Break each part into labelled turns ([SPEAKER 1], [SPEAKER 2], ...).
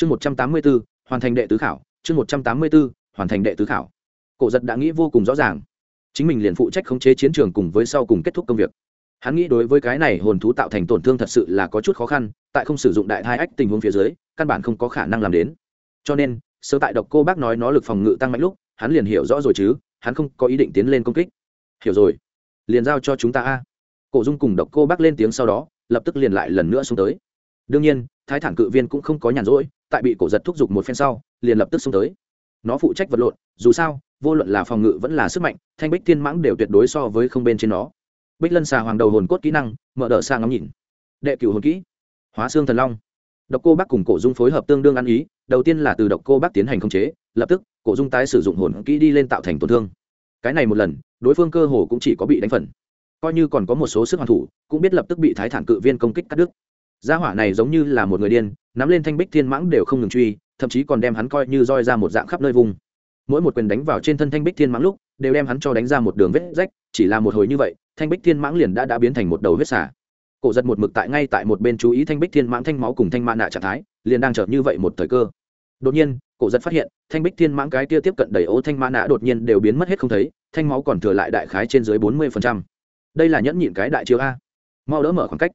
[SPEAKER 1] chương một trăm tám mươi b ố hoàn thành đệ tứ khảo. Chương một trăm tám mươi b ố hoàn thành đệ tứ khảo. Cổ giật đã nghĩ vô cùng rõ ràng. Chính mình liền phụ trách khống chế chiến trường cùng với sau cùng kết thúc công việc. Hắn nghĩ đối với cái này hồn thú tạo thành tổn thương thật sự là có chút khó khăn, tại không sử dụng đại thai ách tình huống phía dưới, căn bản không có khả năng làm đến. Cho nên sơ tại độc cô bác nói nó lực phòng ngự tăng mạnh lúc, hắn liền hiểu rõ rồi chứ, hắn không có ý định tiến lên công kích. Hiểu rồi. Liền giao cho chúng ta a. Cổ dung cùng độc cô bác lên tiếng sau đó, lập tức liền lại lần nữa xuống tới đương nhiên, thái thản cự viên cũng không có nhàn rỗi, tại bị cổ giật thúc giục một phen sau, liền lập tức xuống tới. Nó phụ trách vật lộn, dù sao, vô luận là phòng ngự vẫn là sức mạnh, thanh bích thiên mãng đều tuyệt đối so với không bên trên nó. Bích lân xà hoàng đầu hồn cốt kỹ năng, mở đỡ sang ngắm nhìn. Đệ cửu hồn kỹ, hóa xương thần long. Độc cô bác cùng cổ dung phối hợp tương đương ăn ý, đầu tiên là từ độc cô bác tiến hành khống chế, lập tức, cổ dung tái sử dụng hồn kỹ đi lên tạo thành tổn thương. Cái này một lần, đối phương cơ hồ cũng chỉ có bị đánh phần. Coi như còn có một số sức hoàn thủ, cũng biết lập tức bị thái thản cự viên công kích cắt đứt gia hỏa này giống như là một người điên, nắm lên thanh bích thiên mãng đều không ngừng truy, thậm chí còn đem hắn coi như roi ra một dạng khắp nơi vùng. Mỗi một quyền đánh vào trên thân thanh bích thiên mãng lúc, đều đem hắn cho đánh ra một đường vết rách, chỉ là một hồi như vậy, thanh bích thiên mãng liền đã đã biến thành một đầu huyết xả cổ giật một mực tại ngay tại một bên chú ý thanh bích thiên mãng thanh máu cùng thanh mã nạ trạng thái, liền đang chợt như vậy một thời cơ. Đột nhiên, cổ giật phát hiện, thanh bích thiên mãng cái tia tiếp cận đầy ô thanh mã nạ đột nhiên đều biến mất hết không thấy, thanh máu còn thừa lại đại khái trên dưới bốn mươi đây là nhẫn nhịn cái đại chiêu a. Mau đỡ mở khoảng cách.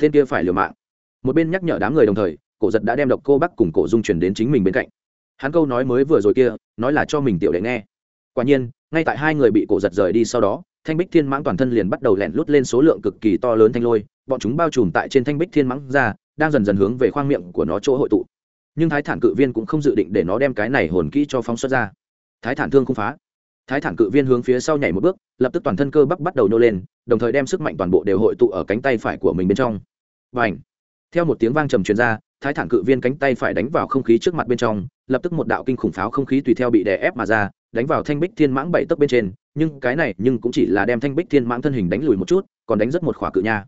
[SPEAKER 1] Tên kia phải liều mạng một bên nhắc nhở đám người đồng thời, cổ giật đã đem độc cô bắc cùng cổ dung chuyển đến chính mình bên cạnh. Hắn câu nói mới vừa rồi kia, nói là cho mình tiểu đệ nghe. Quả nhiên, ngay tại hai người bị cổ giật rời đi sau đó, thanh bích thiên mãng toàn thân liền bắt đầu lẻn lút lên số lượng cực kỳ to lớn thanh lôi, bọn chúng bao trùm tại trên thanh bích thiên mãng ra, đang dần dần hướng về khoang miệng của nó chỗ hội tụ. Nhưng thái thản cự viên cũng không dự định để nó đem cái này hồn kỹ cho phóng xuất ra. Thái thản thương không phá. Thái thản cự viên hướng phía sau nhảy một bước, lập tức toàn thân cơ bắp bắt đầu nô lên, đồng thời đem sức mạnh toàn bộ đều hội tụ ở cánh tay phải của mình bên trong. Và ảnh theo một tiếng vang trầm truyền ra, thái thản cự viên cánh tay phải đánh vào không khí trước mặt bên trong, lập tức một đạo kinh khủng pháo không khí tùy theo bị đè ép mà ra, đánh vào thanh bích thiên mãng bảy tấc bên trên, nhưng cái này nhưng cũng chỉ là đem thanh bích thiên mãng thân hình đánh lùi một chút, còn đánh rất một khỏa cự nha.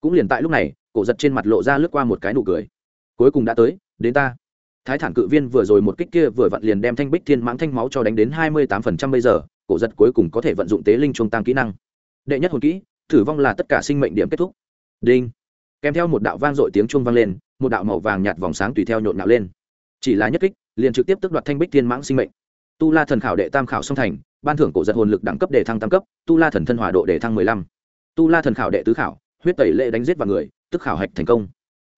[SPEAKER 1] Cũng liền tại lúc này, cổ giật trên mặt lộ ra lướt qua một cái nụ cười. Cuối cùng đã tới, đến ta. Thái thản cự viên vừa rồi một kích kia vừa vặn liền đem thanh bích thiên mãng thanh máu cho đánh đến hai mươi tám phần trăm bây giờ, cổ giật cuối cùng có thể vận dụng tế linh trung tăng kỹ năng. Đệ nhất hồn kỹ thử vong là tất cả sinh mệnh điểm kết thúc. Đinh kèm theo một đạo vang dội tiếng chuông vang lên, một đạo màu vàng nhạt vòng sáng tùy theo nhộn nạo lên. Chỉ là nhất kích, liền trực tiếp tức đoạt thanh bích thiên mãng sinh mệnh. Tu la thần khảo đệ tam khảo song thành, ban thưởng cổ giật hồn lực đẳng cấp để thăng tam cấp, tu la thần thân hòa độ để thăng mười lăm. Tu la thần khảo đệ tứ khảo, huyết tẩy lệ đánh giết vào người, tức khảo hạch thành công.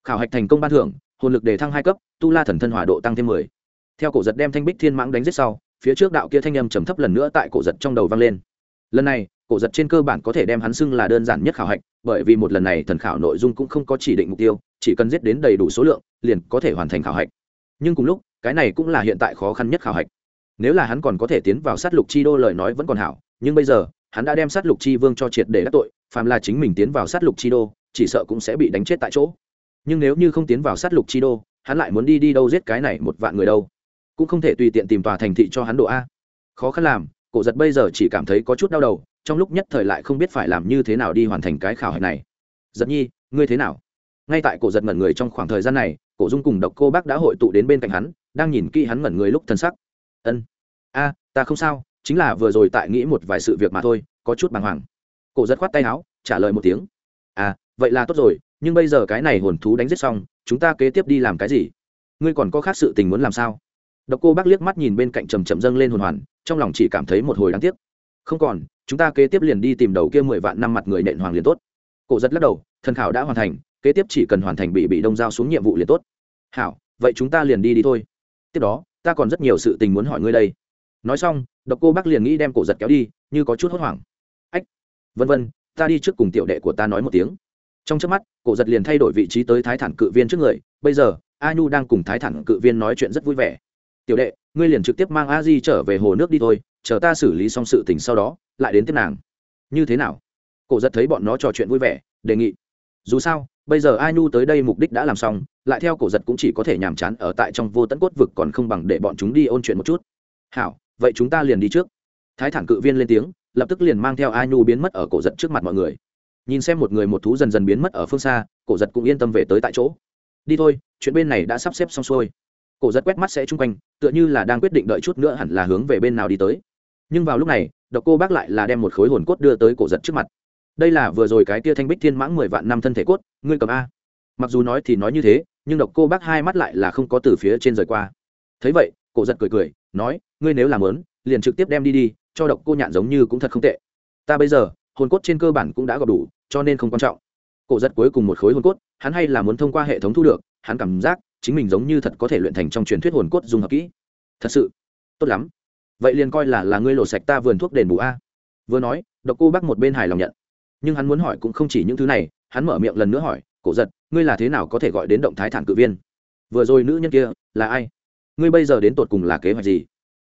[SPEAKER 1] Khảo hạch thành công ban thưởng, hồn lực để thăng hai cấp, tu la thần thân hòa độ tăng thêm mười. Theo cổ giật đem thanh bích thiên mãng đánh giết sau, phía trước đạo kia thanh âm trầm thấp lần nữa tại cổ giật trong đầu vang lên lần này, cổ giật trên cơ bản có thể đem hắn xưng là đơn giản nhất khảo hạch, bởi vì một lần này thần khảo nội dung cũng không có chỉ định mục tiêu, chỉ cần giết đến đầy đủ số lượng, liền có thể hoàn thành khảo hạch. Nhưng cùng lúc, cái này cũng là hiện tại khó khăn nhất khảo hạch. Nếu là hắn còn có thể tiến vào sát lục chi đô lời nói vẫn còn hảo, nhưng bây giờ, hắn đã đem sát lục chi vương cho triệt để các tội, phàm là chính mình tiến vào sát lục chi đô, chỉ sợ cũng sẽ bị đánh chết tại chỗ. Nhưng nếu như không tiến vào sát lục chi đô, hắn lại muốn đi đi đâu giết cái này một vạn người đâu? Cũng không thể tùy tiện tìm tòa thành thị cho hắn độ a. Khó khăn làm cổ giật bây giờ chỉ cảm thấy có chút đau đầu, trong lúc nhất thời lại không biết phải làm như thế nào đi hoàn thành cái khảo hạch này. Giật nhi, ngươi thế nào? Ngay tại cổ giật ngẩn người trong khoảng thời gian này, cổ dung cùng độc cô bác đã hội tụ đến bên cạnh hắn, đang nhìn kỹ hắn ngẩn người lúc thân sắc. Ân. A, ta không sao, chính là vừa rồi tại nghĩ một vài sự việc mà thôi, có chút bàng hoàng. Cổ giật khoát tay áo, trả lời một tiếng. À vậy là tốt rồi, nhưng bây giờ cái này hồn thú đánh giết xong, chúng ta kế tiếp đi làm cái gì? Ngươi còn có khác sự tình muốn làm sao? Độc cô bác liếc mắt nhìn bên cạnh trầm trầm dâng lên hồn hoàn trong lòng chỉ cảm thấy một hồi đáng tiếc. Không còn, chúng ta kế tiếp liền đi tìm đầu kia mười vạn năm mặt người nện hoàng liền tốt. Cổ giật lắc đầu, thần khảo đã hoàn thành, kế tiếp chỉ cần hoàn thành bị bị đông giao xuống nhiệm vụ liền tốt. Hảo, vậy chúng ta liền đi đi thôi. Tiếp đó, ta còn rất nhiều sự tình muốn hỏi ngươi đây. Nói xong, độc cô bác liền nghĩ đem cổ giật kéo đi, như có chút hốt hoảng. Ách, vân vân, ta đi trước cùng tiểu đệ của ta nói một tiếng. Trong trước mắt, cổ giật liền thay đổi vị trí tới thái thản cự viên trước người. Bây giờ, a nhu đang cùng thái thản cự viên nói chuyện rất vui vẻ tiểu đệ, ngươi liền trực tiếp mang a di trở về hồ nước đi thôi, chờ ta xử lý xong sự tình sau đó, lại đến tiếp nàng. Như thế nào? Cổ giật thấy bọn nó trò chuyện vui vẻ, đề nghị. Dù sao, bây giờ a nhu tới đây mục đích đã làm xong, lại theo cổ giật cũng chỉ có thể nhàm chán ở tại trong vô tận cốt vực còn không bằng để bọn chúng đi ôn chuyện một chút. Hảo, vậy chúng ta liền đi trước. Thái thản cự viên lên tiếng, lập tức liền mang theo a nhu biến mất ở cổ giật trước mặt mọi người. Nhìn xem một người một thú dần dần biến mất ở phương xa, cổ giật cũng yên tâm về tới tại chỗ. Đi thôi, chuyện bên này đã sắp xếp xong xuôi cổ giật quét mắt sẽ chung quanh, tựa như là đang quyết định đợi chút nữa hẳn là hướng về bên nào đi tới. Nhưng vào lúc này, độc cô bác lại là đem một khối hồn cốt đưa tới cổ giật trước mặt. Đây là vừa rồi cái tia thanh bích thiên mãng mười vạn năm thân thể cốt, ngươi cầm a. Mặc dù nói thì nói như thế, nhưng độc cô bác hai mắt lại là không có từ phía trên rời qua. Thấy vậy, cổ giật cười cười, nói, ngươi nếu làm lớn, liền trực tiếp đem đi đi, cho độc cô nhạn giống như cũng thật không tệ. Ta bây giờ, hồn cốt trên cơ bản cũng đã gọp đủ, cho nên không quan trọng. Cổ giật cuối cùng một khối hồn cốt, hắn hay là muốn thông qua hệ thống thu được, hắn cảm giác chính mình giống như thật có thể luyện thành trong truyền thuyết hồn cốt dùng hợp kỹ. Thật sự, tốt lắm. Vậy liền coi là là ngươi lột sạch ta vườn thuốc đền bù a. Vừa nói, độc cô bác một bên hài lòng nhận. Nhưng hắn muốn hỏi cũng không chỉ những thứ này, hắn mở miệng lần nữa hỏi, cổ giật, ngươi là thế nào có thể gọi đến động thái thản cự viên? Vừa rồi nữ nhân kia, là ai? Ngươi bây giờ đến tột cùng là kế hoạch gì?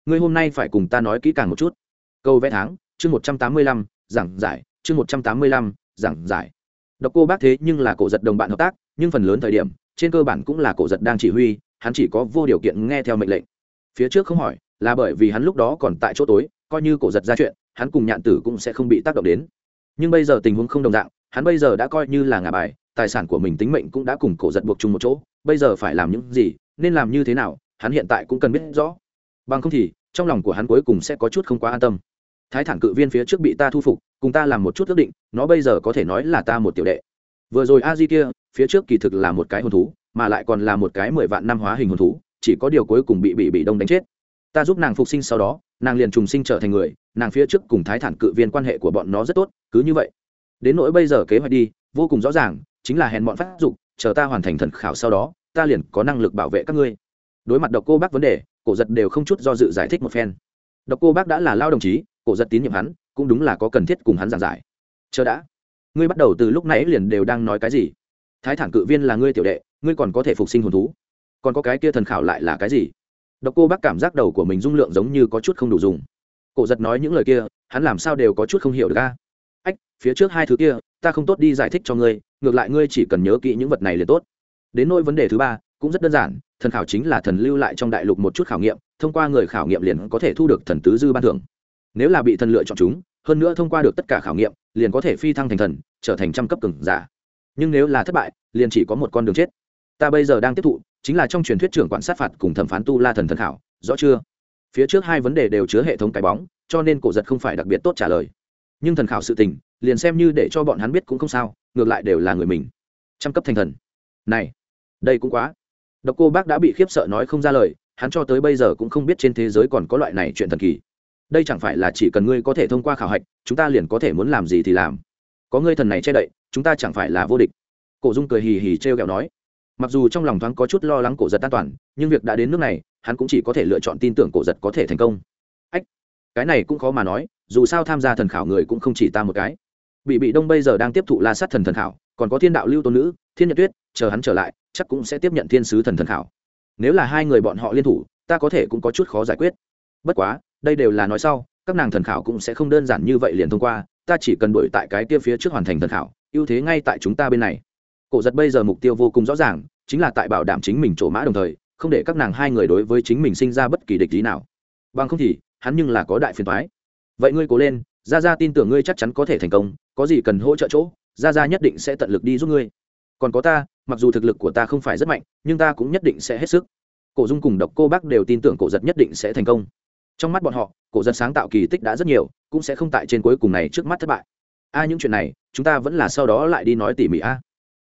[SPEAKER 1] Ngươi hôm nay phải cùng ta nói kỹ càng một chút. Câu vẽ tháng, chương một trăm tám mươi lăm, giảng giải, chương một trăm tám mươi lăm, giảng giải. Độc cô bác thế nhưng là cổ giật đồng bạn hợp tác, nhưng phần lớn thời điểm trên cơ bản cũng là cổ giật đang chỉ huy, hắn chỉ có vô điều kiện nghe theo mệnh lệnh. Phía trước không hỏi, là bởi vì hắn lúc đó còn tại chỗ tối, coi như cổ giật ra chuyện, hắn cùng nhạn tử cũng sẽ không bị tác động đến. Nhưng bây giờ tình huống không đồng dạng, hắn bây giờ đã coi như là ngả bài, tài sản của mình tính mệnh cũng đã cùng cổ giật buộc chung một chỗ, bây giờ phải làm những gì, nên làm như thế nào, hắn hiện tại cũng cần biết rõ. Bằng không thì, trong lòng của hắn cuối cùng sẽ có chút không quá an tâm. Thái thản cự viên phía trước bị ta thu phục, cùng ta làm một chút ước định, nó bây giờ có thể nói là ta một tiểu đệ. Vừa rồi a di kia phía trước kỳ thực là một cái hồn thú, mà lại còn là một cái mười vạn năm hóa hình hồn thú, chỉ có điều cuối cùng bị bị bị đông đánh chết. Ta giúp nàng phục sinh sau đó, nàng liền trùng sinh trở thành người, nàng phía trước cùng thái thản cự viên quan hệ của bọn nó rất tốt, cứ như vậy. Đến nỗi bây giờ kế hoạch đi, vô cùng rõ ràng, chính là hẹn bọn phát dục, chờ ta hoàn thành thần khảo sau đó, ta liền có năng lực bảo vệ các ngươi. Đối mặt độc cô bác vấn đề, cổ giật đều không chút do dự giải thích một phen. Độc cô bác đã là lao đồng chí, cổ giật tín nhiệm hắn, cũng đúng là có cần thiết cùng hắn giảng giải. Chờ đã. Ngươi bắt đầu từ lúc nãy liền đều đang nói cái gì? Thái thản cự viên là ngươi tiểu đệ, ngươi còn có thể phục sinh hồn thú. Còn có cái kia thần khảo lại là cái gì? Độc cô bác cảm giác đầu của mình dung lượng giống như có chút không đủ dùng. Cổ giật nói những lời kia, hắn làm sao đều có chút không hiểu được ca ách, phía trước hai thứ kia, ta không tốt đi giải thích cho ngươi, ngược lại ngươi chỉ cần nhớ kỹ những vật này liền tốt. Đến nỗi vấn đề thứ ba, cũng rất đơn giản, thần khảo chính là thần lưu lại trong đại lục một chút khảo nghiệm, thông qua người khảo nghiệm liền có thể thu được thần tứ dư ban thưởng. Nếu là bị thần lựa chọn chúng, hơn nữa thông qua được tất cả khảo nghiệm, liền có thể phi thăng thành thần, trở thành trăm cấp cường giả nhưng nếu là thất bại, liền chỉ có một con đường chết. Ta bây giờ đang tiếp thụ, chính là trong truyền thuyết trưởng quản sát phạt cùng thẩm phán tu la thần thần khảo, rõ chưa? Phía trước hai vấn đề đều chứa hệ thống cái bóng, cho nên cổ giật không phải đặc biệt tốt trả lời. Nhưng thần khảo sự tình, liền xem như để cho bọn hắn biết cũng không sao, ngược lại đều là người mình. Trăm cấp thành thần. Này, đây cũng quá. Độc cô bác đã bị khiếp sợ nói không ra lời, hắn cho tới bây giờ cũng không biết trên thế giới còn có loại này chuyện thần kỳ. Đây chẳng phải là chỉ cần ngươi có thể thông qua khảo hạch, chúng ta liền có thể muốn làm gì thì làm có ngươi thần này che đậy, chúng ta chẳng phải là vô địch. Cổ dung cười hì hì t r e o kẹo nói. Mặc dù trong lòng thoáng có chút lo lắng cổ giật an toàn, nhưng việc đã đến nước này, hắn cũng chỉ có thể lựa chọn tin tưởng cổ giật có thể thành công. Ách, cái này cũng khó mà nói, dù sao tham gia thần khảo người cũng không chỉ ta một cái. Bị bị đông bây giờ đang tiếp thụ la sát thần thần khảo, còn có thiên đạo lưu tôn nữ, thiên nhật tuyết, chờ hắn trở lại, chắc cũng sẽ tiếp nhận thiên sứ thần thần khảo. Nếu là hai người bọn họ liên thủ, ta có thể cũng có chút khó giải quyết. Bất quá, đây đều là nói sau, các nàng thần khảo cũng sẽ không đơn giản như vậy liền thông qua ta chỉ cần đuổi tại cái kia phía trước hoàn thành thần khảo, ưu thế ngay tại chúng ta bên này. Cổ giật bây giờ mục tiêu vô cùng rõ ràng, chính là tại bảo đảm chính mình trổ mã đồng thời, không để các nàng hai người đối với chính mình sinh ra bất kỳ địch lý nào. Bằng không thì, hắn nhưng là có đại phiền thoái vậy ngươi cố lên ra ra tin tưởng ngươi chắc chắn có thể thành công, có gì cần hỗ trợ chỗ ra ra nhất định sẽ tận lực đi giúp ngươi. Còn có ta, mặc dù thực lực của ta không phải rất mạnh, nhưng ta cũng nhất định sẽ hết sức. Cổ dung cùng độc cô bác đều tin tưởng cổ giật nhất định sẽ thành công trong mắt bọn họ, cổ giật sáng tạo kỳ tích đã rất nhiều, cũng sẽ không tại trên cuối cùng này trước mắt thất bại. A những chuyện này, chúng ta vẫn là sau đó lại đi nói tỉ mỉ a.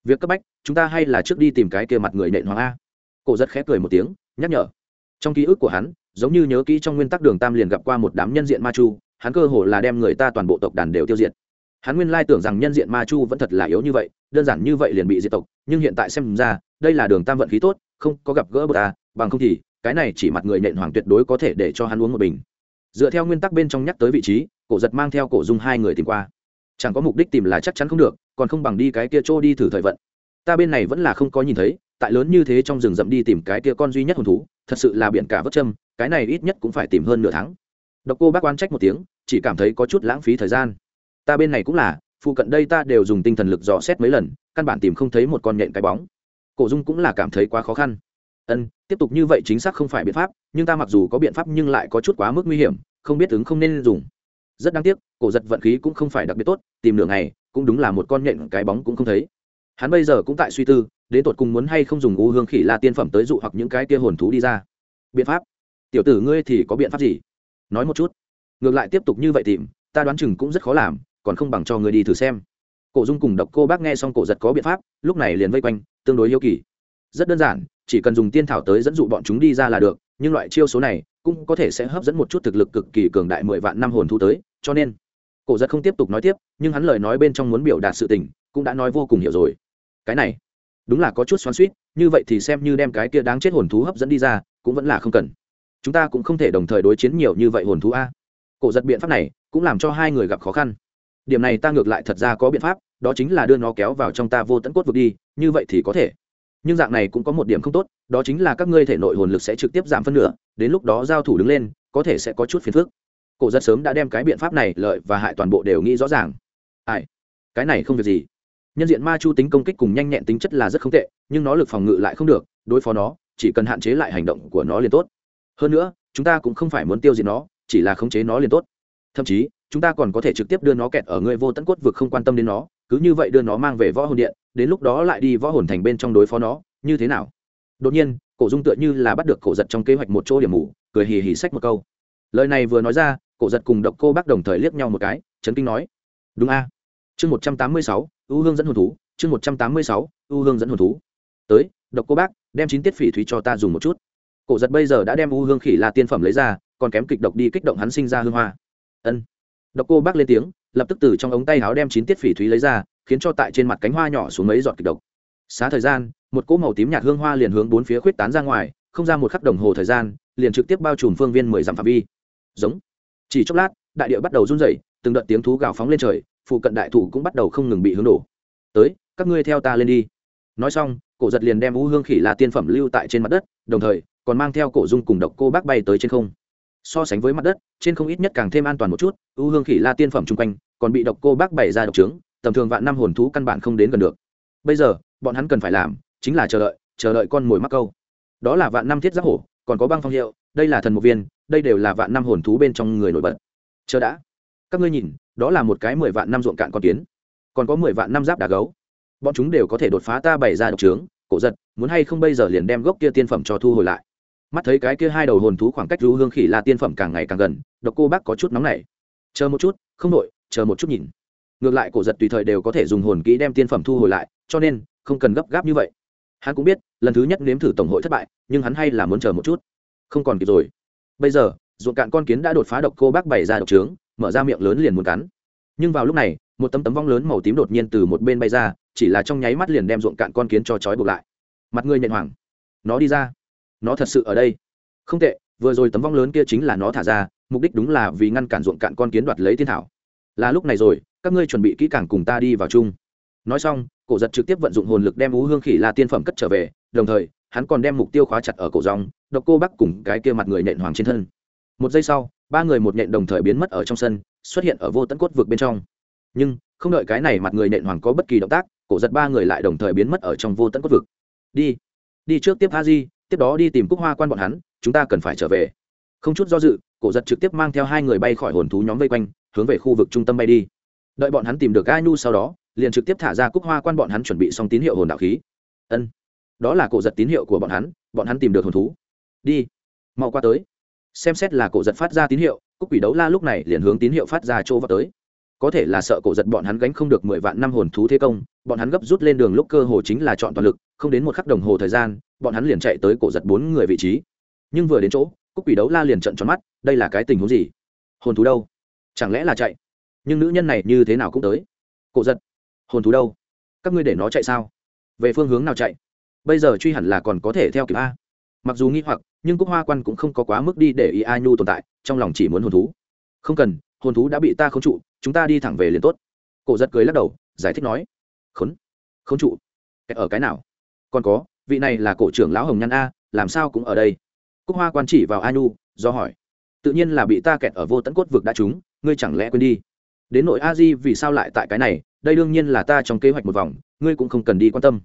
[SPEAKER 1] Việc cấp bách, chúng ta hay là trước đi tìm cái kia mặt người nện hoàng a. Cổ giật khẽ cười một tiếng, nhắc nhở. Trong ký ức của hắn, giống như nhớ kỹ trong nguyên tắc đường tam liền gặp qua một đám nhân diện ma chu, hắn cơ hồ là đem người ta toàn bộ tộc đàn đều tiêu diệt. Hắn nguyên lai tưởng rằng nhân diện ma chu vẫn thật là yếu như vậy, đơn giản như vậy liền bị diệt tộc, nhưng hiện tại xem ra, đây là đường tam vận khí tốt, không có gặp gỡ bờ ta, bằng không thì cái này chỉ mặt người nện hoàng tuyệt đối có thể để cho hắn uống một bình. Dựa theo nguyên tắc bên trong nhắc tới vị trí, cổ giật mang theo cổ dung hai người tìm qua. Chẳng có mục đích tìm là chắc chắn không được, còn không bằng đi cái kia chỗ đi thử thời vận. Ta bên này vẫn là không có nhìn thấy, tại lớn như thế trong rừng rậm đi tìm cái kia con duy nhất hồn thú, thật sự là biển cả vất châm, cái này ít nhất cũng phải tìm hơn nửa tháng. Độc cô bác quan trách một tiếng, chỉ cảm thấy có chút lãng phí thời gian. Ta bên này cũng là, phụ cận đây ta đều dùng tinh thần lực dò xét mấy lần, căn bản tìm không thấy một con nhện cái bóng. Cổ dung cũng là cảm thấy quá khó khăn ân, tiếp tục như vậy chính xác không phải biện pháp, nhưng ta mặc dù có biện pháp nhưng lại có chút quá mức nguy hiểm, không biết ứng không nên dùng. Rất đáng tiếc, cổ giật vận khí cũng không phải đặc biệt tốt, tìm nửa ngày, cũng đúng là một con nhện cái bóng cũng không thấy. Hắn bây giờ cũng tại suy tư, đến tột cùng muốn hay không dùng u hương khỉ la tiên phẩm tới dụ hoặc những cái kia hồn thú đi ra. Biện pháp? Tiểu tử ngươi thì có biện pháp gì? Nói một chút. Ngược lại tiếp tục như vậy tìm, ta đoán chừng cũng rất khó làm, còn không bằng cho ngươi đi thử xem. Cổ dung cùng độc cô bác nghe xong cổ giật có biện pháp, lúc này liền vây quanh, tương đối yêu kỳ. Rất đơn giản chỉ cần dùng tiên thảo tới dẫn dụ bọn chúng đi ra là được, nhưng loại chiêu số này cũng có thể sẽ hấp dẫn một chút thực lực cực kỳ cường đại mười vạn năm hồn thú tới, cho nên cổ giật không tiếp tục nói tiếp, nhưng hắn lời nói bên trong muốn biểu đạt sự tình, cũng đã nói vô cùng hiểu rồi. Cái này, đúng là có chút xoắn suýt như vậy thì xem như đem cái kia đáng chết hồn thú hấp dẫn đi ra, cũng vẫn là không cần. Chúng ta cũng không thể đồng thời đối chiến nhiều như vậy hồn thú a. Cổ giật biện pháp này cũng làm cho hai người gặp khó khăn. Điểm này ta ngược lại thật ra có biện pháp, đó chính là đưa nó kéo vào trong ta vô tận cốt vực đi, như vậy thì có thể nhưng dạng này cũng có một điểm không tốt, đó chính là các ngươi thể nội hồn lực sẽ trực tiếp giảm phân nửa, đến lúc đó giao thủ đứng lên, có thể sẽ có chút phiền phức. Cổ rất sớm đã đem cái biện pháp này lợi và hại toàn bộ đều nghĩ rõ ràng. Ai? Cái này không việc gì. Nhân diện ma chu tính công kích cùng nhanh nhẹn tính chất là rất không tệ, nhưng nó lực phòng ngự lại không được, đối phó nó, chỉ cần hạn chế lại hành động của nó liền tốt. Hơn nữa, chúng ta cũng không phải muốn tiêu diệt nó, chỉ là khống chế nó liền tốt. Thậm chí, chúng ta còn có thể trực tiếp đưa nó kẹt ở người vô tận cốt vực không quan tâm đến nó, cứ như vậy đưa nó mang về võ hồn điện đến lúc đó lại đi võ hồn thành bên trong đối phó nó, như thế nào? Đột nhiên, cổ dung tựa như là bắt được cổ giật trong kế hoạch một chỗ điểm mù, cười hì hì xách một câu. Lời này vừa nói ra, cổ giật cùng độc cô bác đồng thời liếc nhau một cái trấn kinh nói, đúng a. Chương một trăm tám mươi sáu ưu hương dẫn hồn thú, chương một trăm tám mươi sáu ưu hương dẫn hồn thú. Tới, độc cô bác, đem chín tiết phỉ thúy cho ta dùng một chút. Cổ giật bây giờ đã đem u hương khỉ là tiên phẩm lấy ra, còn kém kịch độc đi kích động hắn sinh ra hương hoa. Ân. Độc cô bác lên tiếng, lập tức từ trong ống tay áo đem chín tiết phỉ thúy lấy ra khiến cho tại trên mặt cánh hoa nhỏ xuống mấy giọt kịch độc. Xá thời gian, một cỗ màu tím nhạt hương hoa liền hướng bốn phía khuyết tán ra ngoài, không ra một khắc đồng hồ thời gian, liền trực tiếp bao trùm phương viên mười dặm phạm vi. Giống. Chỉ chốc lát, đại địa bắt đầu run rẩy, từng đợt tiếng thú gào phóng lên trời, phụ cận đại thủ cũng bắt đầu không ngừng bị hướng đổ. Tới, các ngươi theo ta lên đi. Nói xong, cổ giật liền đem u hương khỉ là tiên phẩm lưu tại trên mặt đất, đồng thời, còn mang theo cổ dung cùng độc cô bác bay tới trên không. So sánh với mặt đất, trên không ít nhất càng thêm an toàn một chút, u hương khỉ la tiên phẩm chung quanh, còn bị độc cô bác bày ra độc trướng tầm thường vạn năm hồn thú căn bản không đến gần được. Bây giờ, bọn hắn cần phải làm chính là chờ đợi chờ đợi con mồi mắc câu. Đó là vạn năm thiết giáp hổ, còn có băng phong hiệu, đây là thần một viên, đây đều là vạn năm hồn thú bên trong người nổi bật. Chờ đã. Các ngươi nhìn, đó là một cái mười vạn năm ruộng cạn con kiến. Còn có mười vạn năm giáp đà gấu. Bọn chúng đều có thể đột phá ta bày ra độc trướng, cổ giật, muốn hay không bây giờ liền đem gốc kia tiên phẩm cho thu hồi lại. Mắt thấy cái kia hai đầu hồn thú khoảng cách rú hương khỉ là tiên phẩm càng ngày càng gần, độc cô bác có chút nóng nảy. Chờ một chút, không đội chờ một chút nhìn ngược lại cổ giật tùy thời đều có thể dùng hồn kỹ đem tiên phẩm thu hồi lại cho nên không cần gấp gáp như vậy. Hắn cũng biết lần thứ nhất nếm thử tổng hội thất bại nhưng hắn hay là muốn chờ một chút. Không còn kịp rồi. Bây giờ ruộng cạn con kiến đã đột phá độc cô bác bày ra độc trướng mở ra miệng lớn liền muốn cắn. Nhưng vào lúc này một tấm tấm vong lớn màu tím đột nhiên từ một bên bay ra chỉ là trong nháy mắt liền đem ruộng cạn con kiến cho trói buộc lại. Mặt người nhận hoảng, nó đi ra. Nó thật sự ở đây. Không tệ vừa rồi tấm vong lớn kia chính là nó thả ra mục đích đúng là vì ngăn cản ruộng cạn con kiến đoạt lấy thiên thảo. Là lúc này rồi các ngươi chuẩn bị kỹ càng cùng ta đi vào chung. Nói xong, cổ giật trực tiếp vận dụng hồn lực đem ú hương khỉ la tiên phẩm cất trở về, đồng thời, hắn còn đem mục tiêu khóa chặt ở cổ dòng độc cô bắc cùng cái kia mặt người nện hoàng trên thân. Một giây sau, ba người một nện đồng thời biến mất ở trong sân, xuất hiện ở vô tận cốt vực bên trong. Nhưng, không đợi cái này mặt người nện hoàng có bất kỳ động tác, cổ giật ba người lại đồng thời biến mất ở trong vô tận cốt vực. Đi đi trước tiếp a di tiếp đó đi tìm cúc hoa quan bọn hắn, chúng ta cần phải trở về. Không chút do dự, cổ giật trực tiếp mang theo hai người bay khỏi hồn thú nhóm vây quanh, hướng về khu vực trung tâm bay đi đợi bọn hắn tìm được a nhu sau đó, liền trực tiếp thả ra cúc hoa quan bọn hắn chuẩn bị xong tín hiệu hồn đạo khí. Ân, đó là cổ giật tín hiệu của bọn hắn bọn hắn tìm được hồn thú. Đi, mau qua tới. Xem xét là cổ giật phát ra tín hiệu, cúc quỷ đấu la lúc này liền hướng tín hiệu phát ra chỗ vào tới. Có thể là sợ cổ giật bọn hắn gánh không được mười vạn năm hồn thú thế công, bọn hắn gấp rút lên đường lúc cơ hồ chính là chọn toàn lực, không đến một khắc đồng hồ thời gian, bọn hắn liền chạy tới cổ giật bốn người vị trí. Nhưng vừa đến chỗ, cúc quỷ đấu la liền trận tròn mắt, đây là cái tình huống gì? Hồn thú đâu? Chẳng lẽ là chạy? Nhưng nữ nhân này như thế nào cũng tới. Cổ giật, hồn thú đâu? Các ngươi để nó chạy sao? Về phương hướng nào chạy? Bây giờ truy hẳn là còn có thể theo kịp a. Mặc dù nghi hoặc, nhưng cúc hoa quan cũng không có quá mức đi để ý ai nhu tồn tại, trong lòng chỉ muốn hồn thú. Không cần, hồn thú đã bị ta khống trụ, chúng ta đi thẳng về liền tốt. Cổ giật cười lắc đầu, giải thích nói. Khốn khốn trụ. Ở cái nào? Còn có, vị này là cổ trưởng lão hồng nhan a, làm sao cũng ở đây? Cúc hoa quan chỉ vào a nhu, do hỏi. Tự nhiên là bị ta kẹt ở vô tận cốt vực đã trúng, ngươi chẳng lẽ quên đi? Đến nội a di vì sao lại tại cái này, đây đương nhiên là ta trong kế hoạch một vòng, ngươi cũng không cần đi quan tâm.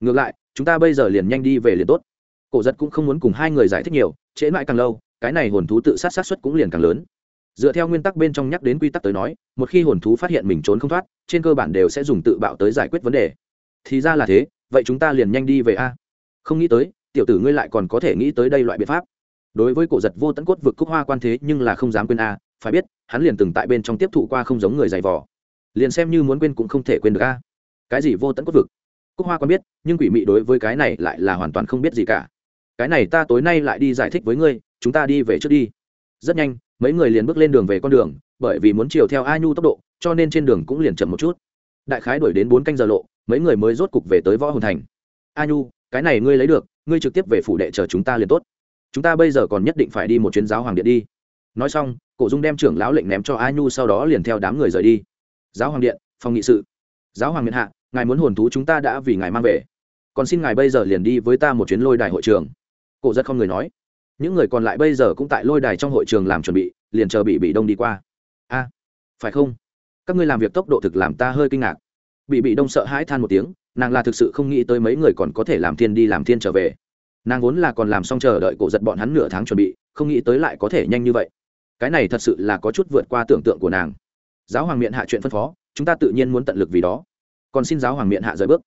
[SPEAKER 1] Ngược lại, chúng ta bây giờ liền nhanh đi về liền tốt. Cổ giật cũng không muốn cùng hai người giải thích nhiều, trễ mãi càng lâu, cái này hồn thú tự sát sát xuất cũng liền càng lớn. Dựa theo nguyên tắc bên trong nhắc đến quy tắc tới nói, một khi hồn thú phát hiện mình trốn không thoát, trên cơ bản đều sẽ dùng tự bạo tới giải quyết vấn đề. Thì ra là thế, vậy chúng ta liền nhanh đi về a. Không nghĩ tới, tiểu tử ngươi lại còn có thể nghĩ tới đây loại biện pháp. Đối với cổ giật vô tận cốt vực cúc hoa quan thế nhưng là không dám quên a phải biết, hắn liền từng tại bên trong tiếp thụ qua không giống người dày vò. Liền xem như muốn quên cũng không thể quên được a. Cái gì vô tận cốt vực? Cúc hoa còn biết, nhưng quỷ mị đối với cái này lại là hoàn toàn không biết gì cả. Cái này ta tối nay lại đi giải thích với ngươi, chúng ta đi về trước đi. Rất nhanh, mấy người liền bước lên đường về con đường, bởi vì muốn chiều theo a nhu tốc độ, cho nên trên đường cũng liền chậm một chút. Đại khái đuổi đến bốn canh giờ lộ, mấy người mới rốt cục về tới võ hồn thành. A nhu, cái này ngươi lấy được, ngươi trực tiếp về phủ đệ chờ chúng ta liền tốt. Chúng ta bây giờ còn nhất định phải đi một chuyến giáo hoàng điện đi nói xong, cổ dung đem trưởng lão lệnh ném cho a nhu, sau đó liền theo đám người rời đi. Giáo hoàng điện, phòng nghị sự. Giáo hoàng miền hạ, ngài muốn hồn thú chúng ta đã vì ngài mang về. Còn xin ngài bây giờ liền đi với ta một chuyến lôi đài hội trường. Cổ rất không người nói. Những người còn lại bây giờ cũng tại lôi đài trong hội trường làm chuẩn bị, liền chờ bị bị đông đi qua. A, phải không? Các ngươi làm việc tốc độ thực làm ta hơi kinh ngạc. Bị bị đông sợ hãi than một tiếng, nàng là thực sự không nghĩ tới mấy người còn có thể làm thiên đi làm thiên trở về. Nàng vốn là còn làm xong chờ đợi cổ giật bọn hắn nửa tháng chuẩn bị, không nghĩ tới lại có thể nhanh như vậy cái này thật sự là có chút vượt qua tưởng tượng của nàng. Giáo hoàng miệng hạ chuyện phân phó, chúng ta tự nhiên muốn tận lực vì đó. Còn xin giáo hoàng miệng hạ rời bước.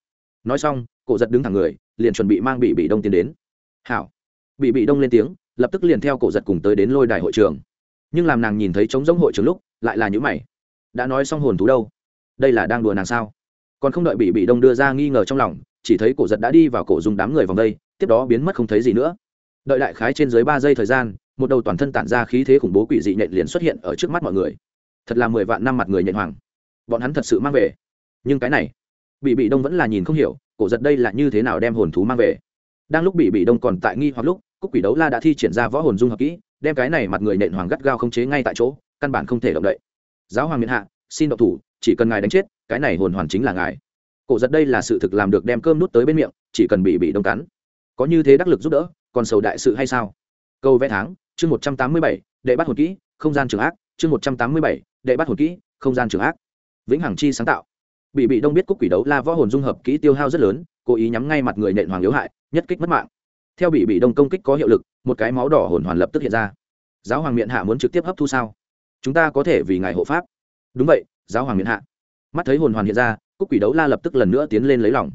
[SPEAKER 1] Nói xong, cổ giật đứng thẳng người, liền chuẩn bị mang bị bị đông tiến đến. Hảo. Bị bị đông lên tiếng, lập tức liền theo cổ giật cùng tới đến lôi đài hội trường. Nhưng làm nàng nhìn thấy trống giống hội trường lúc, lại là những mày. Đã nói xong hồn thú đâu? Đây là đang đùa nàng sao? Còn không đợi bị bị đông đưa ra nghi ngờ trong lòng, chỉ thấy cổ giật đã đi vào cổ dùng đám người vòng đây, tiếp đó biến mất không thấy gì nữa. Đợi đại khái trên dưới ba giây thời gian một đầu toàn thân tản ra khí thế khủng bố quỷ dị nhện liền xuất hiện ở trước mắt mọi người. Thật là mười vạn năm mặt người nhện hoàng. Bọn hắn thật sự mang về. Nhưng cái này bị bị đông vẫn là nhìn không hiểu, cổ giật đây là như thế nào đem hồn thú mang về. Đang lúc bị bị đông còn tại nghi hoặc lúc, cúc quỷ đấu la đã thi triển ra võ hồn dung hợp kỹ, đem cái này mặt người nện hoàng gắt gao không chế ngay tại chỗ, căn bản không thể động đậy. Giáo hoàng miền hạ, xin độc thủ, chỉ cần ngài đánh chết, cái này hồn hoàn chính là ngài. Cổ giật đây là sự thực làm được đem cơm nút tới bên miệng, chỉ cần bị bị đông cắn. Có như thế đắc lực giúp đỡ, còn sầu đại sự hay sao? Câu vẽ tháng chương một trăm tám mươi bảy, đệ bắt hồn kỹ, không gian trường ác, chương một trăm tám mươi bảy, đệ bắt hồn kỹ, không gian trường ác. Vĩnh hằng chi sáng tạo. Bị bị đông biết cúc quỷ đấu la võ hồn dung hợp kỹ tiêu hao rất lớn, cố ý nhắm ngay mặt người nện hoàng yếu hại, nhất kích mất mạng. Theo bị bị đông công kích có hiệu lực, một cái máu đỏ hồn hoàn lập tức hiện ra. Giáo hoàng miện hạ muốn trực tiếp hấp thu sao? Chúng ta có thể vì ngài hộ pháp. Đúng vậy, giáo hoàng miện hạ. Mắt thấy hồn hoàn hiện ra, cúc quỷ đấu la lập tức lần nữa tiến lên lấy lòng.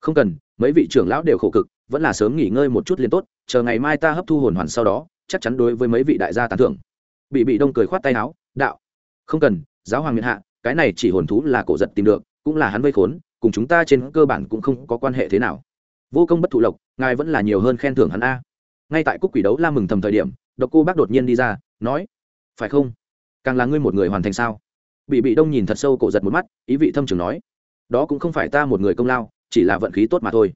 [SPEAKER 1] Không cần, mấy vị trưởng lão đều khổ cực, vẫn là sớm nghỉ ngơi một chút liền tốt, chờ ngày mai ta hấp thu hồn hoàn sau đó chắc chắn đối với mấy vị đại gia tán thưởng. Bị bị đông cười khoát tay áo, đạo, không cần, giáo hoàng miện hạ, cái này chỉ hồn thú là cổ giật tìm được, cũng là hắn vây khốn, cùng chúng ta trên cơ bản cũng không có quan hệ thế nào. Vô công bất thụ lộc, ngài vẫn là nhiều hơn khen thưởng hắn a. Ngay tại cúc quỷ đấu la mừng thầm thời điểm, độc cô bác đột nhiên đi ra, nói, phải không? Càng là ngươi một người hoàn thành sao? Bị bị đông nhìn thật sâu cổ giật một mắt, ý vị thâm trường nói, đó cũng không phải ta một người công lao, chỉ là vận khí tốt mà thôi.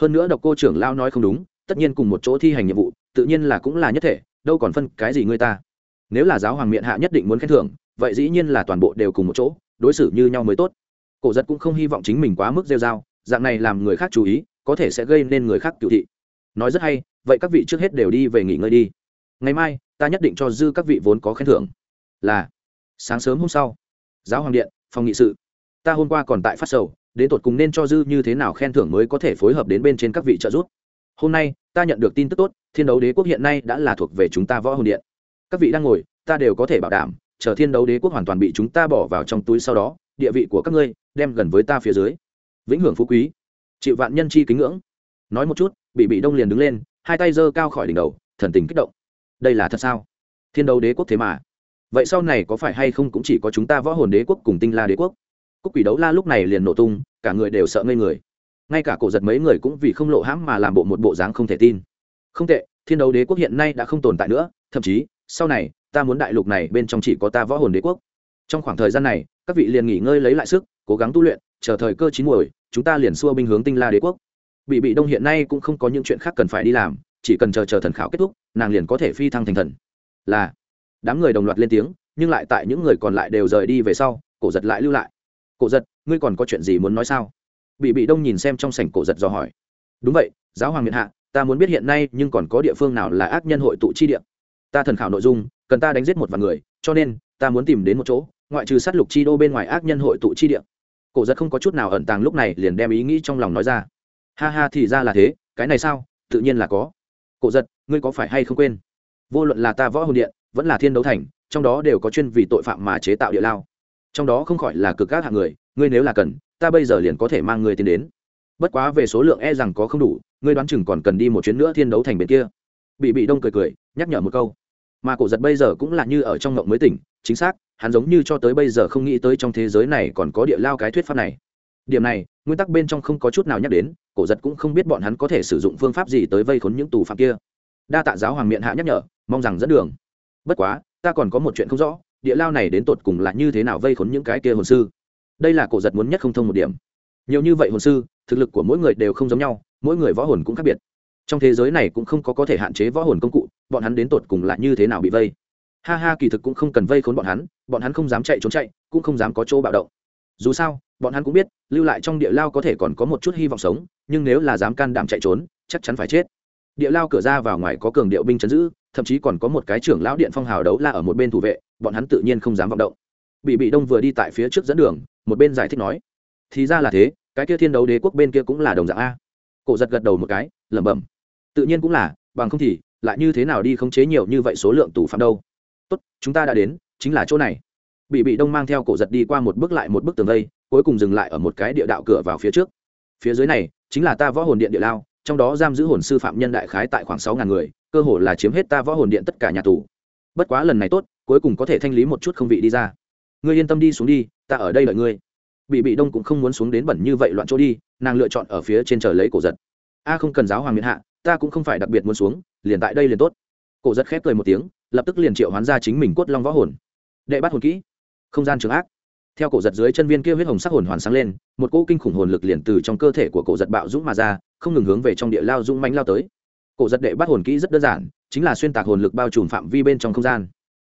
[SPEAKER 1] Hơn nữa độc cô trưởng lao nói không đúng, tất nhiên cùng một chỗ thi hành nhiệm vụ tự nhiên là cũng là nhất thể, đâu còn phân cái gì ngươi ta. Nếu là giáo hoàng miệng hạ nhất định muốn khen thưởng, vậy dĩ nhiên là toàn bộ đều cùng một chỗ, đối xử như nhau mới tốt. Cổ giật cũng không hy vọng chính mình quá mức rêu r a o dạng này làm người khác chú ý, có thể sẽ gây nên người khác cựu thị. Nói rất hay, vậy các vị trước hết đều đi về nghỉ ngơi đi. Ngày mai, ta nhất định cho dư các vị vốn có khen thưởng. Là, sáng sớm hôm sau, giáo hoàng điện, phòng nghị sự. Ta hôm qua còn tại phát sầu, đến tột cùng nên cho dư như thế nào khen thưởng mới có thể phối hợp đến bên trên các vị trợ giúp hôm nay, ta nhận được tin tức tốt, thiên đấu đế quốc hiện nay đã là thuộc về chúng ta võ hồn điện. Các vị đang ngồi, ta đều có thể bảo đảm, chờ thiên đấu đế quốc hoàn toàn bị chúng ta bỏ vào trong túi sau đó, địa vị của các ngươi đem gần với ta phía dưới. Vĩnh hưởng phú quý. Chịu vạn nhân chi kính ngưỡng. Nói một chút bị bị đông liền đứng lên, hai tay giơ cao khỏi đỉnh đầu, thần tình kích động. Đây là thật sao? Thiên đấu đế quốc thế mà. Vậy sau này có phải hay không cũng chỉ có chúng ta võ hồn đế quốc cùng tinh la đế quốc? Cúc quỷ đấu la lúc này liền nổ tung, cả người đều sợ ngây người ngay cả cổ giật mấy người cũng vì không lộ hãm mà làm bộ một bộ dáng không thể tin. Không tệ, thiên đấu đế quốc hiện nay đã không tồn tại nữa, thậm chí, sau này, ta muốn đại lục này bên trong chỉ có ta võ hồn đế quốc. Trong khoảng thời gian này, các vị liền nghỉ ngơi lấy lại sức, cố gắng tu luyện, chờ thời cơ chín muồi, chúng ta liền xua binh hướng tinh la đế quốc. Bị bị đông hiện nay cũng không có những chuyện khác cần phải đi làm, chỉ cần chờ chờ thần khảo kết thúc, nàng liền có thể phi thăng thành thần. Là, đám người đồng loạt lên tiếng, nhưng lại tại những người còn lại đều rời đi về sau, cổ giật lại lưu lại. Cổ giật, ngươi còn có chuyện gì muốn nói sao? Bị bị đông nhìn xem trong sảnh cổ giật dò hỏi. Đúng vậy, giáo hoàng miền hạ, ta muốn biết hiện nay nhưng còn có địa phương nào là ác nhân hội tụ chi địa? Ta thần khảo nội dung, cần ta đánh giết một vài người, cho nên, ta muốn tìm đến một chỗ, ngoại trừ sát lục chi đô bên ngoài ác nhân hội tụ chi địa. Cổ giật không có chút nào ẩn tàng lúc này liền đem ý nghĩ trong lòng nói ra. Ha ha thì ra là thế, cái này sao? Tự nhiên là có. Cổ giật, ngươi có phải hay không quên? Vô luận là ta võ hồn điện, vẫn là thiên đấu thành, trong đó đều có chuyên vì tội phạm mà chế tạo địa lao. Trong đó không khỏi là cực các hạng người, ngươi nếu là cần ta bây giờ liền có thể mang người tiến đến. Bất quá về số lượng e rằng có không đủ, ngươi đoán chừng còn cần đi một chuyến nữa thiên đấu thành bên kia. Bị bị đông cười cười, nhắc nhở một câu. Mà cổ giật bây giờ cũng là như ở trong ngộng mới tỉnh, chính xác, hắn giống như cho tới bây giờ không nghĩ tới trong thế giới này còn có địa lao cái thuyết pháp này. Điểm này, nguyên tắc bên trong không có chút nào nhắc đến, cổ giật cũng không biết bọn hắn có thể sử dụng phương pháp gì tới vây khốn những tù phạm kia. Đa tạ giáo hoàng miệng hạ nhắc nhở, mong rằng dẫn đường. Bất quá, ta còn có một chuyện không rõ, địa lao này đến tột cùng là như thế nào vây khốn những cái kia hồn sư đây là cổ giật muốn nhất không thông một điểm. Nhiều như vậy hồn sư, thực lực của mỗi người đều không giống nhau, mỗi người võ hồn cũng khác biệt. Trong thế giới này cũng không có có thể hạn chế võ hồn công cụ, bọn hắn đến tột cùng là như thế nào bị vây? Ha ha, kỳ thực cũng không cần vây khốn bọn hắn bọn hắn không dám chạy trốn chạy, cũng không dám có chỗ bạo động. Dù sao, bọn hắn cũng biết, lưu lại trong địa lao có thể còn có một chút hy vọng sống, nhưng nếu là dám can đảm chạy trốn, chắc chắn phải chết. Địa lao cửa ra vào ngoài có cường điệu binh chấn giữ, thậm chí còn có một cái trưởng lão điện phong hào đấu la ở một bên thủ vệ, bọn hắn tự nhiên không dám vọng động. Bị bị đông vừa đi tại phía trước dẫn đường một bên giải thích nói, thì ra là thế, cái kia thiên đấu đế quốc bên kia cũng là đồng dạng a. Cổ giật gật đầu một cái, lẩm bẩm, tự nhiên cũng là, bằng không thì lại như thế nào đi khống chế nhiều như vậy số lượng tù phạm đâu. Tốt, chúng ta đã đến, chính là chỗ này. Bị bị đông mang theo cổ giật đi qua một bước lại một bước tường vây, cuối cùng dừng lại ở một cái địa đạo cửa vào phía trước. Phía dưới này, chính là ta võ hồn điện địa lao, trong đó giam giữ hồn sư phạm nhân đại khái tại khoảng sáu ngàn người, cơ hồ là chiếm hết ta võ hồn điện tất cả nhà tù. Bất quá lần này tốt, cuối cùng có thể thanh lý một chút không vị đi ra ngươi yên tâm đi xuống đi, ta ở đây đợi ngươi. Bị bị đông cũng không muốn xuống đến bẩn như vậy loạn chỗ đi, nàng lựa chọn ở phía trên chờ lấy cổ giật. A, không cần giáo hoàng miễn hạ, ta cũng không phải đặc biệt muốn xuống, liền tại đây liền tốt. Cổ giật khép cười một tiếng, lập tức liền triệu hoán ra chính mình cốt long võ hồn. Đệ bắt hồn kỹ, không gian trường ác. Theo cổ giật dưới chân viên kia huyết hồng sắc hồn hoàn sáng lên, một cỗ kinh khủng hồn lực liền từ trong cơ thể của cổ giật bạo dũng mà ra, không ngừng hướng về trong địa lao dũng mánh lao tới. Cổ giật đệ bắt hồn kỹ rất đơn giản, chính là xuyên tạc hồn lực bao trùm phạm vi bên trong không gian.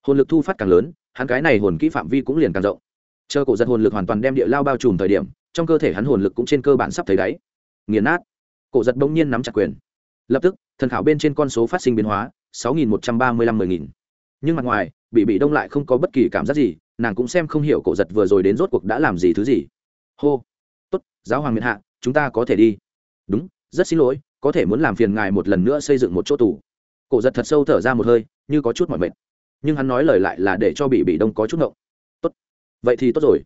[SPEAKER 1] Hồn lực thu phát càng lớn hắn cái này hồn kỹ phạm vi cũng liền càng rộng. Chờ cổ giật hồn lực hoàn toàn đem địa lao bao trùm thời điểm, trong cơ thể hắn hồn lực cũng trên cơ bản sắp thấy đáy. Nghiền nát. Cổ giật bỗng nhiên nắm chặt quyền. Lập tức, thần khảo bên trên con số phát sinh biến hóa, sáu nghìn một trăm ba mươi lăm mười nghìn. Nhưng mặt ngoài, bị bị đông lại không có bất kỳ cảm giác gì, nàng cũng xem không hiểu cổ giật vừa rồi đến rốt cuộc đã làm gì thứ gì. Hô. Tốt, giáo hoàng miền hạ, chúng ta có thể đi. Đúng, rất xin lỗi, có thể muốn làm phiền ngài một lần nữa xây dựng một chỗ tù. Cổ giật thật sâu thở ra một hơi, như có chút mọi mệt nhưng hắn nói lời lại là để cho bị bị đông có chút ngộng. Tốt. Vậy thì tốt rồi.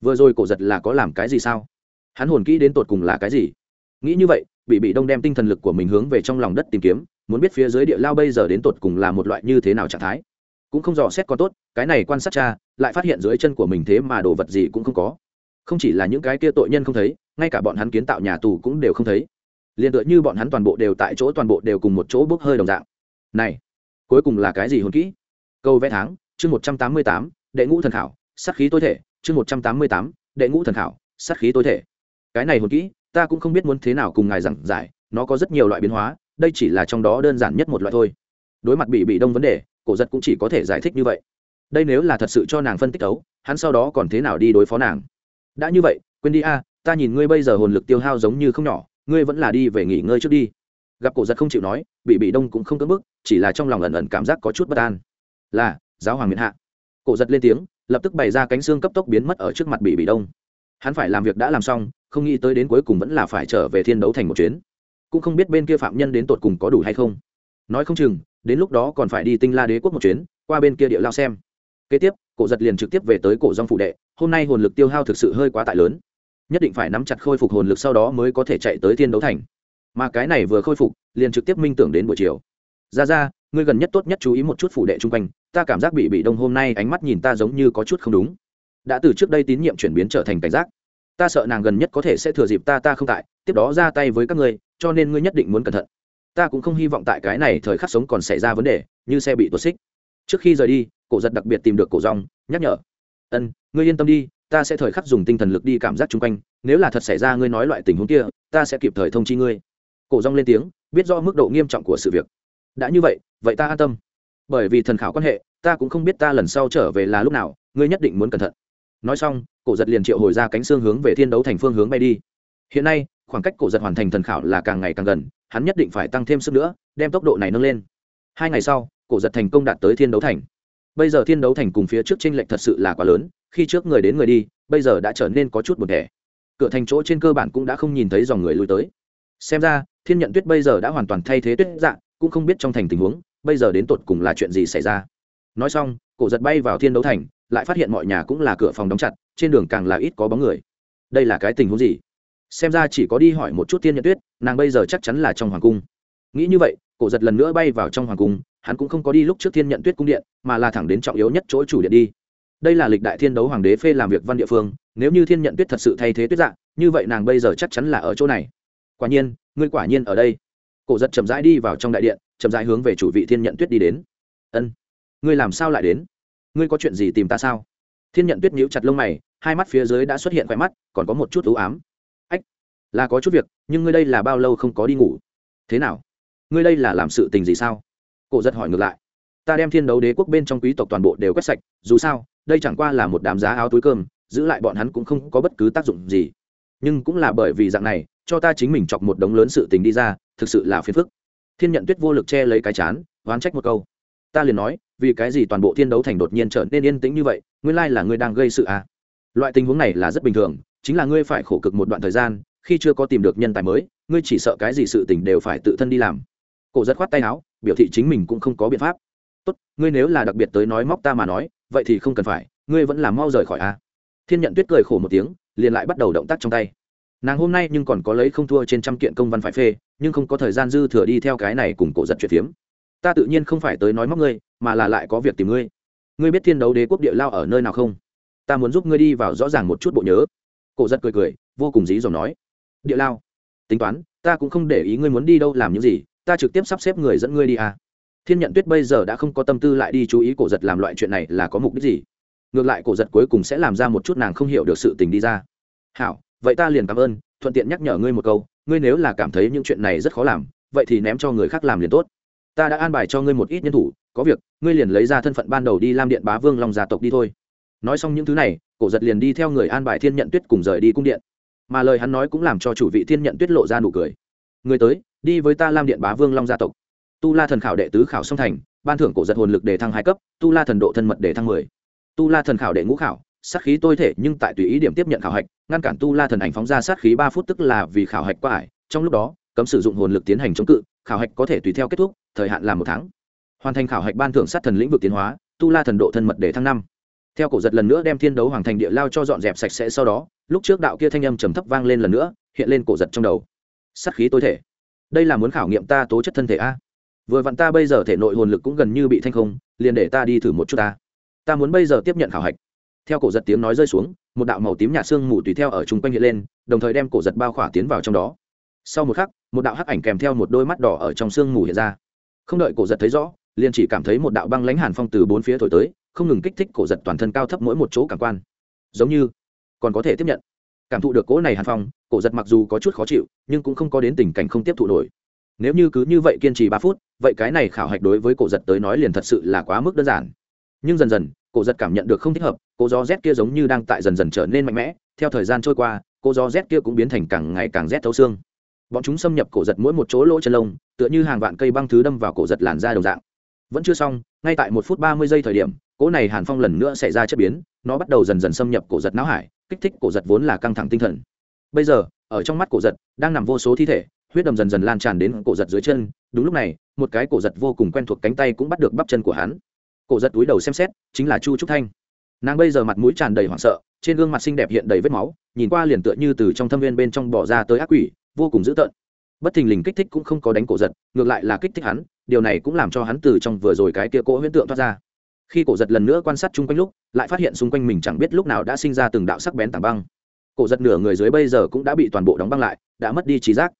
[SPEAKER 1] Vừa rồi cổ giật là có làm cái gì sao? Hắn hồn kỹ đến tột cùng là cái gì? Nghĩ như vậy, bị bị đông đem tinh thần lực của mình hướng về trong lòng đất tìm kiếm, muốn biết phía dưới địa lao bây giờ đến tột cùng là một loại như thế nào trạng thái. Cũng không dò xét có tốt, cái này quan sát cha, lại phát hiện dưới chân của mình thế mà đồ vật gì cũng không có. Không chỉ là những cái kia tội nhân không thấy, ngay cả bọn hắn kiến tạo nhà tù cũng đều không thấy. Liền tựa như bọn hắn toàn bộ đều tại chỗ toàn bộ đều cùng một chỗ bốc hơi đồng dạng. Này, cuối cùng là cái gì hồn kỹ? Câu vẽ tháng, chương một trăm tám mươi tám, đệ ngũ thần khảo, sát khí tối thể, chương một trăm tám mươi tám, đệ ngũ thần khảo, sát khí tối thể. Cái này hồn kỹ, ta cũng không biết muốn thế nào cùng ngài giảng giải, nó có rất nhiều loại biến hóa, đây chỉ là trong đó đơn giản nhất một loại thôi. Đối mặt bị bị đông vấn đề, cổ giật cũng chỉ có thể giải thích như vậy. Đây nếu là thật sự cho nàng phân tích ấu, hắn sau đó còn thế nào đi đối phó nàng? Đã như vậy, quên đi a, ta nhìn ngươi bây giờ hồn lực tiêu hao giống như không nhỏ, ngươi vẫn là đi về nghỉ ngơi trước đi. Gặp cổ giật không chịu nói, bị bị đông cũng không cưỡng bức chỉ là trong lòng ẩn ẩn cảm giác có chút bất an là, giáo hoàng miền hạ. Cổ giật lên tiếng, lập tức bày ra cánh xương cấp tốc biến mất ở trước mặt bị bị đông. Hắn phải làm việc đã làm xong, không nghĩ tới đến cuối cùng vẫn là phải trở về thiên đấu thành một chuyến. Cũng không biết bên kia phạm nhân đến tột cùng có đủ hay không. Nói không chừng, đến lúc đó còn phải đi tinh la đế quốc một chuyến, qua bên kia địa lao xem. Kế tiếp, cổ giật liền trực tiếp về tới cổ dòng phụ đệ, hôm nay hồn lực tiêu hao thực sự hơi quá tại lớn. Nhất định phải nắm chặt khôi phục hồn lực sau đó mới có thể chạy tới thiên đấu thành. Mà cái này vừa khôi phục, liền trực tiếp minh tưởng đến buổi chiều. Ra ra, ngươi gần nhất tốt nhất chú ý một chút phủ đệ chung quanh ta cảm giác bị bị đông hôm nay ánh mắt nhìn ta giống như có chút không đúng. Đã từ trước đây tín nhiệm chuyển biến trở thành cảnh giác. Ta sợ nàng gần nhất có thể sẽ thừa dịp ta ta không tại, tiếp đó ra tay với các ngươi, cho nên ngươi nhất định muốn cẩn thận. Ta cũng không hy vọng tại cái này thời khắc sống còn xảy ra vấn đề, như xe bị tuột xích. Trước khi rời đi, cổ giật đặc biệt tìm được cổ rong nhắc nhở. Ân, ngươi yên tâm đi, ta sẽ thời khắc dùng tinh thần lực đi cảm giác chung quanh, nếu là thật xảy ra ngươi nói loại tình huống kia, ta sẽ kịp thời thông chi ngươi. Cổ rong lên tiếng, biết do mức độ nghiêm trọng của sự việc. Đã như vậy vậy ta an tâm bởi vì thần khảo quan hệ, ta cũng không biết ta lần sau trở về là lúc nào, ngươi nhất định muốn cẩn thận. Nói xong, cổ giật liền triệu hồi ra cánh xương hướng về thiên đấu thành phương hướng bay đi. Hiện nay, khoảng cách cổ giật hoàn thành thần khảo là càng ngày càng gần, hắn nhất định phải tăng thêm sức nữa, đem tốc độ này nâng lên. Hai ngày sau, cổ giật thành công đạt tới thiên đấu thành. Bây giờ thiên đấu thành cùng phía trước tranh lệch thật sự là quá lớn, khi trước người đến người đi, bây giờ đã trở nên có chút một thẻ. Cửa thành chỗ trên cơ bản cũng đã không nhìn thấy dòng người lui tới. Xem ra, thiên nhận tuyết bây giờ đã hoàn toàn thay thế tuyết dạng cũng không biết trong thành tình huống bây giờ đến tột cùng là chuyện gì xảy ra? Nói xong, cổ giật bay vào thiên đấu thành, lại phát hiện mọi nhà cũng là cửa phòng đóng chặt, trên đường càng là ít có bóng người. Đây là cái tình huống gì? Xem ra chỉ có đi hỏi một chút thiên nhận tuyết, nàng bây giờ chắc chắn là trong hoàng cung. Nghĩ như vậy, cổ giật lần nữa bay vào trong hoàng cung, hắn cũng không có đi lúc trước thiên nhận tuyết cung điện, mà là thẳng đến trọng yếu nhất chỗ chủ điện đi. Đây là lịch đại thiên đấu hoàng đế phê làm việc văn địa phương, nếu như thiên nhận tuyết thật sự thay thế tuyết dạng như vậy nàng bây giờ chắc chắn là ở chỗ này. Quả nhiên, ngươi quả nhiên ở đây. Cổ giật chậm rãi đi vào trong đại điện chậm rãi hướng về chủ vị thiên nhận tuyết đi đến. Ân, ngươi làm sao lại đến? Ngươi có chuyện gì tìm ta sao? Thiên nhận tuyết nhíu chặt lông mày, hai mắt phía dưới đã xuất hiện khoe mắt, còn có một chút ưu ám. Ách, là có chút việc, nhưng ngươi đây là bao lâu không có đi ngủ? Thế nào? Ngươi đây là làm sự tình gì sao? Cổ giật hỏi ngược lại. Ta đem thiên đấu đế quốc bên trong quý tộc toàn bộ đều quét sạch, dù sao, đây chẳng qua là một đám giá áo túi cơm, giữ lại bọn hắn cũng không có bất cứ tác dụng gì. Nhưng cũng là bởi vì dạng này, cho ta chính mình chọc một đống lớn sự tình đi ra, thực sự là phiền phức thiên nhận tuyết vô lực che lấy cái chán, oán trách một câu. Ta liền nói, vì cái gì toàn bộ thiên đấu thành đột nhiên trở nên yên tĩnh như vậy, nguyên lai là ngươi đang gây sự à? Loại tình huống này là rất bình thường, chính là ngươi phải khổ cực một đoạn thời gian, khi chưa có tìm được nhân tài mới, ngươi chỉ sợ cái gì sự tình đều phải tự thân đi làm. Cổ rất khoát tay áo, biểu thị chính mình cũng không có biện pháp. Tốt, ngươi nếu là đặc biệt tới nói móc ta mà nói, vậy thì không cần phải, ngươi vẫn làm mau rời khỏi a thiên nhận tuyết cười khổ một tiếng, liền lại bắt đầu động tác trong tay nàng hôm nay nhưng còn có lấy không thua trên trăm kiện công văn phải phê, nhưng không có thời gian dư thừa đi theo cái này cùng cổ giật chuyện phiếm. Ta tự nhiên không phải tới nói móc ngươi, mà là lại có việc tìm ngươi. Ngươi biết thiên đấu đế quốc địa lao ở nơi nào không? Ta muốn giúp ngươi đi vào rõ ràng một chút bộ nhớ. Cổ giật cười cười, vô cùng dí dòm nói. Địa lao. Tính toán, ta cũng không để ý ngươi muốn đi đâu làm những gì, ta trực tiếp sắp xếp người dẫn ngươi đi à. thiên nhận tuyết bây giờ đã không có tâm tư lại đi chú ý cổ giật làm loại chuyện này là có mục đích gì? Ngược lại cổ giật cuối cùng sẽ làm ra một chút nàng không hiểu được sự tình đi ra. Hảo vậy ta liền cảm ơn, thuận tiện nhắc nhở ngươi một câu, ngươi nếu là cảm thấy những chuyện này rất khó làm, vậy thì ném cho người khác làm liền tốt. Ta đã an bài cho ngươi một ít nhân thủ, có việc, ngươi liền lấy ra thân phận ban đầu đi lam điện bá vương long gia tộc đi thôi. Nói xong những thứ này, cổ giật liền đi theo người an bài thiên nhận tuyết cùng rời đi cung điện. Mà lời hắn nói cũng làm cho chủ vị thiên nhận tuyết lộ ra nụ cười. Người tới, đi với ta lam điện bá vương long gia tộc. Tu la thần khảo đệ tứ khảo song thành, ban thưởng cổ giật hồn lực để thăng hai cấp, tu la thần độ thân mật để thăng mười. Tu la thần khảo đệ ngũ khảo sát khí tôi thể nhưng tại tùy ý điểm tiếp nhận khảo hạch, ngăn cản tu la thần ảnh phóng ra sát khí ba phút tức là vì khảo hạch quá ải. Trong lúc đó, cấm sử dụng hồn lực tiến hành chống cự, khảo hạch có thể tùy theo kết thúc, thời hạn là một tháng. Hoàn thành khảo hạch ban thưởng sát thần lĩnh vực tiến hóa, tu la thần độ thân mật để thăng năm. Theo cổ giật lần nữa đem thiên đấu hoàng thành địa lao cho dọn dẹp sạch sẽ sau đó, lúc trước đạo kia thanh âm trầm thấp vang lên lần nữa, hiện lên cổ giật trong đầu. Sát khí tối thể. Đây là muốn khảo nghiệm ta tố chất thân thể a. Vừa vặn ta bây giờ thể nội hồn lực cũng gần như bị thanh không, liền để ta đi thử một chút ta. Ta muốn bây giờ tiếp nhận khảo hạch theo cổ giật tiếng nói rơi xuống, một đạo màu tím nhạt xương mù tùy theo ở chung quanh hiện lên, đồng thời đem cổ giật bao khỏa tiến vào trong đó. Sau một khắc, một đạo hắc ảnh kèm theo một đôi mắt đỏ ở trong xương mù hiện ra. Không đợi cổ giật thấy rõ, liền chỉ cảm thấy một đạo băng lãnh hàn phong từ bốn phía thổi tới, không ngừng kích thích cổ giật toàn thân cao thấp mỗi một chỗ cảm quan. Giống như, còn có thể tiếp nhận. Cảm thụ được cỗ này hàn phong, cổ giật mặc dù có chút khó chịu, nhưng cũng không có đến tình cảnh không tiếp thụ nổi. Nếu như cứ như vậy kiên trì ba phút, vậy cái này khảo hạch đối với cổ giật tới nói liền thật sự là quá mức đơn giản. Nhưng dần dần cổ giật cảm nhận được không thích hợp cô gió rét kia giống như đang tại dần dần trở nên mạnh mẽ. Theo thời gian trôi qua cô gió rét kia cũng biến thành càng ngày càng rét thấu xương. Bọn chúng xâm nhập cổ giật mỗi một chỗ lỗ chân lông, tựa như hàng vạn cây băng thứ đâm vào cổ giật làn da đồng dạng. Vẫn chưa xong, ngay tại một phút ba mươi giây thời điểm, cỗ này hàn phong lần nữa xảy ra chất biến, nó bắt đầu dần dần xâm nhập cổ giật não hải, kích thích cổ giật vốn là căng thẳng tinh thần. Bây giờ, ở trong mắt cổ giật, đang nằm vô số thi thể, huyết đầm dần dần lan tràn đến cổ giật dưới chân. Đúng lúc này, một cái cổ giật vô cùng quen thuộc cánh tay cũng bắt được bắp chân của hắn cổ giật túi đầu xem xét, chính là chu trúc thanh. Nàng bây giờ mặt mũi tràn đầy hoảng sợ, trên gương mặt xinh đẹp hiện đầy vết máu, nhìn qua liền tựa như từ trong thâm viên bên trong bỏ ra tới ác quỷ, vô cùng dữ tợn. Bất thình lình kích thích cũng không có đánh cổ giật, ngược lại là kích thích hắn, điều này cũng làm cho hắn từ trong vừa rồi cái kia cỗ huyễn tượng thoát ra. Khi cổ giật lần nữa quan sát chung quanh lúc, lại phát hiện xung quanh mình chẳng biết lúc nào đã sinh ra từng đạo sắc bén tảng băng. Cổ giật nửa người dưới bây giờ cũng đã bị toàn bộ đóng băng lại, đã mất đi trí giác.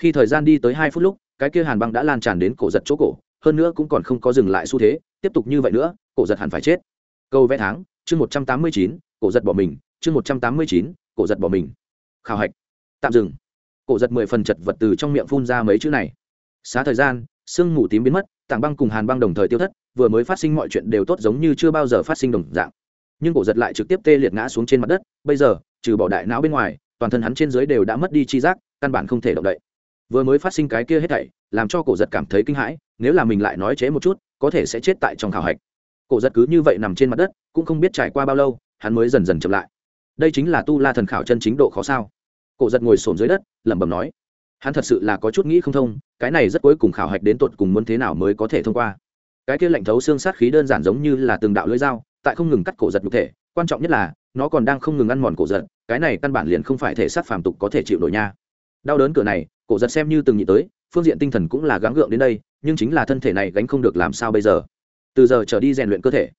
[SPEAKER 1] Khi thời gian đi tới hai phút lúc, cái kia hàn băng đã lan tràn đến cổ giật chỗ cổ, hơn nữa cũng còn không có dừng lại xu thế tiếp tục như vậy nữa, cổ giật hẳn phải chết. Câu vẽ tháng, chương một trăm tám mươi chín, cổ giật bỏ mình, chương một trăm tám mươi chín, cổ giật bỏ mình. Khảo hạch. Tạm dừng. Cổ giật mười phần chật vật từ trong miệng phun ra mấy chữ này. Xá thời gian, sương mù tím biến mất, tảng băng cùng hàn băng đồng thời tiêu thất, vừa mới phát sinh mọi chuyện đều tốt giống như chưa bao giờ phát sinh đồng dạng. Nhưng cổ giật lại trực tiếp tê liệt ngã xuống trên mặt đất, bây giờ, trừ bỏ đại não bên ngoài, toàn thân hắn trên dưới đều đã mất đi chi giác, căn bản không thể động đậy. Vừa mới phát sinh cái kia hết thảy, làm cho cổ giật cảm thấy kinh hãi, nếu là mình lại nói chế một chút có thể sẽ chết tại trong khảo hạch. Cổ giật cứ như vậy nằm trên mặt đất, cũng không biết trải qua bao lâu, hắn mới dần dần chậm lại. Đây chính là tu la thần khảo chân chính độ khó sao? Cổ giật ngồi sồn dưới đất, lẩm bẩm nói. Hắn thật sự là có chút nghĩ không thông, cái này rất cuối cùng khảo hạch đến tột cùng muốn thế nào mới có thể thông qua? Cái kia lạnh thấu xương sát khí đơn giản giống như là từng đạo lưỡi dao, tại không ngừng cắt cổ giật nhục thể, quan trọng nhất là, nó còn đang không ngừng ăn mòn cổ giật, cái này căn bản liền không phải thể sát phàm tục có thể chịu nổi nha. Đau đớn cửa này, cổ giật xem như từng nhị tới, phương diện tinh thần cũng là gắng gượng đến đây nhưng chính là thân thể này gánh không được làm sao bây giờ? Từ giờ trở đi rèn luyện cơ thể.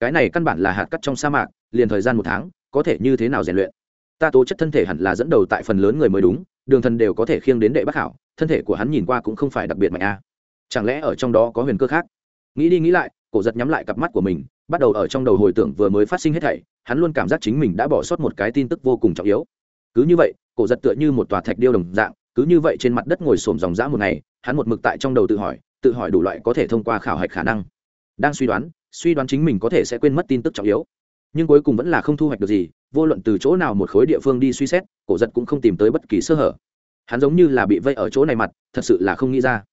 [SPEAKER 1] Cái này căn bản là hạt cắt trong sa mạc, liền thời gian một tháng, có thể như thế nào rèn luyện? Ta tố chất thân thể hẳn là dẫn đầu tại phần lớn người mới đúng, đường thần đều có thể khiêng đến đệ bắc hảo, thân thể của hắn nhìn qua cũng không phải đặc biệt mạnh a. Chẳng lẽ ở trong đó có huyền cơ khác? Nghĩ đi nghĩ lại, cổ giật nhắm lại cặp mắt của mình, bắt đầu ở trong đầu hồi tưởng vừa mới phát sinh hết thảy, hắn luôn cảm giác chính mình đã bỏ sót một cái tin tức vô cùng trọng yếu. Cứ như vậy, cổ giật tựa như một tòa thạch điêu đồng dạng, cứ như vậy trên mặt đất ngồi xổm dòng dã một ngày, hắn một mực tại trong đầu tự hỏi tự hỏi đủ loại có thể thông qua khảo hạch khả năng. Đang suy đoán suy đoán chính mình có thể sẽ quên mất tin tức trọng yếu. Nhưng cuối cùng vẫn là không thu hoạch được gì, vô luận từ chỗ nào một khối địa phương đi suy xét, cổ giật cũng không tìm tới bất kỳ sơ hở. Hắn giống như là bị vây ở chỗ này mặt, thật sự là không nghĩ ra.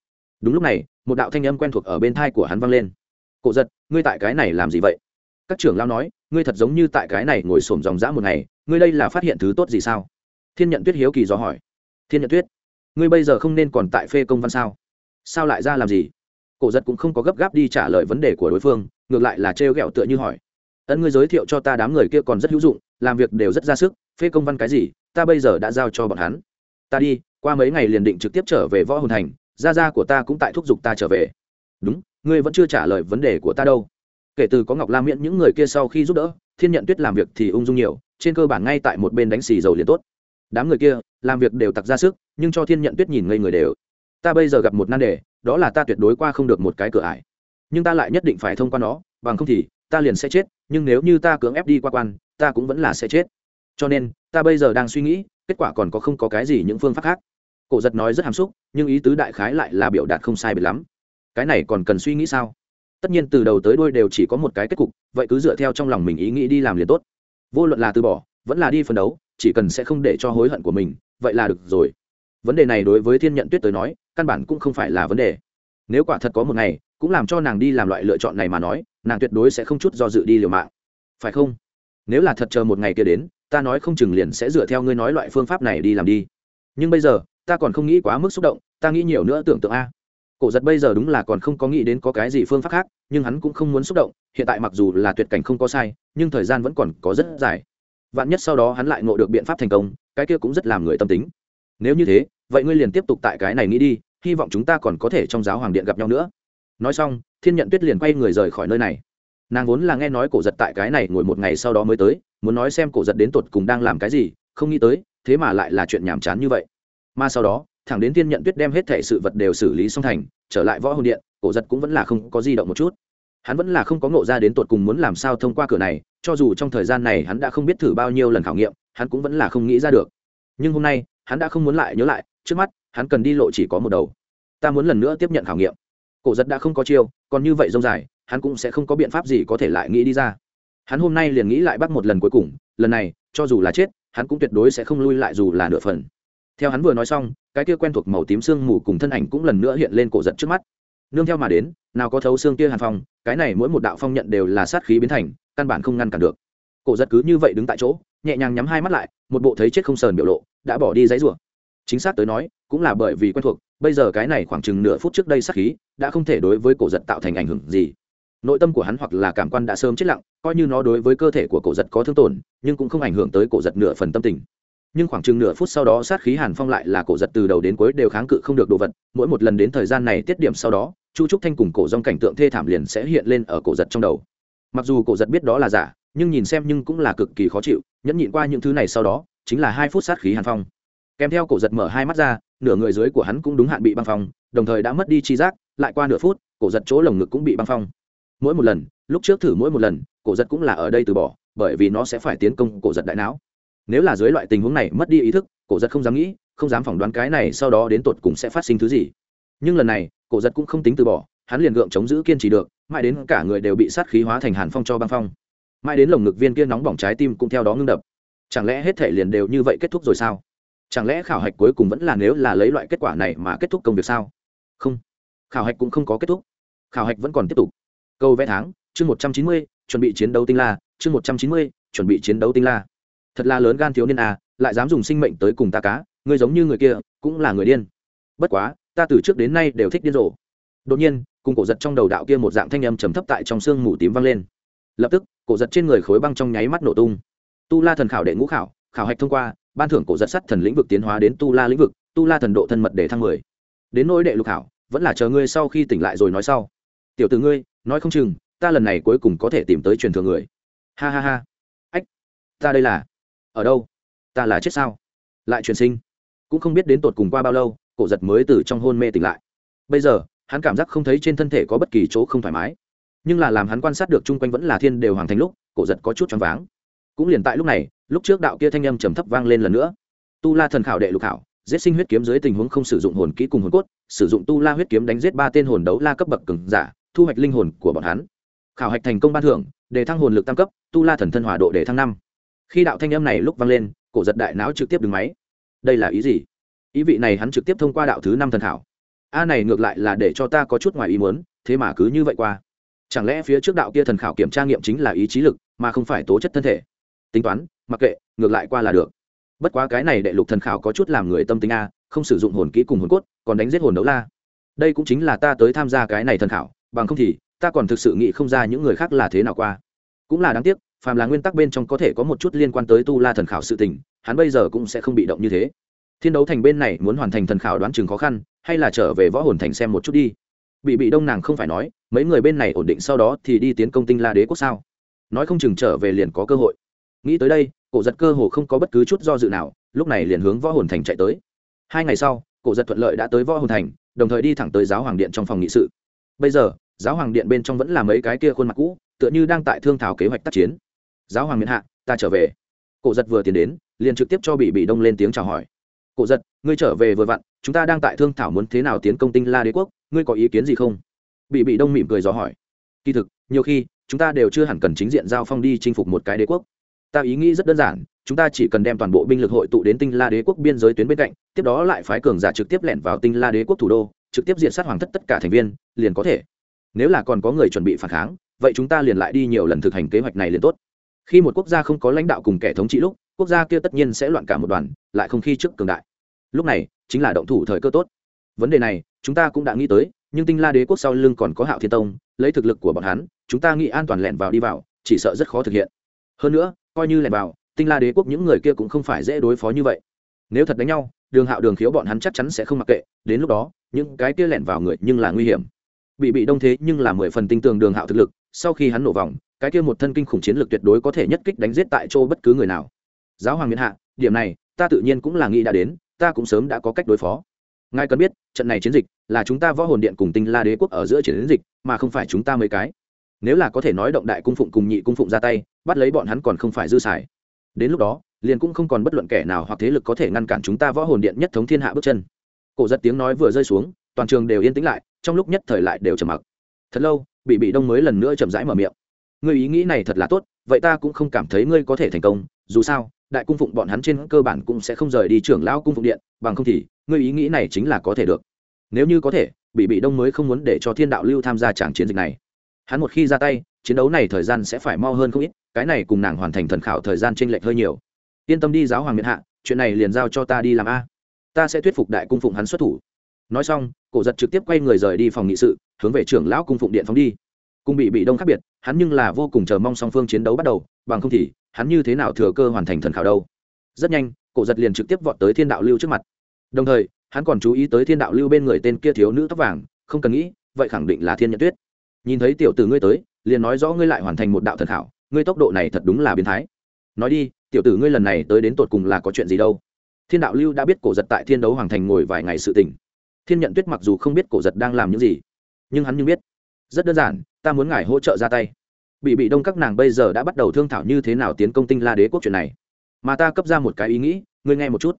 [SPEAKER 1] Đúng lúc này, một đạo thanh âm quen thuộc ở bên thai của hắn vang lên. Cổ giật, ngươi tại cái này làm gì vậy? Các trưởng lao nói, ngươi thật giống như tại cái này ngồi xổm dòng dã một ngày, ngươi đây là phát hiện thứ tốt gì sao? Thiên nhận tuyết hiếu kỳ dò hỏi. Thiên nhận tuyết, ngươi bây giờ không nên còn tại phê công văn sao? Sao lại ra làm gì? Cổ giật cũng không có gấp gáp đi trả lời vấn đề của đối phương, ngược lại là trêu ghẹo tựa như hỏi. Ấn ngươi giới thiệu cho ta đám người kia còn rất hữu dụng, làm việc đều rất ra sức, phê công văn cái gì, ta bây giờ đã giao cho bọn hắn. Ta đi, qua mấy ngày liền định trực tiếp trở về võ hồn thành, gia gia của ta cũng tại thúc giục ta trở về. Đúng, ngươi vẫn chưa trả lời vấn đề của ta đâu. Kể từ có ngọc la miễn những người kia sau khi giúp đỡ, thiên nhận tuyết làm việc thì ung dung nhiều, trên cơ bản ngay tại một bên đánh xì dầu liền tốt. Đám người kia, làm việc đều tặc ra sức, nhưng cho thiên nhận tuyết nhìn ngây người đều ta bây giờ gặp một nan đề, đó là ta tuyệt đối qua không được một cái cửa ải. Nhưng ta lại nhất định phải thông qua nó, bằng không thì, ta liền sẽ chết, nhưng nếu như ta cưỡng ép đi qua quan, ta cũng vẫn là sẽ chết. Cho nên, ta bây giờ đang suy nghĩ, kết quả còn có không có cái gì những phương pháp khác. Cổ giật nói rất hàm xúc, nhưng ý tứ đại khái lại là biểu đạt không sai biệt lắm. Cái này còn cần suy nghĩ sao? Tất nhiên từ đầu tới đuôi đều chỉ có một cái kết cục, vậy cứ dựa theo trong lòng mình ý nghĩ đi làm liền tốt. Vô luận là từ bỏ, vẫn là đi phấn đấu, chỉ cần sẽ không để cho hối hận của mình, vậy là được rồi vấn đề này đối với thiên nhận tuyết tới nói, căn bản cũng không phải là vấn đề. Nếu quả thật có một ngày, cũng làm cho nàng đi làm loại lựa chọn này mà nói, nàng tuyệt đối sẽ không chút do dự đi liều mạng. Phải không? Nếu là thật chờ một ngày kia đến, ta nói không chừng liền sẽ dựa theo ngươi nói loại phương pháp này đi làm đi. Nhưng bây giờ, ta còn không nghĩ quá mức xúc động, ta nghĩ nhiều nữa tưởng tượng a. Cổ giật bây giờ đúng là còn không có nghĩ đến có cái gì phương pháp khác, nhưng hắn cũng không muốn xúc động, hiện tại mặc dù là tuyệt cảnh không có sai, nhưng thời gian vẫn còn có rất dài. Vạn nhất sau đó hắn lại ngộ được biện pháp thành công, cái kia cũng rất làm người tâm tính nếu như thế, vậy ngươi liền tiếp tục tại cái này nghĩ đi, hy vọng chúng ta còn có thể trong giáo hoàng điện gặp nhau nữa. Nói xong, thiên nhận tuyết liền quay người rời khỏi nơi này. Nàng vốn là nghe nói cổ giật tại cái này ngồi một ngày sau đó mới tới, muốn nói xem cổ giật đến tột cùng đang làm cái gì, không nghĩ tới, thế mà lại là chuyện nhàm chán như vậy. Mà sau đó, thẳng đến thiên nhận tuyết đem hết thẻ sự vật đều xử lý xong thành, trở lại võ hồn điện, cổ giật cũng vẫn là không có di động một chút. Hắn vẫn là không có ngộ ra đến tột cùng muốn làm sao thông qua cửa này, cho dù trong thời gian này hắn đã không biết thử bao nhiêu lần khảo nghiệm, hắn cũng vẫn là không nghĩ ra được. Nhưng hôm nay hắn đã không muốn lại nhớ lại, trước mắt, hắn cần đi lộ chỉ có một đầu. Ta muốn lần nữa tiếp nhận khảo nghiệm. Cổ giật đã không có chiêu, còn như vậy dông dài, hắn cũng sẽ không có biện pháp gì có thể lại nghĩ đi ra. Hắn hôm nay liền nghĩ lại bắt một lần cuối cùng, lần này, cho dù là chết, hắn cũng tuyệt đối sẽ không lui lại dù là nửa phần. Theo hắn vừa nói xong, cái kia quen thuộc màu tím sương mù cùng thân ảnh cũng lần nữa hiện lên cổ giật trước mắt. Nương theo mà đến, nào có thấu xương kia hàn phong, cái này mỗi một đạo phong nhận đều là sát khí biến thành, căn bản không ngăn cản được. Cổ giật cứ như vậy đứng tại chỗ, nhẹ nhàng nhắm hai mắt lại, một bộ thấy chết không sờn biểu lộ đã bỏ đi giấy rủa. Chính xác tới nói, cũng là bởi vì quen thuộc, bây giờ cái này khoảng chừng nửa phút trước đây sát khí, đã không thể đối với cổ giật tạo thành ảnh hưởng gì. Nội tâm của hắn hoặc là cảm quan đã sớm chết lặng, coi như nó đối với cơ thể của cổ giật có thương tổn, nhưng cũng không ảnh hưởng tới cổ giật nửa phần tâm tình. Nhưng khoảng chừng nửa phút sau đó sát khí hàn phong lại là cổ giật từ đầu đến cuối đều kháng cự không được đồ vật, mỗi một lần đến thời gian này tiết điểm sau đó, chu trúc thanh cùng cổ dòng cảnh tượng thê thảm liền sẽ hiện lên ở cổ giật trong đầu. Mặc dù cổ giật biết đó là giả, nhưng nhìn xem nhưng cũng là cực kỳ khó chịu, nhẫn nhịn qua những thứ này sau đó chính là hai phút sát khí hàn phong. Kèm theo cổ giật mở hai mắt ra, nửa người dưới của hắn cũng đúng hạn bị băng phong, đồng thời đã mất đi chi giác, lại qua nửa phút, cổ giật chỗ lồng ngực cũng bị băng phong. Mỗi một lần, lúc trước thử mỗi một lần, cổ giật cũng là ở đây từ bỏ, bởi vì nó sẽ phải tiến công cổ giật đại não. Nếu là dưới loại tình huống này mất đi ý thức, cổ giật không dám nghĩ, không dám phỏng đoán cái này sau đó đến tột cùng sẽ phát sinh thứ gì. Nhưng lần này, cổ giật cũng không tính từ bỏ, hắn liền gượng chống giữ kiên trì được, mãi đến cả người đều bị sát khí hóa thành hàn phong cho băng phong. Mãi đến lồng ngực viên kia nóng bỏng trái tim cũng theo đó ngưng đập chẳng lẽ hết thể liền đều như vậy kết thúc rồi sao? Chẳng lẽ khảo hạch cuối cùng vẫn là nếu là lấy loại kết quả này mà kết thúc công việc sao? Không. Khảo hạch cũng không có kết thúc. Khảo hạch vẫn còn tiếp tục. Câu vẽ tháng, chương một trăm chín mươi, chuẩn bị chiến đấu tinh la, chương một trăm chín mươi, chuẩn bị chiến đấu tinh la. Thật là lớn gan thiếu niên à lại dám dùng sinh mệnh tới cùng ta cá người giống như người kia, cũng là người điên. Bất quá, ta từ trước đến nay đều thích điên rồ. Đột nhiên, cùng cổ giật trong đầu đạo kia một dạng thanh âm trầm thấp tại trong xương mù tím vang lên. Lập tức, cổ giật trên người khối băng trong nháy mắt nổ tung tu la thần khảo đệ ngũ khảo khảo hạch thông qua, ban thưởng cổ giật sắt thần lĩnh vực tiến hóa đến tu la lĩnh vực, tu la thần độ thân mật để thăng mười. Đến nỗi đệ lục khảo, vẫn là chờ ngươi sau khi tỉnh lại rồi nói sau. Tiểu từ ngươi, nói không chừng, ta lần này cuối cùng có thể tìm tới truyền thừa người. Ha ha ha. Ách, ta đây là, ở đâu? Ta là chết sao? Lại truyền sinh. Cũng không biết đến tột cùng qua bao lâu, cổ giật mới từ trong hôn mê tỉnh lại. Bây giờ, hắn cảm giác không thấy trên thân thể có bất kỳ chỗ không thoải mái. Nhưng là làm hắn quan sát được chung quanh vẫn là thiên đều hoàng thành lúc, cổ giật có chút choáng váng cũng liền tại lúc này, lúc trước đạo kia thanh âm trầm thấp vang lên lần nữa. Tu la thần khảo đệ lục khảo, giết sinh huyết kiếm dưới tình huống không sử dụng hồn kỹ cùng hồn cốt, sử dụng tu la huyết kiếm đánh giết ba tên hồn đấu la cấp bậc cường giả, thu hoạch linh hồn của bọn hắn. Khảo hạch thành công ban thưởng, để thăng hồn lực tam cấp, tu la thần thân hỏa độ để thăng năm. Khi đạo thanh âm này lúc vang lên, cổ giật đại não trực tiếp đứng máy. Đây là ý gì? Ý vị này hắn trực tiếp thông qua đạo thứ năm thần khảo. A này ngược lại là để cho ta có chút ngoài ý muốn, thế mà cứ như vậy qua. Chẳng lẽ phía trước đạo kia thần khảo kiểm tra nghiệm chính là ý chí lực, mà không phải tố chất thân thể? Tính toán, mặc kệ, ngược lại qua là được. Bất quá cái này đệ lục thần khảo có chút làm người tâm tính a, không sử dụng hồn kỹ cùng hồn cốt, còn đánh giết hồn đấu la. Đây cũng chính là ta tới tham gia cái này thần khảo, bằng không thì, ta còn thực sự nghĩ không ra những người khác là thế nào qua. Cũng là đáng tiếc, phàm là nguyên tắc bên trong có thể có một chút liên quan tới tu la thần khảo sự tình, hắn bây giờ cũng sẽ không bị động như thế. Thiên đấu thành bên này muốn hoàn thành thần khảo đoán chừng khó khăn, hay là trở về võ hồn thành xem một chút đi. Bị bị đông nàng không phải nói, mấy người bên này ổn định sau đó thì đi tiến công tinh la đế quốc sao? Nói không chừng trở về liền có cơ hội nghĩ tới đây, cổ giật cơ hồ không có bất cứ chút do dự nào, lúc này liền hướng võ hồn thành chạy tới. Hai ngày sau, cổ giật thuận lợi đã tới võ hồn thành, đồng thời đi thẳng tới giáo hoàng điện trong phòng nghị sự. Bây giờ, giáo hoàng điện bên trong vẫn là mấy cái kia khuôn mặt cũ, tựa như đang tại thương thảo kế hoạch tác chiến. Giáo hoàng miền hạ, ta trở về. Cổ giật vừa tiến đến, liền trực tiếp cho bị bị đông lên tiếng chào hỏi. Cổ giật, ngươi trở về vừa vặn, chúng ta đang tại thương thảo muốn thế nào tiến công tinh la đế quốc, ngươi có ý kiến gì không? Bị bị đông mỉm cười dò hỏi. Kỳ thực, nhiều khi, chúng ta đều chưa hẳn cần chính diện giao phong đi chinh phục một cái đế quốc ta ý nghĩ rất đơn giản, chúng ta chỉ cần đem toàn bộ binh lực hội tụ đến tinh la đế quốc biên giới tuyến bên cạnh, tiếp đó lại phái cường giả trực tiếp lẻn vào tinh la đế quốc thủ đô, trực tiếp diện sát hoàng thất tất cả thành viên, liền có thể. Nếu là còn có người chuẩn bị phản kháng, vậy chúng ta liền lại đi nhiều lần thực hành kế hoạch này liền tốt. Khi một quốc gia không có lãnh đạo cùng kẻ thống trị lúc, quốc gia kia tất nhiên sẽ loạn cả một đoàn, lại không khi trước cường đại. Lúc này, chính là động thủ thời cơ tốt. Vấn đề này, chúng ta cũng đã nghĩ tới, nhưng tinh la đế quốc sau lưng còn có hạo thiên tông, lấy thực lực của bọn hắn, chúng ta nghĩ an toàn lẻn vào đi vào, chỉ sợ rất khó thực hiện. Hơn nữa coi như lẻn vào, tinh la đế quốc những người kia cũng không phải dễ đối phó như vậy. Nếu thật đánh nhau, đường hạo đường khiếu bọn hắn chắc chắn sẽ không mặc kệ, đến lúc đó, những cái kia lẻn vào người nhưng là nguy hiểm. Bị bị đông thế nhưng là mười phần tinh tường đường hạo thực lực, sau khi hắn nổ vòng, cái kia một thân kinh khủng chiến lược tuyệt đối có thể nhất kích đánh giết tại chỗ bất cứ người nào. Giáo hoàng miền hạ, điểm này, ta tự nhiên cũng là nghĩ đã đến, ta cũng sớm đã có cách đối phó. Ngài cần biết, trận này chiến dịch là chúng ta võ hồn điện cùng tinh la đế quốc ở giữa chiến dịch, mà không phải chúng ta mấy cái nếu là có thể nói động đại cung phụng cùng nhị cung phụng ra tay, bắt lấy bọn hắn còn không phải dư xài. Đến lúc đó, liền cũng không còn bất luận kẻ nào hoặc thế lực có thể ngăn cản chúng ta võ hồn điện nhất thống thiên hạ bước chân. Cổ giật tiếng nói vừa rơi xuống, toàn trường đều yên tĩnh lại, trong lúc nhất thời lại đều trầm mặc. Thật lâu, bị bị đông mới lần nữa chậm rãi mở miệng. Ngươi ý nghĩ này thật là tốt, vậy ta cũng không cảm thấy ngươi có thể thành công, dù sao, đại cung phụng bọn hắn trên cơ bản cũng sẽ không rời đi trưởng lão cung phụng điện, bằng không thì, ngươi ý nghĩ này chính là có thể được. Nếu như có thể, bị bị đông mới không muốn để cho thiên đạo lưu tham gia tràng chiến dịch này hắn một khi ra tay, chiến đấu này thời gian sẽ phải mau hơn không ít, cái này cùng nàng hoàn thành thần khảo thời gian tranh lệch hơi nhiều. Yên tâm đi, giáo hoàng miệt hạ, chuyện này liền giao cho ta đi làm a. Ta sẽ thuyết phục đại cung phụng hắn xuất thủ. Nói xong, cổ giật trực tiếp quay người rời đi phòng nghị sự, hướng về trưởng lão cung phụng điện phóng đi. Cùng bị bị đông khác biệt, hắn nhưng là vô cùng chờ mong song phương chiến đấu bắt đầu, bằng không thì, hắn như thế nào thừa cơ hoàn thành thần khảo đâu. Rất nhanh, cổ giật liền trực tiếp vọt tới thiên đạo lưu trước mặt. Đồng thời, hắn còn chú ý tới thiên đạo lưu bên người tên kia thiếu nữ tóc vàng, không cần nghĩ, vậy khẳng định là thiên nhật tuyết nhìn thấy tiểu tử ngươi tới, liền nói rõ ngươi lại hoàn thành một đạo thần khảo, ngươi tốc độ này thật đúng là biến thái. Nói đi, tiểu tử ngươi lần này tới đến tột cùng là có chuyện gì đâu? Thiên đạo lưu đã biết cổ giật tại thiên đấu hoàng thành ngồi vài ngày sự tình. Thiên nhận tuyết mặc dù không biết cổ giật đang làm những gì, nhưng hắn nhưng biết. Rất đơn giản, ta muốn ngài hỗ trợ ra tay. Bị bị đông các nàng bây giờ đã bắt đầu thương thảo như thế nào tiến công tinh la đế quốc chuyện này. Mà ta cấp ra một cái ý nghĩ, ngươi nghe một chút.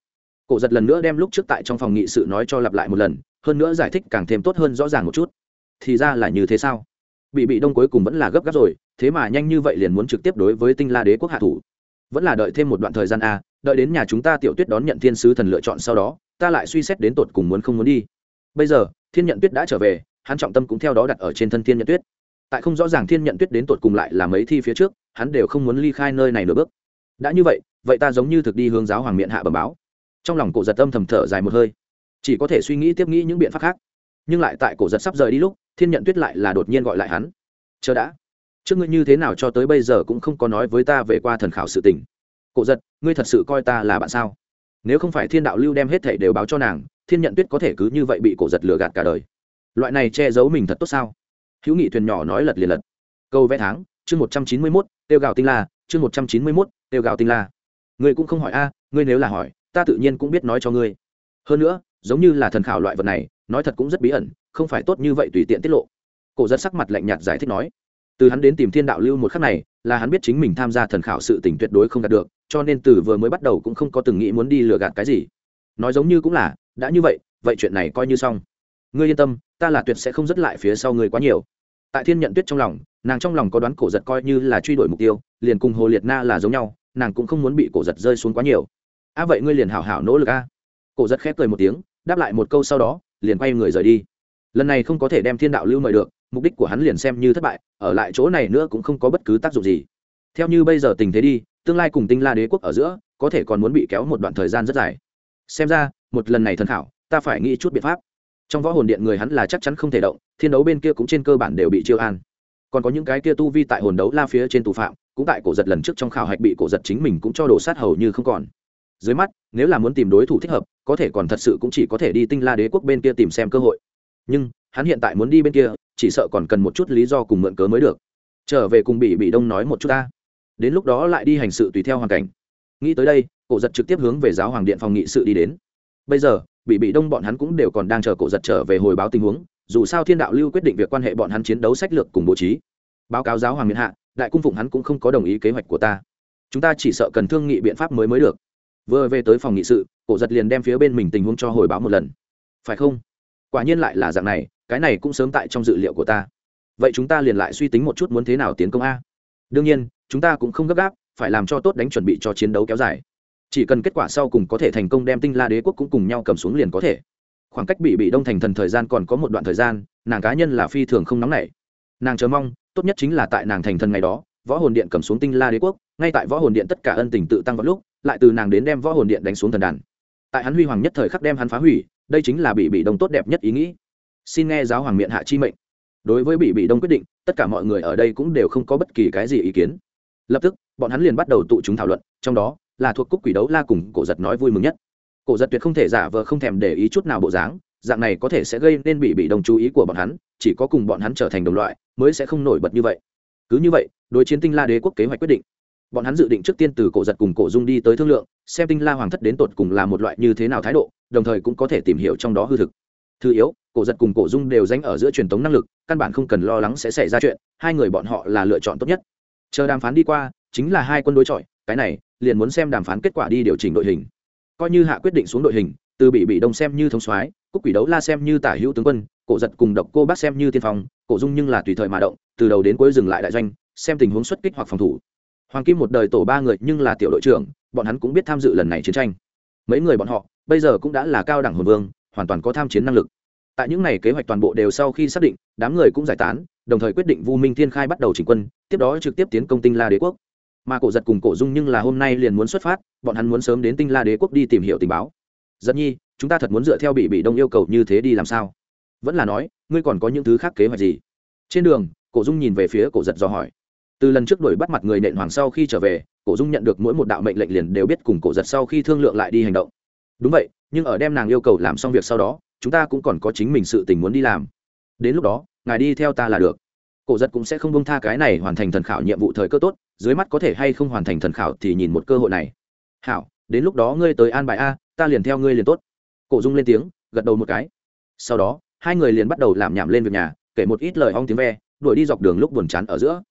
[SPEAKER 1] Cổ giật lần nữa đem lúc trước tại trong phòng nghị sự nói cho lặp lại một lần, hơn nữa giải thích càng thêm tốt hơn rõ ràng một chút. Thì ra là như thế sao? Bị bị đông cuối cùng vẫn là gấp gáp rồi, thế mà nhanh như vậy liền muốn trực tiếp đối với tinh la đế quốc hạ thủ. Vẫn là đợi thêm một đoạn thời gian a, đợi đến nhà chúng ta tiểu tuyết đón nhận thiên sứ thần lựa chọn sau đó, ta lại suy xét đến tột cùng muốn không muốn đi. Bây giờ, thiên nhận tuyết đã trở về, hắn trọng tâm cũng theo đó đặt ở trên thân thiên nhận tuyết. Tại không rõ ràng thiên nhận tuyết đến tột cùng lại là mấy thi phía trước, hắn đều không muốn ly khai nơi này nửa bước. Đã như vậy vậy ta giống như thực đi hướng giáo hoàng miện hạ bẩm báo. Trong lòng cổ giật âm thầm thở dài một hơi. Chỉ có thể suy nghĩ tiếp nghĩ những biện pháp khác. Nhưng lại tại cổ giật sắp rời đi lúc thiên nhận tuyết lại là đột nhiên gọi lại hắn. Chờ đã. Trước ngươi như thế nào cho tới bây giờ cũng không có nói với ta về qua thần khảo sự tình. Cổ giật, ngươi thật sự coi ta là bạn sao? Nếu không phải thiên đạo lưu đem hết thảy đều báo cho nàng, thiên nhận tuyết có thể cứ như vậy bị cổ giật lừa gạt cả đời. Loại này che giấu mình thật tốt sao? Hữu nghị thuyền nhỏ nói lật liền lật. Câu vẽ tháng, chương một trăm chín mươi mốt, tiêu gạo tinh la, chương một trăm chín mươi mốt, tiêu gạo tinh la. Ngươi cũng không hỏi a, ngươi nếu là hỏi, ta tự nhiên cũng biết nói cho ngươi. Hơn nữa giống như là thần khảo loại vật này, nói thật cũng rất bí ẩn, không phải tốt như vậy tùy tiện tiết lộ. Cổ giật sắc mặt lạnh nhạt giải thích nói, từ hắn đến tìm thiên đạo lưu một khắc này, là hắn biết chính mình tham gia thần khảo sự tỉnh tuyệt đối không đạt được, cho nên từ vừa mới bắt đầu cũng không có từng nghĩ muốn đi lừa gạt cái gì. Nói giống như cũng là, đã như vậy vậy chuyện này coi như xong. Ngươi yên tâm, ta là tuyệt sẽ không dứt lại phía sau ngươi quá nhiều. Tại thiên nhận tuyết trong lòng, nàng trong lòng có đoán cổ giật coi như là truy đuổi mục tiêu, liền cùng hồ liệt na là giống nhau, nàng cũng không muốn bị cổ giật rơi xuống quá nhiều. A, vậy ngươi liền hảo hảo nỗ lực a. Cổ giật khép cười một tiếng đáp lại một câu sau đó, liền quay người rời đi. Lần này không có thể đem thiên đạo lưu mời được, mục đích của hắn liền xem như thất bại, ở lại chỗ này nữa cũng không có bất cứ tác dụng gì. Theo như bây giờ tình thế đi, tương lai cùng tinh la đế quốc ở giữa, có thể còn muốn bị kéo một đoạn thời gian rất dài. Xem ra, một lần này thần khảo, ta phải nghĩ chút biện pháp. Trong võ hồn điện người hắn là chắc chắn không thể động, thiên đấu bên kia cũng trên cơ bản đều bị chiêu an. Còn có những cái kia tu vi tại hồn đấu la phía trên tù phạm, cũng tại cổ giật lần trước trong khảo hạch bị cổ giật chính mình cũng cho đổ sát hầu như không còn dưới mắt, nếu là muốn tìm đối thủ thích hợp, có thể còn thật sự cũng chỉ có thể đi tinh la đế quốc bên kia tìm xem cơ hội. Nhưng, hắn hiện tại muốn đi bên kia, chỉ sợ còn cần một chút lý do cùng mượn cớ mới được. Trở về cùng bị bị đông nói một chút ta. Đến lúc đó lại đi hành sự tùy theo hoàn cảnh. Nghĩ tới đây, cổ giật trực tiếp hướng về giáo hoàng điện phòng nghị sự đi đến. Bây giờ bị bị đông bọn hắn cũng đều còn đang chờ cổ giật trở về hồi báo tình huống, dù sao thiên đạo lưu quyết định việc quan hệ bọn hắn chiến đấu sách lược cùng bố trí. Báo cáo giáo hoàng miền hạ, đại cung phụng hắn cũng không có đồng ý kế hoạch của ta. Chúng ta chỉ sợ cần thương nghị biện pháp mới mới được vừa về tới phòng nghị sự, cổ giật liền đem phía bên mình tình huống cho hồi báo một lần. Phải không? Quả nhiên lại là dạng này, cái này cũng sớm tại trong dự liệu của ta. Vậy chúng ta liền lại suy tính một chút muốn thế nào tiến công a. Đương nhiên, chúng ta cũng không gấp gáp, phải làm cho tốt đánh chuẩn bị cho chiến đấu kéo dài. Chỉ cần kết quả sau cùng có thể thành công đem tinh la đế quốc cũng cùng nhau cầm xuống liền có thể. Khoảng cách bị bị đông thành thần thời gian còn có một đoạn thời gian, nàng cá nhân là phi thường không nóng nảy. Nàng chờ mong, tốt nhất chính là tại nàng thành thần ngày đó, võ hồn điện cầm xuống tinh la đế quốc, ngay tại võ hồn điện tất cả ân tình tự tăng vào lúc lại từ nàng đến đem võ hồn điện đánh xuống thần đàn. Tại hắn huy hoàng nhất thời khắc đem hắn phá hủy, đây chính là bị bị đông tốt đẹp nhất ý nghĩ. Xin nghe giáo hoàng miệng hạ chi mệnh. Đối với bị bị đông quyết định, tất cả mọi người ở đây cũng đều không có bất kỳ cái gì ý kiến. Lập tức, bọn hắn liền bắt đầu tụ chúng thảo luận, trong đó, là thuộc cúc quỷ đấu la cùng cổ giật nói vui mừng nhất. Cổ giật tuyệt không thể giả vờ không thèm để ý chút nào bộ dáng, dạng này có thể sẽ gây nên bị bị đồng chú ý của bọn hắn, chỉ có cùng bọn hắn trở thành đồng loại, mới sẽ không nổi bật như vậy. Cứ như vậy, đối chiến tinh la đế quốc kế hoạch quyết định bọn hắn dự định trước tiên từ cổ giật cùng cổ dung đi tới thương lượng, xem tinh la hoàng thất đến tột cùng là một loại như thế nào thái độ, đồng thời cũng có thể tìm hiểu trong đó hư thực. Thứ yếu, cổ giật cùng cổ dung đều danh ở giữa truyền thống năng lực, căn bản không cần lo lắng sẽ xảy ra chuyện, hai người bọn họ là lựa chọn tốt nhất. Chờ đàm phán đi qua, chính là hai quân đối chọi, cái này, liền muốn xem đàm phán kết quả đi điều chỉnh đội hình. Coi như hạ quyết định xuống đội hình, từ bị bị đông xem như thống soái, cúc quỷ đấu la xem như tả hữu tướng quân, cổ giật cùng độc cô bác xem như tiên phong, cổ dung nhưng là tùy thời mà động, từ đầu đến cuối dừng lại đại doanh, xem tình huống xuất kích hoặc phòng thủ hoàng kim một đời tổ ba người nhưng là tiểu đội trưởng, bọn hắn cũng biết tham dự lần này chiến tranh. Mấy người bọn họ, bây giờ cũng đã là cao đẳng hồn vương, hoàn toàn có tham chiến năng lực. Tại những ngày kế hoạch toàn bộ đều sau khi xác định, đám người cũng giải tán, đồng thời quyết định vu minh thiên khai bắt đầu chỉnh quân, tiếp đó trực tiếp tiến công tinh la đế quốc. Mà cổ giật cùng cổ dung nhưng là hôm nay liền muốn xuất phát, bọn hắn muốn sớm đến tinh la đế quốc đi tìm hiểu tình báo. Giật nhi, chúng ta thật muốn dựa theo bị bị đông yêu cầu như thế đi làm sao? Vẫn là nói, ngươi còn có những thứ khác kế hoạch gì? Trên đường, cổ dung nhìn về phía cổ giật do hỏi từ lần trước đuổi bắt mặt người nện hoàng sau khi trở về, cổ dung nhận được mỗi một đạo mệnh lệnh liền đều biết cùng cổ giật sau khi thương lượng lại đi hành động. Đúng vậy, nhưng ở đem nàng yêu cầu làm xong việc sau đó, chúng ta cũng còn có chính mình sự tình muốn đi làm. Đến lúc đó, ngài đi theo ta là được. Cổ giật cũng sẽ không bông tha cái này hoàn thành thần khảo nhiệm vụ thời cơ tốt, dưới mắt có thể hay không hoàn thành thần khảo thì nhìn một cơ hội này. Hảo, đến lúc đó ngươi tới an bài a, ta liền theo ngươi liền tốt. Cổ dung lên tiếng, gật đầu một cái. Sau đó, hai người liền bắt đầu làm nhảm lên việc nhà, kể một ít lời ong tiếng ve, đuổi đi dọc đường lúc buồn chán ở giữa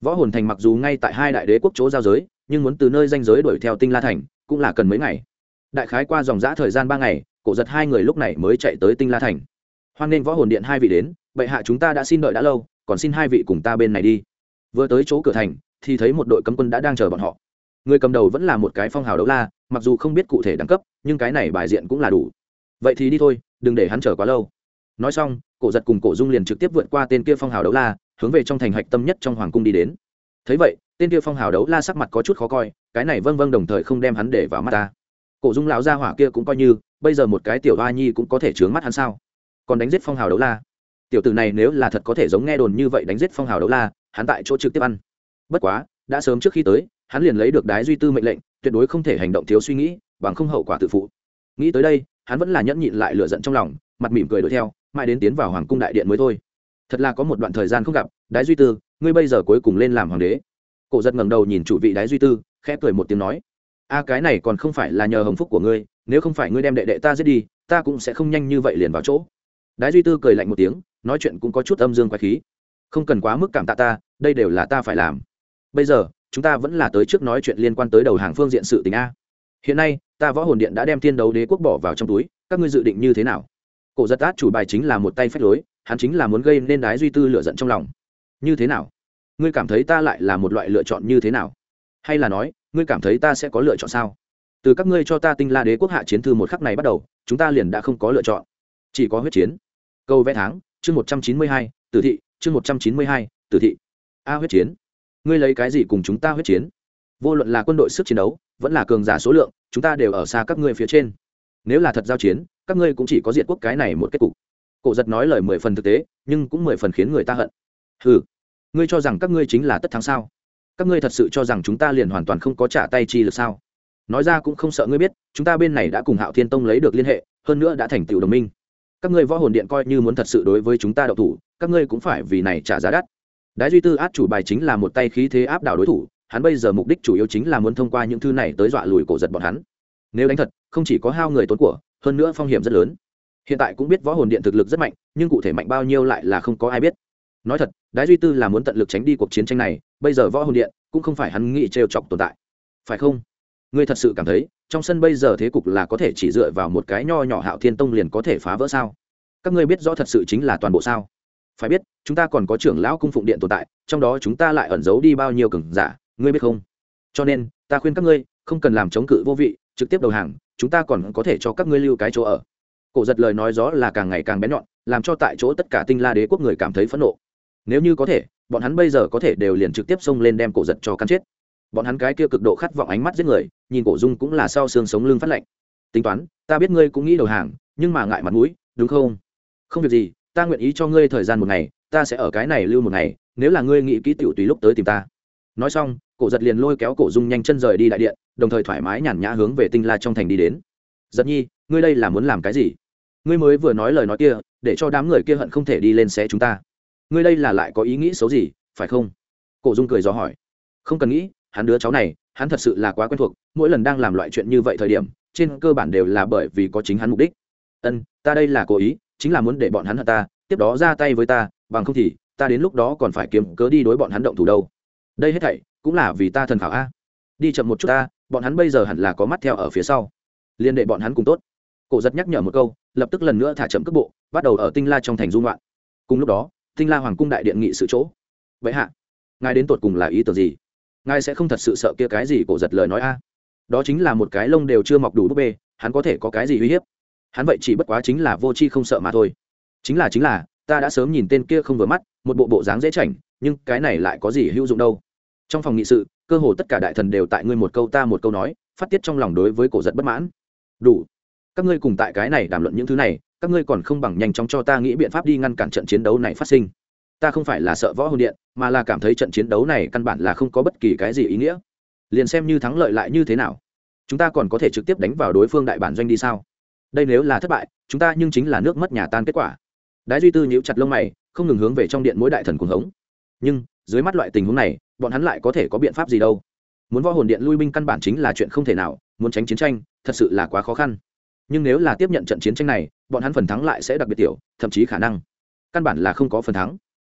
[SPEAKER 1] võ hồn thành mặc dù ngay tại hai đại đế quốc chỗ giao giới, nhưng muốn từ nơi danh giới đuổi theo tinh la thành, cũng là cần mấy ngày. Đại khái qua dòng giã thời gian ba ngày, cổ giật hai người lúc này mới chạy tới tinh la thành. Hoan nghênh võ hồn điện hai vị đến, bệ hạ chúng ta đã xin đợi đã lâu, còn xin hai vị cùng ta bên này đi. Vừa tới chỗ cửa thành, thì thấy một đội cấm quân đã đang chờ bọn họ. Người cầm đầu vẫn là một cái phong hào đấu la, mặc dù không biết cụ thể đẳng cấp, nhưng cái này bài diện cũng là đủ. Vậy thì đi thôi, đừng để hắn chờ quá lâu. Nói xong, cổ giật cùng cổ dung liền trực tiếp vượt qua tên kia phong hào đấu la hướng về trong thành hạch tâm nhất trong hoàng cung đi đến. Thấy vậy, tên kia phong hào đấu la sắc mặt có chút khó coi, cái này vâng vâng đồng thời không đem hắn để vào mắt ta. Cổ dung lão gia hỏa kia cũng coi như, bây giờ một cái tiểu hoa nhi cũng có thể chướng mắt hắn sao? Còn đánh giết phong hào đấu la? Tiểu tử này nếu là thật có thể giống nghe đồn như vậy đánh giết phong hào đấu la, hắn tại chỗ trực tiếp ăn. Bất quá, đã sớm trước khi tới, hắn liền lấy được đái duy tư mệnh lệnh, tuyệt đối không thể hành động thiếu suy nghĩ, bằng không hậu quả tự phụ. Nghĩ tới đây, hắn vẫn là nhẫn nhịn lại lửa giận trong lòng, mặt mỉm cười đuổi theo, mãi đến tiến vào hoàng cung đại điện mới thôi thật là có một đoạn thời gian không gặp, đái duy tư, ngươi bây giờ cuối cùng lên làm hoàng đế. Cổ giật ngẩng đầu nhìn chủ vị đái duy tư, khẽ cười một tiếng nói, a, cái này còn không phải là nhờ hồng phúc của ngươi, nếu không phải ngươi đem đệ đệ ta giết đi, ta cũng sẽ không nhanh như vậy liền vào chỗ. Đái duy tư cười lạnh một tiếng, nói chuyện cũng có chút âm dương quái khí, không cần quá mức cảm tạ ta, đây đều là ta phải làm. Bây giờ, chúng ta vẫn là tới trước nói chuyện liên quan tới đầu hàng phương diện sự tình a. Hiện nay, ta võ hồn điện đã đem thiên đấu đế quốc bỏ vào trong túi, các ngươi dự định như thế nào? Cổ giật át chủ bài chính là một tay phách lối hắn chính là muốn gây nên đái duy tư lựa giận trong lòng. Như thế nào? Ngươi cảm thấy ta lại là một loại lựa chọn như thế nào? Hay là nói, ngươi cảm thấy ta sẽ có lựa chọn sao? Từ các ngươi cho ta tinh la đế quốc hạ chiến thư một khắc này bắt đầu, chúng ta liền đã không có lựa chọn. Chỉ có huyết chiến. Câu vẽ tháng, chương một trăm chín mươi hai, tử thị, chương một trăm chín mươi hai, tử thị. A huyết chiến. Ngươi lấy cái gì cùng chúng ta huyết chiến? Vô luận là quân đội sức chiến đấu, vẫn là cường giả số lượng, chúng ta đều ở xa các ngươi phía trên. Nếu là thật giao chiến, các ngươi cũng chỉ có diện quốc cái này một kết cục cổ giật nói lời mười phần thực tế, nhưng cũng mười phần khiến người ta hận. Ừ ngươi cho rằng các ngươi chính là tất thắng sao? Các ngươi thật sự cho rằng chúng ta liền hoàn toàn không có trả tay chi lực sao? Nói ra cũng không sợ ngươi biết, chúng ta bên này đã cùng hạo thiên tông lấy được liên hệ, hơn nữa đã thành tựu đồng minh. Các ngươi võ hồn điện coi như muốn thật sự đối với chúng ta đậu thủ, các ngươi cũng phải vì này trả giá đắt. Đái duy tư át chủ bài chính là một tay khí thế áp đảo đối thủ, hắn bây giờ mục đích chủ yếu chính là muốn thông qua những thư này tới dọa lùi cổ giật bọn hắn. Nếu đánh thật, không chỉ có hao người tốn của, hơn nữa phong hiểm rất lớn hiện tại cũng biết võ hồn điện thực lực rất mạnh, nhưng cụ thể mạnh bao nhiêu lại là không có ai biết. Nói thật, đái duy tư là muốn tận lực tránh đi cuộc chiến tranh này, bây giờ võ hồn điện cũng không phải hắn nghĩ trêu chọc tồn tại. Phải không? Ngươi thật sự cảm thấy, trong sân bây giờ thế cục là có thể chỉ dựa vào một cái nho nhỏ hạo thiên tông liền có thể phá vỡ sao? Các ngươi biết rõ thật sự chính là toàn bộ sao? Phải biết, chúng ta còn có trưởng lão cung phụng điện tồn tại, trong đó chúng ta lại ẩn giấu đi bao nhiêu cường giả, ngươi biết không? Cho nên, ta khuyên các ngươi, không cần làm chống cự vô vị, trực tiếp đầu hàng, chúng ta còn có thể cho các ngươi lưu cái chỗ ở cổ giật lời nói gió là càng ngày càng bén nhọn, làm cho tại chỗ tất cả tinh la đế quốc người cảm thấy phẫn nộ. Nếu như có thể, bọn hắn bây giờ có thể đều liền trực tiếp xông lên đem cổ giật cho cắn chết. Bọn hắn cái kia cực độ khát vọng ánh mắt giết người, nhìn cổ dung cũng là sau xương sống lưng phát lạnh. Tính toán, ta biết ngươi cũng nghĩ đầu hàng, nhưng mà ngại mặt mũi, đúng không? Không việc gì, ta nguyện ý cho ngươi thời gian một ngày, ta sẽ ở cái này lưu một ngày, nếu là ngươi nghĩ kỹ tiểu tùy lúc tới tìm ta. Nói xong, cổ giật liền lôi kéo cổ dung nhanh chân rời đi đại điện, đồng thời thoải mái nhàn nhã hướng về tinh la trong thành đi đến. Giật nhi ngươi đây là muốn làm cái gì? Ngươi mới vừa nói lời nói kia, để cho đám người kia hận không thể đi lên xe chúng ta. Ngươi đây là lại có ý nghĩ xấu gì, phải không? Cổ dung cười gió hỏi. Không cần nghĩ, hắn đứa cháu này, hắn thật sự là quá quen thuộc, mỗi lần đang làm loại chuyện như vậy thời điểm, trên cơ bản đều là bởi vì có chính hắn mục đích. Ân, ta đây là cố ý, chính là muốn để bọn hắn hận ta, tiếp đó ra tay với ta, bằng không thì, ta đến lúc đó còn phải kiếm cớ đi đối bọn hắn động thủ đâu. Đây hết thảy, cũng là vì ta thần khảo a. Đi chậm một chút ta, bọn hắn bây giờ hẳn là có mắt theo ở phía sau. Liên đệ bọn hắn cùng tốt cổ giật nhắc nhở một câu, lập tức lần nữa thả chậm cước bộ, bắt đầu ở tinh la trong thành dung loạn cùng lúc đó, tinh la hoàng cung đại điện nghị sự chỗ. Vậy hạ, ngài đến tột cùng là ý tưởng gì? Ngài sẽ không thật sự sợ kia cái gì cổ giật lời nói a? Đó chính là một cái lông đều chưa mọc đủ búp bê, hắn có thể có cái gì uy hiếp? Hắn vậy chỉ bất quá chính là vô tri không sợ mà thôi. Chính là chính là, ta đã sớm nhìn tên kia không vừa mắt, một bộ bộ dáng dễ chảnh, nhưng cái này lại có gì hữu dụng đâu? Trong phòng nghị sự, cơ hồ tất cả đại thần đều tại ngươi một câu ta một câu nói, phát tiết trong lòng đối với cổ giật bất mãn. Đủ các ngươi cùng tại cái này đàm luận những thứ này, các ngươi còn không bằng nhanh chóng cho ta nghĩ biện pháp đi ngăn cản trận chiến đấu này phát sinh. Ta không phải là sợ võ hồn điện, mà là cảm thấy trận chiến đấu này căn bản là không có bất kỳ cái gì ý nghĩa. Liền xem như thắng lợi lại như thế nào, chúng ta còn có thể trực tiếp đánh vào đối phương đại bản doanh đi sao? Đây nếu là thất bại, chúng ta nhưng chính là nước mất nhà tan kết quả. Đái duy tư nhíu chặt lông mày, không ngừng hướng về trong điện mỗi đại thần cuồng hống. Nhưng, dưới mắt loại tình huống này, bọn hắn lại có thể có biện pháp gì đâu? Muốn võ hồn điện lui binh căn bản chính là chuyện không thể nào, muốn tránh chiến tranh, thật sự là quá khó khăn nhưng nếu là tiếp nhận trận chiến tranh này, bọn hắn phần thắng lại sẽ đặc biệt tiểu, thậm chí khả năng căn bản là không có phần thắng.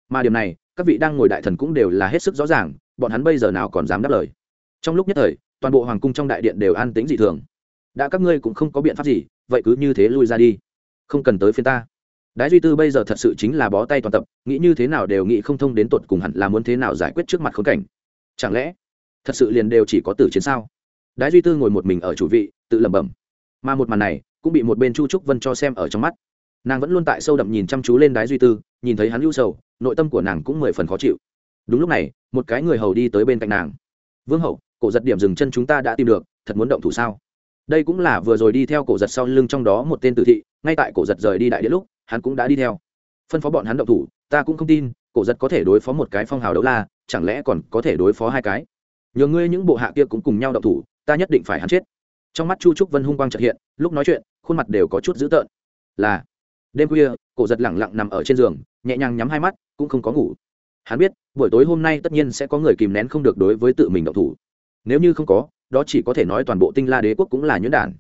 [SPEAKER 1] Mà điểm này, các vị đang ngồi đại thần cũng đều là hết sức rõ ràng, bọn hắn bây giờ nào còn dám đáp lời. Trong lúc nhất thời, toàn bộ hoàng cung trong đại điện đều an tĩnh dị thường. Đã các ngươi cũng không có biện pháp gì, vậy cứ như thế lui ra đi. Không cần tới phiên ta. Đái duy tư bây giờ thật sự chính là bó tay toàn tập, nghĩ như thế nào đều nghĩ không thông đến tột cùng hẳn là muốn thế nào giải quyết trước mặt khốn cảnh. Chẳng lẽ, thật sự liền đều chỉ có tử chiến sao? Đái duy tư ngồi một mình ở chủ vị, tự lẩm bẩm mà một màn này cũng bị một bên chu trúc vân cho xem ở trong mắt. Nàng vẫn luôn tại sâu đậm nhìn chăm chú lên đái duy tư, nhìn thấy hắn lưu sầu, nội tâm của nàng cũng mười phần khó chịu. Đúng lúc này, một cái người hầu đi tới bên cạnh nàng. Vương hậu, cổ giật điểm dừng chân chúng ta đã tìm được, thật muốn động thủ sao? Đây cũng là vừa rồi đi theo cổ giật sau lưng trong đó một tên tử thị, ngay tại cổ giật rời đi đại đĩa lúc, hắn cũng đã đi theo. Phân phó bọn hắn động thủ, ta cũng không tin, cổ giật có thể đối phó một cái phong hào đấu la, chẳng lẽ còn có thể đối phó hai cái? Nhờ ngươi những bộ hạ kia cũng cùng nhau động thủ, ta nhất định phải hắn chết trong mắt chu trúc vân hung quang trật hiện, lúc nói chuyện, khuôn mặt đều có chút dữ tợn. Là, đêm khuya, cổ giật lẳng lặng nằm ở trên giường, nhẹ nhàng nhắm hai mắt, cũng không có ngủ. Hắn biết, buổi tối hôm nay tất nhiên sẽ có người kìm nén không được đối với tự mình động thủ. Nếu như không có, đó chỉ có thể nói toàn bộ tinh la đế quốc cũng là nhuyễn đản.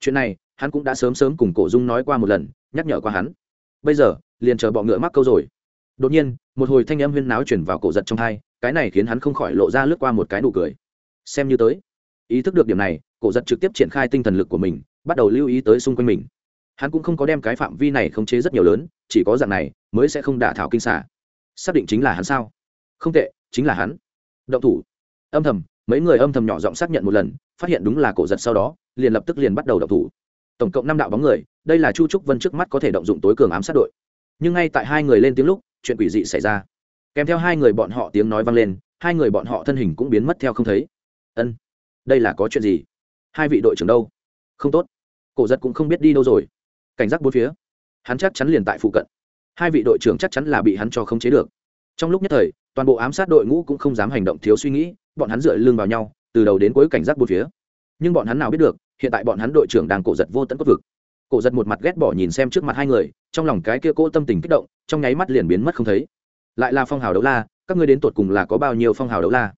[SPEAKER 1] Chuyện này, hắn cũng đã sớm sớm cùng cổ dung nói qua một lần, nhắc nhở qua hắn. Bây giờ, liền chờ bọ ngựa mắc câu rồi. Đột nhiên, một hồi thanh âm huyên náo chuyển vào cổ giật trong hai, cái này khiến hắn không khỏi lộ ra lướt qua một cái nụ cười. Xem như tới. Ý thức được điểm này cổ giật trực tiếp triển khai tinh thần lực của mình, bắt đầu lưu ý tới xung quanh mình. Hắn cũng không có đem cái phạm vi này khống chế rất nhiều lớn, chỉ có dạng này mới sẽ không đả thảo kinh xả xác định chính là hắn sao? Không tệ, chính là hắn. Động thủ. Âm thầm, mấy người âm thầm nhỏ giọng xác nhận một lần, phát hiện đúng là cổ giật sau đó, liền lập tức liền bắt đầu động thủ. Tổng cộng năm đạo bóng người, đây là chu trúc vân trước mắt có thể động dụng tối cường ám sát đội. Nhưng ngay tại hai người lên tiếng lúc, chuyện quỷ dị xảy ra. Kèm theo hai người bọn họ tiếng nói vang lên, hai người bọn họ thân hình cũng biến mất theo không thấy. Ân, đây là có chuyện gì? Hai vị đội trưởng đâu? Không tốt. Cổ giật cũng không biết đi đâu rồi. Cảnh giác bốn phía. Hắn chắc chắn liền tại phụ cận. Hai vị đội trưởng chắc chắn là bị hắn cho khống chế được. Trong lúc nhất thời, toàn bộ ám sát đội ngũ cũng không dám hành động thiếu suy nghĩ, bọn hắn dựa lưng vào nhau, từ đầu đến cuối cảnh giác bốn phía. Nhưng bọn hắn nào biết được, hiện tại bọn hắn đội trưởng đang cổ giật vô tận cốt vực. Cổ giật một mặt ghét bỏ nhìn xem trước mặt hai người, trong lòng cái kia cỗ tâm tình kích động, trong nháy mắt liền biến mất không thấy. Lại là phong hào đấu la, các ngươi đến tột cùng là có bao nhiêu phong hào đấu la?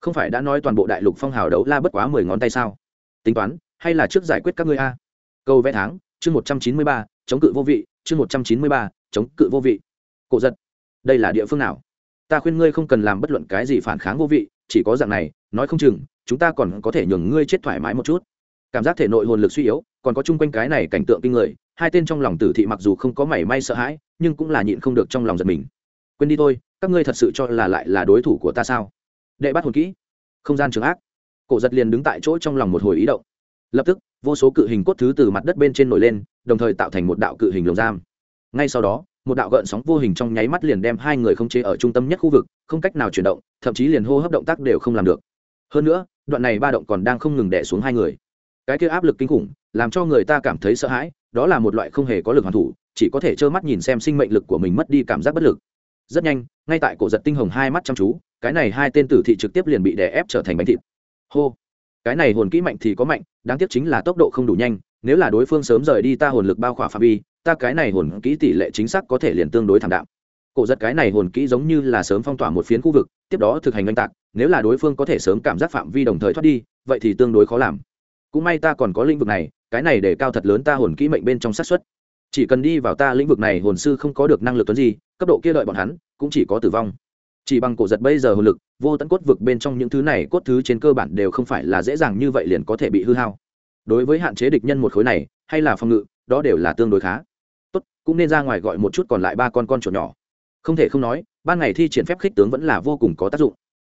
[SPEAKER 1] Không phải đã nói toàn bộ đại lục phong hào đấu la bất quá mười ngón tay sao? Tính toán, hay là trước giải quyết các ngươi a? Câu vẽ tháng, chương một trăm chín mươi ba, chống cự vô vị, chương một trăm chín mươi ba, chống cự vô vị. Cổ giật, đây là địa phương nào? Ta khuyên ngươi không cần làm bất luận cái gì phản kháng vô vị, chỉ có dạng này, nói không chừng, chúng ta còn có thể nhường ngươi chết thoải mái một chút. Cảm giác thể nội hồn lực suy yếu, còn có chung quanh cái này cảnh tượng kinh người, hai tên trong lòng tử thị mặc dù không có mảy may sợ hãi, nhưng cũng là nhịn không được trong lòng giật mình. Quên đi thôi, các ngươi thật sự cho là lại là đối thủ của ta sao? Đệ bắt hồn kỹ. Không gian trường ác cổ giật liền đứng tại chỗ trong lòng một hồi ý động. Lập tức, vô số cự hình cốt thứ từ mặt đất bên trên nổi lên, đồng thời tạo thành một đạo cự hình lồng giam. Ngay sau đó, một đạo gợn sóng vô hình trong nháy mắt liền đem hai người không chế ở trung tâm nhất khu vực, không cách nào chuyển động, thậm chí liền hô hấp động tác đều không làm được. Hơn nữa, đoạn này ba động còn đang không ngừng đẻ xuống hai người. Cái kia áp lực kinh khủng, làm cho người ta cảm thấy sợ hãi, đó là một loại không hề có lực hoàn thủ, chỉ có thể trơ mắt nhìn xem sinh mệnh lực của mình mất đi cảm giác bất lực. Rất nhanh, ngay tại cổ giật tinh hồng hai mắt chăm chú, cái này hai tên tử thị trực tiếp liền bị đè ép trở thành bánh thịt hô. Cái này hồn kỹ mạnh thì có mạnh, đáng tiếc chính là tốc độ không đủ nhanh, nếu là đối phương sớm rời đi ta hồn lực bao khỏa phạm vi, ta cái này hồn kỹ tỷ lệ chính xác có thể liền tương đối thảm đạm. Cổ giật cái này hồn kỹ giống như là sớm phong tỏa một phiến khu vực, tiếp đó thực hành oanh tạc, nếu là đối phương có thể sớm cảm giác phạm vi đồng thời thoát đi, vậy thì tương đối khó làm. Cũng may ta còn có lĩnh vực này, cái này để cao thật lớn ta hồn kỹ mệnh bên trong sát xuất chỉ cần đi vào ta lĩnh vực này hồn sư không có được năng lực tuấn gì, cấp độ kia đợi bọn hắn, cũng chỉ có tử vong chỉ bằng cổ giật bây giờ hồn lực, vô tận cốt vực bên trong những thứ này cốt thứ trên cơ bản đều không phải là dễ dàng như vậy liền có thể bị hư hao. Đối với hạn chế địch nhân một khối này, hay là phòng ngự, đó đều là tương đối khá. Tốt, cũng nên ra ngoài gọi một chút còn lại ba con con chuột nhỏ. Không thể không nói, ban ngày thi triển phép khích tướng vẫn là vô cùng có tác dụng.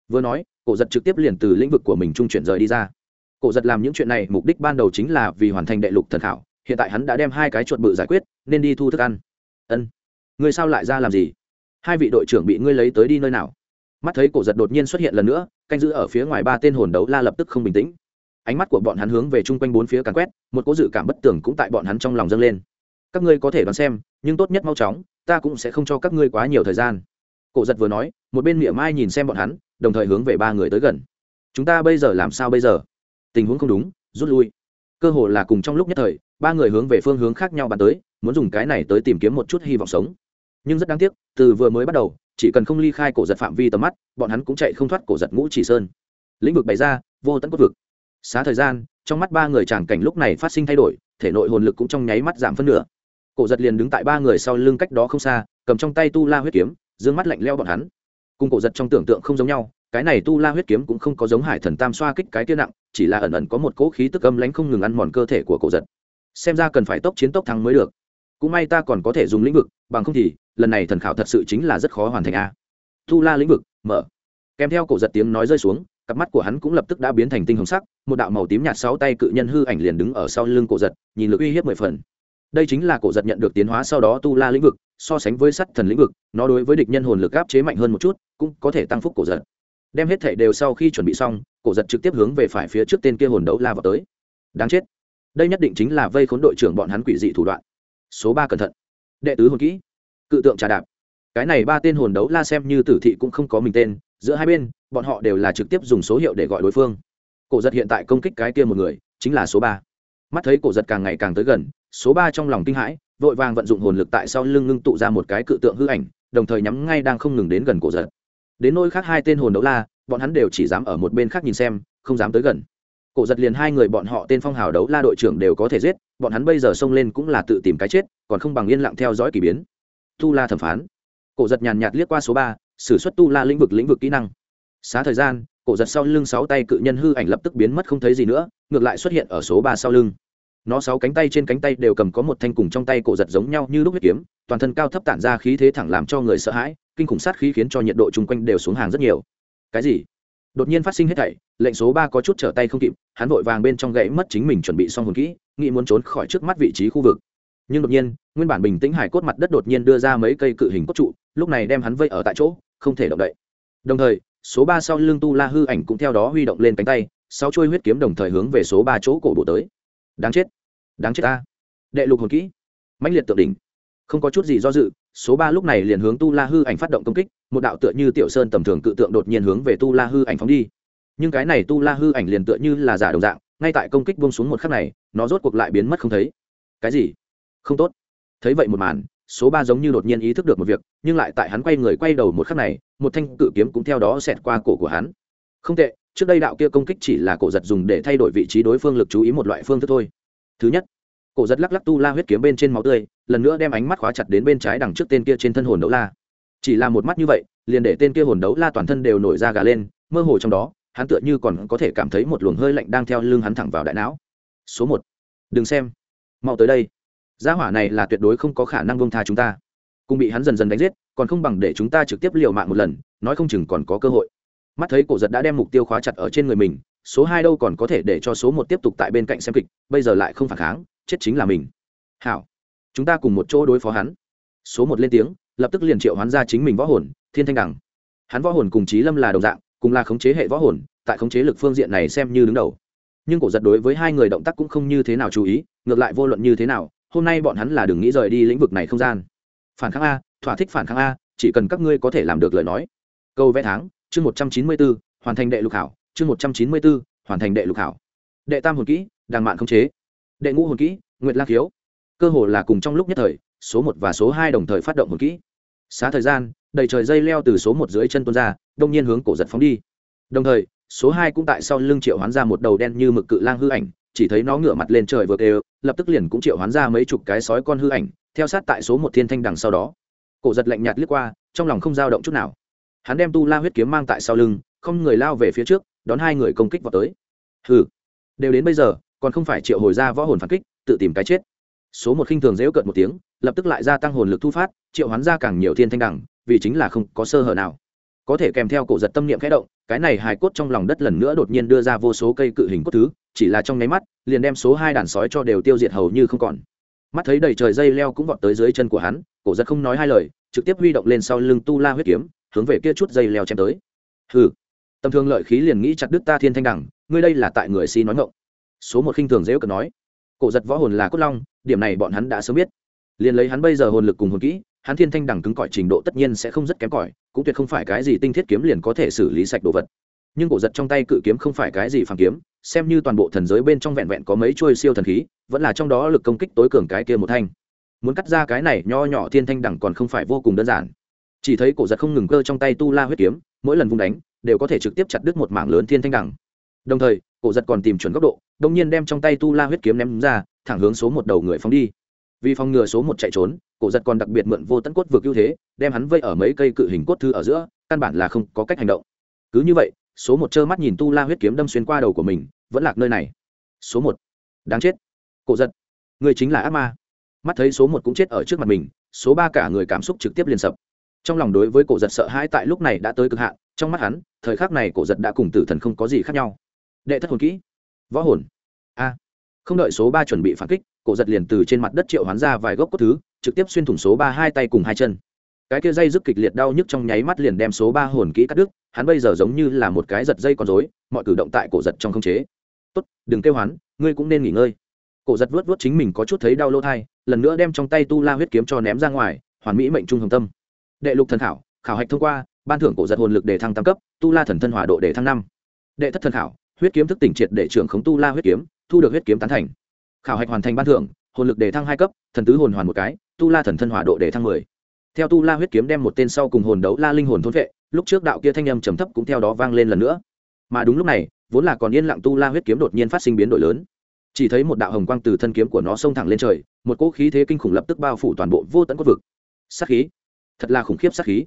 [SPEAKER 1] Vừa nói, cổ giật trực tiếp liền từ lĩnh vực của mình trung chuyển rời đi ra. Cổ giật làm những chuyện này mục đích ban đầu chính là vì hoàn thành đệ lục thần thảo hiện tại hắn đã đem hai cái chuột bự giải quyết, nên đi thu thức ăn. Ân. Người sao lại ra làm gì? Hai vị đội trưởng bị ngươi lấy tới đi nơi nào? Mắt thấy cổ giật đột nhiên xuất hiện lần nữa, canh giữ ở phía ngoài ba tên hồn đấu la lập tức không bình tĩnh. Ánh mắt của bọn hắn hướng về chung quanh bốn phía càn quét, một cố dự cảm bất tường cũng tại bọn hắn trong lòng dâng lên. Các ngươi có thể đoán xem, nhưng tốt nhất mau chóng, ta cũng sẽ không cho các ngươi quá nhiều thời gian. Cổ giật vừa nói, một bên miệng mai nhìn xem bọn hắn, đồng thời hướng về ba người tới gần. Chúng ta bây giờ làm sao bây giờ? Tình huống không đúng, rút lui. Cơ hồ là cùng trong lúc nhất thời, ba người hướng về phương hướng khác nhau bàn tới, muốn dùng cái này tới tìm kiếm một chút hy vọng sống nhưng rất đáng tiếc, từ vừa mới bắt đầu, chỉ cần không ly khai cổ giật phạm vi tầm mắt, bọn hắn cũng chạy không thoát cổ giật ngũ chỉ sơn. Lĩnh vực bày ra, vô tận cốt vực. Xá thời gian, trong mắt ba người tràng cảnh lúc này phát sinh thay đổi, thể nội hồn lực cũng trong nháy mắt giảm phân nửa. Cổ giật liền đứng tại ba người sau lưng cách đó không xa, cầm trong tay tu la huyết kiếm d ư ơ n g mắt lạnh leo bọn hắn. Cùng cổ giật trong tưởng tượng không giống nhau, cái này tu la huyết kiếm cũng không có giống hải thần tam xoa kích cái tiêu nặng, chỉ là ẩn ẩn có một cỗ khí tức âm lánh không ngừng ăn mòn cơ thể của cổ giật. Xem ra cần phải tốc chiến tốc thắng mới được. Cũng may ta còn có thể dùng lĩnh vực, bằng không thì lần này thần khảo thật sự chính là rất khó hoàn thành a. Tu la lĩnh vực, mở. Kèm theo cổ giật tiếng nói rơi xuống, cặp mắt của hắn cũng lập tức đã biến thành tinh hồng sắc, một đạo màu tím nhạt sáu tay cự nhân hư ảnh liền đứng ở sau lưng cổ giật, nhìn lực uy hiếp mười phần. Đây chính là cổ giật nhận được tiến hóa sau đó tu la lĩnh vực, so sánh với sắt thần lĩnh vực, nó đối với địch nhân hồn lực áp chế mạnh hơn một chút, cũng có thể tăng phúc cổ giật. Đem hết thể đều sau khi chuẩn bị xong, cổ giật trực tiếp hướng về phải phía trước tên kia hồn đấu la vào tới. Đáng chết. Đây nhất định chính là vây khốn đội trưởng bọn hắn quỷ dị thủ đoạn. Số ba cẩn thận. Đệ tứ hồn kỹ cự tượng trà đạp. Cái này ba tên hồn đấu la xem như tử thị cũng không có mình tên, giữa hai bên, bọn họ đều là trực tiếp dùng số hiệu để gọi đối phương. Cổ giật hiện tại công kích cái kia một người, chính là số ba. Mắt thấy cổ giật càng ngày càng tới gần, số ba trong lòng kinh hãi, vội vàng vận dụng hồn lực tại sau lưng ngưng tụ ra một cái cự tượng hư ảnh, đồng thời nhắm ngay đang không ngừng đến gần cổ giật. Đến nôi khác hai tên hồn đấu la, bọn hắn đều chỉ dám ở một bên khác nhìn xem, không dám tới gần. Cổ giật liền hai người bọn họ tên phong hào đấu la đội trưởng đều có thể giết, bọn hắn bây giờ xông lên cũng là tự tìm cái chết, còn không bằng yên lặng theo dõi k ỳ biến tu la thẩm phán. Cổ giật nhàn nhạt liếc qua số ba s ử suất tu la lĩnh vực lĩnh vực kỹ năng. Xá thời gian, cổ giật sau lưng sáu tay cự nhân hư ảnh lập tức biến mất không thấy gì nữa, ngược lại xuất hiện ở số ba sau lưng. Nó sáu cánh tay trên cánh tay đều cầm có một thanh cùng trong tay cổ giật giống nhau như lúc huyết kiếm, toàn thân cao thấp tản ra khí thế thẳng làm cho người sợ hãi, kinh khủng sát khí khiến cho nhiệt độ chung quanh đều xuống hàng rất nhiều. Cái gì? Đột nhiên phát sinh hết thảy, lệnh số ba có chút trở tay không kịp, hắn vội vàng bên trong gãy mất chính mình chuẩn bị xong hồn kỹ, nghĩ muốn trốn khỏi trước mắt vị trí khu vực nhưng đột nhiên, nguyên bản bình tĩnh hải cốt mặt đất đột nhiên đưa ra mấy cây cự hình cốt trụ, lúc này đem hắn vây ở tại chỗ, không thể động đậy. Đồng thời, số ba sau lưng tu la hư ảnh cũng theo đó huy động lên cánh tay sau trôi huyết kiếm đồng thời hướng về số ba chỗ cổ bộ tới. Đáng chết. Đáng chết ta. Đệ lục hồn kỹ. Mãnh liệt tượng đỉnh. Không có chút gì do dự, số ba lúc này liền hướng tu la hư ảnh phát động công kích, một đạo tựa như tiểu sơn tầm thường cự tượng đột nhiên hướng về tu la hư ảnh phóng đi. Nhưng cái này tu la hư ảnh liền tựa như là giả đồng dạng, ngay tại công kích buông xuống một khắc này, nó rốt cuộc lại biến mất không thấy. Cái gì? Không tốt. Thấy vậy một màn, số ba giống như đột nhiên ý thức được một việc, nhưng lại tại hắn quay người quay đầu một khắc này, một thanh cự kiếm cũng theo đó xẹt qua cổ của hắn. Không tệ, trước đây đạo kia công kích chỉ là cổ giật dùng để thay đổi vị trí đối phương lực chú ý một loại phương thức thôi. Thứ nhất, cổ giật lắc lắc tu la huyết kiếm bên trên máu tươi, lần nữa đem ánh mắt khóa chặt đến bên trái đằng trước tên kia trên thân hồn đấu la. Chỉ là một mắt như vậy, liền để tên kia hồn đấu la toàn thân đều nổi ra gà lên, mơ hồ trong đó, hắn tựa như còn có thể cảm thấy một luồng hơi lạnh đang theo lưng hắn thẳng vào đại não. Số một, đừng xem. Mau tới đây gia hỏa này là tuyệt đối không có khả năng bông tha chúng ta. Cùng bị hắn dần dần đánh giết, còn không bằng để chúng ta trực tiếp liều mạng một lần, nói không chừng còn có cơ hội. Mắt thấy cổ giật đã đem mục tiêu khóa chặt ở trên người mình, số hai đâu còn có thể để cho số một tiếp tục tại bên cạnh xem kịch, bây giờ lại không phản kháng, chết chính là mình. Hảo, chúng ta cùng một chỗ đối phó hắn. Số một lên tiếng, lập tức liền triệu hoán ra chính mình võ hồn, thiên thanh đẳng hắn võ hồn cùng trí lâm là đồng dạng, cùng là khống chế hệ võ hồn, tại khống chế lực phương diện này xem như đứng đầu. Nhưng cổ giật đối với hai người động tác cũng không như thế nào chú ý, ngược lại vô luận như thế nào hôm nay bọn hắn là đừng nghĩ rời đi lĩnh vực này không gian. Phản kháng a, thỏa thích phản kháng a, chỉ cần các ngươi có thể làm được lời nói. Câu vẽ tháng, chương một trăm chín mươi bốn, hoàn thành đệ lục hảo, chương một trăm chín mươi bốn, hoàn thành đệ lục hảo. Đệ tam hồn kỹ, đàng mạn khống chế. Đệ ngũ hồn kỹ, nguyệt lang khiếu. Cơ hồ là cùng trong lúc nhất thời, số một và số hai đồng thời phát động hồn kỹ. Xá thời gian, đầy trời dây leo từ số một dưới chân tuôn ra, đông nhiên hướng cổ giật phóng đi. Đồng thời, số hai cũng tại sau lưng triệu hoán ra một đầu đen như mực cự lang hư ảnh chỉ thấy nó ngửa mặt lên trời vừa kêu, lập tức liền cũng triệu hoán ra mấy chục cái sói con hư ảnh, theo sát tại số một thiên thanh đằng sau đó. Cổ giật lạnh nhạt liếc qua, trong lòng không dao động chút nào. Hắn đem tu la huyết kiếm mang tại sau lưng, không người lao về phía trước, đón hai người công kích vào tới. Hừ, đều đến bây giờ, còn không phải triệu hồi ra võ hồn phản kích, tự tìm cái chết. Số một khinh thường dễu cợt một tiếng, lập tức lại gia tăng hồn lực thu phát, triệu hoán ra càng nhiều thiên thanh đẳng vì chính là không có sơ hở nào. Có thể kèm theo cổ giật tâm niệm khẽ động, cái này hài cốt trong lòng đất lần nữa đột nhiên đưa ra vô số cây cự hình cốt thứ chỉ là trong nháy mắt, liền đem số hai đàn sói cho đều tiêu diệt hầu như không còn. Mắt thấy đầy trời dây leo cũng vọt tới dưới chân của hắn, cổ giật không nói hai lời, trực tiếp huy động lên sau lưng tu la huyết kiếm, hướng về kia chút dây leo chém tới. Hừ. Tầm thường lợi khí liền nghĩ chặt đứt ta thiên thanh đẳng, ngươi đây là tại người si nói ngộng số một khinh thường dễ cận nói. Cổ giật võ hồn là cốt long, điểm này bọn hắn đã sớm biết. Liền lấy hắn bây giờ hồn lực cùng hồn kỹ, hắn thiên thanh đẳng cứng cỏi trình độ tất nhiên sẽ không rất kém cỏi, cũng tuyệt không phải cái gì tinh thiết kiếm liền có thể xử lý sạch đồ vật. Nhưng cổ giật trong tay cự kiếm không phải cái gì phản kiếm xem như toàn bộ thần giới bên trong vẹn vẹn có mấy chuôi siêu thần khí, vẫn là trong đó lực công kích tối cường cái kia một thanh. Muốn cắt ra cái này nho nhỏ thiên thanh đẳng còn không phải vô cùng đơn giản. Chỉ thấy cổ giật không ngừng cơ trong tay tu la huyết kiếm, mỗi lần vung đánh, đều có thể trực tiếp chặt đứt một mảng lớn thiên thanh đẳng. Đồng thời, cổ giật còn tìm chuẩn góc độ đông nhiên đem trong tay tu la huyết kiếm ném ra, thẳng hướng số một đầu người phóng đi. Vì phòng ngừa số một chạy trốn, cổ giật còn đặc biệt mượn vô tận cốt vượt ưu thế, đem hắn vây ở mấy cây cự hình cốt thư ở giữa, căn bản là không có cách hành động. Cứ như vậy số một trơ mắt nhìn tu la huyết kiếm đâm xuyên qua đầu của mình, vẫn lạc nơi này. Số một. Đáng chết. Cổ giật. Người chính là ác ma. Mắt thấy số một cũng chết ở trước mặt mình, số ba cả người cảm xúc trực tiếp liên sập. Trong lòng đối với cổ giật sợ hãi tại lúc này đã tới cực hạn, trong mắt hắn, thời khắc này cổ giật đã cùng tử thần không có gì khác nhau. Đệ thất hồn kỹ. Võ hồn. A. Không đợi số ba chuẩn bị phản kích, cổ giật liền từ trên mặt đất triệu hoán ra vài gốc cốt thứ, trực tiếp xuyên thủng số ba hai tay cùng hai chân cái kia dây dứt kịch liệt đau nhức trong nháy mắt liền đem số ba hồn kỹ cắt đứt, hắn bây giờ giống như là một cái giật dây con rối, mọi cử động tại cổ giật trong không chế. Tốt, đừng kêu hắn, ngươi cũng nên nghỉ ngơi. Cổ giật vớt vớt chính mình có chút thấy đau lỗ thai, lần nữa đem trong tay tu la huyết kiếm cho ném ra ngoài, hoàn mỹ mệnh trung hồng tâm. Đệ lục thần khảo khảo hạch thông qua, ban thưởng cổ giật hồn lực để thăng tam cấp, tu la thần thân hỏa độ để thăng năm. Đệ thất thần khảo, huyết kiếm thức tỉnh triệt để trưởng khống tu la huyết kiếm, thu được huyết kiếm tán thành. Khảo hạch hoàn thành ban thưởng, hồn lực để thăng hai cấp, thần tứ hồn hoàn một cái, tu la thần thân hỏa độ để thăng mười theo tu la huyết kiếm đem một tên sau cùng hồn đấu la linh hồn thôn vệ, lúc trước đạo kia thanh âm trầm thấp cũng theo đó vang lên lần nữa. Mà đúng lúc này, vốn là còn yên lặng tu la huyết kiếm đột nhiên phát sinh biến đổi lớn. Chỉ thấy một đạo hồng quang từ thân kiếm của nó xông thẳng lên trời, một cỗ khí thế kinh khủng lập tức bao phủ toàn bộ vô tận quốc vực. Sát khí. Thật là khủng khiếp sát khí.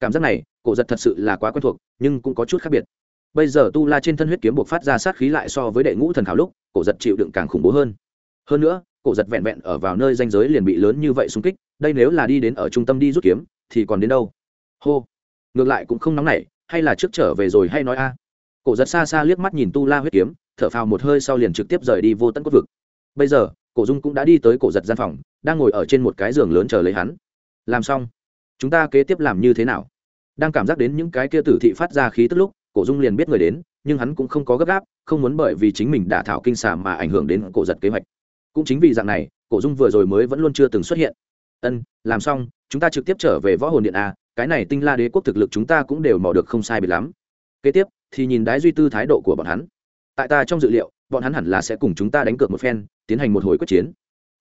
[SPEAKER 1] Cảm giác này, cổ giật thật sự là quá quen thuộc, nhưng cũng có chút khác biệt. Bây giờ tu la trên thân huyết kiếm buộc phát ra sát khí lại so với đệ ngũ thần khảo lúc, cổ giật chịu đựng càng khủng bố hơn. Hơn nữa cổ giật vẹn vẹn ở vào nơi danh giới liền bị lớn như vậy xung kích, đây nếu là đi đến ở trung tâm đi rút kiếm, thì còn đến đâu? Hô. Ngược lại cũng không nóng nảy, hay là trước trở về rồi hay nói a? Cổ giật xa xa liếc mắt nhìn tu la huyết kiếm, thở phào một hơi sau liền trực tiếp rời đi vô tận cốt vực. Bây giờ, cổ dung cũng đã đi tới cổ giật gian phòng, đang ngồi ở trên một cái giường lớn chờ lấy hắn. Làm xong, chúng ta kế tiếp làm như thế nào? Đang cảm giác đến những cái kia tử thị phát ra khí tức lúc, cổ dung liền biết người đến, nhưng hắn cũng không có gấp gáp, không muốn bởi vì chính mình đả thảo kinh xà mà ảnh hưởng đến cổ giật kế hoạch cũng chính vì dạng này, cổ dung vừa rồi mới vẫn luôn chưa từng xuất hiện. Ân, làm xong, chúng ta trực tiếp trở về võ hồn điện a cái này tinh la đế quốc thực lực chúng ta cũng đều mò được không sai biệt lắm. Kế tiếp, thì nhìn đái duy tư thái độ của bọn hắn. Tại ta trong dự liệu, bọn hắn hẳn là sẽ cùng chúng ta đánh cược một phen, tiến hành một hồi quyết chiến.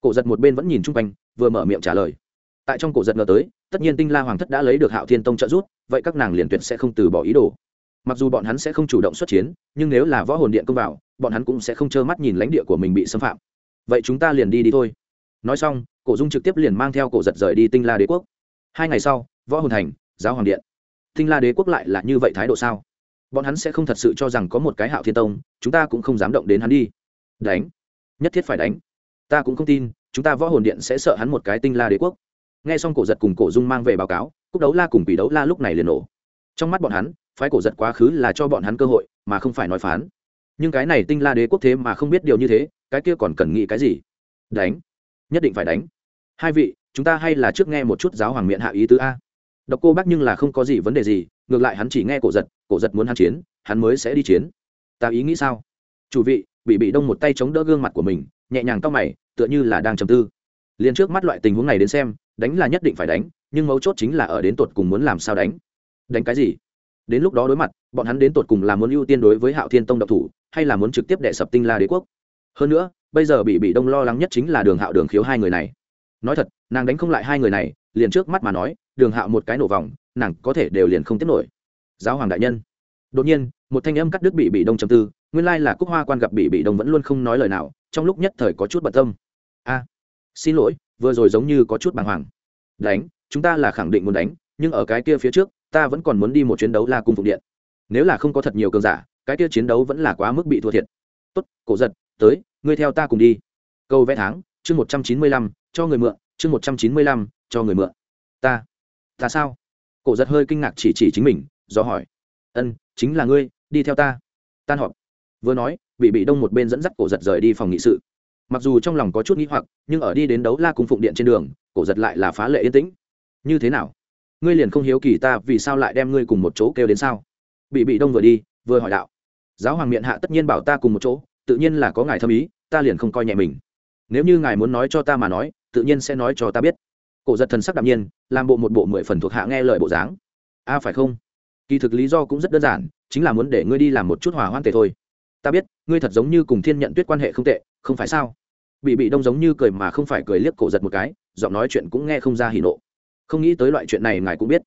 [SPEAKER 1] Cổ giật một bên vẫn nhìn chung quanh, vừa mở miệng trả lời. Tại trong cổ giật ngờ tới, tất nhiên tinh la hoàng thất đã lấy được hạo thiên tông trợ giúp, vậy các nàng liền tuyệt sẽ không từ bỏ ý đồ. Mặc dù bọn hắn sẽ không chủ động xuất chiến, nhưng nếu là võ hồn điện công vào, bọn hắn cũng sẽ không trơ mắt nhìn lãnh địa của mình bị xâm phạm vậy chúng ta liền đi đi thôi. Nói xong, cổ dung trực tiếp liền mang theo cổ giật rời đi tinh la đế quốc. Hai ngày sau, võ hồn thành, giáo hoàng điện. Tinh la đế quốc lại là như vậy thái độ sao? Bọn hắn sẽ không thật sự cho rằng có một cái hạo thiên tông, chúng ta cũng không dám động đến hắn đi. Đánh. Nhất thiết phải đánh. Ta cũng không tin, chúng ta võ hồn điện sẽ sợ hắn một cái tinh la đế quốc. Nghe xong cổ giật cùng cổ dung mang về báo cáo, cúc đấu la cùng quỷ đấu la lúc này liền nổ. Trong mắt bọn hắn, phái cổ giật quá khứ là cho bọn hắn cơ hội, mà không phải nói phán. Nhưng cái này tinh la đế quốc thế mà không biết điều như thế cái kia còn cần nghĩ cái gì? Đánh. Nhất định phải đánh. Hai vị, chúng ta hay là trước nghe một chút giáo hoàng miệng hạ ý tứ a. Độc cô bác nhưng là không có gì vấn đề gì, ngược lại hắn chỉ nghe cổ giật cổ giật muốn hắn chiến, hắn mới sẽ đi chiến. Ta ý nghĩ sao? Chủ vị, bị bị đông một tay chống đỡ gương mặt của mình, nhẹ nhàng cau mày, tựa như là đang trầm tư. Liền trước mắt loại tình huống này đến xem, đánh là nhất định phải đánh, nhưng mấu chốt chính là ở đến tột cùng muốn làm sao đánh. Đánh cái gì? Đến lúc đó đối mặt, bọn hắn đến tột cùng là muốn ưu tiên đối với hạo thiên tông độc thủ, hay là muốn trực tiếp đệ sập tinh la đế quốc? Hơn nữa, bây giờ bị bị đông lo lắng nhất chính là đường hạo đường khiếu hai người này. Nói thật, nàng đánh không lại hai người này, liền trước mắt mà nói, đường hạo một cái nổ vòng, nàng có thể đều liền không tiếp nổi. Giáo hoàng đại nhân. Đột nhiên, một thanh âm cắt đứt bị bị đông trầm tư, nguyên lai là cúc hoa quan gặp bị bị đông vẫn luôn không nói lời nào, trong lúc nhất thời có chút bận tâm. A, xin lỗi, vừa rồi giống như có chút bàng hoàng. Đánh, chúng ta là khẳng định muốn đánh, nhưng ở cái kia phía trước, ta vẫn còn muốn đi một chiến đấu la cung phục điện. Nếu là không có thật nhiều cường giả, cái kia chiến đấu vẫn là quá mức bị thua thiệt. Tốt, cổ giật tới, ngươi theo ta cùng đi. Câu vẽ tháng, chương một trăm chín mươi lăm, cho người mượn, chương một trăm chín mươi lăm, cho người mượn. Ta. Ta sao? Cổ giật hơi kinh ngạc chỉ chỉ chính mình, do hỏi. Ân, chính là ngươi, đi theo ta. Tan họp. Vừa nói, bị bị đông một bên dẫn dắt cổ giật rời đi phòng nghị sự. Mặc dù trong lòng có chút nghĩ hoặc, nhưng ở đi đến đấu la cùng phụng điện trên đường, cổ giật lại là phá lệ yên tĩnh. Như thế nào? Ngươi liền không hiếu kỳ ta vì sao lại đem ngươi cùng một chỗ kêu đến sao? Bị bị đông vừa đi, vừa hỏi đạo. Giáo hoàng miệng hạ tất nhiên bảo ta cùng một chỗ tự nhiên là có ngài thâm ý, ta liền không coi nhẹ mình. Nếu như ngài muốn nói cho ta mà nói, tự nhiên sẽ nói cho ta biết. Cổ giật thần sắc đạm nhiên, làm bộ một bộ mười phần thuộc hạ nghe lời bộ dáng. A, phải không? Kỳ thực lý do cũng rất đơn giản, chính là muốn để ngươi đi làm một chút hòa hoan tệ thôi. Ta biết, ngươi thật giống như cùng thiên nhận tuyết quan hệ không tệ, không phải sao? Bị bị đông giống như cười mà không phải cười liếc cổ giật một cái, giọng nói chuyện cũng nghe không ra hỉ nộ. Không nghĩ tới loại chuyện này ngài cũng biết.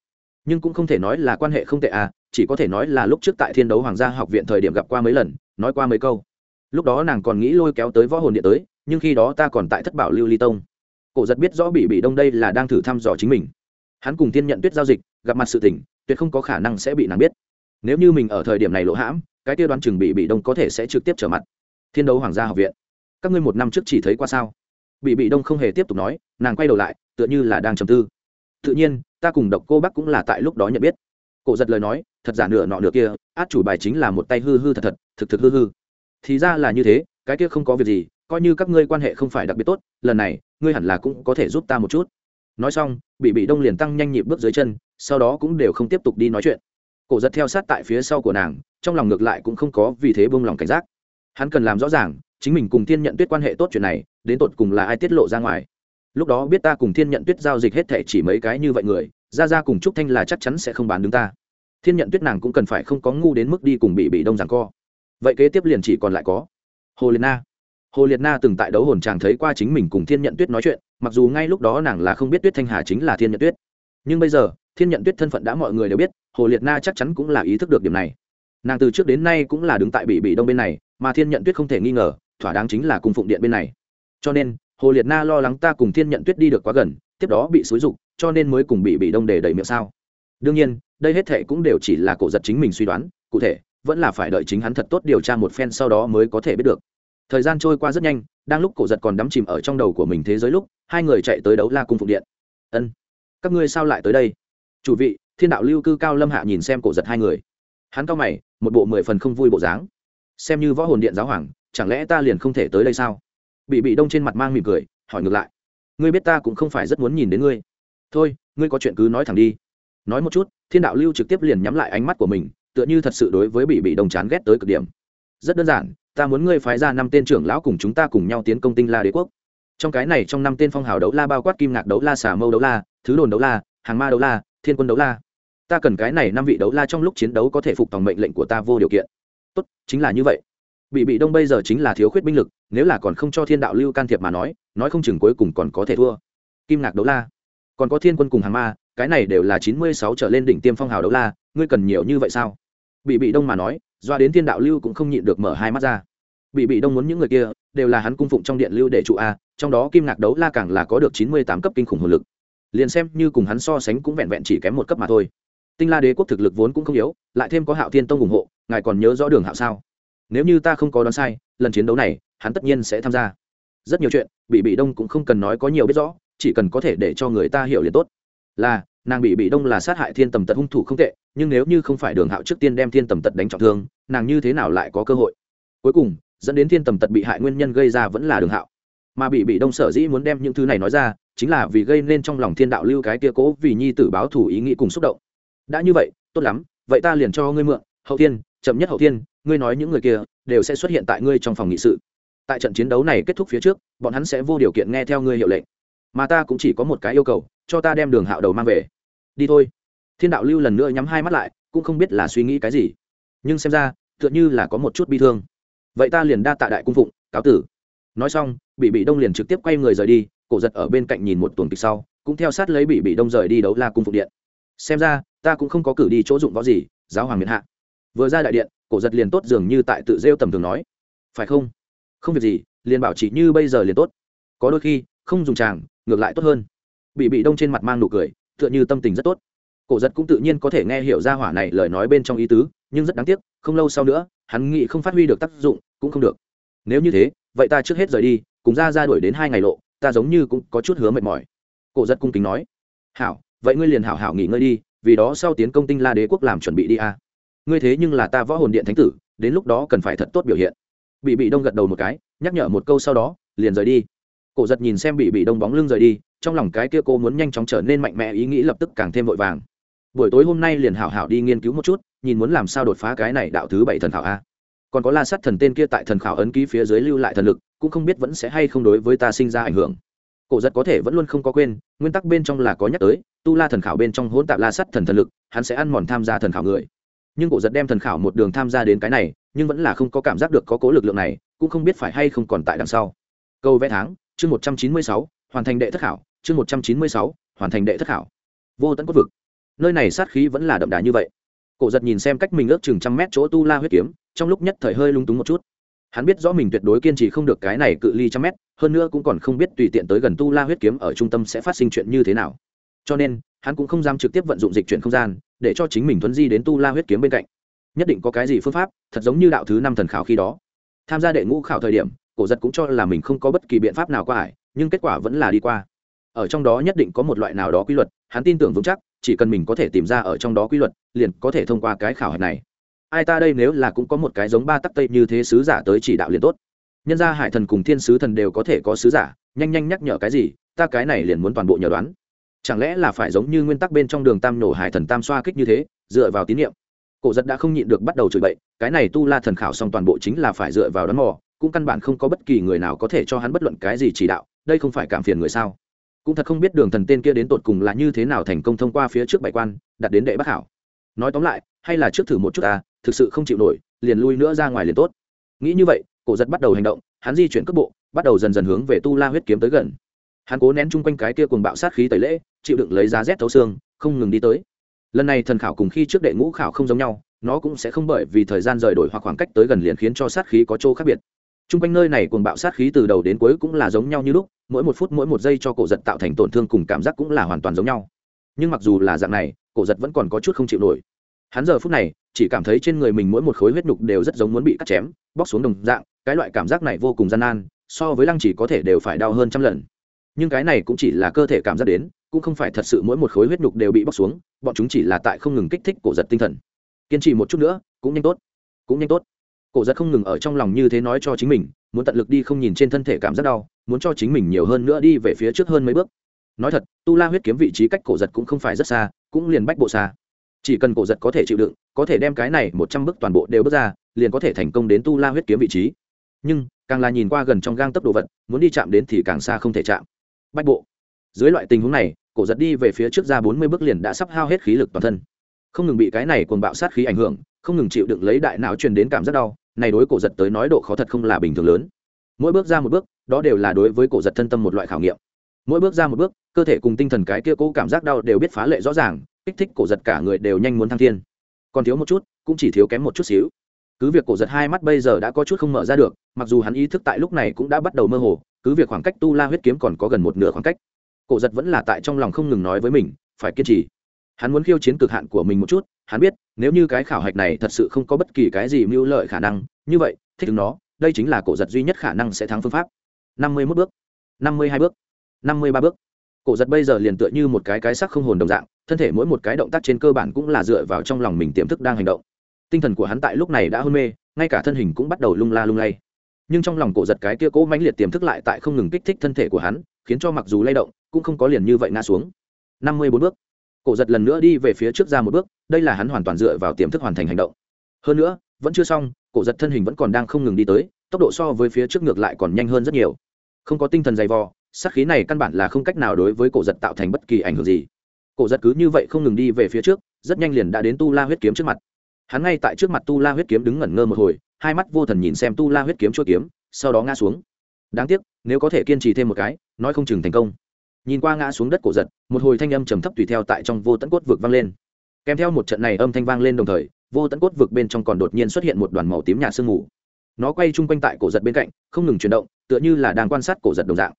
[SPEAKER 1] Nhưng cũng không thể nói là quan hệ không tệ à chỉ có thể nói là lúc trước tại thiên đấu hoàng gia học viện thời điểm gặp qua mấy lần, nói qua mấy câu lúc đó nàng còn nghĩ lôi kéo tới võ hồn điện tới, nhưng khi đó ta còn tại thất bảo lưu ly tông. Cổ giật biết rõ bị bị đông đây là đang thử thăm dò chính mình. Hắn cùng thiên nhận tuyết giao dịch, gặp mặt sự tình, tuyệt không có khả năng sẽ bị nàng biết. Nếu như mình ở thời điểm này lỗ hãm, cái tiêu đoán chừng bị bị đông có thể sẽ trực tiếp trở mặt. Thiên đấu hoàng gia học viện. Các ngươi một năm trước chỉ thấy qua sao? Bị bị đông không hề tiếp tục nói, nàng quay đầu lại, tựa như là đang trầm tư. Tự nhiên, ta cùng độc cô bắc cũng là tại lúc đó nhận biết. Cổ giật lời nói, thật giả nửa nọ nửa kia, át chủ bài chính là một tay hư hư thật thật, thực thực hư hư thì ra là như thế, cái kia không có việc gì, coi như các ngươi quan hệ không phải đặc biệt tốt, lần này, ngươi hẳn là cũng có thể giúp ta một chút. Nói xong bị bị đông liền tăng nhanh nhịp bước dưới chân, sau đó cũng đều không tiếp tục đi nói chuyện. Cổ giật theo sát tại phía sau của nàng, trong lòng ngược lại cũng không có vì thế bông lòng cảnh giác. Hắn cần làm rõ ràng, chính mình cùng thiên nhận tuyết quan hệ tốt chuyện này, đến tột cùng là ai tiết lộ ra ngoài. Lúc đó biết ta cùng thiên nhận tuyết giao dịch hết thể chỉ mấy cái như vậy người ra ra cùng trúc thanh là chắc chắn sẽ không bán đứng ta. Thiên nhận tuyết nàng cũng cần phải không có ngu đến mức đi cùng bị bị đông rằng co vậy kế tiếp liền chỉ còn lại có hồ liệt na hồ liệt na từng tại đấu hồn chàng thấy qua chính mình cùng thiên nhận tuyết nói chuyện mặc dù ngay lúc đó nàng là không biết tuyết thanh hà chính là thiên nhận tuyết nhưng bây giờ thiên nhận tuyết thân phận đã mọi người đều biết hồ liệt na chắc chắn cũng là ý thức được điểm này nàng từ trước đến nay cũng là đứng tại bị bị đông bên này mà thiên nhận tuyết không thể nghi ngờ thỏa đáng chính là cung phụng điện bên này cho nên hồ liệt na lo lắng ta cùng thiên nhận tuyết đi được quá gần tiếp đó bị xúi rục cho nên mới cùng bị bị đông để đẩy miệng sao đương nhiên đây hết thệ cũng đều chỉ là cổ giật chính mình suy đoán cụ thể vẫn là phải đợi chính hắn thật tốt điều tra một phen sau đó mới có thể biết được. Thời gian trôi qua rất nhanh, đang lúc cổ giật còn đắm chìm ở trong đầu của mình thế giới lúc, hai người chạy tới đấu la cung phụng điện. Ân, các ngươi sao lại tới đây? Chủ vị, thiên đạo lưu cư cao lâm hạ nhìn xem cổ giật hai người. Hắn cao mày, một bộ mười phần không vui bộ dáng. Xem như võ hồn điện giáo hoàng, chẳng lẽ ta liền không thể tới đây sao? Bị bị đông trên mặt mang mỉm cười, hỏi ngược lại. Ngươi biết ta cũng không phải rất muốn nhìn đến ngươi. Thôi, ngươi có chuyện cứ nói thẳng đi. Nói một chút, thiên đạo lưu trực tiếp liền nhắm lại ánh mắt của mình tựa như thật sự đối với bị bị đông chán ghét tới cực điểm. Rất đơn giản, ta muốn ngươi phái ra năm tên trưởng lão cùng chúng ta cùng nhau tiến công tinh la đế quốc. Trong cái này trong năm tên phong hào đấu la bao quát kim ngạc đấu la, xà mâu đấu la, thứ đồn đấu la, hàng ma đấu la, thiên quân đấu la. Ta cần cái này năm vị đấu la trong lúc chiến đấu có thể phục tòng mệnh lệnh của ta vô điều kiện. Tốt, chính là như vậy. Bị bị đông bây giờ chính là thiếu khuyết binh lực, nếu là còn không cho thiên đạo lưu can thiệp mà nói nói không chừng cuối cùng còn có thể thua. Kim ngạc đấu la. Còn có thiên quân cùng hàng ma, cái này đều là chín mươi sáu trở lên đỉnh tiêm phong hào đấu la, ngươi cần nhiều như vậy sao? Bị bị đông mà nói, doa đến thiên đạo lưu cũng không nhịn được mở hai mắt ra. Bị bị đông muốn những người kia, đều là hắn cung phụng trong điện lưu để trụ a, trong đó kim ngạc đấu la càng là có được chín mươi tám cấp kinh khủng hồn lực. Liền xem như cùng hắn so sánh cũng vẹn vẹn chỉ kém một cấp mà thôi. Tinh la đế quốc thực lực vốn cũng không yếu, lại thêm có hạo thiên tông ủng hộ, ngài còn nhớ rõ đường hạo sao? Nếu như ta không có đoán sai, lần chiến đấu này, hắn tất nhiên sẽ tham gia. Rất nhiều chuyện, bị bị đông cũng không cần nói có nhiều biết rõ, chỉ cần có thể để cho người ta hiểu liền tốt. Là nàng bị bị đông là sát hại thiên tầm tật hung thủ không tệ, nhưng nếu như không phải đường hạo trước tiên đem thiên tầm tật đánh trọng thương, nàng như thế nào lại có cơ hội? Cuối cùng, dẫn đến thiên tầm tật bị hại nguyên nhân gây ra vẫn là đường hạo. Mà bị bị đông sở dĩ muốn đem những thứ này nói ra, chính là vì gây nên trong lòng thiên đạo lưu cái kia cố vì nhi tử báo thủ ý nghĩ cùng xúc động. Đã như vậy, tốt lắm, vậy ta liền cho ngươi mượn, hậu thiên, chậm nhất hậu thiên, ngươi nói những người kia, đều sẽ xuất hiện tại ngươi trong phòng nghị sự. Tại trận chiến đấu này kết thúc phía trước, bọn hắn sẽ vô điều kiện nghe theo ngươi hiệu lệnh. Mà ta cũng chỉ có một cái yêu cầu, cho ta đem đường hạo đầu mang về đi thôi. Thiên đạo lưu lần nữa nhắm hai mắt lại, cũng không biết là suy nghĩ cái gì. Nhưng xem ra, tựa như là có một chút bi thương. Vậy ta liền đa tạ đại cung phụng, cáo tử. Nói xong bị bị đông liền trực tiếp quay người rời đi, cổ giật ở bên cạnh nhìn một tuần kịch sau, cũng theo sát lấy bị bị đông rời đi đấu la cung phụng điện. Xem ra, ta cũng không có cử đi chỗ dụng võ gì, giáo hoàng miền hạ. Vừa ra đại điện, cổ giật liền tốt dường như tại tự rêu tầm thường nói. Phải không? Không việc gì, liền bảo chỉ như bây giờ liền tốt. Có đôi khi, không dùng tràng ngược lại tốt hơn. Bị bị đông trên mặt mang nụ cười tựa như tâm tình rất tốt. Cổ giật cũng tự nhiên có thể nghe hiểu ra hỏa này lời nói bên trong ý tứ, nhưng rất đáng tiếc, không lâu sau nữa, hắn nghĩ không phát huy được tác dụng, cũng không được. Nếu như thế, vậy ta trước hết rời đi, cùng ra ra đuổi đến hai ngày lộ, ta giống như cũng có chút hứa mệt mỏi. Cổ giật cung kính nói. Hảo, vậy ngươi liền hảo hảo nghỉ ngơi đi, vì đó sau tiến công tinh la đế quốc làm chuẩn bị đi a. Ngươi thế nhưng là ta võ hồn điện thánh tử, đến lúc đó cần phải thật tốt biểu hiện. Bị bị đông gật đầu một cái, nhắc nhở một câu sau đó, liền rời đi. Cổ giật nhìn xem bị bị đông bóng lưng rời đi trong lòng cái kia cô muốn nhanh chóng trở nên mạnh mẽ, ý nghĩ lập tức càng thêm vội vàng. Buổi tối hôm nay liền hảo hảo đi nghiên cứu một chút, nhìn muốn làm sao đột phá cái này đạo thứ bảy thần khảo a. Còn có la sắt thần tên kia tại thần khảo ấn ký phía dưới lưu lại thần lực, cũng không biết vẫn sẽ hay không đối với ta sinh ra ảnh hưởng. Cổ giật có thể vẫn luôn không có quên, nguyên tắc bên trong là có nhắc tới, tu la thần khảo bên trong hỗn tạp la sắt thần thần lực, hắn sẽ ăn mòn tham gia thần khảo người. Nhưng cổ giật đem thần khảo một đường tham gia đến cái này, nhưng vẫn là không có cảm giác được có cố lực lượng này, cũng không biết phải hay không còn tại đằng sau. Câu vẽ tháng, chương một trăm chín mươi sáu, hoàn thành đệ thất khảo chương một trăm chín mươi sáu, hoàn thành đệ thất khảo. Vô tận quốc vực. Nơi này sát khí vẫn là đậm đà như vậy. Cổ giật nhìn xem cách mình ước chừng trăm mét chỗ tu la huyết kiếm, trong lúc nhất thời hơi lung túng một chút. Hắn biết rõ mình tuyệt đối kiên trì không được cái này cự ly trăm mét, hơn nữa cũng còn không biết tùy tiện tới gần tu la huyết kiếm ở trung tâm sẽ phát sinh chuyện như thế nào. Cho nên, hắn cũng không dám trực tiếp vận dụng dịch chuyển không gian, để cho chính mình thuấn di đến tu la huyết kiếm bên cạnh. Nhất định có cái gì phương pháp, thật giống như đạo thứ năm thần khảo khi đó. Tham gia đệ ngũ khảo thời điểm, cổ giật cũng cho là mình không có bất kỳ biện pháp nào qua hải nhưng kết quả vẫn là đi qua ở trong đó nhất định có một loại nào đó quy luật, hắn tin tưởng vững chắc, chỉ cần mình có thể tìm ra ở trong đó quy luật, liền có thể thông qua cái khảo hạch này. Ai ta đây nếu là cũng có một cái giống ba tắc tây như thế sứ giả tới chỉ đạo liền tốt. Nhân ra hải thần cùng thiên sứ thần đều có thể có sứ giả, nhanh nhanh nhắc nhở cái gì, ta cái này liền muốn toàn bộ nhờ đoán. Chẳng lẽ là phải giống như nguyên tắc bên trong đường tam nổ hải thần tam xoa kích như thế, dựa vào tín nhiệm cổ giật đã không nhịn được bắt đầu chửi bậy, cái này tu la thần khảo xong toàn bộ chính là phải dựa vào đón mò, cũng căn bản không có bất kỳ người nào có thể cho hắn bất luận cái gì chỉ đạo, đây không phải cảm phiền người sao? Cũng thật không biết đường thần tên kia đến tột cùng là như thế nào thành công thông qua phía trước bảy quan, đặt đến đệ bắc hảo. Nói tóm lại, hay là trước thử một chút ta, thực sự không chịu nổi, liền lui nữa ra ngoài liền tốt. Nghĩ như vậy, cổ giật bắt đầu hành động, hắn di chuyển cước bộ, bắt đầu dần dần hướng về tu la huyết kiếm tới gần. Hắn cố nén chung quanh cái kia cùng bạo sát khí tẩy lễ, chịu đựng lấy giá rét thấu xương, không ngừng đi tới. Lần này thần khảo cùng khi trước đệ ngũ khảo không giống nhau, nó cũng sẽ không bởi vì thời gian rời đổi hoặc khoảng cách tới gần liền khiến cho sát khí có chỗ khác biệt t r u n g quanh nơi này cùng bạo sát khí từ đầu đến cuối cũng là giống nhau như lúc, mỗi một phút mỗi một giây cho cổ giật tạo thành tổn thương cùng cảm giác cũng là hoàn toàn giống nhau. Nhưng mặc dù là dạng này, cổ giật vẫn còn có chút không chịu nổi. Hắn giờ phút này, chỉ cảm thấy trên người mình mỗi một khối huyết nhục đều rất giống muốn bị cắt chém, bóc xuống đồng dạng, cái loại cảm giác này vô cùng gian nan, so với lăng chỉ có thể đều phải đau hơn trăm lần. Nhưng cái này cũng chỉ là cơ thể cảm giác đến, cũng không phải thật sự mỗi một khối huyết nhục đều bị bóc xuống, bọn chúng chỉ là tại không ngừng kích thích cổ giật tinh thần. Kiên trì một chút nữa, cũng nhanh tốt, cũng nhanh tốt cổ giật không ngừng ở trong lòng như thế nói cho chính mình, muốn tận lực đi không nhìn trên thân thể cảm giác đau, muốn cho chính mình nhiều hơn nữa đi về phía trước hơn mấy bước. Nói thật, tu la huyết kiếm vị trí cách cổ giật cũng không phải rất xa, cũng liền bách bộ xa. Chỉ cần cổ giật có thể chịu đựng, có thể đem cái này một trăm bước toàn bộ đều bước ra, liền có thể thành công đến tu la huyết kiếm vị trí. Nhưng, càng là nhìn qua gần trong gang tấp đồ vật, muốn đi chạm đến thì càng xa không thể chạm. Bách bộ. Dưới loại tình huống này, cổ giật đi về phía trước ra bốn mươi bước liền đã sắp hao hết khí lực toàn thân. Không ngừng bị cái này cuồng bạo sát khí ảnh hưởng, không ngừng chịu đựng lấy đại não truyền đến cảm giác đau này đối cổ giật tới nói độ khó thật không là bình thường lớn. Mỗi bước ra một bước, đó đều là đối với cổ giật thân tâm một loại khảo nghiệm. Mỗi bước ra một bước, cơ thể cùng tinh thần cái kia cố cảm giác đau đều biết phá lệ rõ ràng, kích thích cổ giật cả người đều nhanh muốn thăng thiên. Còn thiếu một chút, cũng chỉ thiếu kém một chút xíu. Cứ việc cổ giật hai mắt bây giờ đã có chút không mở ra được, mặc dù hắn ý thức tại lúc này cũng đã bắt đầu mơ hồ, cứ việc khoảng cách tu la huyết kiếm còn có gần một nửa khoảng cách, cổ giật vẫn là tại trong lòng không ngừng nói với mình, phải kiên trì. Hắn muốn khiêu chiến cực hạn của mình một chút hắn biết, nếu như cái khảo hạch này thật sự không có bất kỳ cái gì mưu lợi khả năng, như vậy, thích ứng nó, đây chính là cổ giật duy nhất khả năng sẽ thắng phương pháp. Năm mươi mốt bước. Năm mươi hai bước. Năm mươi ba bước. Cổ giật bây giờ liền tựa như một cái cái sắc không hồn đồng dạng, thân thể mỗi một cái động tác trên cơ bản cũng là dựa vào trong lòng mình tiềm thức đang hành động. Tinh thần của hắn tại lúc này đã hôn mê, ngay cả thân hình cũng bắt đầu lung la lung lay. Nhưng trong lòng cổ giật cái kia cố mãnh liệt tiềm thức lại tại không ngừng kích thích thân thể của hắn, khiến cho mặc dù lay động, cũng không có liền như vậy ngã xuống. Năm mươi bốn bước cổ giật lần nữa đi về phía trước ra một bước, đây là hắn hoàn toàn dựa vào tiềm thức hoàn thành hành động. Hơn nữa, vẫn chưa xong, cổ giật thân hình vẫn còn đang không ngừng đi tới, tốc độ so với phía trước ngược lại còn nhanh hơn rất nhiều. Không có tinh thần dày vò, sát khí này căn bản là không cách nào đối với cổ giật tạo thành bất kỳ ảnh hưởng gì. Cổ giật cứ như vậy không ngừng đi về phía trước, rất nhanh liền đã đến tu la huyết kiếm trước mặt. Hắn ngay tại trước mặt tu la huyết kiếm đứng ngẩn ngơ một hồi, hai mắt vô thần nhìn xem tu la huyết kiếm chua kiếm, sau đó ngã xuống. Đáng tiếc, nếu có thể kiên trì thêm một cái, nói không chừng thành công nhìn qua ngã xuống đất cổ giật, một hồi thanh âm trầm thấp tùy theo tại trong vô tận cốt vực vang lên. Kèm theo một trận này âm thanh vang lên đồng thời, vô tận cốt vực bên trong còn đột nhiên xuất hiện một đoàn màu tím nhạt sương mù. Nó quay chung quanh tại cổ giật bên cạnh, không ngừng chuyển động, tựa như là đang quan sát cổ giật đồng dạng.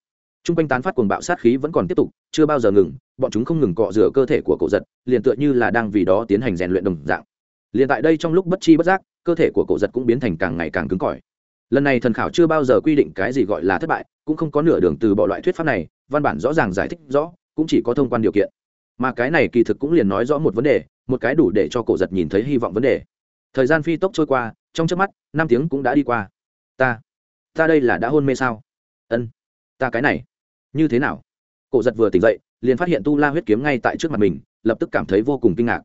[SPEAKER 1] Chung quanh tán phát cuồng bạo sát khí vẫn còn tiếp tục, chưa bao giờ ngừng, bọn chúng không ngừng cọ rửa cơ thể của cổ giật, liền tựa như là đang vì đó tiến hành rèn luyện đồng dạng. Liền tại đây trong lúc bất chi bất giác, cơ thể của cổ giật cũng biến thành càng ngày càng cứng cỏi lần này thần khảo chưa bao giờ quy định cái gì gọi là thất bại, cũng không có nửa đường từ bỏ loại thuyết pháp này, văn bản rõ ràng giải thích rõ, cũng chỉ có thông quan điều kiện. Mà cái này kỳ thực cũng liền nói rõ một vấn đề, một cái đủ để cho cổ giật nhìn thấy hy vọng vấn đề. Thời gian phi tốc trôi qua, trong trước mắt, năm tiếng cũng đã đi qua. Ta ta đây là đã hôn mê sao? Ân, ta cái này, như thế nào? Cổ giật vừa tỉnh dậy, liền phát hiện tu la huyết kiếm ngay tại trước mặt mình, lập tức cảm thấy vô cùng kinh ngạc.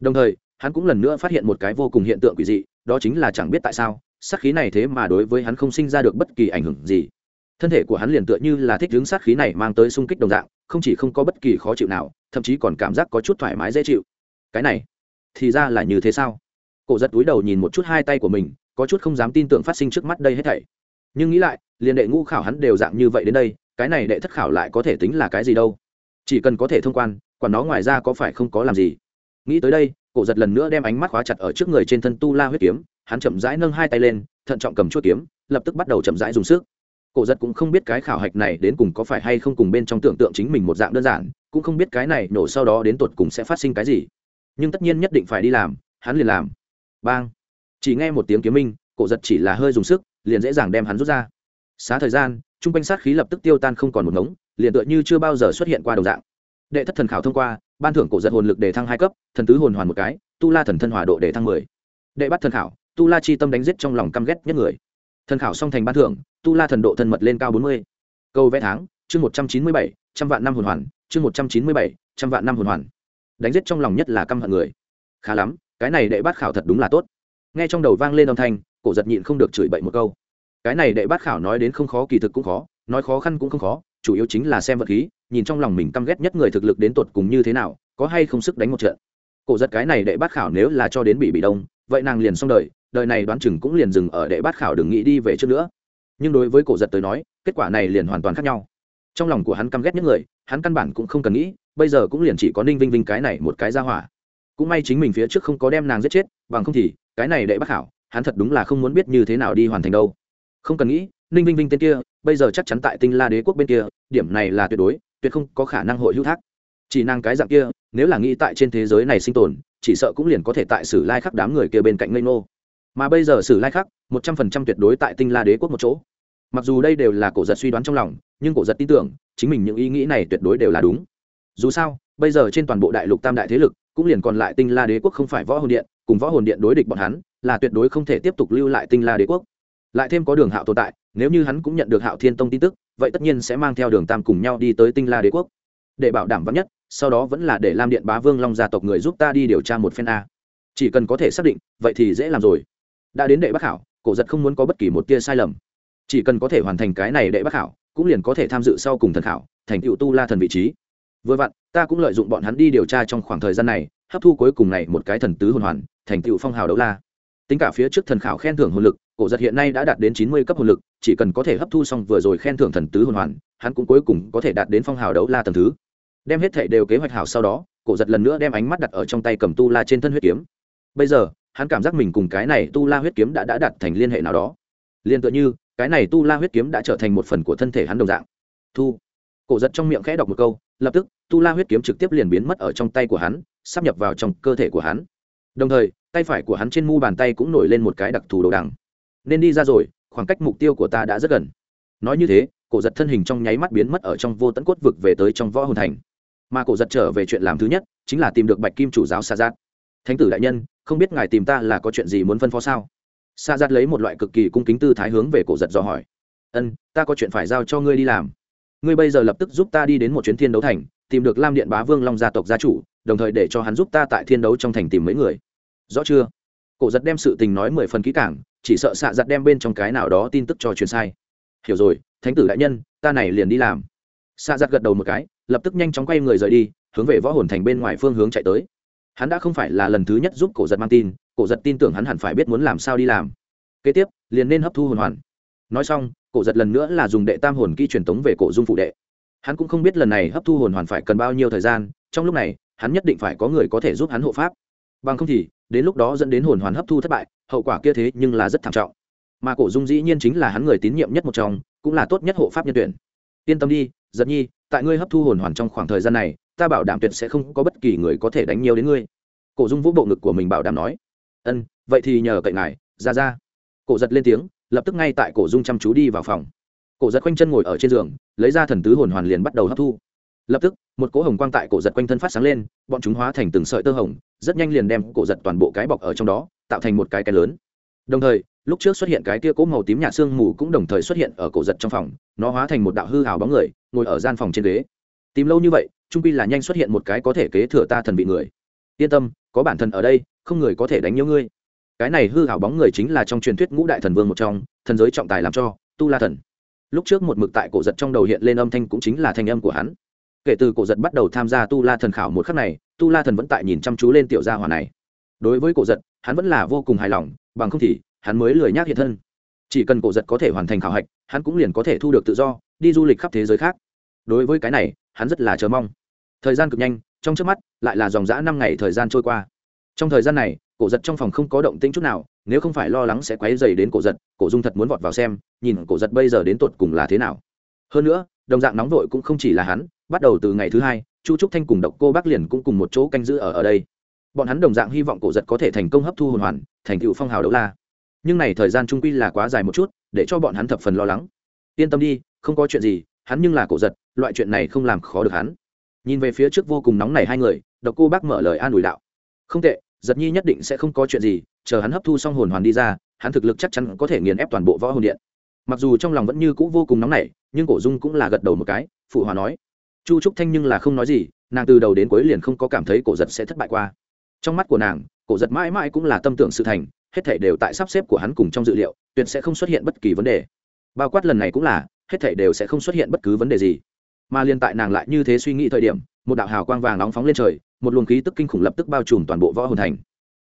[SPEAKER 1] Đồng thời, hắn cũng lần nữa phát hiện một cái vô cùng hiện tượng quỷ dị, đó chính là chẳng biết tại sao sát khí này thế mà đối với hắn không sinh ra được bất kỳ ảnh hưởng gì. Thân thể của hắn liền tựa như là thích hướng sát khí này mang tới sung kích đồng dạng, không chỉ không có bất kỳ khó chịu nào, thậm chí còn cảm giác có chút thoải mái dễ chịu. Cái này, thì ra là như thế sao? Cổ giật túi đầu nhìn một chút hai tay của mình, có chút không dám tin tưởng phát sinh trước mắt đây hết thảy. Nhưng nghĩ lại, liền đệ ngũ khảo hắn đều dạng như vậy đến đây, cái này đệ thất khảo lại có thể tính là cái gì đâu? Chỉ cần có thể thông quan còn nó ngoài ra có phải không có làm gì? Nghĩ tới đây, cổ giật lần nữa đem ánh mắt khóa chặt ở trước người trên thân tu la huyết kiếm hắn chậm rãi nâng hai tay lên, thận trọng cầm chuốt kiếm, lập tức bắt đầu chậm rãi dùng sức. Cổ giật cũng không biết cái khảo hạch này đến cùng có phải hay không cùng bên trong tưởng tượng chính mình một dạng đơn giản, cũng không biết cái này nổ sau đó đến tột cùng sẽ phát sinh cái gì. Nhưng tất nhiên nhất định phải đi làm, hắn liền làm. Bang! Chỉ nghe một tiếng kiếm minh, cổ giật chỉ là hơi dùng sức, liền dễ dàng đem hắn rút ra. Xá thời gian t r u n g quanh sát khí lập tức tiêu tan không còn một ngống, liền tựa như chưa bao giờ xuất hiện qua đồng dạng. Đệ thất thần khảo thông qua, ban thưởng cổ giật hồn lực để thăng hai cấp, thần tứ hồn hoàn một cái, tu la thần thân hòa độ để thăng mười. Đệ bắt thần khảo tu la chi tâm đánh giết trong lòng căm ghét nhất người. Thần khảo song thành ban thưởng, tu la thần độ thân mật lên cao bốn mươi. Câu vẽ tháng, chương một trăm chín mươi bảy, trăm vạn năm hồn hoàn, chương một trăm chín mươi bảy, trăm vạn năm hồn hoàn. Đánh giết trong lòng nhất là căm hận người. Khá lắm, cái này đệ bát khảo thật đúng là tốt. Nghe trong đầu vang lên âm thanh, cổ giật nhịn không được chửi bậy một câu. Cái này đệ bát khảo nói đến không khó, kỳ thực cũng khó, nói khó khăn cũng không khó, chủ yếu chính là xem vật khí, nhìn trong lòng mình căm ghét nhất người thực lực đến tột cùng như thế nào, có hay không sức đánh một trận. Cổ giật cái này đệ bát khảo nếu là cho đến bị bị đông, vậy nàng liền xong đời đời này đoán chừng cũng liền dừng ở đệ bát khảo đừng nghĩ đi về trước nữa. Nhưng đối với cổ giật tới nói, kết quả này liền hoàn toàn khác nhau. Trong lòng của hắn căm ghét những người, hắn căn bản cũng không cần nghĩ, bây giờ cũng liền chỉ có ninh vinh vinh cái này một cái ra hỏa. Cũng may chính mình phía trước không có đem nàng giết chết, bằng không thì, cái này đệ bác hảo hắn thật đúng là không muốn biết như thế nào đi hoàn thành đâu. Không cần nghĩ, ninh vinh vinh tên kia, bây giờ chắc chắn tại tinh la đế quốc bên kia, điểm này là tuyệt đối, tuyệt không có khả năng hội hữu thác. Chỉ năng cái dạng kia, nếu là nghĩ tại trên thế giới này sinh tồn, chỉ sợ cũng liền có thể tại sử lai khắc đám người kia bên cạnh ngây ngô mà bây giờ sử lai khắc, một trăm phần trăm tuyệt đối tại tinh la đế quốc một chỗ. Mặc dù đây đều là cổ giật suy đoán trong lòng, nhưng cổ giật tin tưởng, chính mình những ý nghĩ này tuyệt đối đều là đúng. Dù sao, bây giờ trên toàn bộ đại lục tam đại thế lực, cũng liền còn lại tinh la đế quốc không phải võ hồn điện, cùng võ hồn điện đối địch bọn hắn, là tuyệt đối không thể tiếp tục lưu lại tinh la đế quốc. Lại thêm có đường hạo tồn tại, nếu như hắn cũng nhận được hạo thiên tông tin tức, vậy tất nhiên sẽ mang theo đường tam cùng nhau đi tới tinh la đế quốc. Để bảo đảm vắn nhất, sau đó vẫn là để lam điện bá vương long gia tộc người giúp ta đi điều tra một phen a. Chỉ cần có thể xác định, vậy thì dễ làm rồi đã đến đệ bắc hảo cổ giật không muốn có bất kỳ một tia sai lầm. Chỉ cần có thể hoàn thành cái này đệ bắc hảo cũng liền có thể tham dự sau cùng thần khảo, thành tựu tu la thần vị trí. Vừa vặn, ta cũng lợi dụng bọn hắn đi điều tra trong khoảng thời gian này, hấp thu cuối cùng này một cái thần tứ hồn hoàn, thành tựu phong hào đấu la. Tính cả phía trước thần khảo khen thưởng hồn lực, cổ giật hiện nay đã đạt đến chín mươi cấp hồn lực, chỉ cần có thể hấp thu xong vừa rồi khen thưởng thần tứ hồn hoàn, hắn cũng cuối cùng có thể đạt đến phong hào đấu la tầm thứ. Đem hết thệ đều kế hoạch hảo sau đó, cổ giật lần nữa đem ánh mắt đặt ở trong tay cầm tu la trên thân huyết kiếm. Bây giờ hắn cảm giác mình cùng cái này tu la huyết kiếm đã đã đặt thành liên hệ nào đó. Liên tựa như, cái này tu la huyết kiếm đã trở thành một phần của thân thể hắn đồng dạng. Thu. Cổ giật trong miệng khẽ đọc một câu, lập tức, tu la huyết kiếm trực tiếp liền biến mất ở trong tay của hắn, sắp nhập vào trong cơ thể của hắn. Đồng thời, tay phải của hắn trên mu bàn tay cũng nổi lên một cái đặc thù đồ đằng. Nên đi ra rồi, khoảng cách mục tiêu của ta đã rất gần. Nói như thế, cổ giật thân hình trong nháy mắt biến mất ở trong vô tận cốt vực về tới trong võ hồn thành. Mà cổ giật trở về chuyện làm thứ nhất, chính là tìm được bạch kim chủ giáo sa giác. Thánh tử đại nhân không biết ngài tìm ta là có chuyện gì muốn phân phó sao? Sa giặt lấy một loại cực kỳ cung kính tư thái hướng về cổ giật dò hỏi. Ân, ta có chuyện phải giao cho ngươi đi làm. Ngươi bây giờ lập tức giúp ta đi đến một chuyến thiên đấu thành, tìm được lam điện bá vương long gia tộc gia chủ, đồng thời để cho hắn giúp ta tại thiên đấu trong thành tìm mấy người. Rõ chưa? Cổ giật đem sự tình nói mười phần kỹ cảng chỉ sợ xạ giặt đem bên trong cái nào đó tin tức cho truyền sai. Hiểu rồi, thánh tử đại nhân, ta này liền đi làm. Xạ giặt gật đầu một cái, lập tức nhanh chóng quay người rời đi, hướng về võ hồn thành bên ngoài phương hướng chạy tới hắn đã không phải là lần thứ nhất giúp cổ giật mang tin, cổ giật tin tưởng hắn hẳn phải biết muốn làm sao đi làm. Kế tiếp, liền nên hấp thu hồn hoàn. Nói xong, cổ giật lần nữa là dùng đệ tam hồn kỹ truyền tống về cổ dung phụ đệ. Hắn cũng không biết lần này hấp thu hồn hoàn phải cần bao nhiêu thời gian, trong lúc này, hắn nhất định phải có người có thể giúp hắn hộ pháp. Bằng không thì, đến lúc đó dẫn đến hồn hoàn hấp thu thất bại, hậu quả kia thế nhưng là rất thảm trọng. Mà cổ dung dĩ nhiên chính là hắn người tín nhiệm nhất một trong, cũng là tốt nhất hộ pháp nhân tuyển. Yên tâm đi, giật nhi, tại ngươi hấp thu hồn hoàn trong khoảng thời gian này ta bảo đảm tuyệt sẽ không có bất kỳ người có thể đánh nhiều đến ngươi. Cổ dung vũ bộ ngực của mình bảo đảm nói, ân, vậy thì nhờ cậy ngài, ra ra. Cổ giật lên tiếng, lập tức ngay tại cổ dung chăm chú đi vào phòng. Cổ giật quanh chân ngồi ở trên giường, lấy ra thần tứ hồn hoàn liền bắt đầu hấp thu. Lập tức, một cỗ hồng quang tại cổ giật quanh thân phát sáng lên, bọn chúng hóa thành từng sợi tơ hồng, rất nhanh liền đem cổ giật toàn bộ cái bọc ở trong đó, tạo thành một cái cái lớn. Đồng thời, lúc trước xuất hiện cái tia cỗ màu tím nhạt xương mù cũng đồng thời xuất hiện ở cổ giật trong phòng, nó hóa thành một đạo hư hào bóng người, ngồi ở gian phòng trên ghế. Tìm lâu như vậy trung pi là nhanh xuất hiện một cái có thể kế thừa ta thần vị người. Yên tâm, có bản thân ở đây, không người có thể đánh nhớ ngươi. Cái này hư hảo bóng người chính là trong truyền thuyết ngũ đại thần vương một trong, thần giới trọng tài làm cho, tu la thần. Lúc trước một mực tại cổ giật trong đầu hiện lên âm thanh cũng chính là thanh âm của hắn. Kể từ cổ giật bắt đầu tham gia tu la thần khảo một khắc này, tu la thần vẫn tại nhìn chăm chú lên tiểu gia hỏa này. Đối với cổ giật, hắn vẫn là vô cùng hài lòng, bằng không thì, hắn mới lười nhác hiện thân. Chỉ cần cổ giật có thể hoàn thành khảo hạch, hắn cũng liền có thể thu được tự do, đi du lịch khắp thế giới khác. Đối với cái này, hắn rất là chờ mong thời gian cực nhanh, trong trước mắt, lại là dòng g ã năm ngày thời gian trôi qua. Trong thời gian này, cổ giật trong phòng không có động tĩnh chút nào, nếu không phải lo lắng sẽ quấy dày đến cổ giật, cổ dung thật muốn vọt vào xem, nhìn cổ giật bây giờ đến tột cùng là thế nào. Hơn nữa, đồng dạng nóng vội cũng không chỉ là hắn, bắt đầu từ ngày thứ hai, chu trúc thanh cùng độc cô bác liền cũng cùng một chỗ canh giữ ở ở đây. Bọn hắn đồng dạng hy vọng cổ giật có thể thành công hấp thu hồn hoàn, thành tựu phong hào đấu la. Nhưng này thời gian trung quy là quá dài một chút, để cho bọn hắn thập phần lo lắng. Yên tâm đi, không có chuyện gì, hắn nhưng là cổ giật, loại chuyện này không làm khó được hắn nhìn về phía trước vô cùng nóng này hai người, độc cô bác mở lời an ủi đạo. Không tệ, giật nhi nhất định sẽ không có chuyện gì, chờ hắn hấp thu xong hồn hoàn đi ra, hắn thực lực chắc chắn có thể nghiền ép toàn bộ võ hồn điện. Mặc dù trong lòng vẫn như cũ vô cùng nóng nảy, nhưng cổ dung cũng là gật đầu một cái, phụ hòa nói. Chu trúc thanh nhưng là không nói gì, nàng từ đầu đến cuối liền không có cảm thấy cổ giật sẽ thất bại qua. Trong mắt của nàng, cổ giật mãi mãi cũng là tâm tưởng sự thành, hết thể đều tại sắp xếp của hắn cùng trong dự liệu, tuyệt sẽ không xuất hiện bất kỳ vấn đề. Bao quát lần này cũng là, hết thể đều sẽ không xuất hiện bất cứ vấn đề gì mà liên tại nàng lại như thế suy nghĩ thời điểm, một đạo hào quang vàng nóng phóng lên trời, một luồng khí tức kinh khủng lập tức bao trùm toàn bộ võ hồn thành.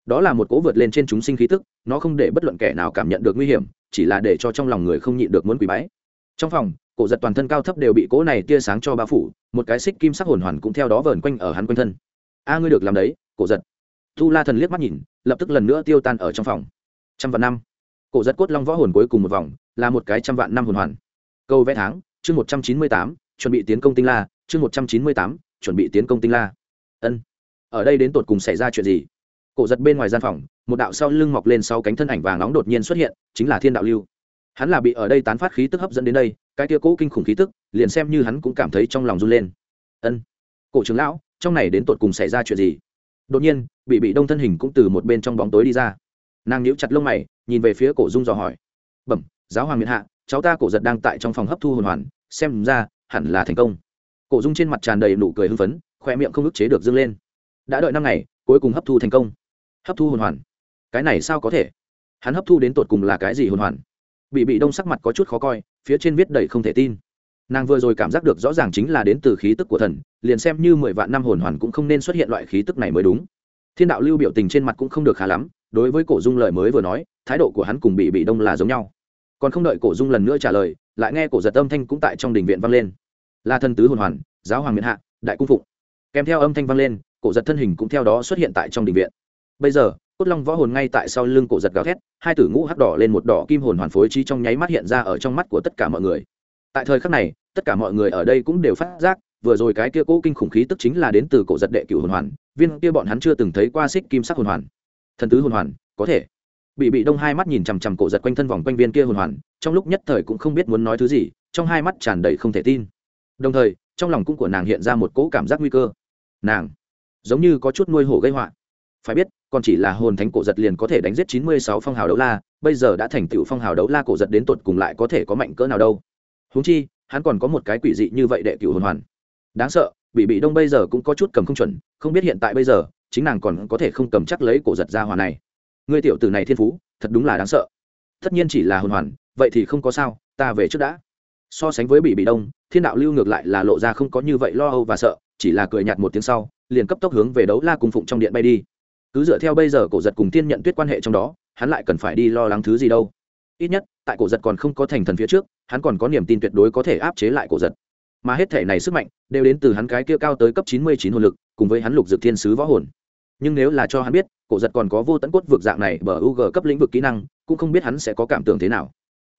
[SPEAKER 1] Đó là một cỗ vượt lên trên chúng sinh khí tức, nó không để bất luận kẻ nào cảm nhận được nguy hiểm, chỉ là để cho trong lòng người không nhịn được muốn quỳ bái. Trong phòng, cổ giật toàn thân cao thấp đều bị cỗ này tia sáng cho bao phủ, một cái xích kim sắc hồn hoàn cũng theo đó vờn quanh ở hắn quanh thân. A, ngươi được làm đấy, cổ giật. Thu la thần liếc mắt nhìn, lập tức lần nữa tiêu tan ở trong phòng. Trăm vạn năm. Cổ giật cốt long võ hồn cuối cùng một vòng, là một cái trăm vạn năm hồn hoàn. Câu vẽ tháng, chương một trăm chín mươi tám chuẩn bị tiến công tinh la, chương một trăm chín mươi tám, chuẩn bị tiến công tinh la. Ân. Ở đây đến tột cùng xảy ra chuyện gì? Cổ giật bên ngoài gian phòng, một đạo sau lưng mọc lên sau cánh thân ảnh vàng nóng đột nhiên xuất hiện, chính là thiên đạo lưu. Hắn là bị ở đây tán phát khí tức hấp dẫn đến đây, cái kia cũ kinh khủng khí tức, liền xem như hắn cũng cảm thấy trong lòng run lên. Ân. Cổ trưởng lão, trong này đến tột cùng xảy ra chuyện gì? Đột nhiên, bị bị đông thân hình cũng từ một bên trong bóng tối đi ra. Nàng nhíu chặt lông mày, nhìn về phía cổ dung dò hỏi. Bẩm, giáo hoàng miền hạ, cháu ta cổ giật đang tại trong phòng hấp thu hồn hoàn, xem ra hẳn là thành công. Cổ dung trên mặt tràn đầy nụ cười hưng phấn, khoe miệng không ức chế được dâng lên. Đã đợi năm ngày, cuối cùng hấp thu thành công. Hấp thu hồn hoàn. Cái này sao có thể? Hắn hấp thu đến tột cùng là cái gì hồn hoàn? Bị bị đông sắc mặt có chút khó coi, phía trên viết đầy không thể tin. Nàng vừa rồi cảm giác được rõ ràng chính là đến từ khí tức của thần, liền xem như mười vạn năm hồn hoàn cũng không nên xuất hiện loại khí tức này mới đúng. Thiên đạo lưu biểu tình trên mặt cũng không được khá lắm, đối với cổ dung lời mới vừa nói, thái độ của hắn cùng bị bị đông là giống nhau. Còn không đợi cổ dung lần nữa trả lời lại nghe cổ giật âm thanh cũng tại trong đình viện vang lên. Là thần tứ hồn hoàn, giáo hoàng miền hạ, đại cung phụng. Kèm theo âm thanh vang lên, cổ giật thân hình cũng theo đó xuất hiện tại trong đình viện. Bây giờ, cốt long võ hồn ngay tại sau lưng cổ giật gào thét, hai tử ngũ hắc đỏ lên một đỏ kim hồn hoàn phối trí trong nháy mắt hiện ra ở trong mắt của tất cả mọi người. Tại thời khắc này, tất cả mọi người ở đây cũng đều phát giác, vừa rồi cái kia cố kinh khủng khí tức chính là đến từ cổ giật đệ cửu hồn hoàn, viên kia bọn hắn chưa từng thấy qua xích kim sắc hồn hoàn. Thần tứ hồn hoàn, có thể bị bị đông hai mắt nhìn chằm chằm cổ giật quanh thân vòng quanh viên kia hồn hoàn, trong lúc nhất thời cũng không biết muốn nói thứ gì, trong hai mắt tràn đầy không thể tin. Đồng thời, trong lòng cũng của nàng hiện ra một cỗ cảm giác nguy cơ. Nàng, giống như có chút nuôi hổ gây họa. Phải biết, còn chỉ là hồn thánh cổ giật liền có thể đánh giết chín mươi sáu phong hào đấu la, bây giờ đã thành tựu phong hào đấu la cổ giật đến tột cùng lại có thể có mạnh cỡ nào đâu. Húng chi, hắn còn có một cái quỷ dị như vậy đệ cựu hồn hoàn. Đáng sợ, bị bị đông bây giờ cũng có chút cầm không chuẩn, không biết hiện tại bây giờ, chính nàng còn có thể không cầm chắc lấy cổ giật ra hòa này người tiểu tử này thiên phú, thật đúng là đáng sợ. Tất nhiên chỉ là hồn hoàn, vậy thì không có sao, ta về trước đã. So sánh với bị bị đông, thiên đạo lưu ngược lại là lộ ra không có như vậy lo âu và sợ, chỉ là cười nhạt một tiếng sau, liền cấp tốc hướng về đấu la cùng phụng trong điện bay đi. Cứ dựa theo bây giờ cổ giật cùng tiên nhận tuyết quan hệ trong đó, hắn lại cần phải đi lo lắng thứ gì đâu. Ít nhất, tại cổ giật còn không có thành thần phía trước, hắn còn có niềm tin tuyệt đối có thể áp chế lại cổ giật. Mà hết thể này sức mạnh, đều đến từ hắn cái kia cao tới cấp chín mươi chín hồn lực, cùng với hắn lục dược thiên sứ võ hồn nhưng nếu là cho hắn biết, cổ giật còn có vô tận cốt vực dạng này bờ u g cấp lĩnh vực kỹ năng, cũng không biết hắn sẽ có cảm tưởng thế nào.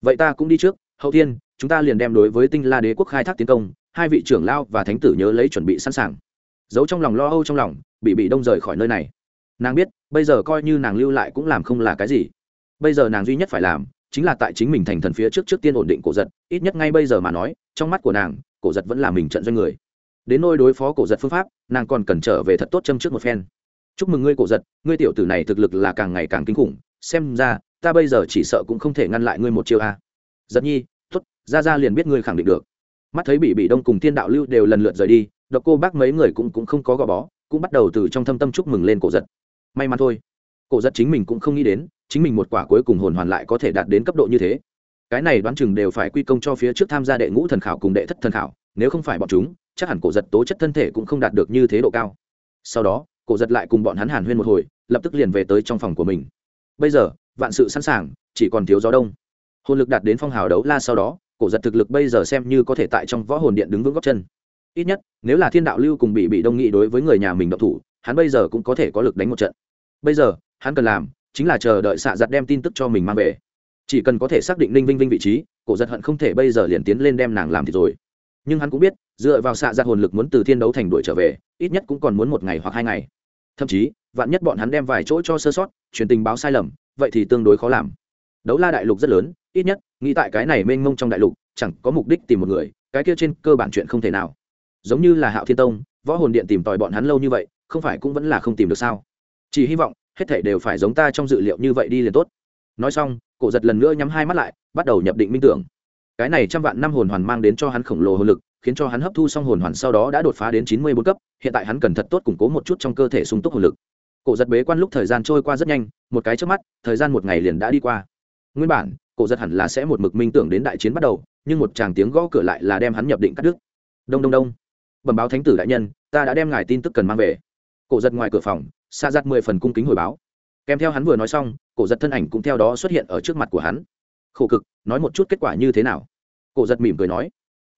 [SPEAKER 1] Vậy ta cũng đi trước, hậu thiên, chúng ta liền đem đối với tinh la đế quốc khai thác tiến công, hai vị trưởng lao và thánh tử nhớ lấy chuẩn bị sẵn sàng. Giấu trong lòng lo âu trong lòng, bị bị đông rời khỏi nơi này. Nàng biết, bây giờ coi như nàng lưu lại cũng làm không là cái gì. Bây giờ nàng duy nhất phải làm, chính là tại chính mình thành thần phía trước trước tiên ổn định cổ giật, ít nhất ngay bây giờ mà nói, trong mắt của nàng, cổ giật vẫn là mình trận doanh người. Đến nôi đối phó cổ giật phương pháp, nàng còn cần trở về thật tốt châm trước một phen chúc mừng ngươi cổ giật, ngươi tiểu tử này thực lực là càng ngày càng kinh khủng, xem ra, ta bây giờ chỉ sợ cũng không thể ngăn lại ngươi một chiêu a. Giật nhi t ố t ra ra liền biết ngươi khẳng định được. Mắt thấy bị bị đông cùng thiên đạo lưu đều lần lượt rời đi, độc cô bác mấy người cũng cũng không có gò bó, cũng bắt đầu từ trong thâm tâm chúc mừng lên cổ giật. May mắn thôi. Cổ giật chính mình cũng không nghĩ đến, chính mình một quả cuối cùng hồn hoàn lại có thể đạt đến cấp độ như thế. Cái này đoán chừng đều phải quy công cho phía trước tham gia đệ ngũ thần khảo cùng đệ thất thần khảo, nếu không phải bọn chúng, chắc hẳn cổ giật tố chất thân thể cũng không đạt được như thế độ cao. Sau đó cổ giật lại cùng bọn hắn hàn huyên một hồi, lập tức liền về tới trong phòng của mình. Bây giờ, vạn sự sẵn sàng, chỉ còn thiếu gió đông. Hồn lực đạt đến phong hào đấu la sau đó, cổ giật thực lực bây giờ xem như có thể tại trong võ hồn điện đứng vững góc chân. Ít nhất, nếu là thiên đạo lưu cùng bị bị đông nghị đối với người nhà mình độc thủ, hắn bây giờ cũng có thể có lực đánh một trận. Bây giờ, hắn cần làm chính là chờ đợi xạ giật đem tin tức cho mình mang về. Chỉ cần có thể xác định ninh vinh vinh vị trí, cổ giật hận không thể bây giờ liền tiến lên đem nàng làm thì rồi. Nhưng hắn cũng biết, dựa vào xạ giật hồn lực muốn từ thiên đấu thành đuổi trở về, ít nhất cũng còn muốn một ngày hoặc hai ngày thậm chí, vạn nhất bọn hắn đem vài chỗ cho sơ sót, truyền tình báo sai lầm, vậy thì tương đối khó làm. Đấu la đại lục rất lớn, ít nhất, nghĩ tại cái này mênh mông trong đại lục, chẳng có mục đích tìm một người, cái kia trên cơ bản chuyện không thể nào. Giống như là hạo thiên tông, võ hồn điện tìm tòi bọn hắn lâu như vậy, không phải cũng vẫn là không tìm được sao? Chỉ hy vọng, hết thể đều phải giống ta trong dự liệu như vậy đi liền tốt. Nói xong, cổ giật lần nữa nhắm hai mắt lại, bắt đầu nhập định minh tưởng. Cái này trăm vạn năm hồn hoàn mang đến cho hắn khổng lồ hồn lực khiến cho hắn hấp thu xong hồn hoàn sau đó đã đột phá đến chín mươi bốn cấp, hiện tại hắn cần thật tốt củng cố một chút trong cơ thể sung túc hồn lực. Cổ giật bế quan lúc thời gian trôi qua rất nhanh, một cái trước mắt, thời gian một ngày liền đã đi qua. Nguyên bản, cổ giật hẳn là sẽ một mực minh tưởng đến đại chiến bắt đầu, nhưng một chàng tiếng gõ cửa lại là đem hắn nhập định cắt đứt. Đông đông đông. Bẩm báo thánh tử đại nhân, ta đã đem ngài tin tức cần mang về. Cổ giật ngoài cửa phòng, xa giặt mười phần cung kính hồi báo. Kèm theo hắn vừa nói xong, cổ giật thân ảnh cũng theo đó xuất hiện ở trước mặt của hắn. Khổ cực, nói một chút kết quả như thế nào? Cổ giật mỉm cười nói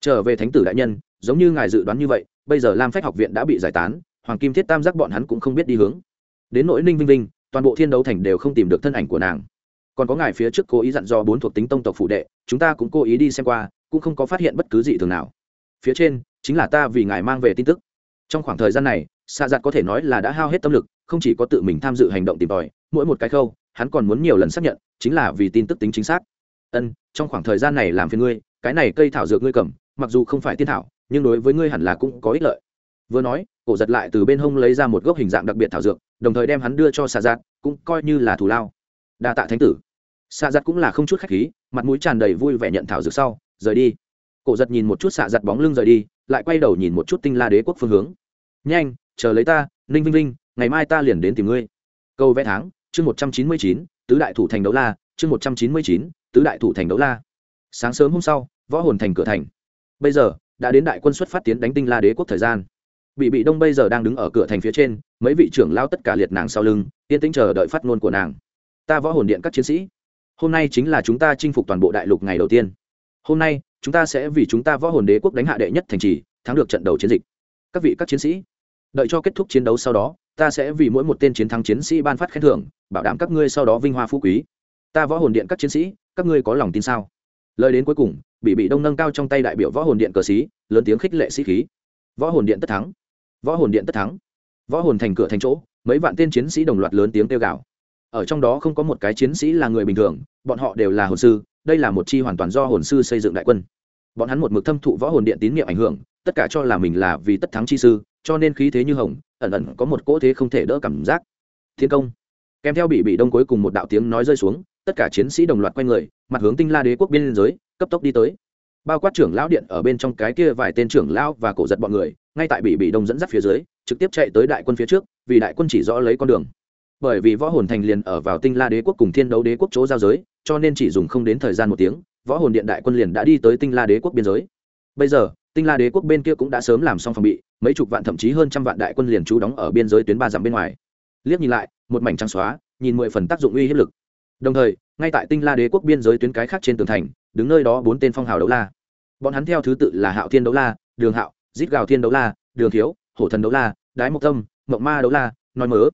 [SPEAKER 1] trở về thánh tử đại nhân, giống như ngài dự đoán như vậy, bây giờ lam phách học viện đã bị giải tán, hoàng kim thiết tam giác bọn hắn cũng không biết đi hướng. Đến nỗi ninh vinh vinh, toàn bộ thiên đấu thành đều không tìm được thân ảnh của nàng. Còn có ngài phía trước cố ý dặn do bốn thuộc tính tông tộc phụ đệ, chúng ta cũng cố ý đi xem qua, cũng không có phát hiện bất cứ gì thường nào. Phía trên, chính là ta vì ngài mang về tin tức. Trong khoảng thời gian này xạ giặt có thể nói là đã hao hết tâm lực, không chỉ có tự mình tham dự hành động tìm tòi, mỗi một cái khâu, hắn còn muốn nhiều lần xác nhận, chính là vì tin tức tính chính xác. Ân, trong khoảng thời gian này làm phiền ngươi, cái này cây thảo dược ngươi cầm mặc dù không phải tiên thảo, nhưng đối với ngươi hẳn là cũng có ích lợi. Vừa nói, cổ giật lại từ bên hông lấy ra một gốc hình dạng đặc biệt thảo dược, đồng thời đem hắn đưa cho xạ giạt, cũng coi như là thù lao. Đa tạ thánh tử. Xạ giặt cũng là không chút khách khí, mặt mũi tràn đầy vui vẻ nhận thảo dược sau, rời đi. Cổ giật nhìn một chút xạ giặt bóng lưng rời đi, lại quay đầu nhìn một chút tinh la đế quốc phương hướng. Nhanh, chờ lấy ta, ninh vinh vinh, ngày mai ta liền đến tìm ngươi. Câu vẽ tháng, chương một trăm chín mươi chín, tứ đại thủ thành đấu la, chương một trăm chín mươi chín, tứ đại thủ thành đấu la. Sáng sớm hôm sau, võ hồn thành cửa thành bây giờ, đã đến đại quân xuất phát tiến đánh tinh la đế quốc thời gian. Bị bị đông bây giờ đang đứng ở cửa thành phía trên, mấy vị trưởng lao tất cả liệt nàng sau lưng, yên tĩnh chờ đợi phát ngôn của nàng. Ta võ hồn điện các chiến sĩ, hôm nay chính là chúng ta chinh phục toàn bộ đại lục ngày đầu tiên. Hôm nay, chúng ta sẽ vì chúng ta võ hồn đế quốc đánh hạ đệ nhất thành trì, thắng được trận đầu chiến dịch. Các vị các chiến sĩ, đợi cho kết thúc chiến đấu sau đó, ta sẽ vì mỗi một tên chiến thắng chiến sĩ ban phát khen thưởng, bảo đảm các ngươi sau đó vinh hoa phú quý. Ta võ hồn điện các chiến sĩ, các ngươi có lòng tin sao? Lời đến cuối cùng bị bị đông nâng cao trong tay đại biểu võ hồn điện cờ sĩ lớn tiếng khích lệ sĩ khí. Võ hồn điện tất thắng. Võ hồn điện tất thắng. Võ hồn thành cửa thành chỗ, mấy vạn tên chiến sĩ đồng loạt lớn tiếng kêu gào. Ở trong đó không có một cái chiến sĩ là người bình thường, bọn họ đều là hồn sư, đây là một chi hoàn toàn do hồn sư xây dựng đại quân. Bọn hắn một mực thâm thụ võ hồn điện tín nhiệm ảnh hưởng, tất cả cho là mình là vì tất thắng chi sư, cho nên khí thế như hồng, ẩn ẩn có một cỗ thế không thể đỡ cảm giác. Thiên công. Kèm theo bị bị đông cuối cùng một đạo tiếng nói rơi xuống, tất cả chiến sĩ đồng loạt quay người, mặt hướng tinh la đế quốc biên giới cấp tốc đi tới. Bao quát trưởng lão điện ở bên trong cái kia vài tên trưởng lão và cổ giật bọn người, ngay tại bị bị đông dẫn dắt phía dưới, trực tiếp chạy tới đại quân phía trước, vì đại quân chỉ rõ lấy con đường. Bởi vì võ hồn thành liền ở vào tinh la đế quốc cùng thiên đấu đế quốc chỗ giao giới, cho nên chỉ dùng không đến thời gian một tiếng, võ hồn điện đại quân liền đã đi tới tinh la đế quốc biên giới. Bây giờ, tinh la đế quốc bên kia cũng đã sớm làm xong phòng bị, mấy chục vạn thậm chí hơn trăm vạn đại quân liền trú đóng ở biên giới tuyến ba dặm bên ngoài. Liếc nhìn lại, một mảnh trắng xóa, nhìn mười phần tác dụng uy hiếp lực đồng thời, ngay tại tinh la đế quốc biên giới tuyến cái khác trên tường thành, đứng nơi đó bốn tên phong hào đấu la. Bọn hắn theo thứ tự là hạo thiên đấu la, đường hạo dít gào thiên đấu la, đường thiếu, hổ thần đấu la, đái mộc tâm mộng ma đấu la, nói mớ.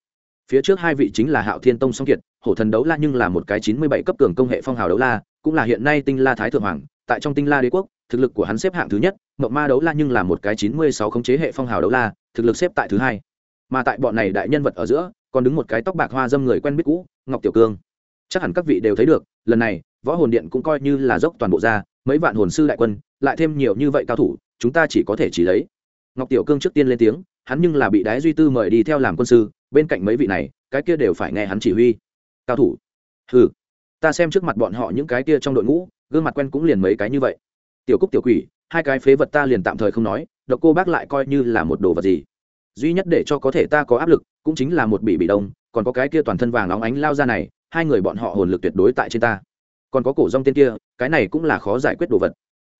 [SPEAKER 1] Phía trước hai vị chính là hạo thiên tông song kiệt, hổ thần đấu la nhưng là một cái chín mươi bảy cấp cường công hệ phong hào đấu la, cũng là hiện nay tinh la thái thượng hoàng. Tại trong tinh la đế quốc, thực lực của hắn xếp hạng thứ nhất mộng ma đấu la nhưng là một cái chín mươi sáu khống chế hệ phong hào đấu la, thực lực xếp tại thứ hai. Mà tại bọn này đại nhân vật ở giữa, còn đứng một cái tóc bạc hoa dâm người quen biết cũ, ngọc tiểu cương chắc hẳn các vị đều thấy được, lần này, võ hồn điện cũng coi như là dốc toàn bộ ra, mấy vạn hồn sư đại quân, lại thêm nhiều như vậy cao thủ, chúng ta chỉ có thể chỉ lấy. Ngọc tiểu cương trước tiên lên tiếng, hắn nhưng là bị đái duy tư mời đi theo làm quân sư, bên cạnh mấy vị này, cái kia đều phải nghe hắn chỉ huy. Cao thủ. Ừ ta xem trước mặt bọn họ những cái kia trong đội ngũ, gương mặt quen cũng liền mấy cái như vậy. Tiểu cúc, tiểu quỷ, hai cái phế vật ta liền tạm thời không nói, độc cô bác lại coi như là một đồ vật gì. Duy nhất để cho có thể ta có áp lực, cũng chính là một bị bị đông, còn có cái kia toàn thân vàng óng ánh lao ra này hai người bọn họ hồn lực tuyệt đối tại trên ta. Còn có cổ rong tên kia, cái này cũng là khó giải quyết đồ vật.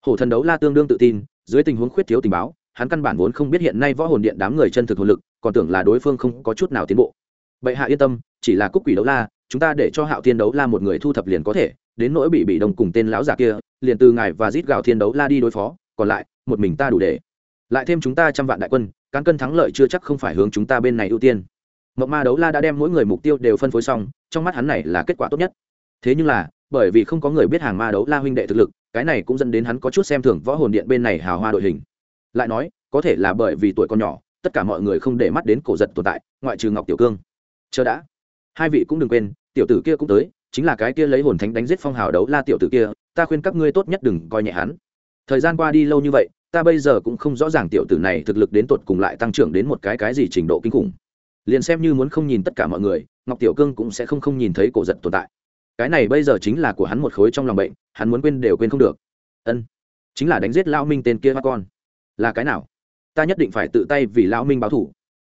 [SPEAKER 1] Hổ thần đấu la tương đương tự tin, dưới tình huống khuyết thiếu tình báo, hắn căn bản vốn không biết hiện nay võ hồn điện đám người chân thực hồn lực, còn tưởng là đối phương không có chút nào tiến bộ. Bệ hạ yên tâm, chỉ là cúc quỷ đấu la, chúng ta để cho hạo thiên đấu la một người thu thập liền có thể, đến nỗi bị bị đồng cùng tên lão già kia, liền từ ngài và rít gạo thiên đấu la đi đối phó, còn lại, một mình ta đủ để. Lại thêm chúng ta trăm vạn đại quân, cán cân thắng lợi chưa chắc không phải hướng chúng ta bên này ưu tiên mộng ma đấu la đã đem mỗi người mục tiêu đều phân phối xong, trong mắt hắn này là kết quả tốt nhất. Thế nhưng là, bởi vì không có người biết hàng ma đấu la huynh đệ thực lực, cái này cũng dẫn đến hắn có chút xem thường võ hồn điện bên này hào hoa đội hình. Lại nói, có thể là bởi vì tuổi còn nhỏ, tất cả mọi người không để mắt đến cổ giật tồn tại, ngoại trừ ngọc tiểu cương. Chờ đã. Hai vị cũng đừng quên, tiểu tử kia cũng tới, chính là cái kia lấy hồn thánh đánh giết phong hào đấu la tiểu tử kia, ta khuyên các ngươi tốt nhất đừng coi nhẹ hắn. Thời gian qua đi lâu như vậy, ta bây giờ cũng không rõ ràng tiểu tử này thực lực đến tột cùng lại tăng trưởng đến một cái cái gì trình độ kinh khủng liền xem như muốn không nhìn tất cả mọi người, ngọc tiểu cương cũng sẽ không không nhìn thấy cổ giật tồn tại. Cái này bây giờ chính là của hắn một khối trong lòng bệnh, hắn muốn quên đều quên không được. Ân, chính là đánh giết lao minh tên kia hoa con. Là cái nào? Ta nhất định phải tự tay vì lão minh báo thủ.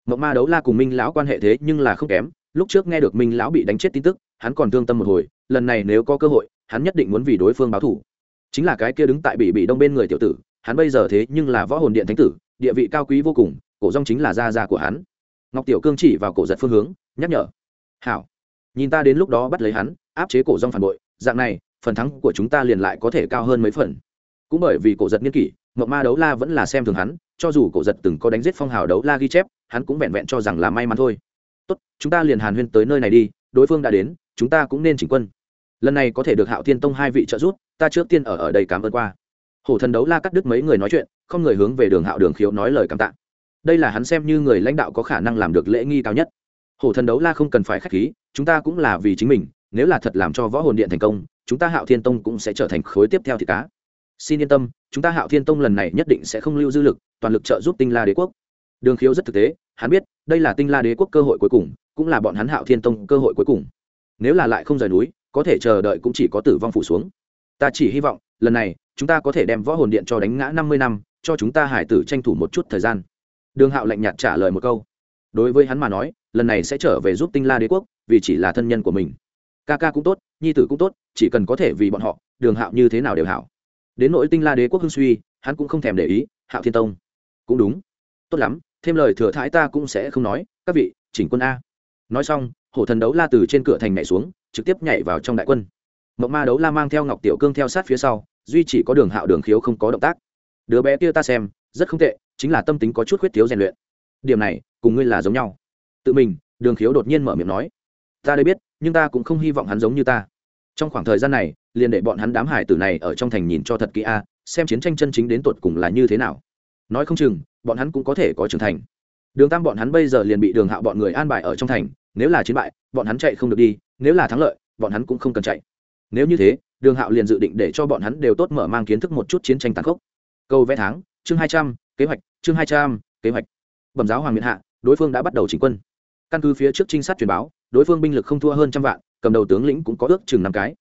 [SPEAKER 1] Mộng ma đấu la cùng minh lão quan hệ thế nhưng là không kém, lúc trước nghe được minh lão bị đánh chết tin tức, hắn còn thương tâm một hồi, lần này nếu có cơ hội, hắn nhất định muốn vì đối phương báo thủ. Chính là cái kia đứng tại bị bị đông bên người tiểu tử, hắn bây giờ thế nhưng là võ hồn điện thánh tử, địa vị cao quý vô cùng, cổ rong chính là gia gia của hắn ngọc tiểu cương chỉ vào cổ giật phương hướng, nhắc nhở. Hảo, nhìn ta đến lúc đó bắt lấy hắn, áp chế cổ rong phản bội, dạng này, phần thắng của chúng ta liền lại có thể cao hơn mấy phần. Cũng bởi vì cổ giật nghiên kỷ mộng ma đấu la vẫn là xem thường hắn, cho dù cổ giật từng có đánh giết phong hào đấu la ghi chép, hắn cũng vẹn vẹn cho rằng là may mắn thôi. Tốt, chúng ta liền hàn huyên tới nơi này đi, đối phương đã đến, chúng ta cũng nên chỉnh quân. Lần này có thể được hạo thiên tông hai vị trợ giúp, ta trước tiên ở ở đây cảm ơn qua. Hổ thần đấu la cắt đứt mấy người nói chuyện, không người hướng về đường hạo đường khiếu nói lời cảm tạ đây là hắn xem như người lãnh đạo có khả năng làm được lễ nghi cao nhất. Hổ thần đấu la không cần phải k h á c h khí, chúng ta cũng là vì chính mình, nếu là thật làm cho võ hồn điện thành công, chúng ta hạo thiên tông cũng sẽ trở thành khối tiếp theo thì cá. Xin yên tâm, chúng ta hạo thiên tông lần này nhất định sẽ không lưu dư lực, toàn lực trợ giúp tinh la đế quốc. Đường khiếu rất thực tế, hắn biết, đây là tinh la đế quốc cơ hội cuối cùng, cũng là bọn hắn hạo thiên tông cơ hội cuối cùng. Nếu là lại không rời núi, có thể chờ đợi cũng chỉ có tử vong phủ xuống. Ta chỉ hy vọng, lần này, chúng ta có thể đem võ hồn điện cho đánh ngã năm mươi năm, cho chúng ta hải tử tranh thủ một chút thời gian đường hạo lạnh nhạt trả lời một câu. Đối với hắn mà nói, lần này sẽ trở về giúp tinh la đế quốc, vì chỉ là thân nhân của mình. Ca ca cũng tốt, nhi tử cũng tốt, chỉ cần có thể vì bọn họ, đường hạo như thế nào đều hảo. Đến nỗi tinh la đế quốc hưng suy, hắn cũng không thèm để ý, hạo thiên tông. Cũng đúng. Tốt lắm, thêm lời thừa thái ta cũng sẽ không nói, các vị, chỉnh quân a. Nói xong, hổ thần đấu la từ trên cửa thành nhảy xuống, trực tiếp nhảy vào trong đại quân. Mộng ma đấu la mang theo ngọc tiểu cương theo sát phía sau, duy chỉ có đường hạo đường khiếu không có động tác. Đứa bé kia ta xem, rất không tệ chính là tâm tính có chút khuyết thiếu rèn luyện. Điểm này, cùng ngươi là giống nhau. Tự mình, đường khiếu đột nhiên mở miệng nói, ta đây biết, nhưng ta cũng không hy vọng hắn giống như ta. Trong khoảng thời gian này, liền để bọn hắn đám hải tử này ở trong thành nhìn cho thật kỹ a, xem chiến tranh chân chính đến tột cùng là như thế nào. Nói không chừng, bọn hắn cũng có thể có trưởng thành. Đường tam bọn hắn bây giờ liền bị đường hạo bọn người an bài ở trong thành, nếu là chiến bại, bọn hắn chạy không được đi, nếu là thắng lợi, bọn hắn cũng không cần chạy. Nếu như thế, đường hạo liền dự định để cho bọn hắn đều tốt mở mang kiến thức một chút chiến tranh tàn khốc. Câu vẽ tháng, chương hai trăm, kế hoạch chương hai trăm, kế hoạch. Bẩm giáo hoàng miện hạ, đối phương đã bắt đầu chỉnh quân. Căn cứ phía trước trinh sát truyền báo, đối phương binh lực không thua hơn trăm vạn, cầm đầu tướng lĩnh cũng có ước chừng năm cái.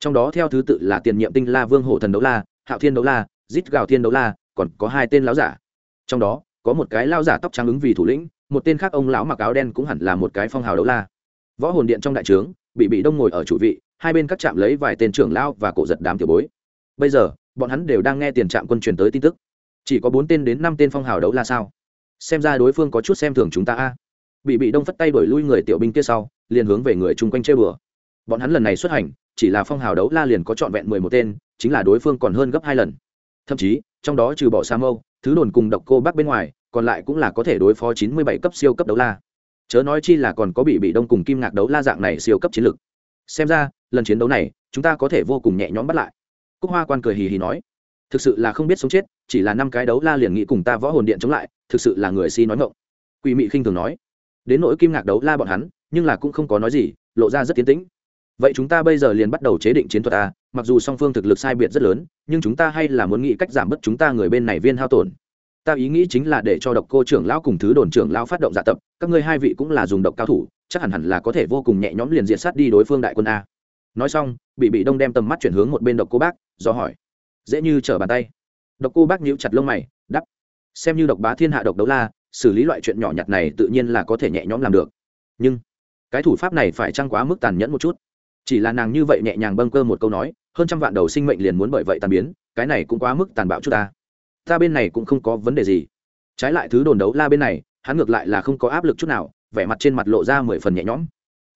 [SPEAKER 1] Trong đó theo thứ tự là tiền nhiệm tinh la vương hổ thần đấu la, hạo thiên đấu la dít gào thiên đấu la, còn có hai tên lão giả. Trong đó, có một cái lao giả tóc trắng ứng vì thủ lĩnh, một tên khác ông lão mặc áo đen cũng hẳn là một cái phong hào đấu la. Võ hồn điện trong đại trướng, bị bị đông ngồi ở chủ vị, hai bên các trạm lấy vài tên trưởng lão và cổ giật đám tiểu bối. Bây giờ, bọn hắn đều đang nghe tiền trạm quân truyền tới tin tức chỉ có bốn tên đến năm tên phong hào đấu là sao? Xem ra đối phương có chút xem thường chúng ta a. Bị bị đông phất tay đổi lui người tiểu binh kia sau, liền hướng về người chung quanh chơi bừa. Bọn hắn lần này xuất hành, chỉ là phong hào đấu la liền có trọn vẹn mười một tên, chính là đối phương còn hơn gấp hai lần. Thậm chí, trong đó trừ bỏ sa mâu, thứ đồn cùng độc cô bác bên ngoài, còn lại cũng là có thể đối phó chín mươi bảy cấp siêu cấp đấu la. Chớ nói chi là còn có bị bị đông cùng kim ngạc đấu la dạng này siêu cấp chiến lược xem ra, lần chiến đấu này, chúng ta có thể vô cùng nhẹ nhõm bắt lại. Cúc hoa quan cười hì hì nói thực sự là không biết sống chết, chỉ là năm cái đấu la liền nghĩ cùng ta võ hồn điện chống lại, thực sự là người si nói ngộng quỷ mị khinh thường nói. Đến nỗi kim ngạc đấu la bọn hắn, nhưng là cũng không có nói gì, lộ ra rất tiến tĩnh. Vậy chúng ta bây giờ liền bắt đầu chế định chiến thuật a mặc dù song phương thực lực sai biệt rất lớn, nhưng chúng ta hay là muốn nghĩ cách giảm bớt chúng ta người bên này viên hao tổn. Ta ý nghĩ chính là để cho độc cô trưởng lão cùng thứ đồn trưởng lão phát động dạ tập, các ngươi hai vị cũng là dùng độc cao thủ, chắc hẳn hẳn là có thể vô cùng nhẹ nhõm liền diện sát đi đối phương đại quân a. Nói xong bị bị đông đem tầm mắt chuyển hướng một bên độc cô bác, do hỏi dễ như trở bàn tay. Độc cô bác nhíu chặt lông mày đắp xem như độc bá thiên hạ độc đấu la, xử lý loại chuyện nhỏ nhặt này tự nhiên là có thể nhẹ nhõm làm được. Nhưng, cái thủ pháp này phải trăng quá mức tàn nhẫn một chút? Chỉ là nàng như vậy nhẹ nhàng bâng cơ một câu nói, hơn trăm vạn đầu sinh mệnh liền muốn bởi vậy tàn biến, cái này cũng quá mức tàn bạo chút ta. Ta bên này cũng không có vấn đề gì. Trái lại thứ đồn đấu la bên này, hắn ngược lại là không có áp lực chút nào, vẻ mặt trên mặt lộ ra mười phần nhẹ nhõm.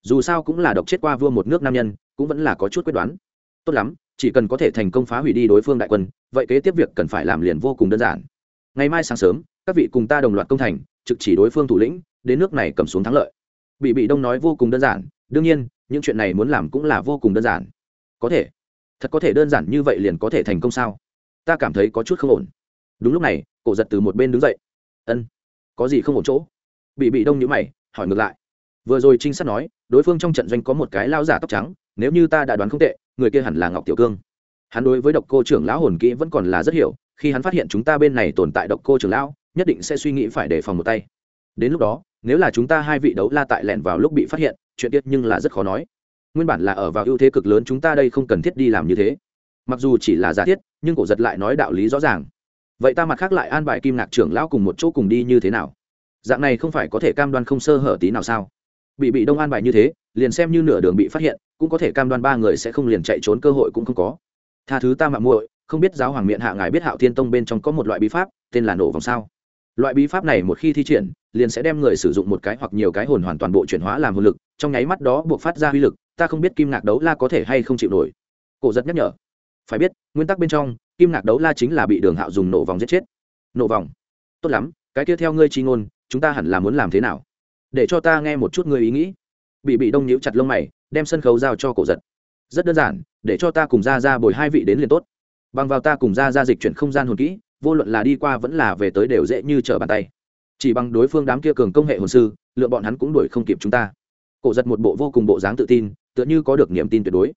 [SPEAKER 1] Dù sao cũng là độc chết qua vua một nước nam nhân, cũng vẫn là có chút quyết đoán. Tốt lắm chỉ cần có thể thành công phá hủy đi đối phương đại quân, vậy kế tiếp việc cần phải làm liền vô cùng đơn giản. Ngày mai sáng sớm, các vị cùng ta đồng loạt công thành, trực chỉ đối phương thủ lĩnh, đến nước này cầm xuống thắng lợi. Bị bị đông nói vô cùng đơn giản, đương nhiên, những chuyện này muốn làm cũng là vô cùng đơn giản. Có thể. Thật có thể đơn giản như vậy liền có thể thành công sao? Ta cảm thấy có chút không ổn. Đúng lúc này, cổ giật từ một bên đứng dậy. Ân, có gì không ổn chỗ? Bị bị đông nhữ mày, hỏi ngược lại vừa rồi trinh sát nói, đối phương trong trận doanh có một cái lao giả tóc trắng, nếu như ta đã đoán không tệ, người kia hẳn là ngọc tiểu cương. Hắn đối với độc cô trưởng lão hồn kỹ vẫn còn là rất hiểu, khi hắn phát hiện chúng ta bên này tồn tại độc cô trưởng lão, nhất định sẽ suy nghĩ phải đề phòng một tay. Đến lúc đó, nếu là chúng ta hai vị đấu la tại lẻn vào lúc bị phát hiện, chuyện tiết nhưng là rất khó nói. Nguyên bản là ở vào ưu thế cực lớn chúng ta đây không cần thiết đi làm như thế. Mặc dù chỉ là giả thiết, nhưng cổ giật lại nói đạo lý rõ ràng. Vậy ta mặt khác lại an bài kim ngạc trưởng lão cùng một chỗ cùng đi như thế nào? Dạng này không phải có thể cam đoan không sơ hở tí nào sao? Bị bị đông an bài như thế, liền xem như nửa đường bị phát hiện, cũng có thể cam đoan ba người sẽ không liền chạy trốn cơ hội cũng không có. Tha thứ ta mạng muội, không biết giáo hoàng miệng hạ ngài biết hạo thiên tông bên trong có một loại bí pháp, tên là nổ vòng sao. Loại bí pháp này một khi thi triển, liền sẽ đem người sử dụng một cái hoặc nhiều cái hồn hoàn toàn bộ chuyển hóa làm hồn lực, trong nháy mắt đó buộc phát ra uy lực, ta không biết kim ngạc đấu la có thể hay không chịu nổi. Cổ giật nhắc nhở. Phải biết, nguyên tắc bên trong, kim ngạc đấu la chính là bị đường hạo dùng nổ vòng giết chết. Nổ vòng. Tốt lắm, cái kia theo ngươi chi ngôn, chúng ta hẳn là muốn làm thế nào? Để cho ta nghe một chút người ý nghĩ. Bị bị đông nhíu chặt lông mày, đem sân khấu giao cho cổ giật. Rất đơn giản, để cho ta cùng ra ra bồi hai vị đến liền tốt. Bằng vào ta cùng ra ra dịch chuyển không gian hồn kỹ, vô luận là đi qua vẫn là về tới đều dễ như trở bàn tay. Chỉ bằng đối phương đám kia cường công hệ hồn sư, lựa bọn hắn cũng đuổi không kịp chúng ta. Cổ giật một bộ vô cùng bộ dáng tự tin, tựa như có được niềm tin tuyệt đối.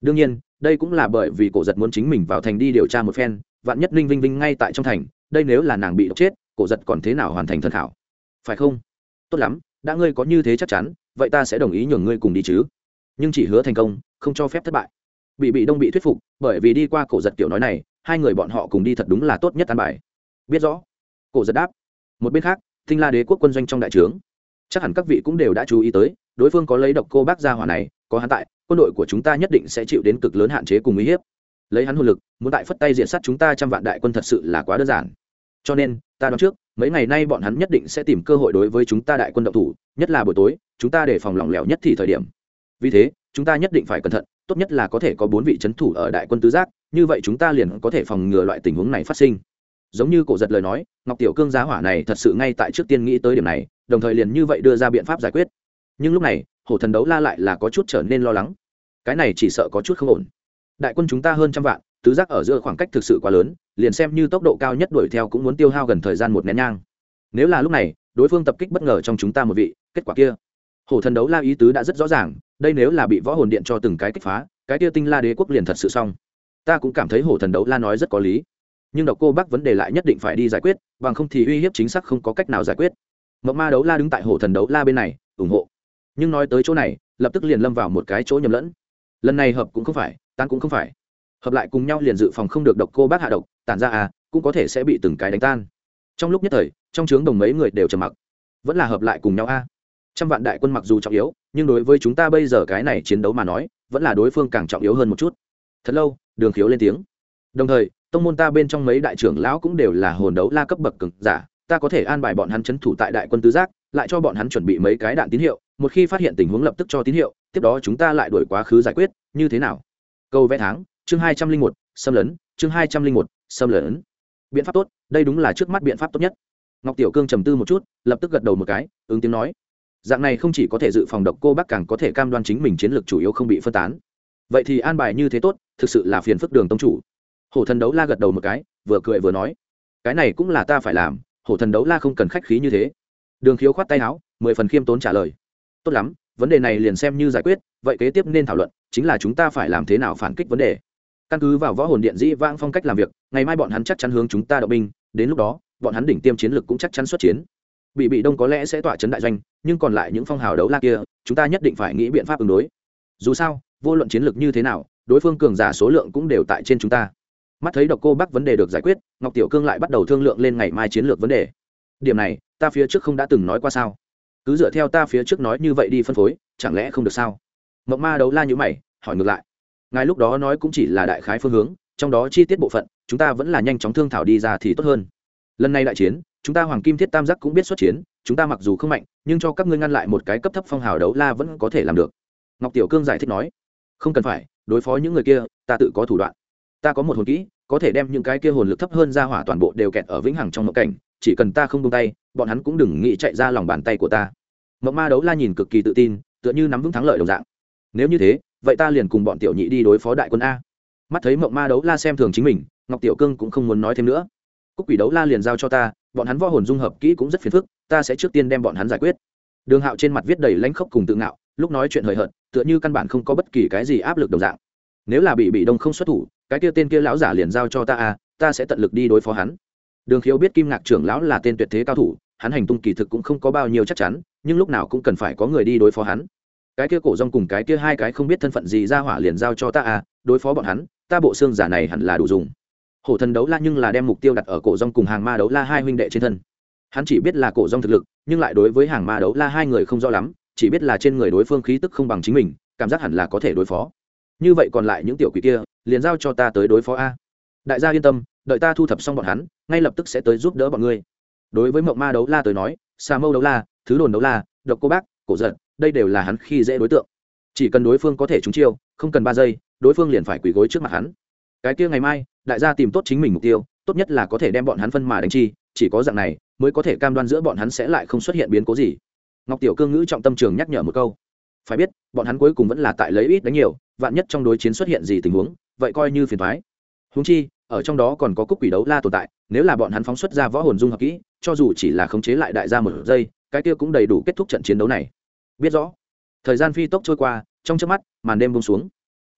[SPEAKER 1] Đương nhiên, đây cũng là bởi vì cổ giật muốn chính mình vào thành đi điều tra một phen, vạn nhất ninh vinh vinh ngay tại trong thành, đây nếu là nàng bị độc chết, cổ giật còn thế nào hoàn thành thân thảo phải không? Tốt lắm đã ngươi có như thế chắc chắn, vậy ta sẽ đồng ý nhường ngươi cùng đi chứ. Nhưng chỉ hứa thành công, không cho phép thất bại. Bị bị đông bị thuyết phục, bởi vì đi qua cổ giật kiểu nói này, hai người bọn họ cùng đi thật đúng là tốt nhất ăn bài. Biết rõ. Cổ giật đáp. Một bên khác thinh la đế quốc quân doanh trong đại trướng. Chắc hẳn các vị cũng đều đã chú ý tới, đối phương có lấy độc cô bác gia hỏa này, có hắn tại, quân đội của chúng ta nhất định sẽ chịu đến cực lớn hạn chế cùng uy hiếp. Lấy hắn hồn lực, muốn tại phất tay diện sát chúng ta trăm vạn đại quân thật sự là quá đơn giản. Cho nên, ta đoán trước mấy ngày nay bọn hắn nhất định sẽ tìm cơ hội đối với chúng ta đại quân động thủ, nhất là buổi tối, chúng ta để phòng lỏng lẻo nhất thì thời điểm. Vì thế, chúng ta nhất định phải cẩn thận, tốt nhất là có thể có bốn vị c h ấ n thủ ở đại quân tứ giác, như vậy chúng ta liền có thể phòng ngừa loại tình huống này phát sinh. Giống như cổ giật lời nói, ngọc tiểu cương giá hỏa này thật sự ngay tại trước tiên nghĩ tới điểm này, đồng thời liền như vậy đưa ra biện pháp giải quyết. Nhưng lúc này, hổ thần đấu la lại là có chút trở nên lo lắng. Cái này chỉ sợ có chút không ổn. Đại quân chúng ta hơn trăm vạn, tứ giác ở giữa khoảng cách thực sự quá lớn liền xem như tốc độ cao nhất đuổi theo cũng muốn tiêu hao gần thời gian một nén nhang. Nếu là lúc này, đối phương tập kích bất ngờ trong chúng ta một vị, kết quả kia. Hổ thần đấu la ý tứ đã rất rõ ràng, đây nếu là bị võ hồn điện cho từng cái kích phá, cái kia tinh la đế quốc liền thật sự xong. Ta cũng cảm thấy hổ thần đấu la nói rất có lý. Nhưng độc cô bác vấn đề lại nhất định phải đi giải quyết, bằng không thì uy hiếp chính xác không có cách nào giải quyết. Mộng ma đấu la đứng tại hổ thần đấu la bên này, ủng hộ. Nhưng nói tới chỗ này, lập tức liền lâm vào một cái chỗ nhầm lẫn. Lần này hợp cũng không phải tan cũng không phải. Hợp lại cùng nhau liền dự phòng không được độc cô bác hạ độc tản ra à cũng có thể sẽ bị từng cái đánh tan. Trong lúc nhất thời, trong trướng đồng mấy người đều trầm mặc. Vẫn là hợp lại cùng nhau a. À. trăm vạn đại quân mặc dù trọng yếu, nhưng đối với chúng ta bây giờ cái này chiến đấu mà nói, vẫn là đối phương càng trọng yếu hơn một chút. Thật lâu, đường khiếu lên tiếng. Đồng thời, tông môn ta bên trong mấy đại trưởng lão cũng đều là hồn đấu la cấp bậc cực giả, ta có thể an bài bọn hắn c h ấ n thủ tại đại quân tứ giác, lại cho bọn hắn chuẩn bị mấy cái đạn tín hiệu, một khi phát hiện tình huống lập tức cho tín hiệu, tiếp đó chúng ta lại đổi quá khứ giải quyết, như thế nào? Câu vẽ tháng, chương hai trăm linh một, xâm lấn chương hai trăm linh một, xâm lấn. Biện pháp tốt, đây đúng là trước mắt biện pháp tốt nhất. Ngọc tiểu cương trầm tư một chút, lập tức gật đầu một cái, ứng tiếng nói. Dạng này không chỉ có thể dự phòng độc cô bác càng có thể cam đoan chính mình chiến lược chủ yếu không bị phân tán. Vậy thì an bài như thế tốt, thực sự là phiền phức đường tông chủ. Hổ thần đấu la gật đầu một cái, vừa cười vừa nói. Cái này cũng là ta phải làm, hổ thần đấu la không cần khách khí như thế. Đường khiếu khoát tay áo, mười phần khiêm tốn trả lời. Tốt lắm, vấn đề này liền xem như giải quyết, vậy kế tiếp nên thảo luận, chính là chúng ta phải làm thế nào phản kích vấn đề căn cứ vào võ hồn điện dĩ vãng phong cách làm việc, ngày mai bọn hắn chắc chắn hướng chúng ta động binh, đến lúc đó, bọn hắn đỉnh tiêm chiến lược cũng chắc chắn xuất chiến. Bị bị đông có lẽ sẽ tỏa chấn đại doanh, nhưng còn lại những phong hào đấu la kia, chúng ta nhất định phải nghĩ biện pháp ứng đối. Dù sao, vô luận chiến lược như thế nào, đối phương cường giả số lượng cũng đều tại trên chúng ta. Mắt thấy độc cô bắc vấn đề được giải quyết, ngọc tiểu cương lại bắt đầu thương lượng lên ngày mai chiến lược vấn đề. Điểm này, ta phía trước không đã từng nói qua sao? Cứ dựa theo ta phía trước nói như vậy đi phân phối, chẳng lẽ không được sao? Mộng ma đấu la nhữ mày, hỏi ngược lại ngài lúc đó nói cũng chỉ là đại khái phương hướng, trong đó chi tiết bộ phận, chúng ta vẫn là nhanh chóng thương thảo đi ra thì tốt hơn. Lần này đại chiến, chúng ta hoàng kim thiết tam giác cũng biết xuất chiến, chúng ta mặc dù không mạnh, nhưng cho các ngươi ngăn lại một cái cấp thấp phong hào đấu la vẫn có thể làm được. Ngọc tiểu cương giải thích nói, không cần phải, đối phó những người kia, ta tự có thủ đoạn. Ta có một hồn kỹ, có thể đem những cái kia hồn lực thấp hơn ra hỏa toàn bộ đều kẹt ở vĩnh hằng trong mộng cảnh, chỉ cần ta không tung tay, bọn hắn cũng đừng nghĩ chạy ra lòng bàn tay của ta. Mộng ma đấu la nhìn cực kỳ tự tin, tựa như nắm vững thắng lợi đồng dạng. Nếu như thế vậy ta liền cùng bọn tiểu nhị đi đối phó đại quân a. Mắt thấy mộng ma đấu la xem thường chính mình, ngọc tiểu cương cũng không muốn nói thêm nữa. Cúc quỷ đấu la liền giao cho ta, bọn hắn võ hồn dung hợp kỹ cũng rất phiền phức, ta sẽ trước tiên đem bọn hắn giải quyết. Đường hạo trên mặt viết đầy lãnh khốc cùng tự ngạo, lúc nói chuyện hời hợt, tựa như căn bản không có bất kỳ cái gì áp lực đồng dạng. Nếu là bị bị đông không xuất thủ, cái kia tên kia lão giả liền giao cho ta à ta sẽ tận lực đi đối phó hắn. Đường khiếu biết kim ngạc trưởng lão là tên tuyệt thế cao thủ, hắn hành tung kỳ thực cũng không có bao nhiêu chắc chắn, nhưng lúc nào cũng cần phải có người đi đối phó hắn cái kia cổ rong cùng cái kia hai cái không biết thân phận gì ra hỏa liền giao cho ta à đối phó bọn hắn, ta bộ xương giả này hẳn là đủ dùng. Hổ thần đấu la nhưng là đem mục tiêu đặt ở cổ rong cùng hàng ma đấu la hai huynh đệ trên thân. Hắn chỉ biết là cổ rong thực lực, nhưng lại đối với hàng ma đấu la hai người không rõ lắm, chỉ biết là trên người đối phương khí tức không bằng chính mình, cảm giác hẳn là có thể đối phó. Như vậy còn lại những tiểu quỷ kia, liền giao cho ta tới đối phó a. Đại gia yên tâm, đợi ta thu thập xong bọn hắn, ngay lập tức sẽ tới giúp đỡ bọn ngươi. Đối với mộng ma đấu la tới nói, sa mâu đấu la, thứ đồn đấu la, độc cô bác, cổ giật đây đều là hắn khi dễ đối tượng. Chỉ cần đối phương có thể trúng chiêu, không cần ba giây, đối phương liền phải quỳ gối trước mặt hắn. Cái kia ngày mai, đại gia tìm tốt chính mình mục tiêu, tốt nhất là có thể đem bọn hắn phân mà đánh chi, chỉ có dạng này, mới có thể cam đoan giữa bọn hắn sẽ lại không xuất hiện biến cố gì. Ngọc tiểu cương ngữ trọng tâm trường nhắc nhở một câu. Phải biết, bọn hắn cuối cùng vẫn là tại lấy ít đánh nhiều, vạn nhất trong đối chiến xuất hiện gì tình huống, vậy coi như phiền thoái húng chi, ở trong đó còn có cúc quỷ đấu la tồn tại, nếu là bọn hắn phóng xuất ra võ hồn dung hợp kỹ, cho dù chỉ là khống chế lại đại gia một giây, cái kia cũng đầy đủ kết thúc trận chiến đấu này biết rõ. Thời gian phi tốc trôi qua, trong chớp mắt, màn đêm bông xuống.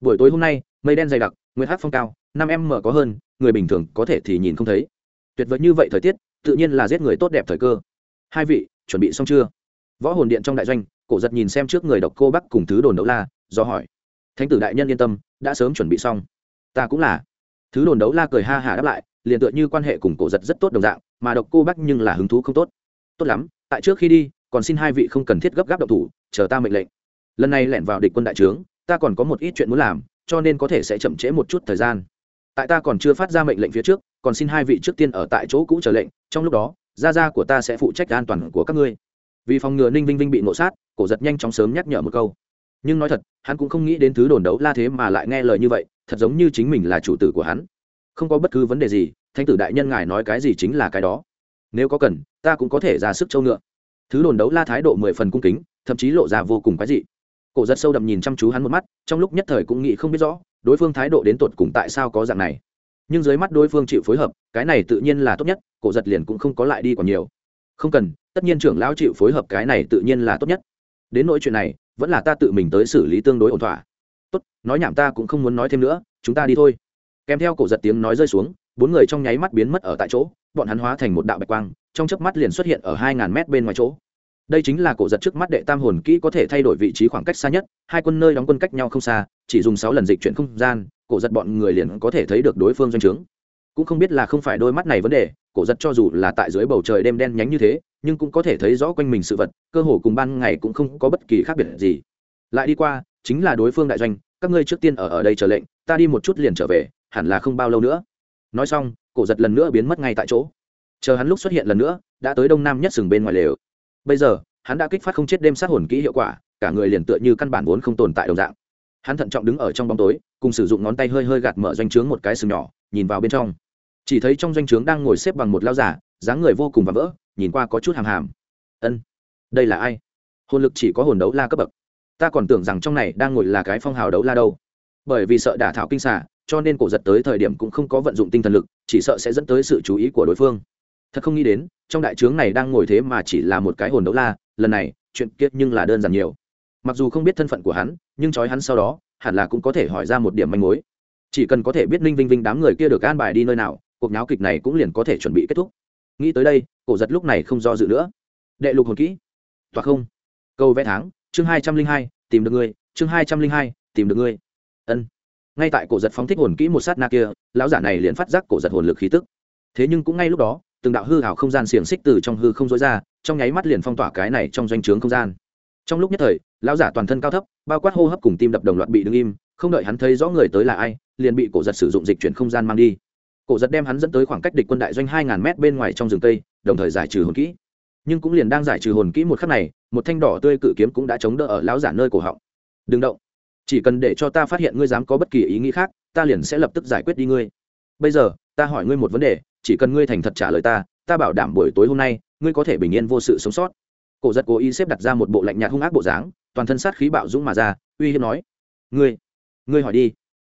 [SPEAKER 1] Buổi tối hôm nay, mây đen dày đặc nguyên hát phong cao, năm em mở có hơn, người bình thường có thể thì nhìn không thấy. Tuyệt vời như vậy thời tiết, tự nhiên là giết người tốt đẹp thời cơ. Hai vị, chuẩn bị xong chưa? Võ hồn điện trong đại doanh, cổ giật nhìn xem trước người độc cô bắc cùng thứ đồn đấu la, do hỏi. Thánh tử đại nhân yên tâm, đã sớm chuẩn bị xong. Ta cũng là. Thứ đồn đấu la cười ha hả đáp lại, liền tựa như quan hệ cùng cổ giật rất tốt đồng dạng, mà độc cô bắc nhưng là hứng thú không tốt. Tốt lắm, tại trước khi đi còn xin hai vị không cần thiết gấp gáp động thủ, chờ ta mệnh lệnh. Lần này lẻn vào địch quân đại trướng, ta còn có một ít chuyện muốn làm, cho nên có thể sẽ chậm trễ một chút thời gian. Tại ta còn chưa phát ra mệnh lệnh phía trước, còn xin hai vị trước tiên ở tại chỗ cũ chờ lệnh, trong lúc đó, gia gia của ta sẽ phụ trách an toàn của các ngươi. Vì phòng ngừa ninh vinh vinh bị nộ sát, cổ giật nhanh chóng sớm nhắc nhở một câu. Nhưng nói thật, hắn cũng không nghĩ đến thứ đồn đấu la thế mà lại nghe lời như vậy, thật giống như chính mình là chủ tử của hắn. Không có bất cứ vấn đề gì thanh tử đại nhân ngài nói cái gì chính là cái đó. Nếu có cần, ta cũng có thể ra sức châu ngựa thứ đồn đấu la thái độ mười phần cung kính, thậm chí lộ ra vô cùng quái dị. Cổ giật sâu đậm nhìn chăm chú hắn một mắt, trong lúc nhất thời cũng nghĩ không biết rõ, đối phương thái độ đến tột cùng tại sao có dạng này. Nhưng dưới mắt đối phương chịu phối hợp, cái này tự nhiên là tốt nhất, cổ giật liền cũng không có lại đi còn nhiều. Không cần, tất nhiên trưởng lão chịu phối hợp cái này tự nhiên là tốt nhất. Đến nỗi chuyện này, vẫn là ta tự mình tới xử lý tương đối ổn thỏa. Tốt, nói nhảm ta cũng không muốn nói thêm nữa, chúng ta đi thôi. Kèm theo cổ giật tiếng nói rơi xuống bốn người trong nháy mắt biến mất ở tại chỗ, bọn hắn hóa thành một đạo bạch quang, trong chớp mắt liền xuất hiện ở hai ngàn mét bên ngoài chỗ. Đây chính là cổ giật trước mắt đệ tam hồn kỹ có thể thay đổi vị trí khoảng cách xa nhất, hai quân nơi đóng quân cách nhau không xa, chỉ dùng sáu lần dịch chuyển không gian, cổ giật bọn người liền có thể thấy được đối phương doanh trướng. Cũng không biết là không phải đôi mắt này vấn đề, cổ giật cho dù là tại dưới bầu trời đêm đen nhánh như thế, nhưng cũng có thể thấy rõ quanh mình sự vật, cơ hồ cùng ban ngày cũng không có bất kỳ khác biệt gì. Lại đi qua, chính là đối phương đại doanh, các ngươi trước tiên ở ở đây chờ lệnh, ta đi một chút liền trở về, hẳn là không bao lâu nữa nói xong, cổ giật lần nữa biến mất ngay tại chỗ. Chờ hắn lúc xuất hiện lần nữa, đã tới đông nam nhất sừng bên ngoài lều. Bây giờ, hắn đã kích phát không chết đêm sát hồn kỹ hiệu quả, cả người liền tựa như căn bản vốn không tồn tại đồng dạng. Hắn thận trọng đứng ở trong bóng tối, cùng sử dụng ngón tay hơi hơi gạt mở doanh trướng một cái sừng nhỏ, nhìn vào bên trong. Chỉ thấy trong doanh trướng đang ngồi xếp bằng một lao giả, dáng người vô cùng và vỡ, nhìn qua có chút hàm hàm. Ân, đây là ai? Hồn lực chỉ có hồn đấu la cấp bậc. Ta còn tưởng rằng trong này đang ngồi là cái phong hào đấu la đâu. Bởi vì sợ đả thảo kinh xả cho nên cổ giật tới thời điểm cũng không có vận dụng tinh thần lực, chỉ sợ sẽ dẫn tới sự chú ý của đối phương. Thật không nghĩ đến, trong đại trướng này đang ngồi thế mà chỉ là một cái hồn đấu la, lần này, chuyện kiết nhưng là đơn giản nhiều. Mặc dù không biết thân phận của hắn, nhưng trói hắn sau đó, hẳn là cũng có thể hỏi ra một điểm manh mối. Chỉ cần có thể biết ninh vinh vinh đám người kia được an bài đi nơi nào, cuộc nháo kịch này cũng liền có thể chuẩn bị kết thúc. Nghĩ tới đây, cổ giật lúc này không do dự nữa. Đệ lục hồn kỹ. Toạc không. Câu vẽ tháng, chương hai trăm linh hai, tìm được ngươi chương hai trăm linh hai, tìm được ngươi ân ngay tại cổ giật phóng thích hồn kỹ một sát na kia lão giả này liền phát giác cổ giật hồn lực khí tức. Thế nhưng cũng ngay lúc đó từng đạo hư hảo không gian xiềng xích từ trong hư không dối ra trong nháy mắt liền phong tỏa cái này trong doanh trướng không gian. Trong lúc nhất thời lão giả toàn thân cao thấp bao quát hô hấp cùng tim đập đồng loạt bị đứng im không đợi hắn thấy rõ người tới là ai liền bị cổ giật sử dụng dịch chuyển không gian mang đi. Cổ giật đem hắn dẫn tới khoảng cách địch quân đại doanh hai ngàn mét bên ngoài trong rừng tây, đồng thời giải trừ hồn kỹ. Nhưng cũng liền đang giải trừ hồn kỹ một khắc này một thanh đỏ tươi cự kiếm cũng đã chống đỡ ở lão giả nơi cổ họng. Đừng động chỉ cần để cho ta phát hiện ngươi dám có bất kỳ ý nghĩ khác, ta liền sẽ lập tức giải quyết đi ngươi. Bây giờ, ta hỏi ngươi một vấn đề, chỉ cần ngươi thành thật trả lời ta ta bảo đảm buổi tối hôm nay, ngươi có thể bình yên vô sự sống sót. Cổ giật cố ý xếp đặt ra một bộ lạnh nhạt hung ác bộ dáng, toàn thân sát khí bạo dũng mà ra, uy hiếp nói, ngươi ngươi hỏi đi.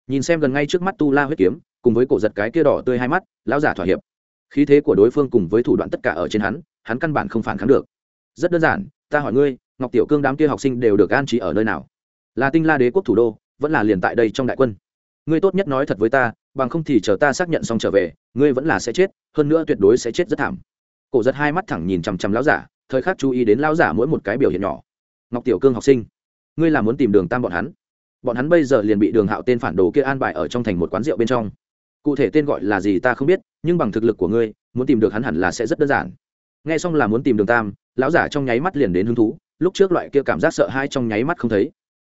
[SPEAKER 1] Nhìn xem gần ngay trước mắt tu la huyết kiếm, cùng với cổ giật cái kia đỏ tươi hai mắt, lão giả thỏa hiệp. Khí thế của đối phương cùng với thủ đoạn tất cả ở trên hắn hắn căn bản không phản kháng được. Rất đơn giản, ta hỏi ngươi, ngọc tiểu cương đám kia học sinh đều được an trí ở nơi nào? Là tinh la đế quốc thủ đô, vẫn là liền tại đây trong đại quân. Ngươi tốt nhất nói thật với ta, bằng không thì chờ ta xác nhận xong trở về, ngươi vẫn là sẽ chết, hơn nữa tuyệt đối sẽ chết rất thảm. Cổ giật hai mắt thẳng nhìn chằm chằm lão giả, thời khắc chú ý đến lão giả mỗi một cái biểu hiện nhỏ. Ngọc tiểu cương học sinh, ngươi là muốn tìm đường tam bọn hắn. Bọn hắn bây giờ liền bị đường hạo tên phản đồ kia an bài ở trong thành một quán rượu bên trong. Cụ thể tên gọi là gì ta không biết, nhưng bằng thực lực của ngươi, muốn tìm được hắn hẳn là sẽ rất đơn giản. Nghe xong là muốn tìm đường tam, lão giả trong nháy mắt liền đến hứng thú, lúc trước loại kia cảm giác sợ hai trong nháy mắt không thấy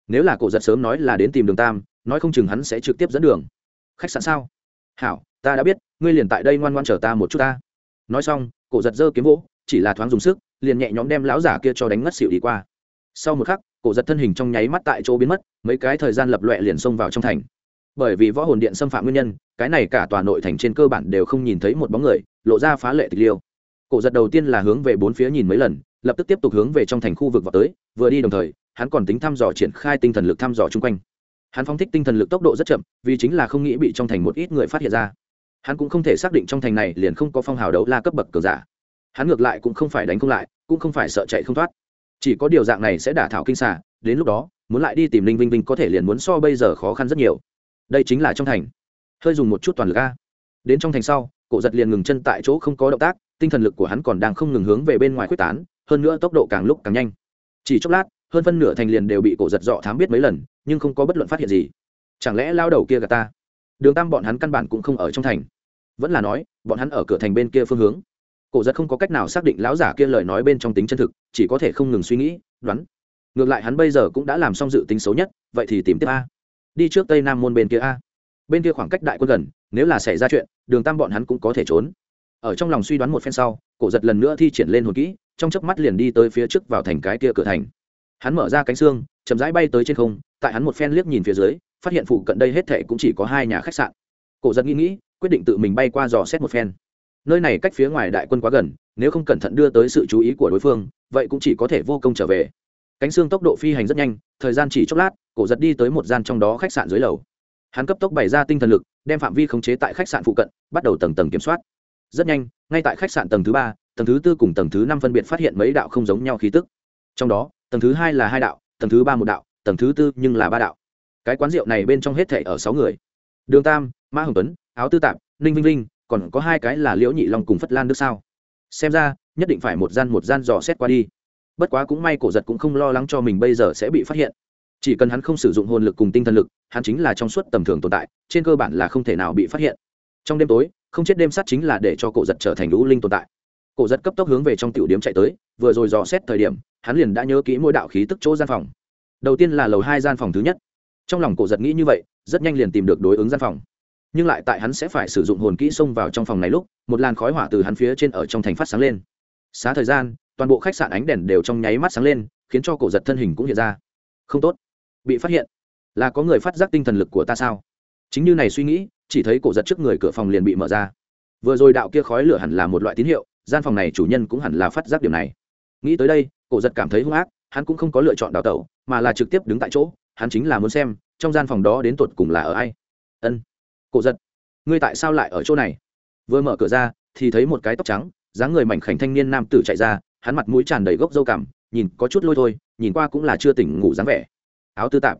[SPEAKER 1] nếu là cổ giật sớm nói là đến tìm đường tam, nói không chừng hắn sẽ trực tiếp dẫn đường. Khách sạn sao? Hảo, ta đã biết, ngươi liền tại đây ngoan ngoan chờ ta một chút ta. Nói xong, cổ giật giơ kiếm vỗ, chỉ là thoáng dùng sức, liền nhẹ nhõm đem lão giả kia cho đánh ngất xỉu đi qua. Sau một khắc, cổ giật thân hình trong nháy mắt tại chỗ biến mất, mấy cái thời gian lập loẹ liền xông vào trong thành. Bởi vì võ hồn điện xâm phạm nguyên nhân, cái này cả tòa nội thành trên cơ bản đều không nhìn thấy một bóng người, lộ ra phá lệ tịch liêu. Cổ giật đầu tiên là hướng về bốn phía nhìn mấy lần, lập tức tiếp tục hướng về trong thành khu vực vào tới, vừa đi đồng thời hắn còn tính thăm dò triển khai tinh thần lực thăm dò chung quanh. Hắn phóng thích tinh thần lực tốc độ rất chậm, vì chính là không nghĩ bị trong thành một ít người phát hiện ra. Hắn cũng không thể xác định trong thành này liền không có phong hào đấu la cấp bậc cường giả. Hắn ngược lại cũng không phải đánh không lại, cũng không phải sợ chạy không thoát. Chỉ có điều dạng này sẽ đả thảo kinh xả đến lúc đó, muốn lại đi tìm linh vinh vinh có thể liền muốn so bây giờ khó khăn rất nhiều. Đây chính là trong thành. Hơi dùng một chút toàn lực a. Đến trong thành sau, cổ giật liền ngừng chân tại chỗ không có động tác, tinh thần lực của hắn còn đang không ngừng hướng về bên ngoài quyết tán, hơn nữa tốc độ càng lúc càng nhanh. Chỉ chốc lát hơn phân nửa thành liền đều bị cổ giật dọ thám biết mấy lần, nhưng không có bất luận phát hiện gì. Chẳng lẽ lao đầu kia gà ta? Đường tam bọn hắn căn bản cũng không ở trong thành. Vẫn là nói, bọn hắn ở cửa thành bên kia phương hướng. Cổ giật không có cách nào xác định lão giả kia lời nói bên trong tính chân thực, chỉ có thể không ngừng suy nghĩ, đoán. Ngược lại hắn bây giờ cũng đã làm xong dự tính xấu nhất, vậy thì tìm tiếp a. Đi trước tây nam môn bên kia a. Bên kia khoảng cách đại quân gần, nếu là xảy ra chuyện, đường tam bọn hắn cũng có thể trốn. Ở trong lòng suy đoán một phen sau, cổ giật lần nữa thi triển lên hồn kỹ, trong chớp mắt liền đi tới phía trước vào thành cái kia cửa thành hắn mở ra cánh xương, chậm rãi bay tới trên không, tại hắn một phen liếc nhìn phía dưới, phát hiện phụ cận đây hết thệ cũng chỉ có hai nhà khách sạn. Cổ giật nghĩ nghĩ, quyết định tự mình bay qua dò xét một phen. Nơi này cách phía ngoài đại quân quá gần, nếu không cẩn thận đưa tới sự chú ý của đối phương, vậy cũng chỉ có thể vô công trở về. Cánh xương tốc độ phi hành rất nhanh, thời gian chỉ chốc lát, cổ giật đi tới một gian trong đó khách sạn dưới lầu. Hắn cấp tốc bày ra tinh thần lực, đem phạm vi khống chế tại khách sạn phụ cận, bắt đầu tầng tầng kiểm soát. Rất nhanh, ngay tại khách sạn tầng thứ ba, tầng thứ tư cùng tầng thứ năm phân biệt phát hiện mấy đạo không giống nhau khí tức. Trong đó tầng thứ hai là hai đạo, tầng thứ ba một đạo, tầng thứ tư nhưng là ba đạo. Cái quán rượu này bên trong hết thể ở sáu người. Đường tam, mã hồng tuấn, áo tư tạp, ninh vinh linh còn có hai cái là liễu nhị long cùng phất lan đức sao? Xem ra, nhất định phải một gian một gian dò xét qua đi. Bất quá cũng may cổ giật cũng không lo lắng cho mình bây giờ sẽ bị phát hiện. Chỉ cần hắn không sử dụng hồn lực cùng tinh thần lực, hắn chính là trong suốt tầm thường tồn tại, trên cơ bản là không thể nào bị phát hiện. Trong đêm tối, không chết đêm sát chính là để cho cổ giật trở thành lũ linh tồn tại cổ giật cấp tốc hướng về trong tiểu điểm chạy tới, vừa rồi dò xét thời điểm, hắn liền đã nhớ kỹ mỗi đạo khí tức chỗ gian phòng. Đầu tiên là lầu hai gian phòng thứ nhất. Trong lòng cổ giật nghĩ như vậy, rất nhanh liền tìm được đối ứng gian phòng. Nhưng lại tại hắn sẽ phải sử dụng hồn kỹ xông vào trong phòng này lúc, một làn khói hỏa từ hắn phía trên ở trong thành phát sáng lên. Xá thời gian, toàn bộ khách sạn ánh đèn đều trong nháy mắt sáng lên, khiến cho cổ giật thân hình cũng hiện ra. Không tốt. Bị phát hiện. Là có người phát giác tinh thần lực của ta sao? Chính như này suy nghĩ, chỉ thấy cổ giật trước người cửa phòng liền bị mở ra. Vừa rồi đạo kia khói lửa hẳn là một loại tín hiệu gian phòng này chủ nhân cũng hẳn là phát giác điểm này. Nghĩ tới đây, cổ giật cảm thấy hung ác, hắn cũng không có lựa chọn đào tẩu, mà là trực tiếp đứng tại chỗ, hắn chính là muốn xem, trong gian phòng đó đến tột cùng là ở ai. Ân, cổ giật, ngươi tại sao lại ở chỗ này? Vừa mở cửa ra, thì thấy một cái tóc trắng, dáng người mảnh khảnh thanh niên nam tử chạy ra, hắn mặt mũi tràn đầy gốc dâu cảm nhìn có chút lôi thôi, nhìn qua cũng là chưa tỉnh ngủ dáng vẻ. Áo tư tạp,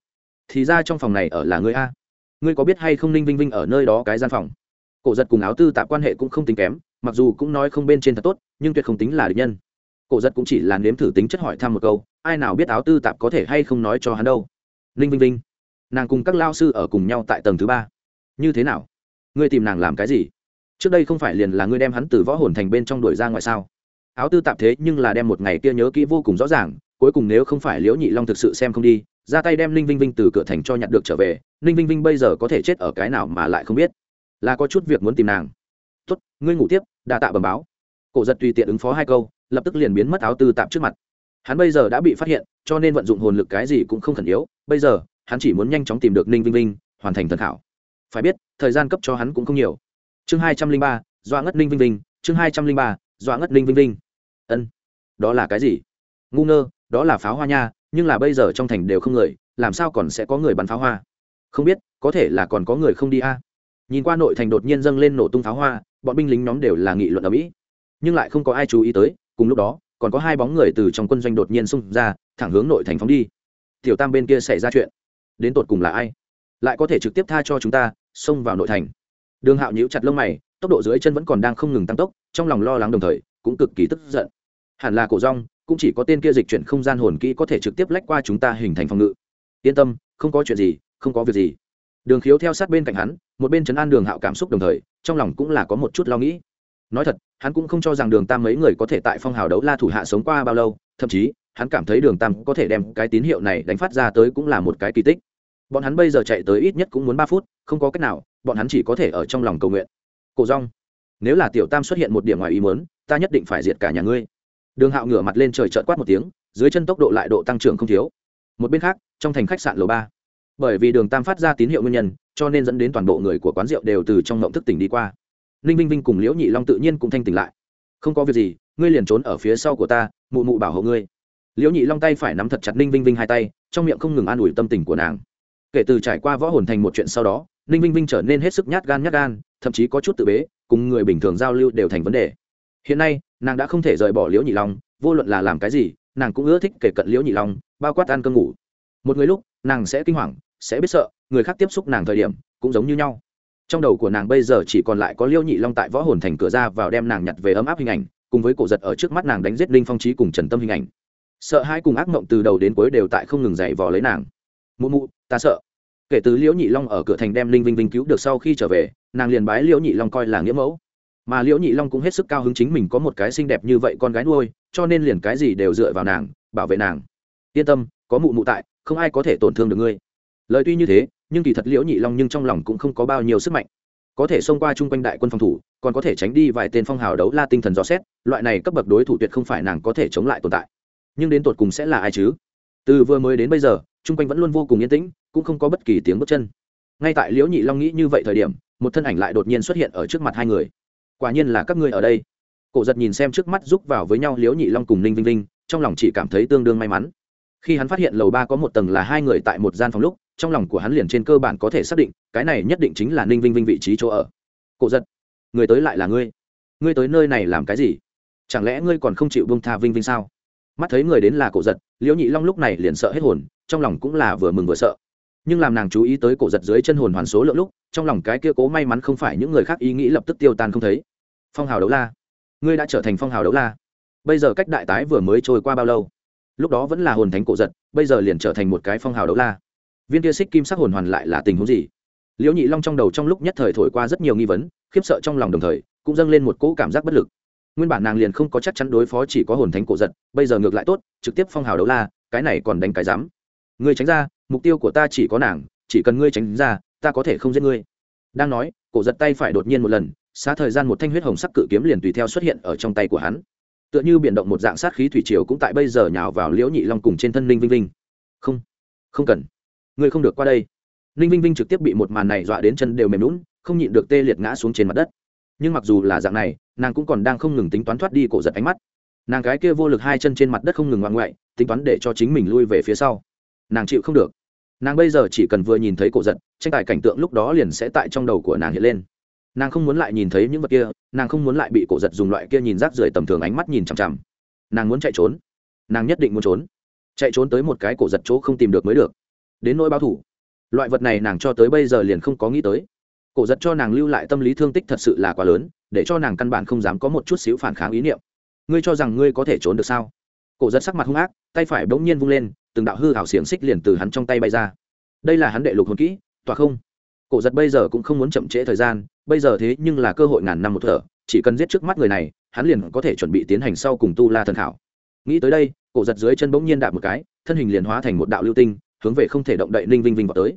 [SPEAKER 1] thì ra trong phòng này ở là ngươi a. Ngươi có biết hay không ninh vinh vinh ở nơi đó cái gian phòng? Cổ giật cùng áo tư tạp quan hệ cũng không tính kém mặc dù cũng nói không bên trên thật tốt, nhưng tuyệt không tính là địch nhân. Cổ giật cũng chỉ là nếm thử tính chất hỏi thăm một câu, ai nào biết áo tư tạp có thể hay không nói cho hắn đâu. Ninh vinh vinh, nàng cùng các lao sư ở cùng nhau tại tầng thứ ba. Như thế nào? Ngươi tìm nàng làm cái gì? Trước đây không phải liền là ngươi đem hắn từ võ hồn thành bên trong đuổi ra ngoài sao? Áo tư tạp thế nhưng là đem một ngày kia nhớ kỹ vô cùng rõ ràng, cuối cùng nếu không phải liễu nhị long thực sự xem không đi, ra tay đem ninh vinh vinh từ cửa thành cho nhặt được trở về, ninh vinh vinh bây giờ có thể chết ở cái nào mà lại không biết. Là có chút việc muốn tìm nàng. Tốt, ngươi ngủ tiếp đa tạ bẩm báo. Cổ giật tùy tiện ứng phó hai câu, lập tức liền biến mất áo tư tạp trước mặt. Hắn bây giờ đã bị phát hiện, cho nên vận dụng hồn lực cái gì cũng không khẩn yếu. Bây giờ, hắn chỉ muốn nhanh chóng tìm được ninh vinh vinh, hoàn thành thần thảo phải biết, thời gian cấp cho hắn cũng không nhiều. Chương hai trăm linh ba doa ngất ninh vinh vinh, chương hai trăm linh ba doa ngất ninh vinh vinh. Ân. Đó là cái gì? Ngu ngơ, đó là pháo hoa nha, nhưng là bây giờ trong thành đều không người, làm sao còn sẽ có người bắn pháo hoa? Không biết, có thể là còn có người không đi a nhìn qua nội thành đột nhiên dâng lên nổ tung pháo hoa, bọn binh lính nhóm đều là nghị luận ở mỹ. Nhưng lại không có ai chú ý tới, cùng lúc đó, còn có hai bóng người từ trong quân doanh đột nhiên xung ra, thẳng hướng nội thành phóng đi. Tiểu tam bên kia xảy ra chuyện. Đến tột cùng là ai? Lại có thể trực tiếp tha cho chúng ta, xông vào nội thành. Đường hạo nhíu chặt lông mày, tốc độ dưới chân vẫn còn đang không ngừng tăng tốc, trong lòng lo lắng đồng thời, cũng cực kỳ tức giận. Hẳn là cổ rong, cũng chỉ có tên kia dịch chuyển không gian hồn kỹ có thể trực tiếp lách qua chúng ta hình thành phòng ngự. Yên tâm, không có chuyện gì, không có việc gì đường khiếu theo sát bên cạnh hắn, một bên chấn an đường hạo cảm xúc đồng thời, trong lòng cũng là có một chút lo nghĩ. Nói thật, hắn cũng không cho rằng đường tam mấy người có thể tại phong hào đấu la thủ hạ sống qua bao lâu, thậm chí, hắn cảm thấy đường tam có thể đem cái tín hiệu này đánh phát ra tới cũng là một cái kỳ tích. Bọn hắn bây giờ chạy tới ít nhất cũng muốn ba phút, không có cách nào, bọn hắn chỉ có thể ở trong lòng cầu nguyện. Cổ rong nếu là tiểu tam xuất hiện một điểm ngoài ý muốn, ta nhất định phải diệt cả nhà ngươi. Đường hạo ngửa mặt lên trời trợn quát một tiếng, dưới chân tốc độ lại độ tăng trưởng không thiếu. Một bên khác, trong thành khách sạn lầu ba bởi vì đường tam phát ra tín hiệu nguyên nhân, cho nên dẫn đến toàn bộ người của quán rượu đều từ trong ngộng thức tỉnh đi qua. Ninh vinh vinh cùng liễu nhị long tự nhiên cũng thanh tỉnh lại. Không có việc gì, ngươi liền trốn ở phía sau của ta, mụ mụ bảo hộ ngươi. Liễu nhị long tay phải nắm thật chặt ninh vinh vinh hai tay, trong miệng không ngừng an ủi tâm tình của nàng. Kể từ trải qua võ hồn thành một chuyện sau đó, ninh vinh vinh trở nên hết sức nhát gan nhát gan, thậm chí có chút tự bế, cùng người bình thường giao lưu đều thành vấn đề. Hiện nay, nàng đã không thể rời bỏ liễu nhị long, vô luận là làm cái gì, nàng cũng ưa thích kể cận liễu nhị long, bao quát ăn cơm ngủ. Một người lúc, nàng sẽ kinh hoàng sẽ biết sợ, người khác tiếp xúc nàng thời điểm, cũng giống như nhau. Trong đầu của nàng bây giờ chỉ còn lại có liễu nhị long tại võ hồn thành cửa ra vào đem nàng nhặt về ấm áp hình ảnh, cùng với cổ giật ở trước mắt nàng đánh giết linh phong trí cùng trần tâm hình ảnh. Sợ hai cùng ác mộng từ đầu đến cuối đều tại không ngừng dậy vò lấy nàng. Mụ mụ, ta sợ. Kể từ liễu nhị long ở cửa thành đem linh vinh vinh cứu được sau khi trở về, nàng liền bái liễu nhị long coi là nghĩa mẫu. Mà liễu nhị long cũng hết sức cao hứng chính mình có một cái xinh đẹp như vậy con gái nuôi, cho nên liền cái gì đều dựa vào nàng, bảo vệ nàng. Yên tâm, có mụ mụ tại, không ai có thể tổn thương được ngươi lời tuy như thế nhưng kỳ thật liễu nhị long nhưng trong lòng cũng không có bao nhiêu sức mạnh. Có thể xông qua chung quanh đại quân phòng thủ còn có thể tránh đi vài tên phong hào đấu la tinh thần dò xét loại này cấp bậc đối thủ tuyệt không phải nàng có thể chống lại tồn tại. Nhưng đến tột cùng sẽ là ai chứ? Từ vừa mới đến bây giờ chung quanh vẫn luôn vô cùng yên tĩnh cũng không có bất kỳ tiếng bước chân. Ngay tại liễu nhị long nghĩ như vậy thời điểm một thân ảnh lại đột nhiên xuất hiện ở trước mặt hai người. Quả nhiên là các ngươi ở đây. Cổ giật nhìn xem trước mắt giúp vào với nhau liễu nhị long cùng ninh vinh Linh, trong lòng chỉ cảm thấy tương đương may mắn. Khi hắn phát hiện lầu ba có một tầng là hai người tại một gian phòng lúc trong lòng của hắn liền trên cơ bản có thể xác định, cái này nhất định chính là ninh vinh vinh vị trí chỗ ở. Cổ giật, người tới lại là ngươi. Ngươi tới nơi này làm cái gì? Chẳng lẽ ngươi còn không chịu bông tha vinh vinh sao? Mắt thấy người đến là cổ giật, liễu nhị long lúc này liền sợ hết hồn, trong lòng cũng là vừa mừng vừa sợ. Nhưng làm nàng chú ý tới cổ giật dưới chân hồn hoàn số lượng lúc, trong lòng cái kia cố may mắn không phải những người khác ý nghĩ lập tức tiêu tan không thấy. Phong hào đấu la, ngươi đã trở thành phong hào đấu la. Bây giờ cách đại tái vừa mới trôi qua bao lâu? Lúc đó vẫn là hồn thánh cổ giật, bây giờ liền trở thành một cái phong hào đấu la viên kia xích kim sắc hồn hoàn lại là tình huống gì? Liễu nhị long trong đầu trong lúc nhất thời thổi qua rất nhiều nghi vấn, khiếp sợ trong lòng đồng thời, cũng dâng lên một cỗ cảm giác bất lực. Nguyên bản nàng liền không có chắc chắn đối phó chỉ có hồn thánh cổ giật, bây giờ ngược lại tốt, trực tiếp phong hào đấu la, cái này còn đánh cái dám ngươi tránh ra, mục tiêu của ta chỉ có nàng, chỉ cần ngươi tránh ra, ta có thể không giết ngươi. Đang nói, cổ giật tay phải đột nhiên một lần, xá thời gian một thanh huyết hồng sắc cự kiếm liền tùy theo xuất hiện ở trong tay của hắn. Tựa như biển động một dạng sát khí thủy triều cũng tại bây giờ nhào vào liễu nhị long cùng trên thân Linh vinh vinh. Không không cần ngươi không được qua đây. Ninh vinh vinh trực tiếp bị một màn này dọa đến chân đều mềm lún không nhịn được tê liệt ngã xuống trên mặt đất. Nhưng mặc dù là dạng này, nàng cũng còn đang không ngừng tính toán thoát đi cổ giật ánh mắt. Nàng cái kia vô lực hai chân trên mặt đất không ngừng ngoan ngoại, tính toán để cho chính mình lui về phía sau. Nàng chịu không được. Nàng bây giờ chỉ cần vừa nhìn thấy cổ giật, tranh tài cảnh tượng lúc đó liền sẽ tại trong đầu của nàng hiện lên. Nàng không muốn lại nhìn thấy những vật kia, nàng không muốn lại bị cổ giật dùng loại kia nhìn rác rưởi tầm thường ánh mắt nhìn chằm chằm. Nàng muốn chạy trốn. Nàng nhất định muốn trốn. Chạy trốn tới một cái cổ giật chỗ không tìm được mới được đến nỗi báo thủ. Loại vật này nàng cho tới bây giờ liền không có nghĩ tới. Cổ giật cho nàng lưu lại tâm lý thương tích thật sự là quá lớn, để cho nàng căn bản không dám có một chút xíu phản kháng ý niệm. Ngươi cho rằng ngươi có thể trốn được sao? Cổ giật sắc mặt hung ác, tay phải bỗng nhiên vung lên, từng đạo hư hảo xiềng xích liền từ hắn trong tay bay ra. Đây là hắn đệ lục hồn kỹ tòa không? Cổ giật bây giờ cũng không muốn chậm trễ thời gian, bây giờ thế nhưng là cơ hội ngàn năm một thở, chỉ cần giết trước mắt người này, hắn liền có thể chuẩn bị tiến hành sau cùng tu la thần thảo. nghĩ tới đây, cổ giật dưới chân bỗng nhiên đạp một cái, thân hình liền hóa thành một đạo lưu tinh hướng về không thể động đậy ninh vinh vinh vào tới.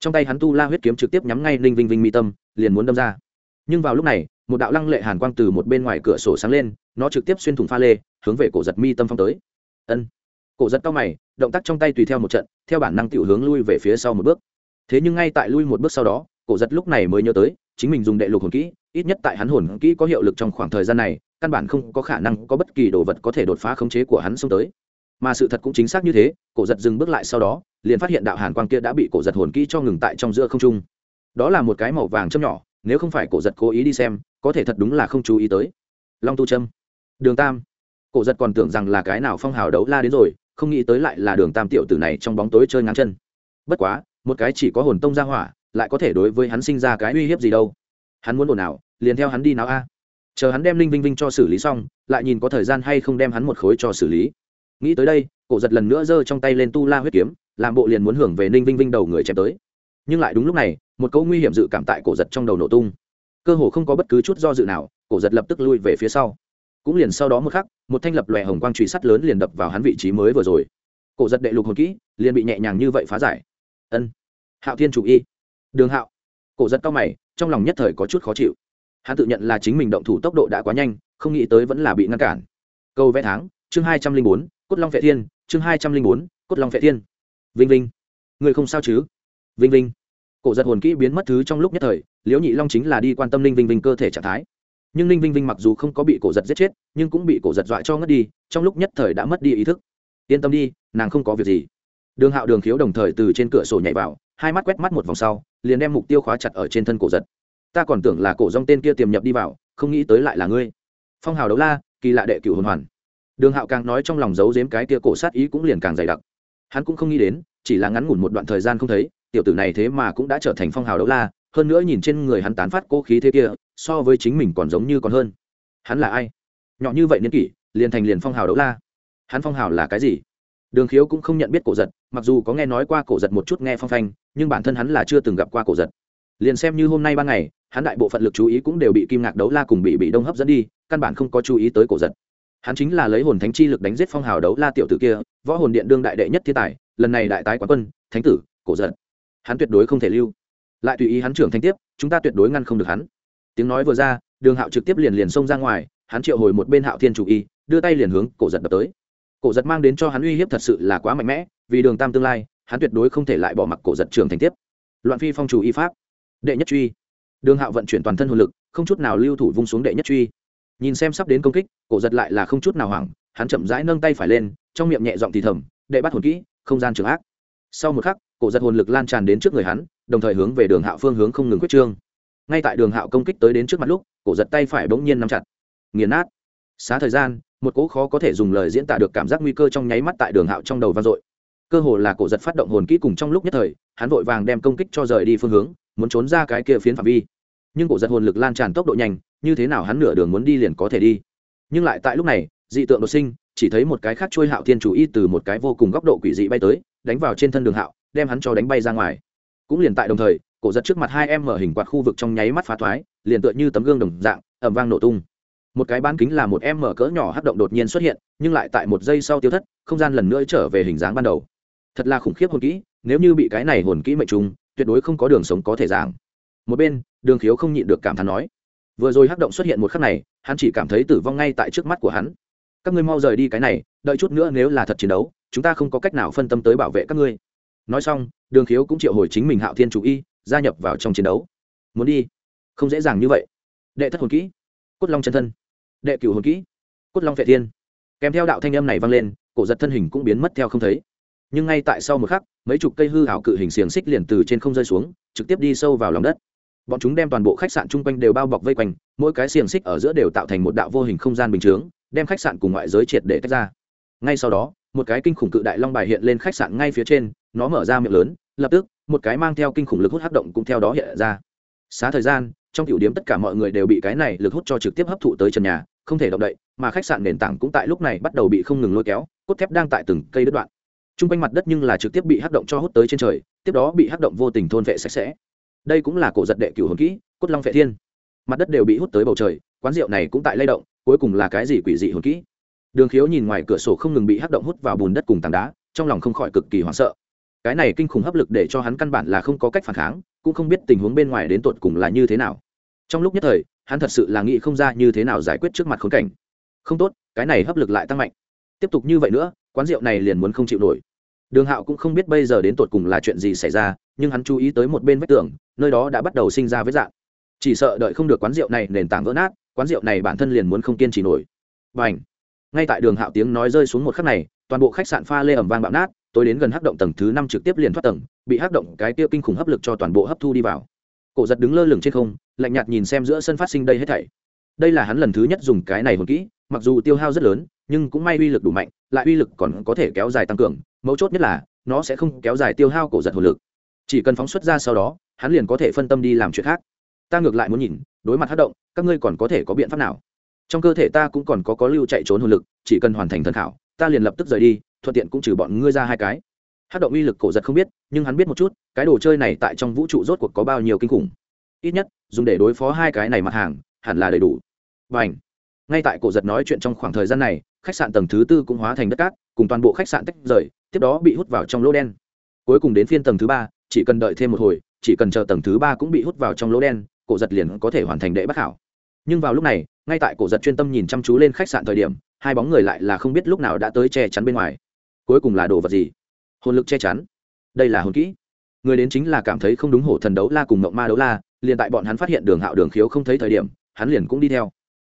[SPEAKER 1] Trong tay hắn tu la huyết kiếm trực tiếp nhắm ngay ninh vinh vinh mi tâm, liền muốn đâm ra. Nhưng vào lúc này, một đạo lăng lệ hàn quang từ một bên ngoài cửa sổ sáng lên, nó trực tiếp xuyên thủng pha lê, hướng về cổ giật mi tâm phong tới. Ân. Cổ giật cao mày, động tác trong tay tùy theo một trận, theo bản năng tiểu hướng lui về phía sau một bước. Thế nhưng ngay tại lui một bước sau đó, cổ giật lúc này mới nhớ tới, chính mình dùng đệ lục hồn kỹ, ít nhất tại hắn hồn kỹ có hiệu lực trong khoảng thời gian này, căn bản không có khả năng có bất kỳ đồ vật có thể đột phá khống chế của hắn xông tới mà sự thật cũng chính xác như thế, cổ giật dừng bước lại sau đó, liền phát hiện đạo hàn quang kia đã bị cổ giật hồn kỹ cho ngừng tại trong giữa không trung. Đó là một cái màu vàng châm nhỏ, nếu không phải cổ giật cố ý đi xem, có thể thật đúng là không chú ý tới. Long tu trâm đường tam. Cổ giật còn tưởng rằng là cái nào phong hào đấu la đến rồi, không nghĩ tới lại là đường tam tiểu tử này trong bóng tối chơi ngang chân. Bất quá, một cái chỉ có hồn tông ra hỏa, lại có thể đối với hắn sinh ra cái uy hiếp gì đâu. Hắn muốn ồn nào liền theo hắn đi nào a. Chờ hắn đem linh vinh vinh cho xử lý xong, lại nhìn có thời gian hay không đem hắn một khối cho xử lý nghĩ tới đây, cổ giật lần nữa giơ trong tay lên tu la huyết kiếm, làm bộ liền muốn hưởng về ninh vinh vinh đầu người chém tới. Nhưng lại đúng lúc này, một câu nguy hiểm dự cảm tại cổ giật trong đầu nổ tung. Cơ hồ không có bất cứ chút do dự nào, cổ giật lập tức lui về phía sau. Cũng liền sau đó một khắc, một thanh lập lòe hồng quang truy sắt lớn liền đập vào hắn vị trí mới vừa rồi. Cổ giật đệ lục hồn kỹ, liền bị nhẹ nhàng như vậy phá giải. Ân, hạo thiên chủ y. Đường hạo. Cổ giật cao mày, trong lòng nhất thời có chút khó chịu. Hắn tự nhận là chính mình động thủ tốc độ đã quá nhanh, không nghĩ tới vẫn là bị ngăn cản. Câu vẽ tháng, chương hai trăm linh bốn cốt long vệ thiên, chương hai trăm linh bốn, cốt long vệ thiên. Vinh vinh. Người không sao chứ? Vinh vinh. Cổ giật hồn kỹ biến mất thứ trong lúc nhất thời, liễu nhị long chính là đi quan tâm linh vinh vinh cơ thể trạng thái. Nhưng ninh vinh vinh mặc dù không có bị cổ giật giết chết, nhưng cũng bị cổ giật dọa cho ngất đi, trong lúc nhất thời đã mất đi ý thức. Yên tâm đi, nàng không có việc gì. Đường hạo đường khiếu đồng thời từ trên cửa sổ nhảy vào, hai mắt quét mắt một vòng sau, liền đem mục tiêu khóa chặt ở trên thân cổ giật. Ta còn tưởng là cổ dông tên kia tiềm nhập đi vào, không nghĩ tới lại là ngươi. Phong hào đấu la, kỳ lạ đệ cựu hồn hoàn đường hạo càng nói trong lòng giấu giếm cái kia cổ sát ý cũng liền càng dày đặc. Hắn cũng không nghĩ đến, chỉ là ngắn ngủn một đoạn thời gian không thấy, tiểu tử này thế mà cũng đã trở thành phong hào đấu la, hơn nữa nhìn trên người hắn tán phát cố khí thế kia, so với chính mình còn giống như còn hơn. Hắn là ai? Nhỏ như vậy niên kỷ, liền thành liền phong hào đấu la. Hắn phong hào là cái gì? Đường khiếu cũng không nhận biết cổ giật, mặc dù có nghe nói qua cổ giật một chút nghe phong phanh, nhưng bản thân hắn là chưa từng gặp qua cổ giật. Liền xem như hôm nay ban ngày, hắn đại bộ phận lực chú ý cũng đều bị kim ngạc đấu la cùng bị bị đông hấp dẫn đi, căn bản không có chú ý tới cổ giật hắn chính là lấy hồn thánh chi lực đánh giết phong hào đấu la tiểu tử kia võ hồn điện đương đại đệ nhất thiên tài lần này đại tái quán quân thánh tử cổ giận, hắn tuyệt đối không thể lưu. Lại tùy ý hắn trưởng thanh tiếp chúng ta tuyệt đối ngăn không được hắn. Tiếng nói vừa ra đường hạo trực tiếp liền liền xông ra ngoài hắn triệu hồi một bên hạo thiên chủ y đưa tay liền hướng cổ giật đập tới. Cổ giật mang đến cho hắn uy hiếp thật sự là quá mạnh mẽ vì đường tam tương lai hắn tuyệt đối không thể lại bỏ mặc cổ giật trưởng thành tiếp. Loạn phi phong chủ y pháp đệ nhất truy. Đường hạo vận chuyển toàn thân hồn lực không chút nào lưu thủ vung xuống đệ nhất truy nhìn xem sắp đến công kích, cổ giật lại là không chút nào hoảng, hắn chậm rãi nâng tay phải lên, trong miệng nhẹ giọng thì thầm, đệ bắt hồn kỹ, không gian trường ác. Sau một khắc, cổ giật hồn lực lan tràn đến trước người hắn, đồng thời hướng về đường hạo phương hướng không ngừng quyết trương. Ngay tại đường hạo công kích tới đến trước mặt lúc, cổ giật tay phải bỗng nhiên nắm chặt. Nghiền nát. Xá thời gian, một cỗ khó có thể dùng lời diễn tả được cảm giác nguy cơ trong nháy mắt tại đường hạo trong đầu vang dội. Cơ hồ là cổ giật phát động hồn kỹ cùng trong lúc nhất thời, hắn vội vàng đem công kích cho rời đi phương hướng, muốn trốn ra cái kia phiến phạm vi nhưng cổ giật hồn lực lan tràn tốc độ nhanh, như thế nào hắn nửa đường muốn đi liền có thể đi. Nhưng lại tại lúc này, dị tượng đột sinh, chỉ thấy một cái khác trôi hạo thiên chủ y từ một cái vô cùng góc độ quỷ dị bay tới, đánh vào trên thân đường hạo, đem hắn cho đánh bay ra ngoài. Cũng liền tại đồng thời, cổ giật trước mặt hai em mở hình quạt khu vực trong nháy mắt phá thoái, liền tựa như tấm gương đồng dạng ẩm vang nổ tung. Một cái bán kính là một em mở cỡ nhỏ hắc động đột nhiên xuất hiện, nhưng lại tại một giây sau tiêu thất, không gian lần nữa trở về hình dáng ban đầu. Thật là khủng khiếp hồn kỹ, nếu như bị cái này hồn kỹ mệnh trùng, tuyệt đối không có đường sống có thể giảng một bên, đường khiếu không nhịn được cảm thán nói, vừa rồi hắc động xuất hiện một khắc này, hắn chỉ cảm thấy tử vong ngay tại trước mắt của hắn. Các ngươi mau rời đi cái này, đợi chút nữa nếu là thật chiến đấu, chúng ta không có cách nào phân tâm tới bảo vệ các ngươi. Nói xong, đường khiếu cũng triệu hồi chính mình hạo thiên chủ y, gia nhập vào trong chiến đấu. Muốn đi? Không dễ dàng như vậy. Đệ thất hồn kỹ. Cốt long chân thân. Đệ cửu hồn kỹ. Cốt long vệ thiên. Kèm theo đạo thanh âm này vang lên, cổ giật thân hình cũng biến mất theo không thấy. Nhưng ngay tại sau một khắc, mấy chục cây hư hảo cự hình xiềng xích liền từ trên không rơi xuống, trực tiếp đi sâu vào lòng đất bọn chúng đem toàn bộ khách sạn chung quanh đều bao bọc vây quanh, mỗi cái xiềng xích ở giữa đều tạo thành một đạo vô hình không gian bình chướng, đem khách sạn cùng ngoại giới triệt để tách ra. Ngay sau đó, một cái kinh khủng cự đại long bài hiện lên khách sạn ngay phía trên, nó mở ra miệng lớn, lập tức, một cái mang theo kinh khủng lực hút hấp động cũng theo đó hiện ra. Xá thời gian, trong tiểu điểm tất cả mọi người đều bị cái này lực hút cho trực tiếp hấp thụ tới trần nhà, không thể động đậy, mà khách sạn nền tảng cũng tại lúc này bắt đầu bị không ngừng lôi kéo, cốt thép đang tại từng cây đứt đoạn. T r u n g quanh mặt đất nhưng là trực tiếp bị hắc động cho hút tới trên trời, tiếp đó bị hắc động vô tình thôn vệ sạch sẽ đây cũng là cổ giật đệ cửu hồn kỹ, cốt long phệ thiên. Mặt đất đều bị hút tới bầu trời, quán rượu này cũng tại lay động, cuối cùng là cái gì quỷ dị hồn kỹ? Đường khiếu nhìn ngoài cửa sổ không ngừng bị hắc động hút vào bùn đất cùng tảng đá, trong lòng không khỏi cực kỳ hoảng sợ. Cái này kinh khủng hấp lực để cho hắn căn bản là không có cách phản kháng, cũng không biết tình huống bên ngoài đến tột cùng là như thế nào. Trong lúc nhất thời, hắn thật sự là nghĩ không ra như thế nào giải quyết trước mặt khốn cảnh. Không tốt, cái này hấp lực lại tăng mạnh. Tiếp tục như vậy nữa, quán rượu này liền muốn không chịu nổi đường hạo cũng không biết bây giờ đến tột cùng là chuyện gì xảy ra, nhưng hắn chú ý tới một bên vách tường, nơi đó đã bắt đầu sinh ra với dạng. Chỉ sợ đợi không được quán rượu này, nền tảng vỡ nát, quán rượu này bản thân liền muốn không kiên trì nổi. B n h ngay tại đường hạo tiếng nói rơi xuống một khắc này, toàn bộ khách sạn pha lê ẩm vang bạo nát tôi đến gần hắc động tầng thứ năm trực tiếp liền thoát tầng, bị hắc động cái tiêu kinh khủng hấp lực cho toàn bộ hấp thu đi vào. Cổ giật đứng lơ lửng trên không, lạnh nhạt nhìn xem giữa sân phát sinh đây hết thảy. Đây là hắn lần thứ nhất dùng cái này hồn kỹ, mặc dù tiêu hao rất lớn, nhưng cũng may uy lực đủ mạnh, lại uy lực còn có thể kéo dài tăng cường mấu chốt nhất là, nó sẽ không kéo dài tiêu hao cổ giật hồn lực. Chỉ cần phóng xuất ra sau đó, hắn liền có thể phân tâm đi làm chuyện khác. Ta ngược lại muốn nhìn, đối mặt hát động, các ngươi còn có thể có biện pháp nào? Trong cơ thể ta cũng còn có có lưu chạy trốn hồn lực, chỉ cần hoàn thành thần khảo, ta liền lập tức rời đi, thuận tiện cũng trừ bọn ngươi ra hai cái. Hát động uy lực cổ giật không biết, nhưng hắn biết một chút, cái đồ chơi này tại trong vũ trụ rốt cuộc có bao nhiêu kinh khủng. Ít nhất, dùng để đối phó hai cái này mặt hàng, hẳn là đầy đủ. Và ảnh ngay tại cổ giật nói chuyện trong khoảng thời gian này, khách sạn tầng thứ tư cũng hóa thành đất cát, cùng toàn bộ khách sạn tách rời, tiếp đó bị hút vào trong lỗ đen. Cuối cùng đến phiên tầng thứ ba, chỉ cần đợi thêm một hồi, chỉ cần chờ tầng thứ ba cũng bị hút vào trong lỗ đen, cổ giật liền có thể hoàn thành đệ bất hảo nhưng vào lúc này, ngay tại cổ giật chuyên tâm nhìn chăm chú lên khách sạn thời điểm, hai bóng người lại là không biết lúc nào đã tới che chắn bên ngoài. Cuối cùng là đồ vật gì? Hồn lực che chắn. Đây là hồn kỹ. Người đến chính là cảm thấy không đúng hổ thần đấu la cùng mộng ma đấu la, liền tại bọn hắn phát hiện đường hạo đường khiếu không thấy thời điểm, hắn liền cũng đi theo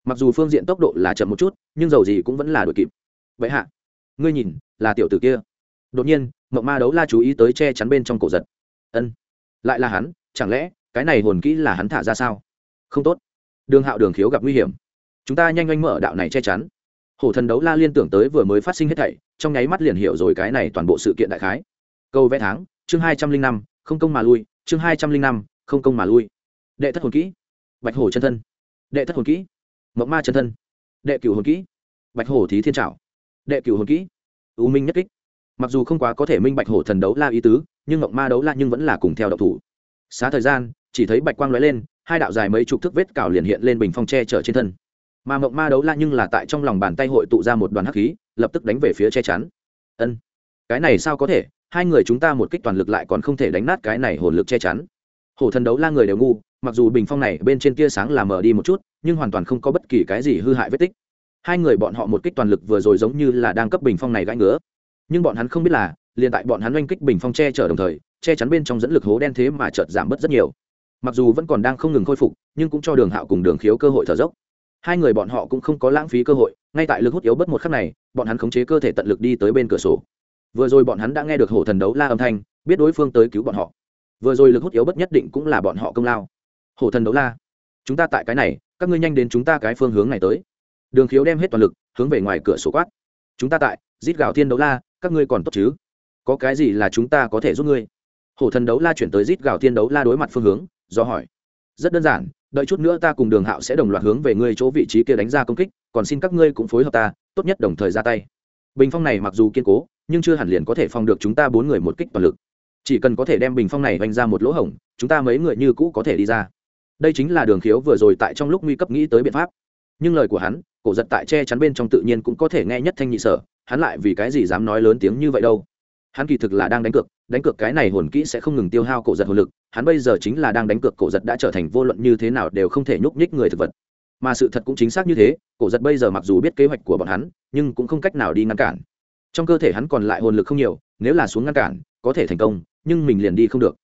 [SPEAKER 1] mặc dù phương diện tốc độ là chậm một chút, nhưng dầu gì cũng vẫn là đuổi kịp. Vậy hạ, ngươi nhìn, là tiểu tử kia. Đột nhiên mộng ma đấu la chú ý tới che chắn bên trong cổ giật. Ân, lại là hắn, chẳng lẽ, cái này hồn kỹ là hắn thả ra sao? Không tốt. Đường hạo đường khiếu gặp nguy hiểm. Chúng ta nhanh nhanh mở đạo này che chắn. Hổ thần đấu la liên tưởng tới vừa mới phát sinh hết thảy, trong nháy mắt liền hiểu rồi cái này toàn bộ sự kiện đại khái. Câu vẽ tháng, chương hai trăm linh năm, không công mà lui, chương hai trăm linh năm, không công mà lui. Đệ thất hồn kỹ. Bạch hổ chân thân. Đệ thất hồn kỹ mộng ma chân thân, đệ cửu hồn kỹ, bạch hổ thí thiên trảo, đệ cửu hồn kỹ, u minh nhất kích. Mặc dù không quá có thể minh bạch hổ thần đấu la ý tứ, nhưng mộng ma đấu la nhưng vẫn là cùng theo độc thủ. Xá thời gian, chỉ thấy bạch quang lóe lên, hai đạo dài mấy chục thước vết cào liền hiện lên bình phong che chở trên thân. Mà mộng ma đấu la nhưng là tại trong lòng bàn tay hội tụ ra một đoàn hắc khí, lập tức đánh về phía che chắn. Ân, cái này sao có thể? Hai người chúng ta một kích toàn lực lại còn không thể đánh nát cái này hồn lực che chắn. Hổ thần đấu la người đều ngu, mặc dù bình phong này bên trên tia sáng là mở đi một chút nhưng hoàn toàn không có bất kỳ cái gì hư hại vết tích. Hai người bọn họ một kích toàn lực vừa rồi giống như là đang cấp bình phong này gãi ngứa. Nhưng bọn hắn không biết là, liền tại bọn hắn oanh kích bình phong che chở đồng thời, che chắn bên trong dẫn lực hố đen thế mà chợt giảm bớt rất nhiều. Mặc dù vẫn còn đang không ngừng khôi phục, nhưng cũng cho đường hạo cùng đường khiếu cơ hội thở dốc. Hai người bọn họ cũng không có lãng phí cơ hội, ngay tại lực hút yếu bớt một khắc này, bọn hắn khống chế cơ thể tận lực đi tới bên cửa sổ. Vừa rồi bọn hắn đã nghe được hổ thần đấu la âm thanh, biết đối phương tới cứu bọn họ. Vừa rồi lực hút yếu bất nhất định cũng là bọn họ công lao. Hổ thần đấu la, chúng ta tại cái này các ngươi nhanh đến chúng ta cái phương hướng này tới. Đường khiếu đem hết toàn lực, hướng về ngoài cửa sổ quát. Chúng ta tại, giết gạo thiên đấu la, các ngươi còn tốt chứ? Có cái gì là chúng ta có thể giúp ngươi? Hổ thần đấu la chuyển tới giết gạo thiên đấu la đối mặt phương hướng, do hỏi. Rất đơn giản, đợi chút nữa ta cùng đường hạo sẽ đồng loạt hướng về ngươi chỗ vị trí kia đánh ra công kích, còn xin các ngươi cũng phối hợp ta, tốt nhất đồng thời ra tay. Bình phong này mặc dù kiên cố, nhưng chưa hẳn liền có thể phòng được chúng ta bốn người một kích toàn lực. Chỉ cần có thể đem bình phong này vanh ra một lỗ hổng, chúng ta mấy người như cũ có thể đi ra đây chính là đường khiếu vừa rồi tại trong lúc nguy cấp nghĩ tới biện pháp. Nhưng lời của hắn, cổ giật tại che chắn bên trong tự nhiên cũng có thể nghe nhất thanh nhị sở, hắn lại vì cái gì dám nói lớn tiếng như vậy đâu? Hắn kỳ thực là đang đánh cược đánh cược cái này hồn kỹ sẽ không ngừng tiêu hao cổ giật hồn lực, hắn bây giờ chính là đang đánh cược cổ giật đã trở thành vô luận như thế nào đều không thể nhúc nhích người thực vật. Mà sự thật cũng chính xác như thế, cổ giật bây giờ mặc dù biết kế hoạch của bọn hắn, nhưng cũng không cách nào đi ngăn cản. Trong cơ thể hắn còn lại hồn lực không nhiều, nếu là xuống ngăn cản, có thể thành công, nhưng mình liền đi không được.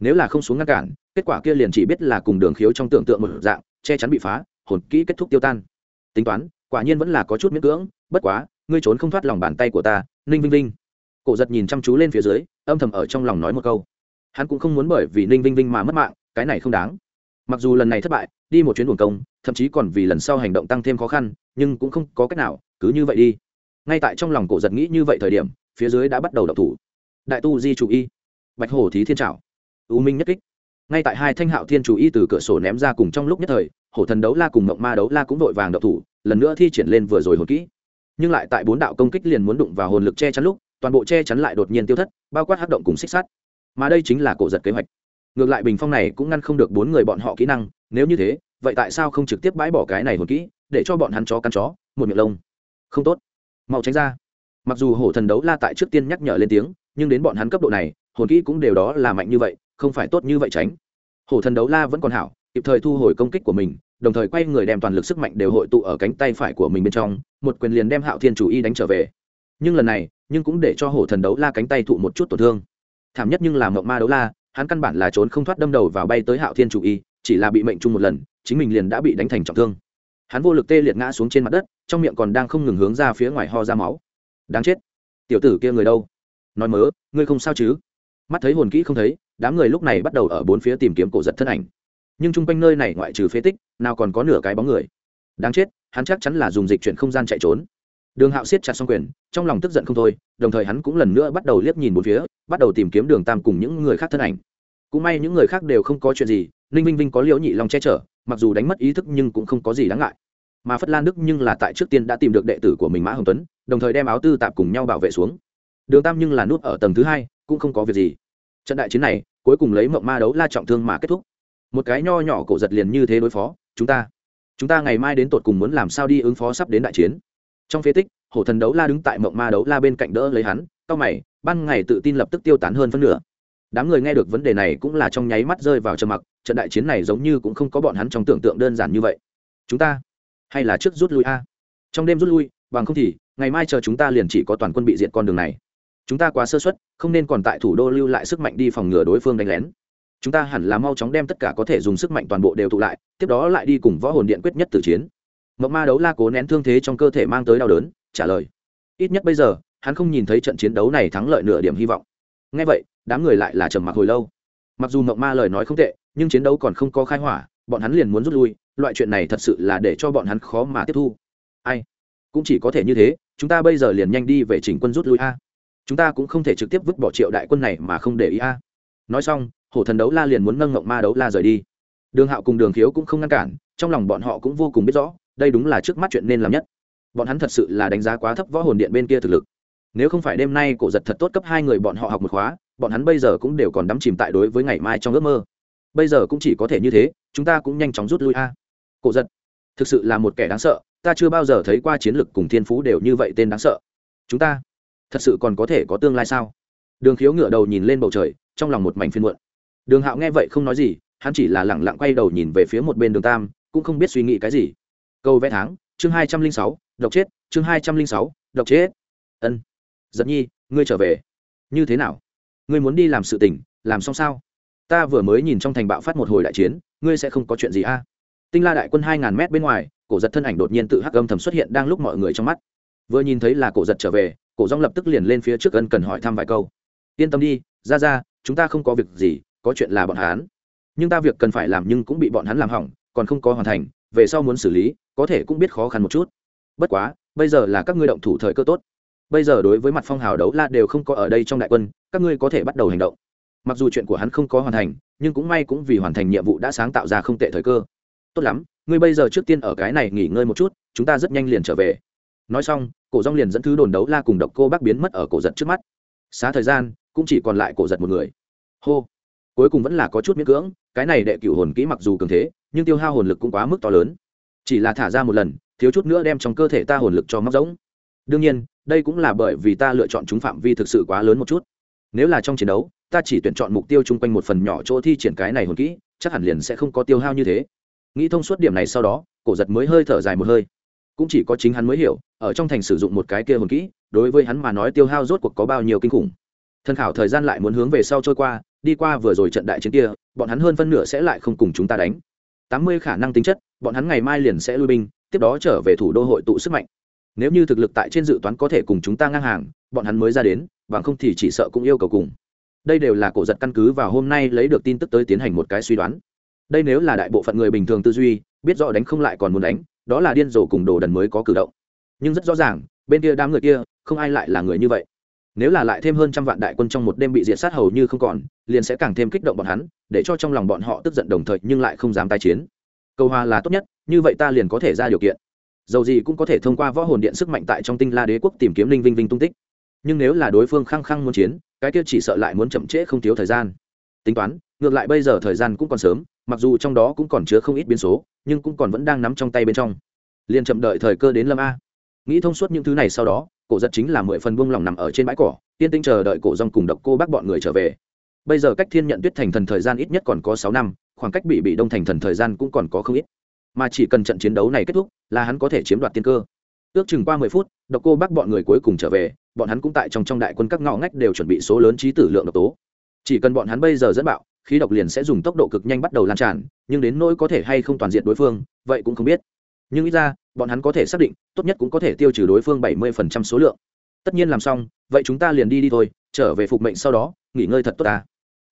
[SPEAKER 1] Nếu là không xuống ngăn cản kết quả kia liền chỉ biết là cùng đường khiếu trong tưởng tượng một dạng, che chắn bị phá, hồn kỹ kết thúc tiêu tan. Tính toán, quả nhiên vẫn là có chút miễn cưỡng, bất quá, ngươi trốn không thoát lòng bàn tay của ta, ninh vinh vinh. Cổ giật nhìn chăm chú lên phía dưới, âm thầm ở trong lòng nói một câu. Hắn cũng không muốn bởi vì ninh vinh vinh mà mất mạng, cái này không đáng. Mặc dù lần này thất bại, đi một chuyến buồng công, thậm chí còn vì lần sau hành động tăng thêm khó khăn, nhưng cũng không có cách nào, cứ như vậy đi. Ngay tại trong lòng cổ giật nghĩ như vậy thời điểm, phía dưới đã bắt đầu đập thủ. Đại tu di chủ y. Bạch hổ thí thiên trảo. Ưu minh nhất kích ngay tại hai thanh hạo thiên chủ y từ cửa sổ ném ra cùng trong lúc nhất thời, hổ thần đấu la cùng mộng ma đấu la cũng vội vàng đậu thủ, lần nữa thi triển lên vừa rồi hồn kỹ. Nhưng lại tại bốn đạo công kích liền muốn đụng vào hồn lực che chắn lúc, toàn bộ che chắn lại đột nhiên tiêu thất, bao quát hát động cùng xích sát mà đây chính là cổ giật kế hoạch. Ngược lại bình phong này cũng ngăn không được bốn người bọn họ kỹ năng, nếu như thế, vậy tại sao không trực tiếp bãi bỏ cái này hồn kỹ, để cho bọn hắn chó căn chó, một miệng lông? Không tốt. Mau tránh ra. Mặc dù hổ thần đấu la tại trước tiên nhắc nhở lên tiếng, nhưng đến bọn hắn cấp độ này, hồn kỹ cũng đều đó là mạnh như vậy không phải tốt như vậy tránh. Hổ thần đấu la vẫn còn hảo, kịp thời thu hồi công kích của mình, đồng thời quay người đem toàn lực sức mạnh đều hội tụ ở cánh tay phải của mình bên trong, một quyền liền đem hạo thiên chủ y đánh trở về. Nhưng lần này, nhưng cũng để cho hổ thần đấu la cánh tay thụ một chút tổn thương. Thảm nhất nhưng là mộng ma đấu la, hắn căn bản là trốn không thoát đâm đầu vào bay tới hạo thiên chủ y, chỉ là bị mệnh chung một lần, chính mình liền đã bị đánh thành trọng thương. Hắn vô lực tê liệt ngã xuống trên mặt đất, trong miệng còn đang không ngừng hướng ra phía ngoài ho ra máu. Đáng chết. Tiểu tử kia người đâu? Nói mớ, ngươi không sao chứ? Mắt thấy hồn kỹ không thấy đám người lúc này bắt đầu ở bốn phía tìm kiếm cổ giật thân ảnh. Nhưng chung quanh nơi này ngoại trừ phế tích, nào còn có nửa cái bóng người. Đáng chết, hắn chắc chắn là dùng dịch chuyển không gian chạy trốn. Đường hạo siết chặt xong quyền, trong lòng tức giận không thôi, đồng thời hắn cũng lần nữa bắt đầu liếc nhìn bốn phía, bắt đầu tìm kiếm đường tam cùng những người khác thân ảnh. Cũng may những người khác đều không có chuyện gì, ninh minh vinh có liễu nhị long che chở, mặc dù đánh mất ý thức nhưng cũng không có gì đáng ngại. Mà phất lan đức nhưng là tại trước tiên đã tìm được đệ tử của mình mã hồng tuấn, đồng thời đem áo tư tạp cùng nhau bảo vệ xuống. Đường tam nhưng là nút ở tầng thứ hai, cũng không có việc gì trận đại chiến này, cuối cùng lấy mộng ma đấu la trọng thương mà kết thúc. Một cái nho nhỏ cổ giật liền như thế đối phó, chúng ta. Chúng ta ngày mai đến tột cùng muốn làm sao đi ứng phó sắp đến đại chiến. Trong phế tích, hổ thần đấu la đứng tại mộng ma đấu la bên cạnh đỡ lấy hắn cao mày, ban ngày tự tin lập tức tiêu tán hơn phân nửa. Đám người nghe được vấn đề này cũng là trong nháy mắt rơi vào trầm mặc, trận đại chiến này giống như cũng không có bọn hắn trong tưởng tượng đơn giản như vậy. Chúng ta hay là trước rút lui a? Trong đêm rút lui, bằng không thì, ngày mai chờ chúng ta liền chỉ có toàn quân bị diệt con đường này chúng ta quá sơ suất, không nên còn tại thủ đô lưu lại sức mạnh đi phòng ngừa đối phương đánh lén. Chúng ta hẳn là mau chóng đem tất cả có thể dùng sức mạnh toàn bộ đều tụ lại, tiếp đó lại đi cùng võ hồn điện quyết nhất tử chiến. Mộng ma đấu la cố nén thương thế trong cơ thể mang tới đau đớn, trả lời. Ít nhất bây giờ, hắn không nhìn thấy trận chiến đấu này thắng lợi nửa điểm hy vọng. Ngay vậy, đám người lại là trầm mặc hồi lâu. Mặc dù mộng ma lời nói không tệ, nhưng chiến đấu còn không có khai hỏa, bọn hắn liền muốn rút lui, loại chuyện này thật sự là để cho bọn hắn khó mà tiếp thu. Ai? Cũng chỉ có thể như thế, chúng ta bây giờ liền nhanh đi về chỉnh quân rút lui a chúng ta cũng không thể trực tiếp vứt bỏ triệu đại quân này mà không để ý a. Nói xong, hổ thần đấu la liền muốn nâng ngộng ma đấu la rời đi. Đường hạo cùng đường khiếu cũng không ngăn cản, trong lòng bọn họ cũng vô cùng biết rõ, đây đúng là trước mắt chuyện nên làm nhất. Bọn hắn thật sự là đánh giá quá thấp võ hồn điện bên kia thực lực. Nếu không phải đêm nay cổ giật thật tốt cấp hai người bọn họ học một khóa, bọn hắn bây giờ cũng đều còn đắm chìm tại đối với ngày mai trong ước mơ. Bây giờ cũng chỉ có thể như thế, chúng ta cũng nhanh chóng rút lui a. Cổ giật, thực sự là một kẻ đáng sợ, ta chưa bao giờ thấy qua chiến lực cùng thiên phú đều như vậy tên đáng sợ. Chúng ta thật sự còn có thể có tương lai sao? Đường khiếu ngựa đầu nhìn lên bầu trời, trong lòng một mảnh phiên muộn. Đường hạo nghe vậy không nói gì, hắn chỉ là lẳng lặng quay đầu nhìn về phía một bên đường tam, cũng không biết suy nghĩ cái gì. Câu vẽ tháng, chương hai trăm linh sáu, độc chết, chương hai trăm linh sáu, độc chết. Ân. Giật nhi, ngươi trở về. Như thế nào? Ngươi muốn đi làm sự tình, làm xong sao? Ta vừa mới nhìn trong thành bạo phát một hồi đại chiến, ngươi sẽ không có chuyện gì a? À? tinh la đại quân hai ngàn mét bên ngoài, cổ giật thân ảnh đột nhiên tự hắc âm thầm xuất hiện đang lúc mọi người trong mắt. Vừa nhìn thấy là cổ giật trở về cổ rong lập tức liền lên phía trước ân cần hỏi thăm vài câu. Yên tâm đi ra ra chúng ta không có việc gì, có chuyện là bọn hắn. Nhưng ta việc cần phải làm nhưng cũng bị bọn hắn làm hỏng, còn không có hoàn thành, về sau muốn xử lý, có thể cũng biết khó khăn một chút. Bất quá, bây giờ là các ngươi động thủ thời cơ tốt. Bây giờ đối với mặt phong hào đấu la đều không có ở đây trong đại quân, các ngươi có thể bắt đầu hành động. Mặc dù chuyện của hắn không có hoàn thành, nhưng cũng may cũng vì hoàn thành nhiệm vụ đã sáng tạo ra không tệ thời cơ. Tốt lắm, ngươi bây giờ trước tiên ở cái này nghỉ ngơi một chút, chúng ta rất nhanh liền trở về nói xong, cổ rong liền dẫn thứ đồn đấu la cùng độc cô bác biến mất ở cổ giật trước mắt. Xá thời gian, cũng chỉ còn lại cổ giật một người. Hô. Cuối cùng vẫn là có chút miễn cưỡng, cái này đệ cựu hồn kỹ mặc dù cường thế, nhưng tiêu hao hồn lực cũng quá mức to lớn. Chỉ là thả ra một lần, thiếu chút nữa đem trong cơ thể ta hồn lực cho móc giống đương nhiên, đây cũng là bởi vì ta lựa chọn chúng phạm vi thực sự quá lớn một chút. Nếu là trong chiến đấu, ta chỉ tuyển chọn mục tiêu chung quanh một phần nhỏ chỗ thi triển cái này hồn kỹ, chắc hẳn liền sẽ không có tiêu hao như thế. Nghĩ thông suốt điểm này sau đó, cổ giật mới hơi thở dài một hơi cũng chỉ có chính hắn mới hiểu, ở trong thành sử dụng một cái kia hồn kỹ, đối với hắn mà nói tiêu hao rốt cuộc có bao nhiêu kinh khủng. Thân khảo thời gian lại muốn hướng về sau trôi qua, đi qua vừa rồi trận đại chiến kia, bọn hắn hơn phân nửa sẽ lại không cùng chúng ta đánh. Tám mươi khả năng tính chất, bọn hắn ngày mai liền sẽ lui binh, tiếp đó trở về thủ đô hội tụ sức mạnh. Nếu như thực lực tại trên dự toán có thể cùng chúng ta ngang hàng, bọn hắn mới ra đến, bằng không thì chỉ sợ cũng yêu cầu cùng. Đây đều là cổ giật căn cứ và hôm nay lấy được tin tức tới tiến hành một cái suy đoán. Đây nếu là đại bộ phận người bình thường tư duy, biết rõ đánh không lại còn muốn đánh đó là điên rồ cùng đồ đần mới có cử động. Nhưng rất rõ ràng, bên kia đám người kia, không ai lại là người như vậy. Nếu là lại thêm hơn trăm vạn đại quân trong một đêm bị diệt sát hầu như không còn, liền sẽ càng thêm kích động bọn hắn, để cho trong lòng bọn họ tức giận đồng thời nhưng lại không dám tái chiến. Cầu hòa là tốt nhất, như vậy ta liền có thể ra điều kiện. Dầu gì cũng có thể thông qua võ hồn điện sức mạnh tại trong tinh la đế quốc tìm kiếm linh vinh vinh tung tích. Nhưng nếu là đối phương khăng khăng muốn chiến, cái kia chỉ sợ lại muốn chậm trễ không thiếu thời gian. Tính toán, ngược lại bây giờ thời gian cũng còn sớm mặc dù trong đó cũng còn chứa không ít biến số, nhưng cũng còn vẫn đang nắm trong tay bên trong. Liền chậm đợi thời cơ đến lâm a. Nghĩ thông suốt những thứ này sau đó, cổ giật chính là mười phần buông lòng nằm ở trên bãi cỏ tiên tinh chờ đợi cổ rong cùng độc cô bác bọn người trở về. Bây giờ cách thiên nhận tuyết thành thần thời gian ít nhất còn có sáu năm, khoảng cách bị bị đông thành thần thời gian cũng còn có không ít. Mà chỉ cần trận chiến đấu này kết thúc, là hắn có thể chiếm đoạt tiên cơ. Ước chừng qua mười phút, độc cô bác bọn người cuối cùng trở về, bọn hắn cũng tại trong trong đại quân các ngõ ngách đều chuẩn bị số lớn trí tử lượng độc tố. Chỉ cần bọn hắn bây giờ dẫn bạo khí độc liền sẽ dùng tốc độ cực nhanh bắt đầu lan tràn, nhưng đến nỗi có thể hay không toàn diện đối phương, vậy cũng không biết. Nhưng ít ra, bọn hắn có thể xác định, tốt nhất cũng có thể tiêu trừ đối phương bảy mươi phần trăm số lượng. Tất nhiên làm xong, vậy chúng ta liền đi đi thôi, trở về phục mệnh sau đó, nghỉ ngơi thật tốt ta.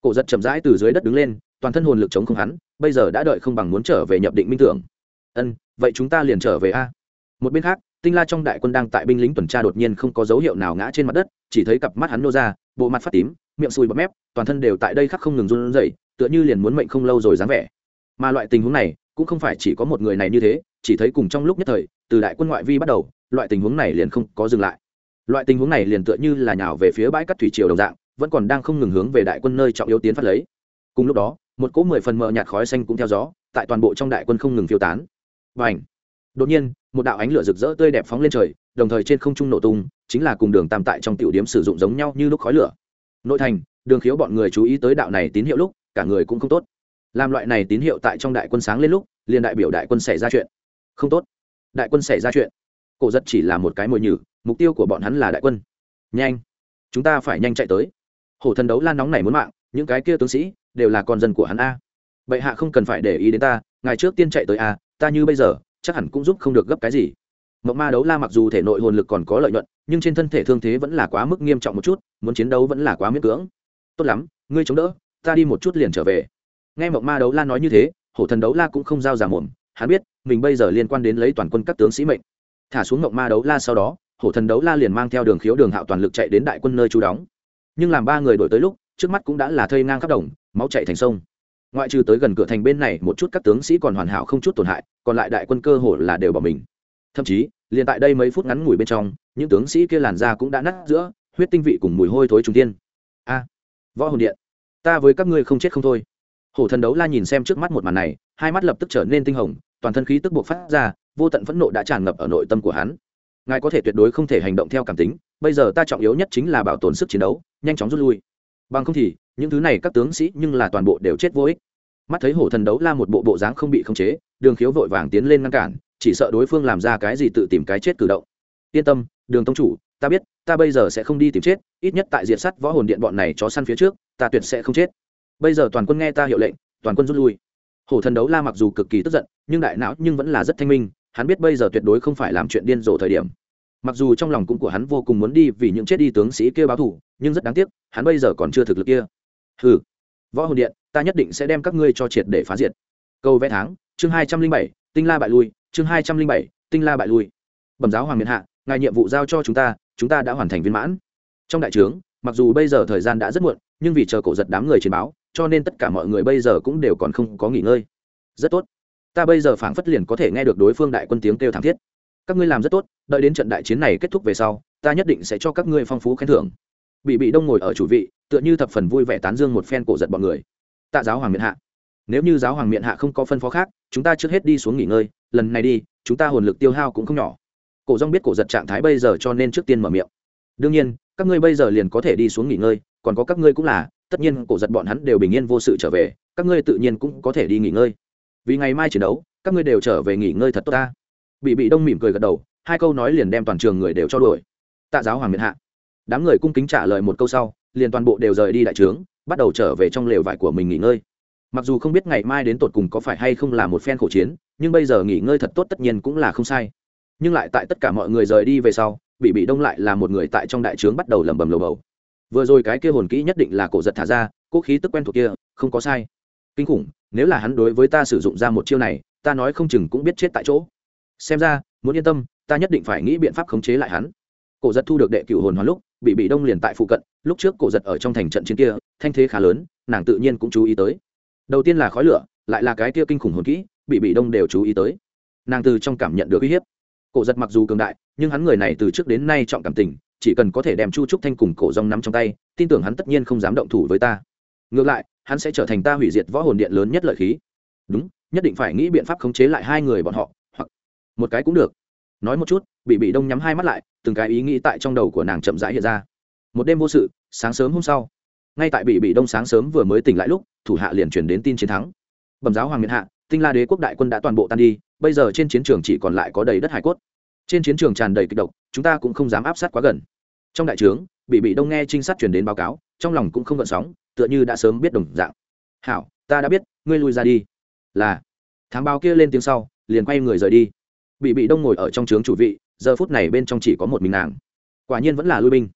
[SPEAKER 1] Cổ giật chậm rãi từ dưới đất đứng lên, toàn thân hồn lực chống không hắn, bây giờ đã đợi không bằng muốn trở về nhập định minh tưởng. Ân, vậy chúng ta liền trở về a. Một bên khác, tinh la trong đại quân đang tại binh lính tuần tra đột nhiên không có dấu hiệu nào ngã trên mặt đất chỉ thấy cặp mắt hắn nô ra, bộ mặt phát tím, miệng sùi bọt mép, toàn thân đều tại đây khắc không ngừng run rẩy, tựa như liền muốn mệnh không lâu rồi dáng vẻ. Mà loại tình huống này, cũng không phải chỉ có một người này như thế, chỉ thấy cùng trong lúc nhất thời, từ đại quân ngoại vi bắt đầu, loại tình huống này liền không có dừng lại. Loại tình huống này liền tựa như là nhào về phía bãi cắt thủy triều đồng dạng, vẫn còn đang không ngừng hướng về đại quân nơi trọng yếu tiến phát lấy. Cùng lúc đó, một cỗ mười phần mờ nhạt khói xanh cũng theo gió, tại toàn bộ trong đại quân không ngừng phiêu tán. Và ảnh đột nhiên, một đạo ánh lửa rực rỡ tươi đẹp phóng lên trời, đồng thời trên không trung nổ tung, chính là cùng đường tam tại trong tiểu điểm sử dụng giống nhau như lúc khói lửa. Nội thành, đường khiếu bọn người chú ý tới đạo này tín hiệu lúc, cả người cũng không tốt. Làm loại này tín hiệu tại trong đại quân sáng lên lúc, liền đại biểu đại quân xảy ra chuyện. Không tốt. Đại quân xảy ra chuyện. Cổ rất chỉ là một cái mồi nhử, mục tiêu của bọn hắn là đại quân. Nhanh. Chúng ta phải nhanh chạy tới. Hổ thần đấu lan nóng này muốn mạng, những cái kia tướng sĩ, đều là con dân của hắn a. Bệ hạ không cần phải để ý đến ta, ngài trước tiên chạy tới a, ta như bây giờ chắc hẳn cũng giúp không được gấp cái gì. Mộng ma đấu la mặc dù thể nội hồn lực còn có lợi nhuận, nhưng trên thân thể thương thế vẫn là quá mức nghiêm trọng một chút, muốn chiến đấu vẫn là quá miễn cưỡng. Tốt lắm, ngươi chống đỡ, ta đi một chút liền trở về. Nghe mộng ma đấu la nói như thế, hổ thần đấu la cũng không giao giả mồm, hắn biết, mình bây giờ liên quan đến lấy toàn quân các tướng sĩ mệnh. Thả xuống mộng ma đấu la sau đó, hổ thần đấu la liền mang theo đường khiếu đường hạo toàn lực chạy đến đại quân nơi trú đóng. Nhưng làm ba người đổi tới lúc, trước mắt cũng đã là thây ngang khắp đồng, máu chạy thành sông ngoại trừ tới gần cửa thành bên này một chút các tướng sĩ còn hoàn hảo không chút tổn hại, còn lại đại quân cơ hồ là đều bỏ mình. Thậm chí, liền tại đây mấy phút ngắn ngủi bên trong, những tướng sĩ kia làn da cũng đã nát giữa, huyết tinh vị cùng mùi hôi thối trung tiên a, võ hồn điện, ta với các ngươi không chết không thôi. Hổ thần đấu la nhìn xem trước mắt một màn này, hai mắt lập tức trở nên tinh hồng, toàn thân khí tức buộc phát ra, vô tận phẫn nộ đã tràn ngập ở nội tâm của hắn. Ngài có thể tuyệt đối không thể hành động theo cảm tính, bây giờ ta trọng yếu nhất chính là bảo tồn sức chiến đấu, nhanh chóng rút lui bằng không thì, những thứ này các tướng sĩ nhưng là toàn bộ đều chết vô ích. Mắt thấy hổ thần đấu la một bộ bộ dáng không bị khống chế, đường khiếu vội vàng tiến lên ngăn cản, chỉ sợ đối phương làm ra cái gì tự tìm cái chết cử động. Yên tâm, đường tông chủ, ta biết, ta bây giờ sẽ không đi tìm chết, ít nhất tại diệt sắt võ hồn điện bọn này chó săn phía trước, ta tuyệt sẽ không chết. Bây giờ toàn quân nghe ta hiệu lệnh, toàn quân rút lui. Hổ thần đấu la mặc dù cực kỳ tức giận, nhưng đại não nhưng vẫn là rất thanh minh, hắn biết bây giờ tuyệt đối không phải làm chuyện điên rồ thời điểm mặc dù trong lòng cũng của hắn vô cùng muốn đi vì những chết đi tướng sĩ kia báo thù, nhưng rất đáng tiếc, hắn bây giờ còn chưa thực lực kia. Hừ, võ hồn điện, ta nhất định sẽ đem các ngươi cho triệt để phá diệt. Câu vẽ tháng, chương hai trăm linh bảy, tinh la bại lui, chương hai trăm linh bảy, tinh la bại lui. Bẩm giáo hoàng miền hạ, ngài nhiệm vụ giao cho chúng ta chúng ta đã hoàn thành viên mãn. Trong đại trướng, mặc dù bây giờ thời gian đã rất muộn, nhưng vì chờ cổ giật đám người chiến báo, cho nên tất cả mọi người bây giờ cũng đều còn không có nghỉ ngơi. Rất tốt. Ta bây giờ phảng phất liền có thể nghe được đối phương đại quân tiếng kêu thảm thiết các ngươi làm rất tốt, đợi đến trận đại chiến này kết thúc về sau, ta nhất định sẽ cho các ngươi phong phú khen thưởng. Bị bị đông ngồi ở chủ vị, tựa như thập phần vui vẻ tán dương một phen cổ giật bọn người. Tạ giáo hoàng miện hạ, nếu như giáo hoàng miện hạ không có phân phó khác, chúng ta trước hết đi xuống nghỉ ngơi, lần này đi, chúng ta hồn lực tiêu hao cũng không nhỏ. Cổ rong biết cổ giật trạng thái bây giờ cho nên trước tiên mở miệng. Đương nhiên, các ngươi bây giờ liền có thể đi xuống nghỉ ngơi, còn có các ngươi cũng là, tất nhiên cổ giật bọn hắn đều bình yên vô sự trở về, các ngươi tự nhiên cũng có thể đi nghỉ ngơi. Vì ngày mai chiến đấu, các ngươi đều trở về nghỉ ngơi thật tốt ta bị bị đông mỉm cười gật đầu, hai câu nói liền đem toàn trường người đều cho đuổi. Tạ giáo hoàng miền hạ. Đám người cung kính trả lời một câu sau, liền toàn bộ đều rời đi đại trướng, bắt đầu trở về trong lều vải của mình nghỉ ngơi. Mặc dù không biết ngày mai đến tột cùng có phải hay không là một phen khổ chiến, nhưng bây giờ nghỉ ngơi thật tốt tất nhiên cũng là không sai. Nhưng lại tại tất cả mọi người rời đi về sau, bị bị đông lại là một người tại trong đại trướng bắt đầu lẩm bẩm lầu bầu. Vừa rồi cái kia hồn kỹ nhất định là cổ giật thả ra, cố khí tức quen thuộc kia, không có sai. Kinh khủng, nếu là hắn đối với ta sử dụng ra một chiêu này, ta nói không chừng cũng biết chết tại chỗ xem ra, muốn yên tâm, ta nhất định phải nghĩ biện pháp khống chế lại hắn. Cổ giật thu được đệ cựu hồn hoàn lúc, bị bị đông liền tại phụ cận, lúc trước cổ giật ở trong thành trận chiến kia, thanh thế khá lớn, nàng tự nhiên cũng chú ý tới. Đầu tiên là khói lửa, lại là cái kia kinh khủng hồn kỹ, bị bị đông đều chú ý tới. Nàng từ trong cảm nhận được uy hiếp. Cổ giật mặc dù cường đại, nhưng hắn người này từ trước đến nay trọng cảm tình, chỉ cần có thể đem chu trúc thanh cùng cổ rong nắm trong tay, tin tưởng hắn tất nhiên không dám động thủ với ta. Ngược lại, hắn sẽ trở thành ta hủy diệt võ hồn điện lớn nhất lợi khí. Đúng, nhất định phải nghĩ biện pháp khống chế lại hai người bọn họ một cái cũng được. Nói một chút bị bị đông nhắm hai mắt lại, từng cái ý nghĩ tại trong đầu của nàng chậm rãi hiện ra. Một đêm vô sự, sáng sớm hôm sau, ngay tại bị bị đông sáng sớm vừa mới tỉnh lại lúc, thủ hạ liền truyền đến tin chiến thắng. Bẩm giáo hoàng miền hạ, tinh la đế quốc đại quân đã toàn bộ tan đi, bây giờ trên chiến trường chỉ còn lại có đầy đất hải cốt. Trên chiến trường tràn đầy kịch độc, chúng ta cũng không dám áp sát quá gần. Trong đại trướng bị bị đông nghe trinh sát truyền đến báo cáo, trong lòng cũng không gợn sóng, tựa như đã sớm biết đồng dạng. Hảo, ta đã biết, ngươi lui ra đi. Là, thám báo kia lên tiếng sau, liền quay người rời đi bị bị đông ngồi ở trong trướng chủ vị, giờ phút này bên trong chỉ có một mình nàng. Quả nhiên vẫn là lui binh.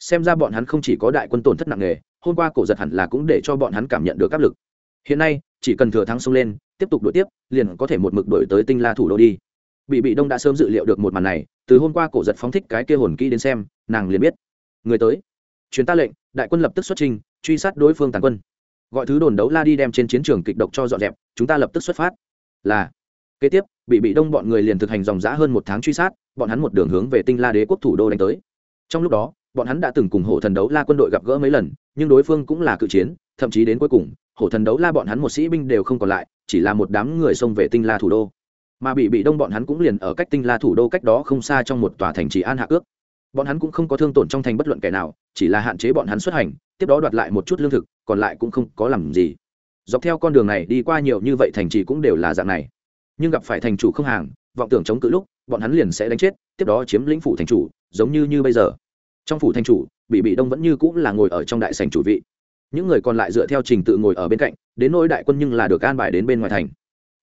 [SPEAKER 1] Xem ra bọn hắn không chỉ có đại quân tổn thất nặng nề, hôm qua cổ giật hẳn là cũng để cho bọn hắn cảm nhận được áp lực. Hiện nay, chỉ cần thừa thắng xông lên, tiếp tục đuổi tiếp, liền có thể một mực đuổi tới tinh la thủ đô đi. Bị bị đông đã sớm dự liệu được một màn này, từ hôm qua cổ giật phóng thích cái kia hồn kỹ đến xem, nàng liền biết. Người tới. Chuyến ta lệnh, đại quân lập tức xuất trình, truy sát đối phương tàn quân. Gọi thứ đồn đấu la đi đem trên chiến trường kịch độc cho dọn dẹp, chúng ta lập tức xuất phát. Là kế tiếp, bị bị đông bọn người liền thực hành dòng giã hơn một tháng truy sát, bọn hắn một đường hướng về tinh la đế quốc thủ đô đánh tới. Trong lúc đó, bọn hắn đã từng cùng hổ thần đấu la quân đội gặp gỡ mấy lần, nhưng đối phương cũng là cự chiến, thậm chí đến cuối cùng, hổ thần đấu la bọn hắn một sĩ binh đều không còn lại, chỉ là một đám người xông về tinh la thủ đô. Mà bị bị đông bọn hắn cũng liền ở cách tinh la thủ đô cách đó không xa trong một tòa thành trì an hạ ước. Bọn hắn cũng không có thương tổn trong thành bất luận kẻ nào, chỉ là hạn chế bọn hắn xuất hành, tiếp đó đoạt lại một chút lương thực, còn lại cũng không có làm gì. Dọc theo con đường này đi qua nhiều như vậy thành trì cũng đều là dạng này nhưng gặp phải thành chủ không hàng, vọng tưởng chống cự lúc, bọn hắn liền sẽ đánh chết, tiếp đó chiếm lĩnh phủ thành chủ, giống như như bây giờ. Trong phủ thành chủ bị bị đông vẫn như cũng là ngồi ở trong đại sành chủ vị. Những người còn lại dựa theo trình tự ngồi ở bên cạnh, đến nỗi đại quân nhưng là được an bài đến bên ngoài thành.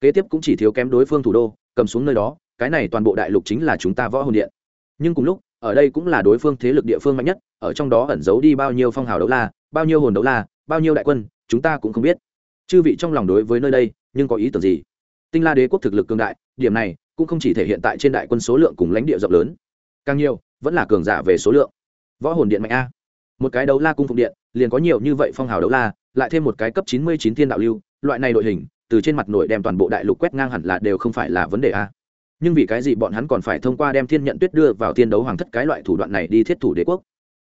[SPEAKER 1] Kế tiếp cũng chỉ thiếu kém đối phương thủ đô, cầm xuống nơi đó, cái này toàn bộ đại lục chính là chúng ta võ hồn điện. Nhưng cùng lúc, ở đây cũng là đối phương thế lực địa phương mạnh nhất, ở trong đó ẩn giấu đi bao nhiêu phong hào đấu la, bao nhiêu hồn đấu la, bao nhiêu đại quân, chúng ta cũng không biết. Chư vị trong lòng đối với nơi đây, nhưng có ý tưởng gì? Tinh la đế quốc thực lực cường đại, điểm này cũng không chỉ thể hiện tại trên đại quân số lượng cùng lãnh địa rộng lớn, càng nhiều vẫn là cường giả về số lượng. Võ hồn điện mạnh a. Một cái đấu la cung phụng điện, liền có nhiều như vậy phong hào đấu la, lại thêm một cái cấp chín mươi chín thiên đạo lưu, loại này đội hình, từ trên mặt nổi đem toàn bộ đại lục quét ngang hẳn là đều không phải là vấn đề a. Nhưng vì cái gì bọn hắn còn phải thông qua đem thiên nhận tuyết đưa vào thiên đấu hoàng thất cái loại thủ đoạn này đi thiết thủ đế quốc?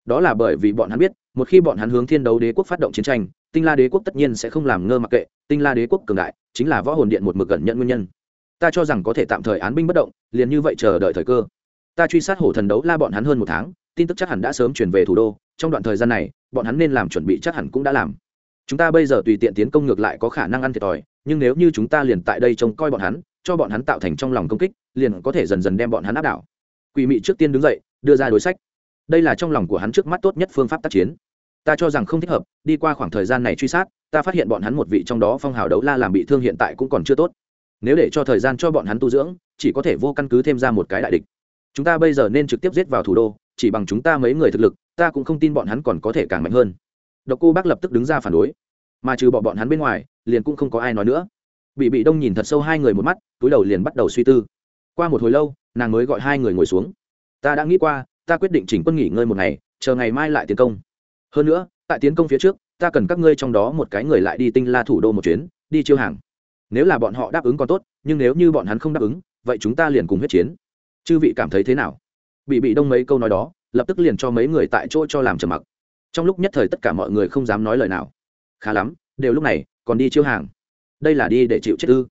[SPEAKER 1] Đó là bởi vì bọn hắn biết, một khi bọn hắn hướng thiên đấu đế quốc phát động chiến tranh tinh la đế quốc tất nhiên sẽ không làm ngơ mặc kệ, tinh la đế quốc cường đại, chính là võ hồn điện một mực gần nhận nguyên nhân. Ta cho rằng có thể tạm thời án binh bất động, liền như vậy chờ đợi thời cơ. Ta truy sát hổ thần đấu la bọn hắn hơn một tháng, tin tức chắc hẳn đã sớm chuyển về thủ đô, trong đoạn thời gian này, bọn hắn nên làm chuẩn bị chắc hẳn cũng đã làm. Chúng ta bây giờ tùy tiện tiến công ngược lại có khả năng ăn thiệt thòi, nhưng nếu như chúng ta liền tại đây trông coi bọn hắn, cho bọn hắn tạo thành trong lòng công kích, liền có thể dần dần đem bọn hắn áp đảo. Quỷ mị trước tiên đứng dậy, đưa ra đối sách. Đây là trong lòng của hắn trước mắt tốt nhất phương pháp tác chiến ta cho rằng không thích hợp, đi qua khoảng thời gian này truy sát, ta phát hiện bọn hắn một vị trong đó phong hào đấu la làm bị thương hiện tại cũng còn chưa tốt. Nếu để cho thời gian cho bọn hắn tu dưỡng, chỉ có thể vô căn cứ thêm ra một cái đại địch. Chúng ta bây giờ nên trực tiếp giết vào thủ đô, chỉ bằng chúng ta mấy người thực lực, ta cũng không tin bọn hắn còn có thể càng mạnh hơn. Độc cô bác lập tức đứng ra phản đối. Mà trừ bỏ bọn hắn bên ngoài, liền cũng không có ai nói nữa. Bị bị đông nhìn thật sâu hai người một mắt, túi đầu liền bắt đầu suy tư. Qua một hồi lâu, nàng mới gọi hai người ngồi xuống. Ta đã nghĩ qua, ta quyết định chỉnh quân nghỉ ngơi một ngày, chờ ngày mai lại tiến công hơn nữa, tại tiến công phía trước, ta cần các ngươi trong đó một cái người lại đi tinh la thủ đô một chuyến, đi chiêu hàng. Nếu là bọn họ đáp ứng còn tốt, nhưng nếu như bọn hắn không đáp ứng, vậy chúng ta liền cùng huyết chiến. Chư vị cảm thấy thế nào? Bị bị đông mấy câu nói đó, lập tức liền cho mấy người tại chỗ cho làm trầm mặc. Trong lúc nhất thời tất cả mọi người không dám nói lời nào. Khá lắm, đều lúc này, còn đi chiêu hàng. Đây là đi để chịu chết ư.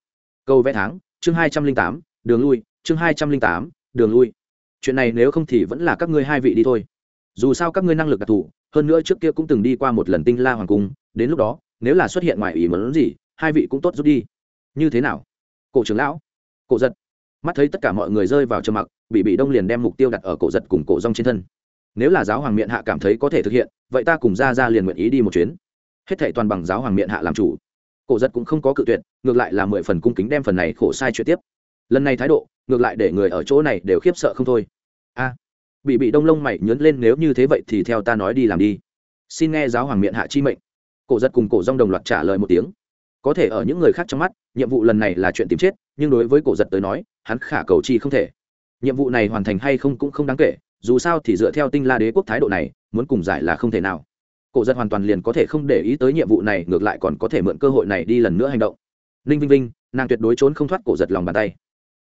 [SPEAKER 1] Câu vẽ tháng, chương hai trăm linh tám, đường lui, chương hai trăm linh tám, đường lui. Chuyện này nếu không thì vẫn là các ngươi hai vị đi thôi dù sao các ngươi năng lực đặc thù, hơn nữa trước kia cũng từng đi qua một lần tinh la hoàng cung, đến lúc đó, nếu là xuất hiện ngoài ý muốn gì, hai vị cũng tốt rút đi. Như thế nào? Cổ trưởng lão? Cổ giật. Mắt thấy tất cả mọi người rơi vào trầm mặc bị bị đông liền đem mục tiêu đặt ở cổ giật cùng cổ rong trên thân. Nếu là giáo hoàng miệng hạ cảm thấy có thể thực hiện, vậy ta cùng ra ra liền nguyện ý đi một chuyến. Hết thệ toàn bằng giáo hoàng miệng hạ làm chủ. Cổ giật cũng không có cự tuyệt, ngược lại là mười phần cung kính đem phần này khổ sai chuyện tiếp. Lần này thái độ, ngược lại để người ở chỗ này đều khiếp sợ không thôi. A bị bị đông lông mày nhớn lên, nếu như thế vậy thì theo ta nói đi làm đi. Xin nghe giáo hoàng miệng hạ chi mệnh. Cổ giật cùng cổ rong đồng loạt trả lời một tiếng. Có thể ở những người khác trong mắt, nhiệm vụ lần này là chuyện tìm chết, nhưng đối với cổ giật tới nói, hắn khả cầu chi không thể. Nhiệm vụ này hoàn thành hay không cũng không đáng kể, dù sao thì dựa theo tinh la đế quốc thái độ này, muốn cùng giải là không thể nào. Cổ giật hoàn toàn liền có thể không để ý tới nhiệm vụ này, ngược lại còn có thể mượn cơ hội này đi lần nữa hành động. Ninh vinh vinh, nàng tuyệt đối trốn không thoát cổ giật lòng bàn tay.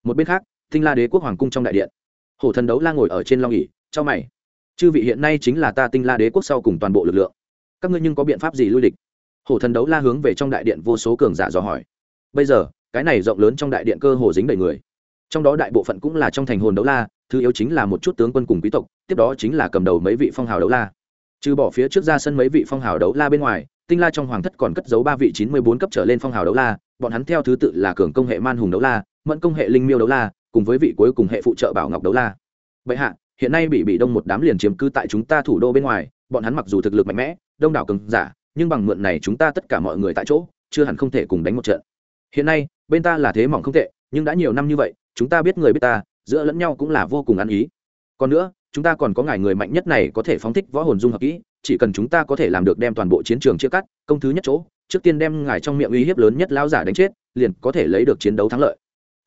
[SPEAKER 1] Một bên khác, tinh la đế quốc hoàng cung trong đại điện hổ thần đấu la ngồi ở trên long ỉ cho mày. Chư vị hiện nay chính là ta tinh la đế quốc sau cùng toàn bộ lực lượng. Các ngươi nhưng có biện pháp gì lui địch? Hổ thần đấu la hướng về trong đại điện vô số cường giả dò hỏi. Bây giờ, cái này rộng lớn trong đại điện cơ hồ dính đầy người. Trong đó đại bộ phận cũng là trong thành hồn đấu la, thứ yếu chính là một chút tướng quân cùng quý tộc, tiếp đó chính là cầm đầu mấy vị phong hào đấu la. Trừ bỏ phía trước ra sân mấy vị phong hào đấu la bên ngoài, tinh la trong hoàng thất còn cất giấu ba vị chín mươi bốn cấp trở lên phong hào đấu la, bọn hắn theo thứ tự là cường công hệ man hùng đấu la, mẫn công hệ linh miêu đấu la cùng với vị cuối cùng hệ phụ trợ bảo ngọc đấu la. Vậy hạ, hiện nay bị bị đông một đám liền chiếm cư tại chúng ta thủ đô bên ngoài, bọn hắn mặc dù thực lực mạnh mẽ, đông đảo cường giả, nhưng bằng mượn này chúng ta tất cả mọi người tại chỗ, chưa hẳn không thể cùng đánh một trận. Hiện nay, bên ta là thế mỏng không tệ, nhưng đã nhiều năm như vậy, chúng ta biết người biết ta, giữa lẫn nhau cũng là vô cùng ăn ý. Còn nữa, chúng ta còn có ngài người mạnh nhất này có thể phóng thích võ hồn dung hợp kỹ, chỉ cần chúng ta có thể làm được đem toàn bộ chiến trường chia cắt, công thứ nhất chỗ, trước tiên đem ngài trong miệng uy hiếp lớn nhất lao giả đánh chết, liền có thể lấy được chiến đấu thắng lợi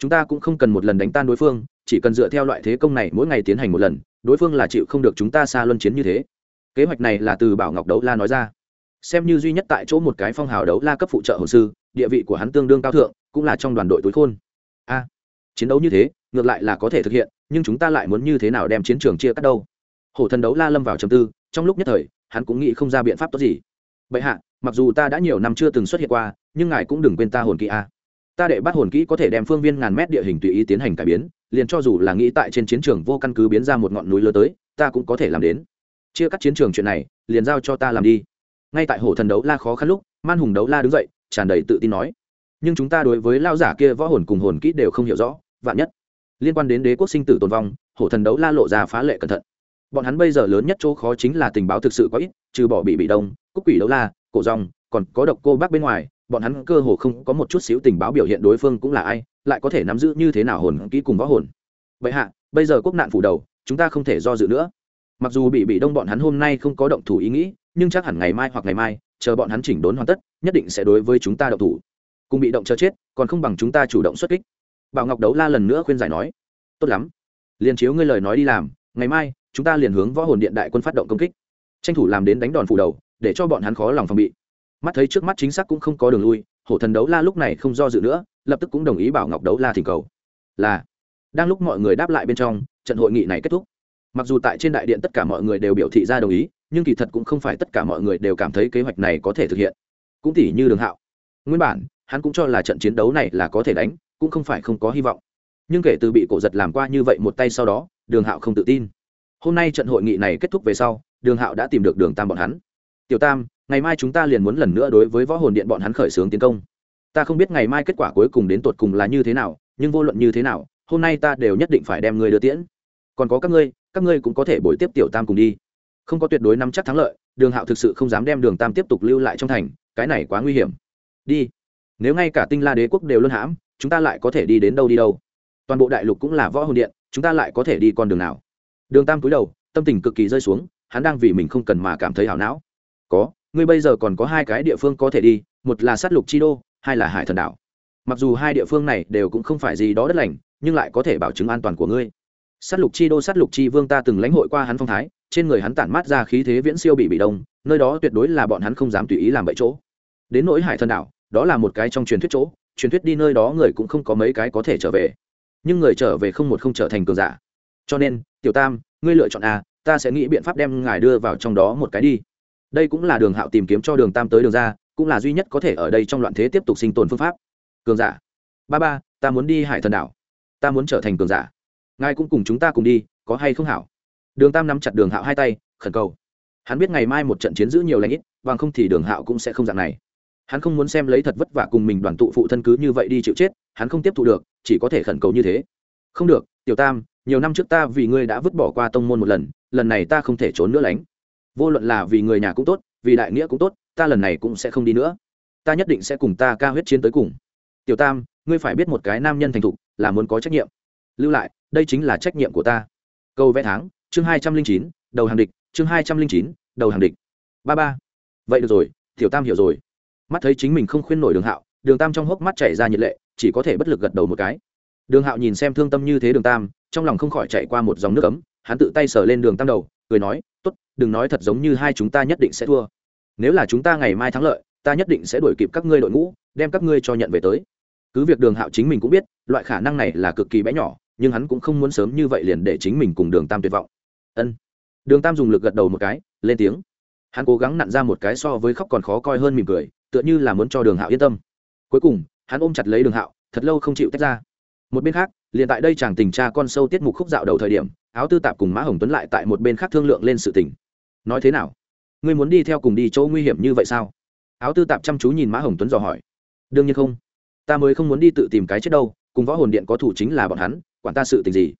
[SPEAKER 1] chúng ta cũng không cần một lần đánh tan đối phương, chỉ cần dựa theo loại thế công này mỗi ngày tiến hành một lần, đối phương là chịu không được chúng ta xa luân chiến như thế. Kế hoạch này là từ bảo ngọc đấu la nói ra. Xem như duy nhất tại chỗ một cái phong hào đấu la cấp phụ trợ hồ sư, địa vị của hắn tương đương cao thượng, cũng là trong đoàn đội tối khôn. A, chiến đấu như thế, ngược lại là có thể thực hiện, nhưng chúng ta lại muốn như thế nào đem chiến trường chia cắt đâu? Hổ thần đấu la lâm vào trầm tư, trong lúc nhất thời, hắn cũng nghĩ không ra biện pháp tốt gì. Bệ hạ, mặc dù ta đã nhiều năm chưa từng xuất hiện qua, nhưng ngài cũng đừng quên ta hồn kỹ a ta đệ bắt hồn kỹ có thể đem phương viên ngàn mét địa hình tùy ý tiến hành cải biến, liền cho dù là nghĩ tại trên chiến trường vô căn cứ biến ra một ngọn núi lớn tới, ta cũng có thể làm đến. Chia cắt chiến trường chuyện này, liền giao cho ta làm đi. Ngay tại hổ thần đấu la khó khăn lúc, man hùng đấu la đứng dậy, tràn đầy tự tin nói. Nhưng chúng ta đối với lao giả kia võ hồn cùng hồn kỹ đều không hiểu rõ, vạn nhất liên quan đến đế quốc sinh tử tồn vong hổ thần đấu la lộ ra phá lệ cẩn thận. Bọn hắn bây giờ lớn nhất chỗ khó chính là tình báo thực sự có ít, trừ bỏ bị bị đông, cúc quỷ đấu la, cổ rong còn có độc cô bác bên ngoài bọn hắn cơ hồ không có một chút xíu tình báo biểu hiện đối phương cũng là ai, lại có thể nắm giữ như thế nào hồn kỹ cùng võ hồn. Vậy hạ, bây giờ quốc nạn phủ đầu, chúng ta không thể do dự nữa. Mặc dù bị bị đông bọn hắn hôm nay không có động thủ ý nghĩ, nhưng chắc hẳn ngày mai hoặc ngày mai, chờ bọn hắn chỉnh đốn hoàn tất, nhất định sẽ đối với chúng ta động thủ. Cùng bị động chờ chết, còn không bằng chúng ta chủ động xuất kích. Bảo ngọc đấu la lần nữa khuyên giải nói. Tốt lắm. Liền chiếu ngươi lời nói đi làm, ngày mai, chúng ta liền hướng võ hồn điện đại quân phát động công kích. Tranh thủ làm đến đánh đòn phủ đầu, để cho bọn hắn khó lòng phòng bị mắt thấy trước mắt chính xác cũng không có đường lui, hổ thần đấu la lúc này không do dự nữa, lập tức cũng đồng ý bảo ngọc đấu la thỉnh cầu. Là, đang lúc mọi người đáp lại bên trong, trận hội nghị này kết thúc. Mặc dù tại trên đại điện tất cả mọi người đều biểu thị ra đồng ý, nhưng kỳ thật cũng không phải tất cả mọi người đều cảm thấy kế hoạch này có thể thực hiện. Cũng tỉ như đường hạo. Nguyên bản, hắn cũng cho là trận chiến đấu này là có thể đánh, cũng không phải không có hy vọng. Nhưng kể từ bị cổ giật làm qua như vậy một tay sau đó, đường hạo không tự tin. Hôm nay trận hội nghị này kết thúc về sau, đường hạo đã tìm được đường tam bọn hắn. Tiểu tam ngày mai chúng ta liền muốn lần nữa đối với võ hồn điện bọn hắn khởi xướng tiến công. Ta không biết ngày mai kết quả cuối cùng đến tột cùng là như thế nào, nhưng vô luận như thế nào, hôm nay ta đều nhất định phải đem người đưa tiễn. Còn có các ngươi các ngươi cũng có thể bồi tiếp tiểu tam cùng đi. Không có tuyệt đối nắm chắc thắng lợi, đường hạo thực sự không dám đem đường tam tiếp tục lưu lại trong thành, cái này quá nguy hiểm. Đi. Nếu ngay cả tinh la đế quốc đều luôn hãm, chúng ta lại có thể đi đến đâu đi đâu? Toàn bộ đại lục cũng là võ hồn điện, chúng ta lại có thể đi con đường nào? Đường tam cúi đầu, tâm tình cực kỳ rơi xuống, hắn đang vì mình không cần mà cảm thấy hảo não. Có ngươi bây giờ còn có hai cái địa phương có thể đi, một là sát lục chi đô, hai là hải thần đảo. Mặc dù hai địa phương này đều cũng không phải gì đó đất lành, nhưng lại có thể bảo chứng an toàn của ngươi. Sát lục chi đô, sát lục chi vương ta từng lãnh hội qua hắn phong thái, trên người hắn tản mát ra khí thế viễn siêu bị bị đông, nơi đó tuyệt đối là bọn hắn không dám tùy ý làm bậy chỗ. Đến nỗi hải thần đảo, đó là một cái trong truyền thuyết chỗ, truyền thuyết đi nơi đó người cũng không có mấy cái có thể trở về. Nhưng người trở về không một không trở thành cường giả. Cho nên, tiểu tam, ngươi lựa chọn a, ta sẽ nghĩ biện pháp đem ngài đưa vào trong đó một cái đi đây cũng là đường hạo tìm kiếm cho đường tam tới đường ra, cũng là duy nhất có thể ở đây trong loạn thế tiếp tục sinh tồn phương pháp. Cường giả. Ba ba, ta muốn đi hải thần đảo. Ta muốn trở thành cường giả. Ngài cũng cùng chúng ta cùng đi, có hay không hảo? Đường tam nắm chặt đường hạo hai tay, khẩn cầu. Hắn biết ngày mai một trận chiến giữ nhiều lãnh ít, bằng không thì đường hạo cũng sẽ không dạng này. Hắn không muốn xem lấy thật vất vả cùng mình đoàn tụ phụ thân cứ như vậy đi chịu chết, hắn không tiếp thụ được, chỉ có thể khẩn cầu như thế. Không được, tiểu tam, nhiều năm trước ta vì ngươi đã vứt bỏ qua tông môn một lần lần này ta không thể trốn nữa lánh vô luận là vì người nhà cũng tốt, vì đại nghĩa cũng tốt, ta lần này cũng sẽ không đi nữa. Ta nhất định sẽ cùng ta ca huyết chiến tới cùng. Tiểu tam, ngươi phải biết một cái nam nhân thành thục, là muốn có trách nhiệm. Lưu lại, đây chính là trách nhiệm của ta. Câu vẽ tháng, chương hai trăm linh chín, đầu hàng địch, chương hai trăm linh chín, đầu hàng địch. Ba ba. Vậy được rồi, tiểu tam hiểu rồi. Mắt thấy chính mình không khuyên nổi đường hạo, đường tam trong hốc mắt chảy ra nhiệt lệ, chỉ có thể bất lực gật đầu một cái. Đường hạo nhìn xem thương tâm như thế đường tam, trong lòng không khỏi chạy qua một dòng nước ấm, hắn tự tay sờ lên đường tam đầu cười nói t ố t đừng nói thật giống như hai chúng ta nhất định sẽ thua. Nếu là chúng ta ngày mai thắng lợi, ta nhất định sẽ đuổi kịp các ngươi đội ngũ, đem các ngươi cho nhận về tới. Cứ việc đường hạo chính mình cũng biết, loại khả năng này là cực kỳ bé nhỏ, nhưng hắn cũng không muốn sớm như vậy liền để chính mình cùng đường tam tuyệt vọng. Ân. Đường tam dùng lực gật đầu một cái, lên tiếng. Hắn cố gắng nặn ra một cái so với khóc còn khó coi hơn mỉm cười, tựa như là muốn cho đường hạo yên tâm. Cuối cùng, hắn ôm chặt lấy đường hạo, thật lâu không chịu tách ra. Một bên khác, liền tại đây chàng tình cha con sâu tiết mục khúc dạo đầu thời điểm áo tư tạp cùng mã hồng tuấn lại tại một bên khác thương lượng lên sự tình. Nói thế nào? Ngươi muốn đi theo cùng đi chỗ nguy hiểm như vậy sao? Áo tư tạp chăm chú nhìn mã hồng tuấn dò hỏi. Đương nhiên không. Ta mới không muốn đi tự tìm cái chết đâu, cùng võ hồn điện có thủ chính là bọn hắn, quản ta sự tình gì?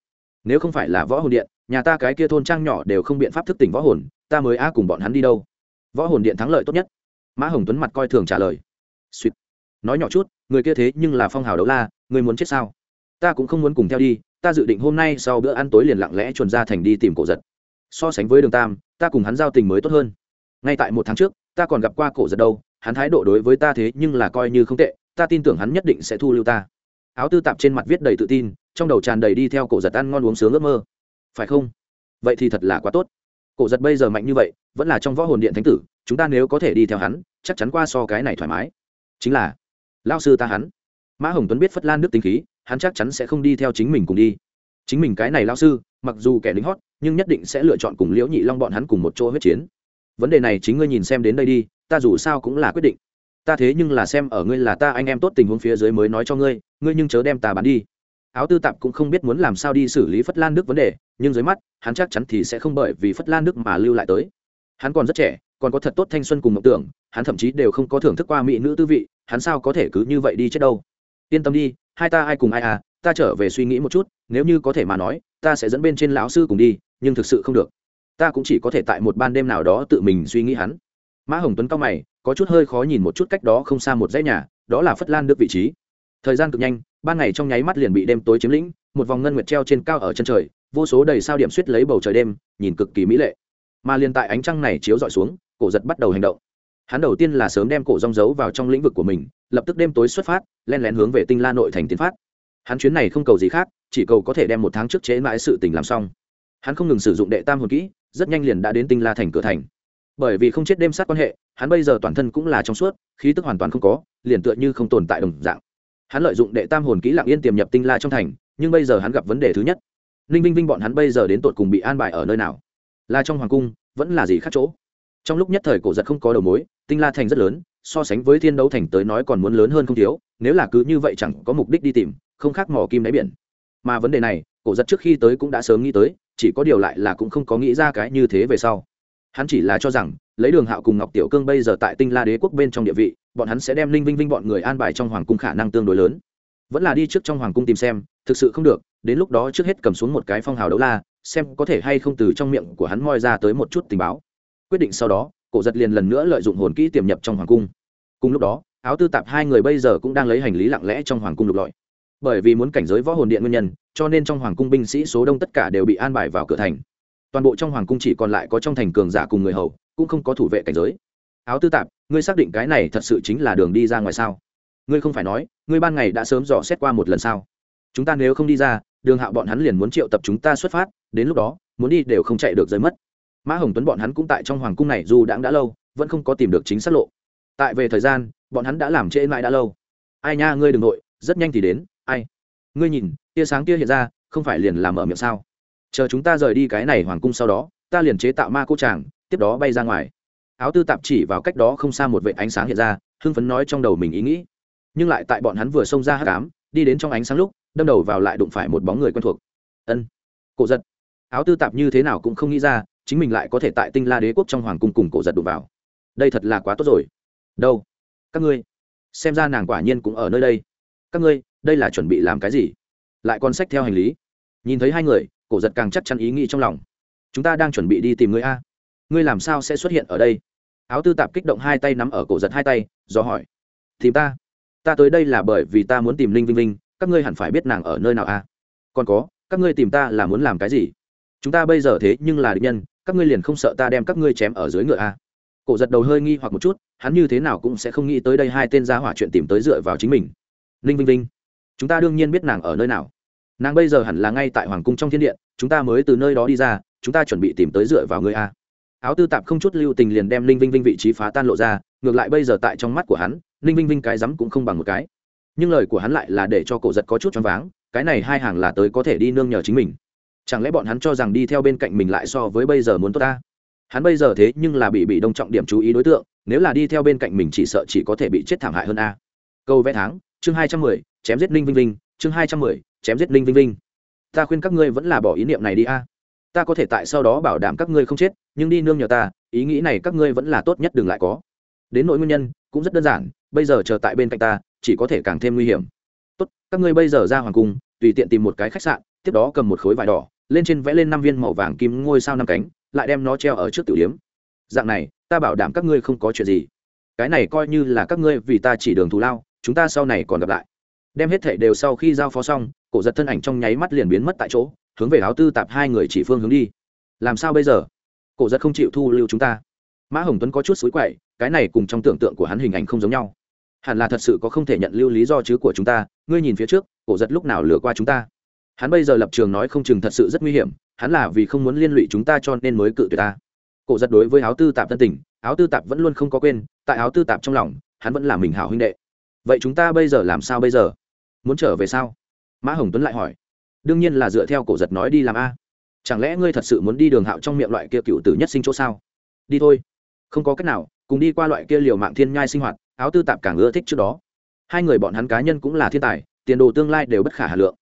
[SPEAKER 1] Nếu không phải là võ hồn điện, nhà ta cái kia thôn trang nhỏ đều không biện pháp thức tỉnh võ hồn, ta mới a cùng bọn hắn đi đâu? Võ hồn điện thắng lợi tốt nhất. Mã hồng tuấn mặt coi thường trả lời. Suýt. Nói nhỏ chút, người kia thế nhưng là phong hào đấu la, người muốn chết sao? Ta cũng không muốn cùng theo đi ta dự định hôm nay sau bữa ăn tối liền lặng lẽ chuồn ra thành đi tìm cổ giật. So sánh với đường tam, ta cùng hắn giao tình mới tốt hơn. Ngay tại một tháng trước, ta còn gặp qua cổ giật đâu, hắn thái độ đối với ta thế nhưng là coi như không tệ, ta tin tưởng hắn nhất định sẽ thu lưu ta. Áo tư tạp trên mặt viết đầy tự tin, trong đầu tràn đầy đi theo cổ giật ăn ngon uống sướng ước mơ. Phải không? Vậy thì thật là quá tốt. Cổ giật bây giờ mạnh như vậy, vẫn là trong võ hồn điện thánh tử, chúng ta nếu có thể đi theo hắn, chắc chắn qua so cái này thoải mái. Chính là lao sư ta hắn. Mã hồng tuấn biết phất lan nước tính khí hắn chắc chắn sẽ không đi theo chính mình cùng đi. Chính mình cái này lao sư, mặc dù kẻ lính hót, nhưng nhất định sẽ lựa chọn cùng liễu nhị long bọn hắn cùng một chỗ huyết chiến. Vấn đề này chính ngươi nhìn xem đến đây đi, ta dù sao cũng là quyết định. Ta thế nhưng là xem ở ngươi là ta anh em tốt tình huống phía dưới mới nói cho ngươi ngươi nhưng chớ đem ta bán đi. Áo tư tạp cũng không biết muốn làm sao đi xử lý phất lan đức vấn đề, nhưng dưới mắt, hắn chắc chắn thì sẽ không bởi vì phất lan đức mà lưu lại tới. Hắn còn rất trẻ, còn có thật tốt thanh xuân cùng mộng tưởng, hắn thậm chí đều không có thưởng thức qua mỹ nữ tư vị, hắn sao có thể cứ như vậy đi chết đâu? Yên tâm đi hai ta ai cùng ai à ta trở về suy nghĩ một chút, nếu như có thể mà nói, ta sẽ dẫn bên trên lão sư cùng đi, nhưng thực sự không được. Ta cũng chỉ có thể tại một ban đêm nào đó tự mình suy nghĩ hắn. Mã hồng tuấn cao mày, có chút hơi khó nhìn một chút cách đó không xa một dãy nhà, đó là phất lan đức vị trí. Thời gian cực nhanh, ban ngày trong nháy mắt liền bị đêm tối chiếm lĩnh, một vòng ngân nguyệt treo trên cao ở chân trời, vô số đầy sao điểm suýt lấy bầu trời đêm, nhìn cực kỳ mỹ lệ. Mà liền tại ánh trăng này chiếu dọi xuống, cổ giật bắt đầu hành động hắn đầu tiên là sớm đem cổ rong giấu vào trong lĩnh vực của mình, lập tức đêm tối xuất phát, len lén hướng về tinh la nội thành tiến phát. Hắn chuyến này không cầu gì khác, chỉ cầu có thể đem một tháng trước chế mãi sự tình làm xong. Hắn không ngừng sử dụng đệ tam hồn kỹ, rất nhanh liền đã đến tinh la thành cửa thành. Bởi vì không chết đêm sát quan hệ, hắn bây giờ toàn thân cũng là trong suốt, khí tức hoàn toàn không có, liền tựa như không tồn tại đồng dạng. Hắn lợi dụng đệ tam hồn kỹ lặng yên tiềm nhập tinh la trong thành, nhưng bây giờ hắn gặp vấn đề thứ nhất. Ninh vinh vinh bọn hắn bây giờ đến tột cùng bị an bài ở nơi nào? Là trong hoàng cung, vẫn là gì khác chỗ? Trong lúc nhất thời cổ giật không có đầu mối, tinh la thành rất lớn, so sánh với thiên đấu thành tới nói còn muốn lớn hơn không thiếu, nếu là cứ như vậy chẳng có mục đích đi tìm, không khác mỏ kim đáy biển. Mà vấn đề này, cổ giật trước khi tới cũng đã sớm nghĩ tới, chỉ có điều lại là cũng không có nghĩ ra cái như thế về sau. Hắn chỉ là cho rằng, lấy đường hạo cùng ngọc tiểu cương bây giờ tại tinh la đế quốc bên trong địa vị, bọn hắn sẽ đem linh vinh vinh bọn người an bài trong hoàng cung khả năng tương đối lớn. Vẫn là đi trước trong hoàng cung tìm xem, thực sự không được, đến lúc đó trước hết cầm xuống một cái phong hào đấu la, xem có thể hay không từ trong miệng của hắn moi ra tới một chút tình báo quyết định sau đó, cổ giật liền lần nữa lợi dụng hồn kỹ tiềm nhập trong hoàng cung. Cùng lúc đó, áo tư tạp hai người bây giờ cũng đang lấy hành lý lặng lẽ trong hoàng cung lục lọi. Bởi vì muốn cảnh giới võ hồn điện nguyên nhân, cho nên trong hoàng cung binh sĩ số đông tất cả đều bị an bài vào cửa thành. Toàn bộ trong hoàng cung chỉ còn lại có trong thành cường giả cùng người hầu, cũng không có thủ vệ cảnh giới. Áo tư tạp, ngươi xác định cái này thật sự chính là đường đi ra ngoài sao? Ngươi không phải nói, ngươi ban ngày đã sớm dò xét qua một lần sao? Chúng ta nếu không đi ra, đường hạo bọn hắn liền muốn triệu tập chúng ta xuất phát, đến lúc đó, muốn đi đều không chạy được rơi mất mã hồng tuấn bọn hắn cũng tại trong hoàng cung này dù đãng đã lâu, vẫn không có tìm được chính xác lộ. Tại về thời gian, bọn hắn đã làm trễ mãi đã lâu. Ai nha, ngươi đ ừ n g nội, rất nhanh thì đến, ai? Ngươi nhìn, tia sáng tia hiện ra, không phải liền làm ở miệng sao? Chờ chúng ta rời đi cái này hoàng cung sau đó, ta liền chế tạo ma cô tràng tiếp đó bay ra ngoài. Áo tư tạp chỉ vào cách đó không xa một vệ ánh sáng hiện ra, hưng phấn nói trong đầu mình ý nghĩ. Nhưng lại tại bọn hắn vừa xông ra hát cám đi đến trong ánh sáng lúc, đâm đầu vào lại đụng phải một bóng người quen thuộc. Ân, cổ giật. Áo tư tạp như thế nào cũng không nghĩ ra chính mình lại có thể tại tinh la đế quốc trong hoàng cung cùng cổ giật đụng vào. Đây thật là quá tốt rồi. Đâu? Các ngươi, xem ra nàng quả nhiên cũng ở nơi đây. Các ngươi, đây là chuẩn bị làm cái gì? Lại còn sách theo hành lý. Nhìn thấy hai người, cổ giật càng chắc chắn ý nghĩ trong lòng. Chúng ta đang chuẩn bị đi tìm ngươi a. Ngươi làm sao sẽ xuất hiện ở đây? Áo tư tạp kích động hai tay nắm ở cổ giật hai tay, do hỏi. Tìm ta? Ta tới đây là bởi vì ta muốn tìm linh vinh vinh, các ngươi hẳn phải biết nàng ở nơi nào a. Còn có, các ngươi tìm ta là muốn làm cái gì? Chúng ta bây giờ thế nhưng là địch nhân các ngươi liền không sợ ta đem các ngươi chém ở dưới ngựa a cổ giật đầu hơi nghi hoặc một chút, hắn như thế nào cũng sẽ không nghĩ tới đây hai tên gia hỏa chuyện tìm tới dựa vào chính mình. Ninh vinh vinh, chúng ta đương nhiên biết nàng ở nơi nào. Nàng bây giờ hẳn là ngay tại hoàng cung trong thiên điện, chúng ta mới từ nơi đó đi ra, chúng ta chuẩn bị tìm tới dựa vào ngươi a à? áo tư tạp không chút lưu tình liền đem ninh vinh vinh vị trí phá tan lộ ra, ngược lại bây giờ tại trong mắt của hắn, ninh vinh vinh cái rắm cũng không bằng một cái. Nhưng lời của hắn lại là để cho cổ giật có chút choáng váng, cái này hai hàng là tới có thể đi nương nhờ chính mình chẳng lẽ bọn hắn cho rằng đi theo bên cạnh mình lại so với bây giờ muốn tốt ta? Hắn bây giờ thế nhưng là bị bị đông trọng điểm chú ý đối tượng, nếu là đi theo bên cạnh mình chỉ sợ chỉ có thể bị chết thảm hại hơn a. Câu vẽ tháng, chương hai trăm mười, chém giết ninh vinh vinh, chương hai trăm mười, chém giết ninh vinh vinh. Ta khuyên các ngươi vẫn là bỏ ý niệm này đi a. Ta có thể tại sau đó bảo đảm các ngươi không chết, nhưng đi nương nhờ ta, ý nghĩ này các ngươi vẫn là tốt nhất đừng lại có. Đến nỗi nguyên nhân, cũng rất đơn giản, bây giờ chờ tại bên cạnh ta, chỉ có thể càng thêm nguy hiểm. Tốt, các ngươi bây giờ ra hoàng cung, tùy tiện tìm một cái khách sạn, tiếp đó cầm một khối vải đỏ lên trên vẽ lên năm viên màu vàng kim ngôi sao năm cánh, lại đem nó treo ở trước tiểu điếm dạng này, ta bảo đảm các ngươi không có chuyện gì. Cái này coi như là các ngươi vì ta chỉ đường thù lao, chúng ta sau này còn gặp lại. Đem hết thệ đều sau khi giao phó xong, cổ giật thân ảnh trong nháy mắt liền biến mất tại chỗ, hướng về áo tư tạp hai người chỉ phương hướng đi. Làm sao bây giờ? Cổ giật không chịu thu lưu chúng ta. Mã hồng tuấn có chút xối quậy, cái này cùng trong tưởng tượng của hắn hình ảnh không giống nhau. Hẳn là thật sự có không thể nhận lưu lý do chứ của chúng ta, ngươi nhìn phía trước, cổ giật lúc nào lừa qua chúng ta? Hắn bây giờ lập trường nói không chừng thật sự rất nguy hiểm, hắn là vì không muốn liên lụy chúng ta cho nên mới cự tuyệt ta. Cổ giật đối với áo tư tạp thân tình, áo tư tạp vẫn luôn không có quên, tại áo tư tạp trong lòng, hắn vẫn là mình hảo huynh đệ. Vậy chúng ta bây giờ làm sao bây giờ? Muốn trở về sao? Mã hồng tuấn lại hỏi. Đương nhiên là dựa theo cổ giật nói đi làm a. Chẳng lẽ ngươi thật sự muốn đi đường hạo trong miệng loại kia cựu tử nhất sinh chỗ sao? Đi thôi. Không có cách nào, cùng đi qua loại kia liều mạng thiên nhai sinh hoạt, áo tư tạp càng ưa thích trước đó. Hai người bọn hắn cá nhân cũng là thiên tài, tiền đồ tương lai đều bất khả hà lượng.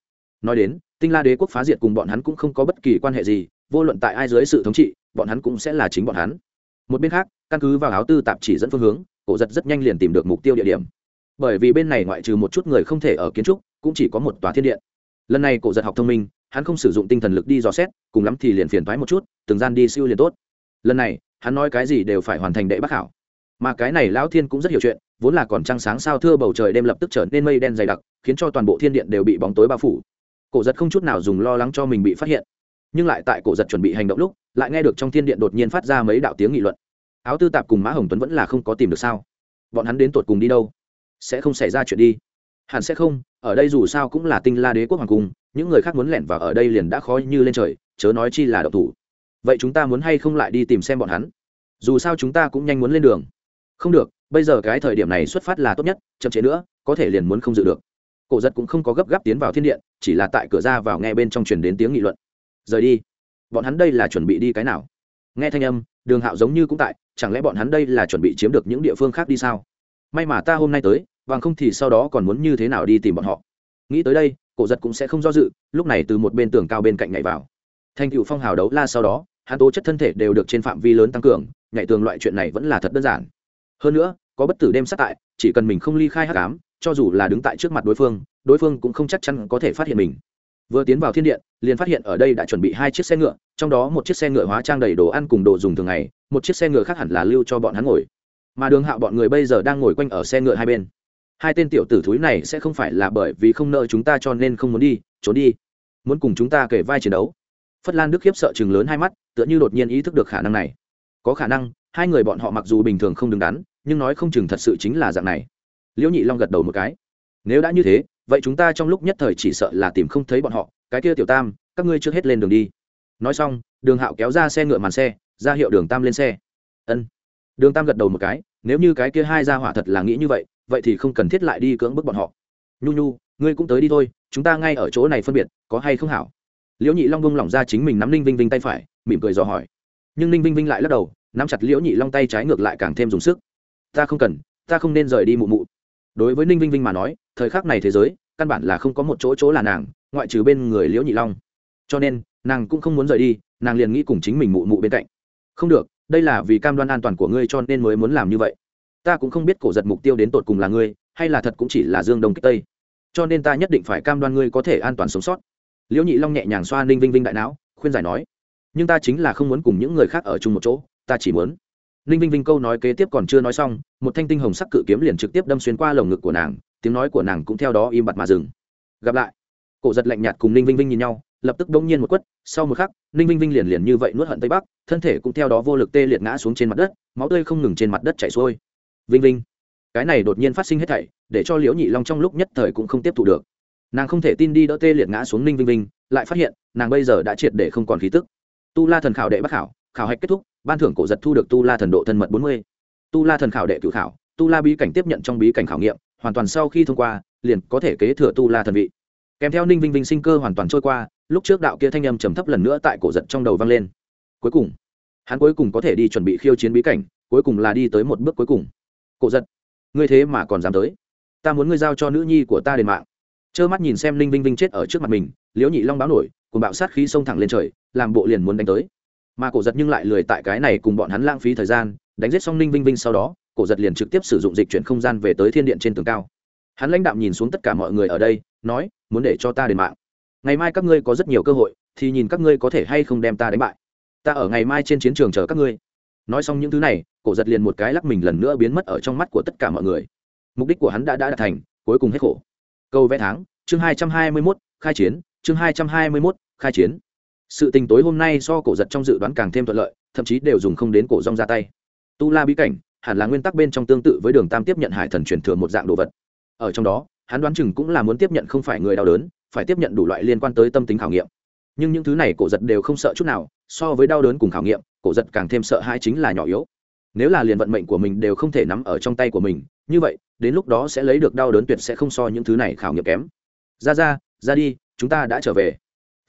[SPEAKER 1] Nói đến tinh la đế quốc phá diệt cùng bọn hắn cũng không có bất kỳ quan hệ gì, vô luận tại ai dưới sự thống trị, bọn hắn cũng sẽ là chính bọn hắn. Một bên khác, căn cứ vào áo tư tạp chỉ dẫn phương hướng, cổ giật rất nhanh liền tìm được mục tiêu địa điểm. Bởi vì bên này ngoại trừ một chút người không thể ở kiến trúc, cũng chỉ có một tòa thiên điện. Lần này cổ giật học thông minh, hắn không sử dụng tinh thần lực đi dò xét, cùng lắm thì liền phiền thoái một chút, từng gian đi siêu liền tốt. Lần này, hắn nói cái gì đều phải hoàn thành đệ bác hảo mà cái này lão thiên cũng rất hiểu chuyện, vốn là còn trăng sáng sao thưa bầu trời đêm lập tức trở nên mây đen dày đặc, khiến cho toàn bộ thiên điện đều bị bóng tối bao phủ cổ giật không chút nào dùng lo lắng cho mình bị phát hiện. Nhưng lại tại cổ giật chuẩn bị hành động lúc, lại nghe được trong thiên điện đột nhiên phát ra mấy đạo tiếng nghị luận. Áo tư tạp cùng mã hồng tuấn vẫn là không có tìm được sao? Bọn hắn đến tột cùng đi đâu? Sẽ không xảy ra chuyện đi. Hẳn sẽ không, ở đây dù sao cũng là tinh la đế quốc hoàng cung, những người khác muốn lẻn vào ở đây liền đã khó như lên trời, chớ nói chi là độc thủ. Vậy chúng ta muốn hay không lại đi tìm xem bọn hắn? Dù sao chúng ta cũng nhanh muốn lên đường. Không được, bây giờ cái thời điểm này xuất phát là tốt nhất, chậm chế nữa, có thể liền muốn không dự được cổ giật cũng không có gấp gáp tiến vào thiên điện, chỉ là tại cửa ra vào nghe bên trong truyền đến tiếng nghị luận. Rời đi. Bọn hắn đây là chuẩn bị đi cái nào? Nghe thanh âm, đường hạo giống như cũng tại, chẳng lẽ bọn hắn đây là chuẩn bị chiếm được những địa phương khác đi sao? May mà ta hôm nay tới, bằng không thì sau đó còn muốn như thế nào đi tìm bọn họ? Nghĩ tới đây, cổ giật cũng sẽ không do dự, lúc này từ một bên tường cao bên cạnh nhảy vào. Thành cựu phong hào đấu la sau đó, hắn tố chất thân thể đều được trên phạm vi lớn tăng cường, nhảy tường loại chuyện này vẫn là thật đơn giản. Hơn nữa, có bất tử đêm sát tại, chỉ cần mình không ly khai hát cám cho dù là đứng tại trước mặt đối phương đối phương cũng không chắc chắn có thể phát hiện mình. Vừa tiến vào thiên điện, liền phát hiện ở đây đã chuẩn bị hai chiếc xe ngựa, trong đó một chiếc xe ngựa hóa trang đầy đồ ăn cùng đồ dùng thường ngày, một chiếc xe ngựa khác hẳn là lưu cho bọn hắn ngồi. Mà đường hạo bọn người bây giờ đang ngồi quanh ở xe ngựa hai bên. Hai tên tiểu tử thúi này sẽ không phải là bởi vì không nợ chúng ta cho nên không muốn đi, trốn đi. Muốn cùng chúng ta kể vai chiến đấu. Phất lan đức khiếp sợ chừng lớn hai mắt, tựa như đột nhiên ý thức được khả năng này. Có khả năng, hai người bọn họ mặc dù bình thường không đứng đắn, nhưng nói không chừng thật sự chính là dạng này liễu nhị long gật đầu một cái. Nếu đã như thế, vậy chúng ta trong lúc nhất thời chỉ sợ là tìm không thấy bọn họ. Cái kia tiểu tam, các ngươi trước hết lên đường đi. Nói xong, đường hạo kéo ra xe ngựa màn xe, ra hiệu đường tam lên xe. Ân. Đường tam gật đầu một cái, nếu như cái kia hai ra hỏa thật là nghĩ như vậy vậy thì không cần thiết lại đi cưỡng bức bọn họ. Nhu nhu, ngươi cũng tới đi thôi, chúng ta ngay ở chỗ này phân biệt, có hay không hảo? Liễu nhị long bông lỏng ra chính mình nắm ninh vinh vinh tay phải, mỉm cười dò hỏi. Nhưng ninh vinh vinh lại lắc đầu, nắm chặt liễu nhị long tay trái ngược lại càng thêm dùng sức. Ta không cần, ta không nên rời đi mụ mụ đối với ninh vinh vinh mà nói, thời khắc này thế giới, căn bản là không có một chỗ chỗ là nàng, ngoại trừ bên người liễu nhị long. Cho nên, nàng cũng không muốn rời đi, nàng liền nghĩ cùng chính mình mụ mụ bên cạnh. Không được, đây là vì cam đoan an toàn của ngươi cho nên mới muốn làm như vậy. Ta cũng không biết cổ giật mục tiêu đến tột cùng là ngươi, hay là thật cũng chỉ là dương đông kích tây. Cho nên ta nhất định phải cam đoan ngươi có thể an toàn sống sót. Liễu nhị long nhẹ nhàng xoa ninh vinh vinh đại não, khuyên giải nói, nhưng ta chính là không muốn cùng những người khác ở chung một chỗ, ta chỉ muốn ninh vinh vinh câu nói kế tiếp còn chưa nói xong, một thanh tinh hồng sắc cự kiếm liền trực tiếp đâm xuyên qua lồng ngực của nàng, tiếng nói của nàng cũng theo đó im bặt mà dừng. Gặp lại, cổ giật lạnh nhạt cùng ninh vinh vinh nhìn nhau, lập tức đống nhiên một quất, sau một khắc, ninh vinh vinh liền liền như vậy nuốt hận tây bắc, thân thể cũng theo đó vô lực tê liệt ngã xuống trên mặt đất, máu tươi không ngừng trên mặt đất chảy xuôi. Vinh vinh, cái này đột nhiên phát sinh hết thảy, để cho liễu nhị long trong lúc nhất thời cũng không tiếp thu được. Nàng không thể tin đi đỡ tê liệt ngã xuống ninh vinh vinh, lại phát hiện, nàng bây giờ đã triệt để không còn khí tức. Tu la thần khảo đệ bắc khảo khảo hạch kết thúc ban thưởng cổ giật thu được tu la thần độ thân mật bốn mươi. Tu la thần khảo đệ cử khảo, tu la bí cảnh tiếp nhận trong bí cảnh khảo nghiệm, hoàn toàn sau khi thông qua, liền có thể kế thừa tu la thần vị. Kèm theo ninh vinh vinh sinh cơ hoàn toàn trôi qua, lúc trước đạo kia thanh âm trầm thấp lần nữa tại cổ giật trong đầu vang lên. Cuối cùng, hắn cuối cùng có thể đi chuẩn bị khiêu chiến bí cảnh, cuối cùng là đi tới một bước cuối cùng. Cổ giật, ngươi thế mà còn dám tới. Ta muốn ngươi giao cho nữ nhi của ta đền mạng. Trơ mắt nhìn xem ninh vinh vinh chết ở trước mặt mình, liễu nhị long báo nổi cùng bạo sát khí xông thẳng lên trời, làm bộ liền muốn đánh tới mà cổ giật nhưng lại lười tại cái này cùng bọn hắn lãng phí thời gian, đánh giết xong ninh vinh vinh sau đó, cổ giật liền trực tiếp sử dụng dịch chuyển không gian về tới thiên điện trên tường cao. Hắn lãnh đạo nhìn xuống tất cả mọi người ở đây, nói, muốn để cho ta đền mạng. Ngày mai các ngươi có rất nhiều cơ hội, thì nhìn các ngươi có thể hay không đem ta đánh bại. Ta ở ngày mai trên chiến trường chờ các ngươi. Nói xong những thứ này, cổ giật liền một cái lắc mình lần nữa biến mất ở trong mắt của tất cả mọi người. Mục đích của hắn đã đã đạt thành, cuối cùng hết khổ. Câu vẽ tháng, chương hai trăm hai mươi mốt, khai chiến, chương hai trăm hai mươi mốt, khai chiến sự tình tối hôm nay so cổ giật trong dự đoán càng thêm thuận lợi, thậm chí đều dùng không đến cổ rong ra tay. Tu la bí cảnh, hẳn là nguyên tắc bên trong tương tự với đường tam tiếp nhận hải thần truyền thừa một dạng đồ vật. Ở trong đó, hắn đoán chừng cũng là muốn tiếp nhận không phải người đau đớn, phải tiếp nhận đủ loại liên quan tới tâm tính khảo nghiệm. Nhưng những thứ này cổ giật đều không sợ chút nào, so với đau đớn cùng khảo nghiệm, cổ giật càng thêm sợ hai chính là nhỏ yếu. Nếu là liền vận mệnh của mình đều không thể nắm ở trong tay của mình, như vậy, đến lúc đó sẽ lấy được đau đớn tuyệt sẽ không so những thứ này khảo nghiệm kém. Ra ra ra đi, chúng ta đã trở về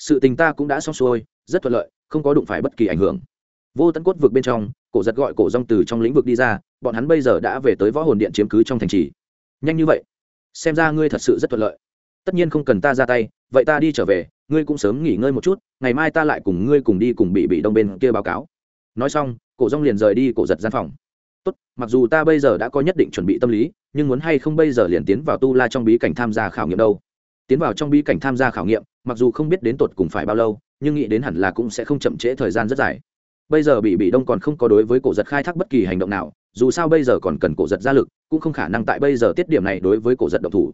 [SPEAKER 1] sự tình ta cũng đã xong xuôi, rất thuận lợi, không có đụng phải bất kỳ ảnh hưởng. Vô tận cốt vực bên trong, cổ giật gọi cổ rong từ trong lĩnh vực đi ra, bọn hắn bây giờ đã về tới võ hồn điện chiếm cứ trong thành trì. Nhanh như vậy, xem ra ngươi thật sự rất thuận lợi. Tất nhiên không cần ta ra tay, vậy ta đi trở về, ngươi cũng sớm nghỉ ngơi một chút, ngày mai ta lại cùng ngươi cùng đi cùng bị bị đông bên kia báo cáo. Nói xong, cổ rong liền rời đi cổ giật gian phòng. Tốt, mặc dù ta bây giờ đã có nhất định chuẩn bị tâm lý, nhưng muốn hay không bây giờ liền tiến vào tu la trong bí cảnh tham gia khảo nghiệm đâu. Tiến vào trong bí cảnh tham gia khảo nghiệm mặc dù không biết đến tột cùng phải bao lâu, nhưng nghĩ đến hẳn là cũng sẽ không chậm trễ thời gian rất dài. Bây giờ bị bị đông còn không có đối với cổ giật khai thác bất kỳ hành động nào, dù sao bây giờ còn cần cổ giật ra lực, cũng không khả năng tại bây giờ tiết điểm này đối với cổ giật động thủ.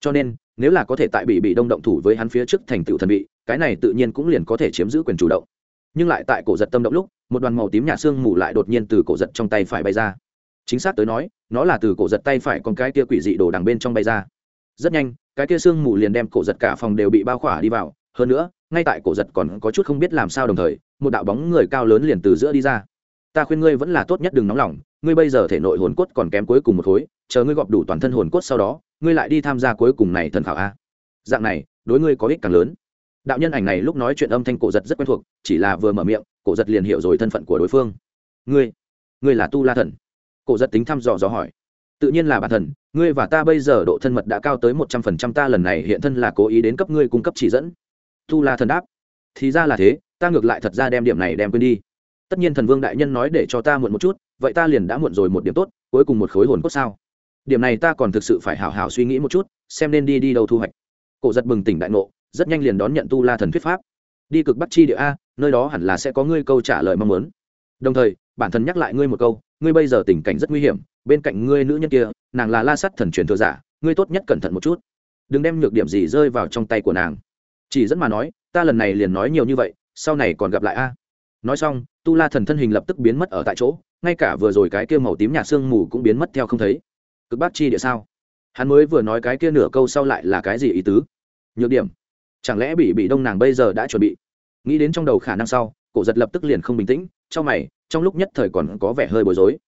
[SPEAKER 1] Cho nên, nếu là có thể tại bị bị đông động thủ với hắn phía trước thành tựu thần vị, cái này tự nhiên cũng liền có thể chiếm giữ quyền chủ động. Nhưng lại tại cổ giật tâm động lúc, một đoàn màu tím nhạt xương mù lại đột nhiên từ cổ giật trong tay phải bay ra. Chính xác tới nói, nó là từ cổ giật tay phải con cái kia quỷ dị đồ đằng bên trong bay ra. Rất nhanh cái kia xương mù liền đem cổ giật cả phòng đều bị bao khỏa đi vào, hơn nữa, ngay tại cổ giật còn có chút không biết làm sao đồng thời, một đạo bóng người cao lớn liền từ giữa đi ra. Ta khuyên ngươi vẫn là tốt nhất đừng nóng lòng, ngươi bây giờ thể nội hồn cốt còn kém cuối cùng một khối, chờ ngươi gọp đủ toàn thân hồn cốt sau đó, ngươi lại đi tham gia cuối cùng này thần khảo a. Dạng này, đối ngươi có ích càng lớn. Đạo nhân ảnh này lúc nói chuyện âm thanh cổ giật rất quen thuộc, chỉ là vừa mở miệng, cổ giật liền hiểu rồi thân phận của đối phương. Ngươi ngươi là tu la thần. Cổ giật tính thăm dò dò hỏi tự nhiên là bản thần, ngươi và ta bây giờ độ thân mật đã cao tới một trăm phần trăm, ta lần này hiện thân là cố ý đến cấp ngươi cung cấp chỉ dẫn. Tu la thần đáp, thì ra là thế, ta ngược lại thật ra đem điểm này đem quên đi. Tất nhiên thần vương đại nhân nói để cho ta muộn một chút, vậy ta liền đã muộn rồi một điểm tốt, cuối cùng một khối hồn cốt sao? Điểm này ta còn thực sự phải hào hào suy nghĩ một chút, xem nên đi đi đâu thu hoạch. Cổ giật bừng tỉnh đại ngộ, rất nhanh liền đón nhận tu la thần thuyết pháp. Đi cực bắc chi địa a, nơi đó hẳn là sẽ có ngươi câu trả lời mong muốn. Đồng thời, bản thân nhắc lại ngươi một câu, ngươi bây giờ tình cảnh rất nguy hiểm bên cạnh ngươi nữ nhân kia, nàng là la sắt thần truyền thừa giả, ngươi tốt nhất cẩn thận một chút. Đừng đem nhược điểm gì rơi vào trong tay của nàng. Chỉ dẫn mà nói, ta lần này liền nói nhiều như vậy, sau này còn gặp lại a. Nói xong, tu la thần thân hình lập tức biến mất ở tại chỗ, ngay cả vừa rồi cái kia màu tím nhạt sương mù cũng biến mất theo không thấy. Cực bác chi địa sao? Hắn mới vừa nói cái kia nửa câu sau lại là cái gì ý tứ? Nhược điểm. Chẳng lẽ bị bị đông nàng bây giờ đã chuẩn bị? Nghĩ đến trong đầu khả năng sau, cổ giật lập tức liền không bình tĩnh, trong mày, trong lúc nhất thời còn có vẻ hơi bối rối.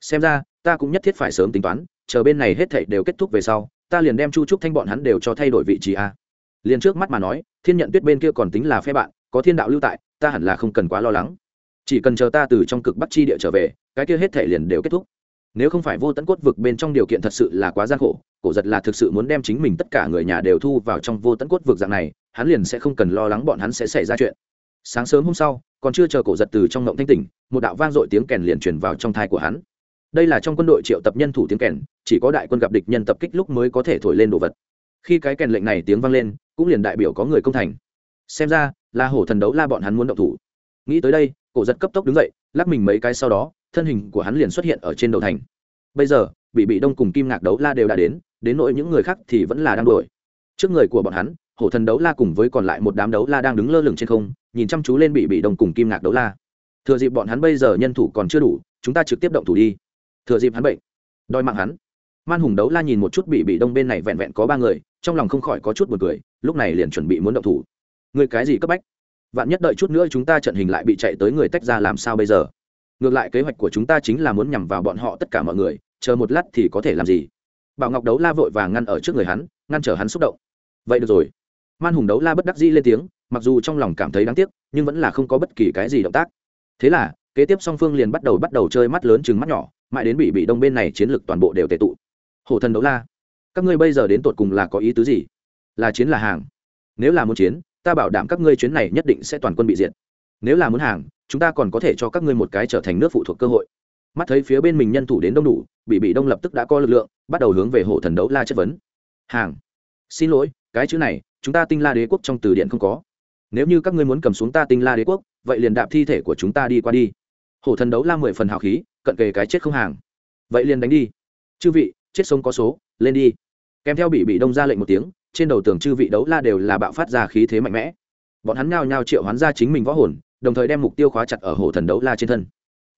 [SPEAKER 1] Xem ra ta cũng nhất thiết phải sớm tính toán, chờ bên này hết thảy đều kết thúc về sau, ta liền đem chu trúc thanh bọn hắn đều cho thay đổi vị trí a. Liền trước mắt mà nói, thiên nhận tuyết bên kia còn tính là phe bạn, có thiên đạo lưu tại, ta hẳn là không cần quá lo lắng. Chỉ cần chờ ta từ trong cực bắc chi địa trở về, cái kia hết thể liền đều kết thúc. Nếu không phải vô tận cốt vực bên trong điều kiện thật sự là quá gian khổ, cổ giật là thực sự muốn đem chính mình tất cả người nhà đều thu vào trong vô tận cốt vực dạng này, hắn liền sẽ không cần lo lắng bọn hắn sẽ xảy ra chuyện. Sáng sớm hôm sau, còn chưa chờ cổ giật từ trong ngộng thanh tỉnh, một đạo vang dội tiếng kèn liền truyền vào trong thai của hắn đây là trong quân đội triệu tập nhân thủ tiếng kèn, chỉ có đại quân gặp địch nhân tập kích lúc mới có thể thổi lên đồ vật. Khi cái kèn lệnh này tiếng vang lên, cũng liền đại biểu có người công thành. Xem ra, là hổ thần đấu la bọn hắn muốn động thủ. Nghĩ tới đây, cổ giật cấp tốc đứng dậy, lắc mình mấy cái sau đó, thân hình của hắn liền xuất hiện ở trên đầu thành. Bây giờ, bị bị đông cùng kim ngạc đấu la đều đã đến đến nỗi những người khác thì vẫn là đang đuổi. Trước người của bọn hắn, hổ thần đấu la cùng với còn lại một đám đấu la đang đứng lơ lửng trên không, nhìn chăm chú lên bị bị đông cùng kim ngạc đấu la. Thừa dịp bọn hắn bây giờ nhân thủ còn chưa đủ, chúng ta trực tiếp động thủ đi thừa dịp hắn bệnh, đòi mạng hắn. Man hùng đấu la nhìn một chút bị bị đông bên này vẹn vẹn có ba người, trong lòng không khỏi có chút b u ồ n cười, lúc này liền chuẩn bị muốn động thủ. Người cái gì cấp bách? Vạn nhất đợi chút nữa chúng ta trận hình lại bị chạy tới người tách ra làm sao bây giờ? Ngược lại kế hoạch của chúng ta chính là muốn nhằm vào bọn họ tất cả mọi người, chờ một lát thì có thể làm gì? Bảo ngọc đấu la vội và ngăn ở trước người hắn, ngăn trở hắn xúc động. Vậy được rồi. Man hùng đấu la bất đắc dĩ lên tiếng, mặc dù trong lòng cảm thấy đáng tiếc, nhưng vẫn là không có bất kỳ cái gì động tác. Thế là, kế tiếp song phương liền bắt đầu bắt đầu chơi mắt lớn chừng mắt nhỏ mãi đến bị bị đông bên này chiến lược toàn bộ đều tệ tụ. Hổ thần đấu la, các ngươi bây giờ đến tột cùng là có ý tứ gì? Là chiến là hàng. Nếu là muốn chiến, ta bảo đảm các ngươi chuyến này nhất định sẽ toàn quân bị diệt. Nếu là muốn hàng, chúng ta còn có thể cho các ngươi một cái trở thành nước phụ thuộc cơ hội. Mắt thấy phía bên mình nhân thủ đến đông đủ, bị bị đông lập tức đã có lực lượng, bắt đầu hướng về hổ thần đấu la chất vấn. Hàng. Xin lỗi, cái chữ này, chúng ta tinh la đế quốc trong từ điển không có. Nếu như các ngươi muốn cầm xuống ta tinh la đế quốc, vậy liền đạp thi thể của chúng ta đi qua đi hổ thần đấu la mười phần hào khí, cận kề cái chết không hàng. Vậy liền đánh đi. Chư vị, chết sống có số, lên đi. Kèm theo bị bị đông ra lệnh một tiếng, trên đầu tường chư vị đấu la đều là bạo phát ra khí thế mạnh mẽ. Bọn hắn nhao nhao triệu hoán ra chính mình võ hồn, đồng thời đem mục tiêu khóa chặt ở hổ thần đấu la trên thân.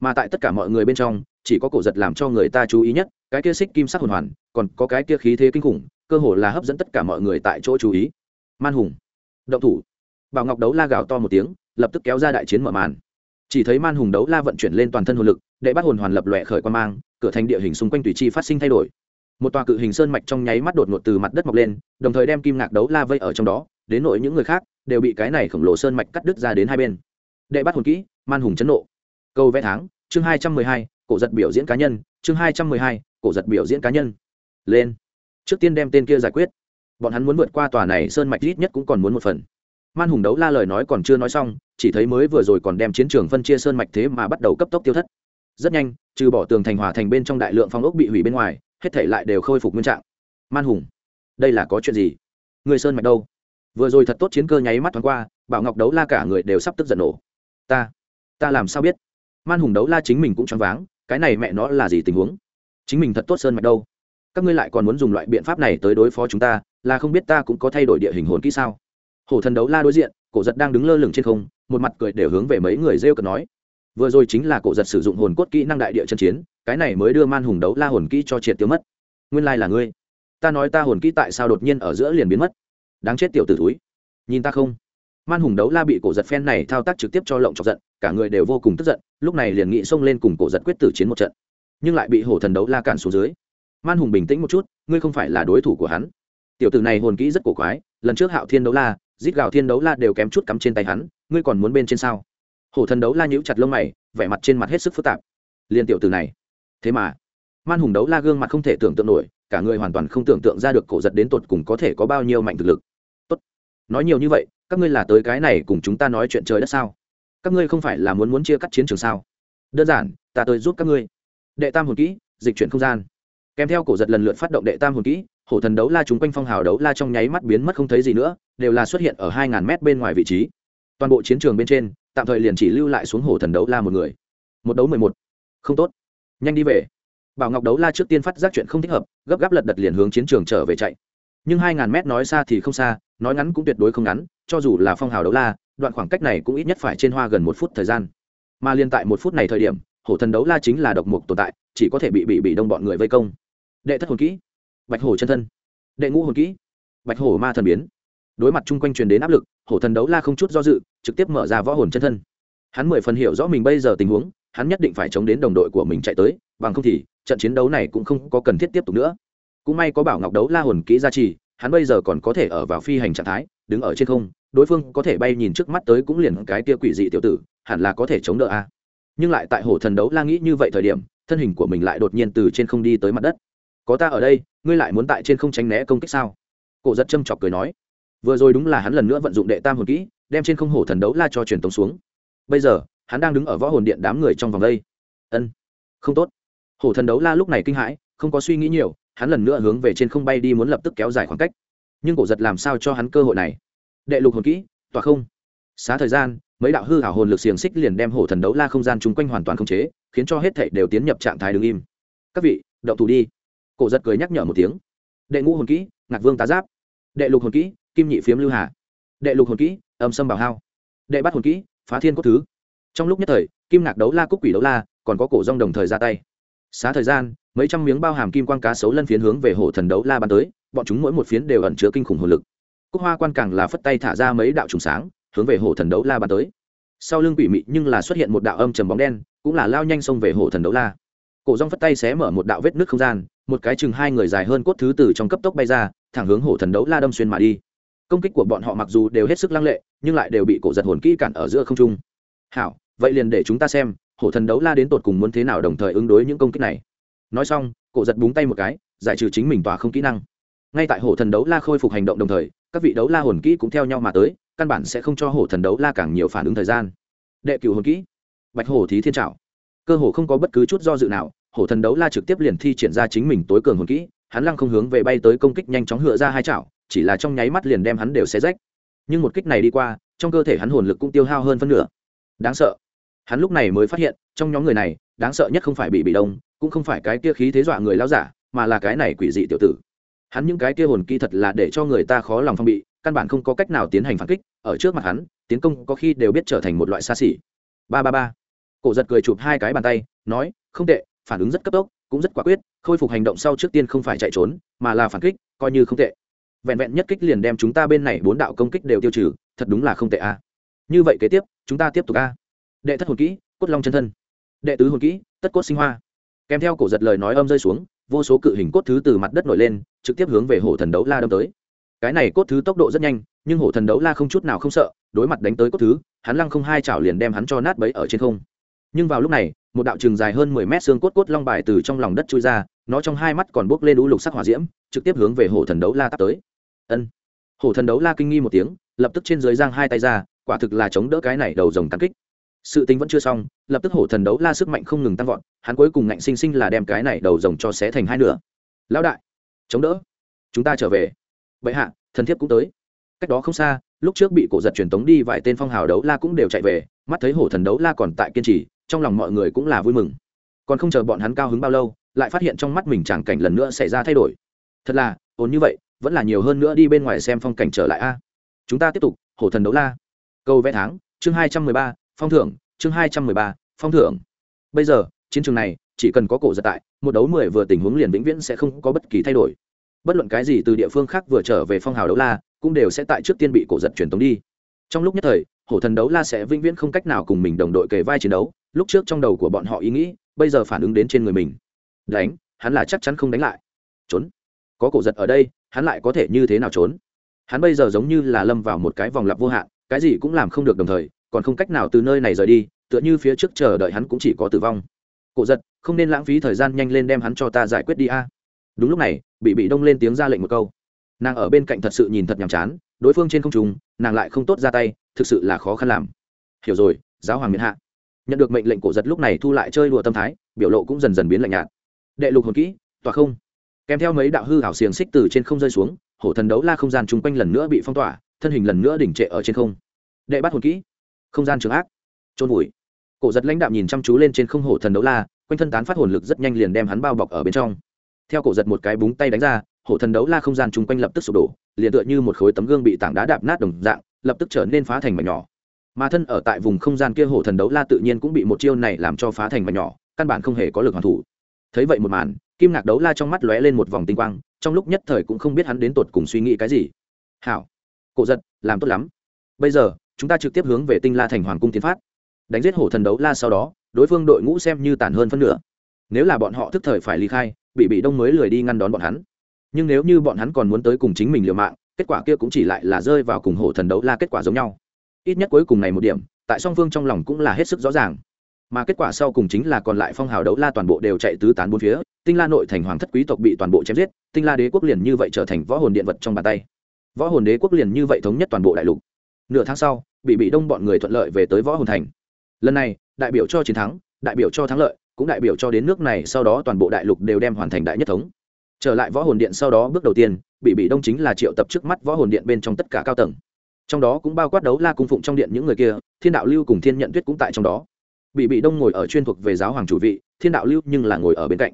[SPEAKER 1] Mà tại tất cả mọi người bên trong, chỉ có cổ giật làm cho người ta chú ý nhất, cái kia xích kim sắc hồn hoàn, còn có cái kia khí thế kinh khủng, cơ hồ là hấp dẫn tất cả mọi người tại chỗ chú ý. Man hùng. Động thủ. Bảo ngọc đấu la gào to một tiếng, lập tức kéo ra đại chiến mở màn chỉ thấy man hùng đấu la vận chuyển lên toàn thân hồn lực, để bắt hồn hoàn lập lòe khởi quan mang, cửa thành địa hình xung quanh tùy chi phát sinh thay đổi. Một tòa cự hình sơn mạch trong nháy mắt đột ngột từ mặt đất mọc lên, đồng thời đem kim ngạc đấu la vây ở trong đó, đến nội những người khác đều bị cái này khổng lồ sơn mạch cắt đứt ra đến hai bên. Đệ bắt hồn kỹ, man hùng chấn nộ. Câu vẽ tháng, chương hai trăm mười hai, cổ giật biểu diễn cá nhân, chương hai trăm mười hai, cổ giật biểu diễn cá nhân. Lên. Trước tiên đem tên kia giải quyết. Bọn hắn muốn vượt qua tòa này sơn mạch ít nhất cũng còn muốn một phần man hùng đấu la lời nói còn chưa nói xong, chỉ thấy mới vừa rồi còn đem chiến trường phân chia sơn mạch thế mà bắt đầu cấp tốc tiêu thất. Rất nhanh, trừ bỏ tường thành hòa thành bên trong đại lượng phong ốc bị hủy bên ngoài, hết thể lại đều khôi phục nguyên trạng. Man hùng, đây là có chuyện gì? Người sơn mạch đâu? Vừa rồi thật tốt chiến cơ nháy mắt thoáng qua, bảo ngọc đấu la cả người đều sắp tức giận nổ. Ta ta làm sao biết? Man hùng đấu la chính mình cũng choáng váng, cái này mẹ nó là gì tình huống? Chính mình thật tốt sơn mạch đâu? Các ngươi lại còn muốn dùng loại biện pháp này tới đối phó chúng ta, là không biết ta cũng có thay đổi địa hình hồn kỹ sao? Hổ thần đấu la đối diện, cổ giật đang đứng lơ lửng trên không, một mặt cười đều hướng về mấy người rêu cợt nói. Vừa rồi chính là cổ giật sử dụng hồn cốt kỹ năng đại địa chân chiến, cái này mới đưa man hùng đấu la hồn kỹ cho triệt tiêu mất. Nguyên lai là ngươi. Ta nói ta hồn kỹ tại sao đột nhiên ở giữa liền biến mất? Đáng chết tiểu t ử túi nhìn ta không? Man hùng đấu la bị cổ giật phen này thao tác trực tiếp cho lộng chọc giận, cả người đều vô cùng tức giận, lúc này liền nghĩ xông lên cùng cổ giật quyết tử chiến một trận. Nhưng lại bị hổ thần đấu la cản xuống dưới. Man hùng bình tĩnh một chút, ngươi không phải là đối thủ của hắn. Tiểu tử này hồn kỹ rất cổ quái, lần trước hạo thiên đấu la rít gào thiên đấu la đều kém chút cắm trên tay hắn, ngươi còn muốn bên trên sao? Hổ thần đấu la nhíu chặt lông mày, vẻ mặt trên mặt hết sức phức tạp. Liên tiểu tử này. Thế mà, man hùng đấu la gương mặt không thể tưởng tượng nổi, cả người hoàn toàn không tưởng tượng ra được cổ giật đến tột cùng có thể có bao nhiêu mạnh thực lực. Tốt. Nói nhiều như vậy, các ngươi là tới cái này cùng chúng ta nói chuyện trời đất sao? Các ngươi không phải là muốn muốn chia cắt chiến trường sao? Đơn giản, ta tới giúp các ngươi. Đệ tam hồn kỹ, dịch chuyển không gian. Kèm theo cổ giật lần lượt phát động đệ tam hồn kỹ hổ thần đấu la chúng quanh phong hào đấu la trong nháy mắt biến mất không thấy gì nữa, đều là xuất hiện ở hai ngàn mét bên ngoài vị trí. Toàn bộ chiến trường bên trên, tạm thời liền chỉ lưu lại xuống hổ thần đấu la một người. Một đấu mười một. Không tốt. Nhanh đi về. Bảo ngọc đấu la trước tiên phát giác chuyện không thích hợp, gấp gáp lật đật liền hướng chiến trường trở về chạy. Nhưng hai ngàn mét nói xa thì không xa, nói ngắn cũng tuyệt đối không ngắn, cho dù là phong hào đấu la, đoạn khoảng cách này cũng ít nhất phải trên hoa gần một phút thời gian. Mà liên tại một phút này thời điểm, hổ thần đấu la chính là độc mục tồn tại, chỉ có thể bị bị bị đông bọn người vây công. Đệ thất hồn kỹ bạch hổ chân thân. Đệ ngũ hồn kỹ. Bạch hổ ma thần biến. Đối mặt chung quanh truyền đến áp lực, hổ thần đấu la không chút do dự, trực tiếp mở ra võ hồn chân thân. Hắn mười phần hiểu rõ mình bây giờ tình huống, hắn nhất định phải chống đến đồng đội của mình chạy tới, bằng không thì trận chiến đấu này cũng không có cần thiết tiếp tục nữa. Cũng may có bảo ngọc đấu la hồn kỹ gia trì, hắn bây giờ còn có thể ở vào phi hành trạng thái, đứng ở trên không, đối phương có thể bay nhìn trước mắt tới cũng liền cái tia quỷ dị tiểu tử, hẳn là có thể chống đỡ a. Nhưng lại tại hổ thần đấu la nghĩ như vậy thời điểm, thân hình của mình lại đột nhiên từ trên không đi tới mặt đất. Có ta ở đây ngươi lại muốn tại trên không tránh né công kích sao? Cổ giật châm chọc cười nói. Vừa rồi đúng là hắn lần nữa vận dụng đệ tam hồn kỹ, đem trên không hổ thần đấu la cho truyền tống xuống. Bây giờ, hắn đang đứng ở võ hồn điện đám người trong vòng đây. Ân, không tốt. Hổ thần đấu la lúc này kinh hãi, không có suy nghĩ nhiều, hắn lần nữa hướng về trên không bay đi muốn lập tức kéo dài khoảng cách. Nhưng cổ giật làm sao cho hắn cơ hội này? Đệ lục hồn kỹ, tỏa không. Xá thời gian, mấy đạo hư hảo hồn lực xiềng xích liền đem hổ thần đấu la không gian chung quanh hoàn toàn không chế, khiến cho hết thảy đều tiến nhập trạng thái đứng im. Các vị, động thủ đi cổ giật cười nhắc nhở một tiếng. Đệ ngũ hồn kỹ, ngạc vương tá giáp. Đệ lục hồn kỹ, kim nhị phiếm lưu hà. Đệ lục hồn kỹ, âm sâm bảo hao. Đệ bắt hồn kỹ, phá thiên cốt thứ. Trong lúc nhất thời, kim ngạc đấu la, cúc quỷ đấu la, còn có cổ rong đồng thời ra tay. Xá thời gian, mấy trăm miếng bao hàm kim quan cá sấu lân phiến hướng về hổ thần đấu la bắn tới, bọn chúng mỗi một phiến đều ẩn chứa kinh khủng hồn lực. Cúc hoa quan càng là phất tay thả ra mấy đạo trùng sáng, hướng về hổ thần đấu la bắn tới. Sau lưng quỷ mị nhưng là xuất hiện một đạo âm trầm bóng đen, cũng là lao nhanh xông về hổ thần đấu la cổ rong phất tay xé mở một đạo vết nước không gian, một cái chừng hai người dài hơn cốt thứ từ trong cấp tốc bay ra, thẳng hướng hổ thần đấu la đâm xuyên mà đi. Công kích của bọn họ mặc dù đều hết sức lăng lệ, nhưng lại đều bị cổ giật hồn kỹ cản ở giữa không trung. Hảo, vậy liền để chúng ta xem, hổ thần đấu la đến tột cùng muốn thế nào đồng thời ứng đối những công kích này. Nói xong, cổ giật búng tay một cái, giải trừ chính mình tòa không kỹ năng. Ngay tại hổ thần đấu la khôi phục hành động đồng thời, các vị đấu la hồn kỹ cũng theo nhau mà tới, căn bản sẽ không cho hổ thần đấu la càng nhiều phản ứng thời gian. Đệ cửu hồn kỹ, bạch hổ thí thiên trảo cơ hồ không có bất cứ chút do dự nào, hổ thần đấu la trực tiếp liền thi triển ra chính mình tối cường hồn kỹ, hắn lăng không hướng về bay tới công kích nhanh chóng hựa ra hai chảo, chỉ là trong nháy mắt liền đem hắn đều xé rách. Nhưng một kích này đi qua, trong cơ thể hắn hồn lực cũng tiêu hao hơn phân nửa. Đáng sợ. Hắn lúc này mới phát hiện, trong nhóm người này, đáng sợ nhất không phải bị bị đông, cũng không phải cái kia khí thế dọa người lao giả, mà là cái này quỷ dị tiểu tử. Hắn những cái kia hồn kỹ thật là để cho người ta khó lòng phong bị, căn bản không có cách nào tiến hành phản kích, ở trước mặt hắn, tiến công có khi đều biết trở thành một loại xa xỉ. Ba ba ba cổ giật cười chụp hai cái bàn tay, nói, không tệ, phản ứng rất cấp tốc, cũng rất quả quyết, khôi phục hành động sau trước tiên không phải chạy trốn, mà là phản kích, coi như không tệ. Vẹn vẹn nhất kích liền đem chúng ta bên này bốn đạo công kích đều tiêu trừ, thật đúng là không tệ a. Như vậy kế tiếp, chúng ta tiếp tục a. Đệ thất hồn kỹ, cốt long chân thân. Đệ tứ hồn kỹ, tất cốt sinh hoa. Kèm theo cổ giật lời nói âm rơi xuống, vô số cự hình cốt thứ từ mặt đất nổi lên, trực tiếp hướng về hổ thần đấu la đâm tới. Cái này cốt thứ tốc độ rất nhanh, nhưng hổ thần đấu la không chút nào không sợ, đối mặt đánh tới cốt thứ, hắn lăng không hai chảo liền đem hắn cho nát bấy ở trên không nhưng vào lúc này, một đạo trường dài hơn mười mét xương cốt cốt long bài từ trong lòng đất chui ra, nó trong hai mắt còn bốc lên lũ lục sắc hỏa diễm, trực tiếp hướng về hổ thần đấu la tắt tới. Ân. Hổ thần đấu la kinh nghi một tiếng, lập tức trên dưới giang hai tay ra, quả thực là chống đỡ cái này đầu rồng cắn kích. Sự tính vẫn chưa xong, lập tức hổ thần đấu la sức mạnh không ngừng tăng vọt, hắn cuối cùng ngạnh sinh sinh là đem cái này đầu rồng cho xé thành hai nửa. Lão đại, chống đỡ. Chúng ta trở về. Bệ hạ, thần thiếp cũng tới. Cách đó không xa, lúc trước bị cổ giật truyền tống đi vài tên phong hào đấu la cũng đều chạy về, mắt thấy hổ thần đấu la còn tại kiên trì trong lòng mọi người cũng là vui mừng. Còn không chờ bọn hắn cao hứng bao lâu, lại phát hiện trong mắt mình chẳng cảnh lần nữa xảy ra thay đổi. Thật là, ổn như vậy, vẫn là nhiều hơn nữa đi bên ngoài xem phong cảnh trở lại a. Chúng ta tiếp tục, hổ thần đấu la. Câu vẽ tháng, chương hai trăm mười ba, phong thưởng, chương hai trăm mười ba, phong thưởng. Bây giờ, chiến trường này, chỉ cần có cổ giật tại, một đấu mười vừa tình huống liền vĩnh viễn sẽ không có bất kỳ thay đổi. Bất luận cái gì từ địa phương khác vừa trở về phong hào đấu la, cũng đều sẽ tại trước tiên bị cổ giật truyền tống đi. Trong lúc nhất thời, hổ thần đấu la sẽ vĩnh viễn không cách nào cùng mình đồng đội kề vai chiến đấu lúc trước trong đầu của bọn họ ý nghĩ, bây giờ phản ứng đến trên người mình. Đánh, hắn là chắc chắn không đánh lại. Trốn. Có cổ giật ở đây, hắn lại có thể như thế nào trốn? Hắn bây giờ giống như là lâm vào một cái vòng lặp vô hạn, cái gì cũng làm không được đồng thời, còn không cách nào từ nơi này rời đi, tựa như phía trước chờ đợi hắn cũng chỉ có tử vong. Cổ giật, không nên lãng phí thời gian nhanh lên đem hắn cho ta giải quyết đi a. Đúng lúc này, bị bị đông lên tiếng ra lệnh một câu. Nàng ở bên cạnh thật sự nhìn thật nhàm chán, đối phương trên không trùng nàng lại không tốt ra tay, thực sự là khó khăn làm hiểu rồi, giáo hoàng miền hạ nhận được mệnh lệnh cổ giật lúc này thu lại chơi đùa tâm thái, biểu lộ cũng dần dần biến lạnh nhạt. Đệ lục hồn kỹ tòa không. Kèm theo mấy đạo hư hảo xiềng xích từ trên không rơi xuống, hổ thần đấu la không gian chung quanh lần nữa bị phong tỏa, thân hình lần nữa đỉnh trệ ở trên không. Đệ bắt hồn kỹ, không gian trường ác. Trôn vùi. Cổ giật lãnh đạo nhìn chăm chú lên trên không hổ thần đấu la, quanh thân tán phát hồn lực rất nhanh liền đem hắn bao bọc ở bên trong. Theo cổ giật một cái búng tay đánh ra, hổ thần đấu la không gian chung quanh lập tức sụp đổ, liền tựa như một khối tấm gương bị tảng đá đạp nát đồng dạng, lập tức trở nên phá thành mảnh nhỏ mà thân ở tại vùng không gian kia hổ thần đấu la tự nhiên cũng bị một chiêu này làm cho phá thành mảnh nhỏ, căn bản không hề có lực hoàn thủ. Thấy vậy một màn, kim ngạc đấu la trong mắt lóe lên một vòng tinh quang, trong lúc nhất thời cũng không biết hắn đến tột cùng suy nghĩ cái gì. Hảo, cổ giật, làm tốt lắm. Bây giờ, chúng ta trực tiếp hướng về tinh la thành hoàng cung tiến phát. Đánh giết hổ thần đấu la sau đó, đối phương đội ngũ xem như tàn hơn phân nửa. Nếu là bọn họ thức thời phải ly khai, bị bị đông mới lười đi ngăn đón bọn hắn. Nhưng nếu như bọn hắn còn muốn tới cùng chính mình liều mạng, kết quả kia cũng chỉ lại là rơi vào cùng hổ thần đấu la kết quả giống nhau ít nhất cuối cùng này một điểm, tại song phương trong lòng cũng là hết sức rõ ràng. Mà kết quả sau cùng chính là còn lại phong hào đấu la toàn bộ đều chạy tứ tán bốn phía, tinh la nội thành hoàng thất quý tộc bị toàn bộ chém giết, tinh la đế quốc liền như vậy trở thành võ hồn điện vật trong bàn tay. Võ hồn đế quốc liền như vậy thống nhất toàn bộ đại lục. Nửa tháng sau, bị bị đông bọn người thuận lợi về tới võ hồn thành. Lần này, đại biểu cho chiến thắng, đại biểu cho thắng lợi, cũng đại biểu cho đến nước này sau đó toàn bộ đại lục đều đem hoàn thành đại nhất thống. Trở lại võ hồn điện sau đó bước đầu tiên, bị bị đông chính là triệu tập trước mắt võ hồn điện bên trong tất cả cao tầng trong đó cũng bao quát đấu la cung phụng trong điện những người kia, thiên đạo lưu cùng thiên nhận tuyết cũng tại trong đó. Bị bị đông ngồi ở chuyên thuộc về giáo hoàng chủ vị, thiên đạo lưu nhưng là ngồi ở bên cạnh.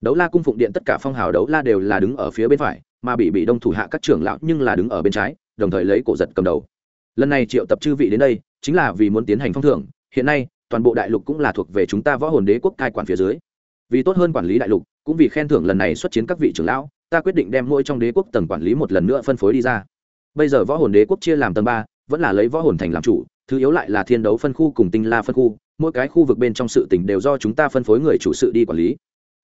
[SPEAKER 1] Đấu la cung phụng điện tất cả phong hào đấu la đều là đứng ở phía bên phải, mà bị bị đông thủ hạ các trưởng lão nhưng là đứng ở bên trái, đồng thời lấy cổ giật cầm đầu. Lần này triệu tập chư vị đến đây, chính là vì muốn tiến hành phong thưởng, hiện nay, toàn bộ đại lục cũng là thuộc về chúng ta võ hồn đế quốc cai quản phía dưới. Vì tốt hơn quản lý đại lục, cũng vì khen thưởng lần này xuất chiến các vị trưởng lão, ta quyết định đem mỗi trong đế quốc tầng quản lý một lần nữa phân phối đi ra bây giờ võ hồn đế quốc chia làm tầng ba, vẫn là lấy võ hồn thành làm chủ, thứ yếu lại là thiên đấu phân khu cùng tinh la phân khu, mỗi cái khu vực bên trong sự tỉnh đều do chúng ta phân phối người chủ sự đi quản lý.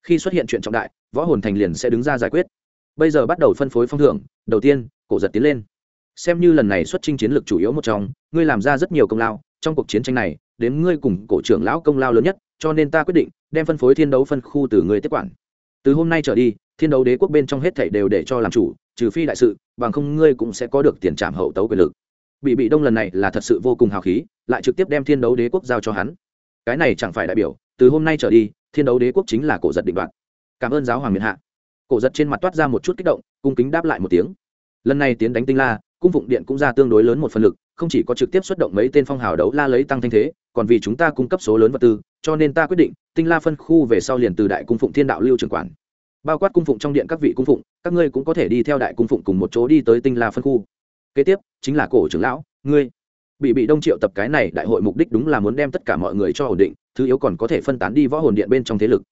[SPEAKER 1] Khi xuất hiện chuyện trọng đại, võ hồn thành liền sẽ đứng ra giải quyết. Bây giờ bắt đầu phân phối phong thưởng, đầu tiên, cổ giật tiến lên. Xem như lần này xuất chinh chiến lược chủ yếu một trong, ngươi làm ra rất nhiều công lao, trong cuộc chiến tranh này, đến ngươi cùng cổ trưởng lão công lao lớn nhất, cho nên ta quyết định, đem phân phối thiên đấu phân khu từ ngươi tiếp quản. Từ hôm nay trở đi, thiên đấu đế quốc bên trong hết thảy đều để cho làm chủ, trừ phi đại sự bằng không ngươi cũng sẽ có được tiền trảm hậu tấu quyền lực. Bị bị đông lần này là thật sự vô cùng hào khí, lại trực tiếp đem thiên đấu đế quốc giao cho hắn. Cái này chẳng phải đại biểu, từ hôm nay trở đi, thiên đấu đế quốc chính là cổ giật định đoạt. Cảm ơn giáo hoàng miền hạ. Cổ giật trên mặt toát ra một chút kích động, cung kính đáp lại một tiếng. Lần này tiến đánh tinh la, cung phụng điện cũng ra tương đối lớn một phần lực, không chỉ có trực tiếp xuất động mấy tên phong hào đấu la lấy tăng thanh thế, còn vì chúng ta cung cấp số lớn vật tư, cho nên ta quyết định, tinh la phân khu về sau liền từ đại cung phụng thiên đạo lưu trưởng quản bao quát cung phụng trong điện các vị cung phụng, các ngươi cũng có thể đi theo đại cung phụng cùng một chỗ đi tới tinh la phân khu. Kế tiếp, chính là cổ trưởng lão, ngươi. Bị bị đông triệu tập cái này đại hội mục đích đúng là muốn đem tất cả mọi người cho ổn định, thứ yếu còn có thể phân tán đi võ hồn điện bên trong thế lực.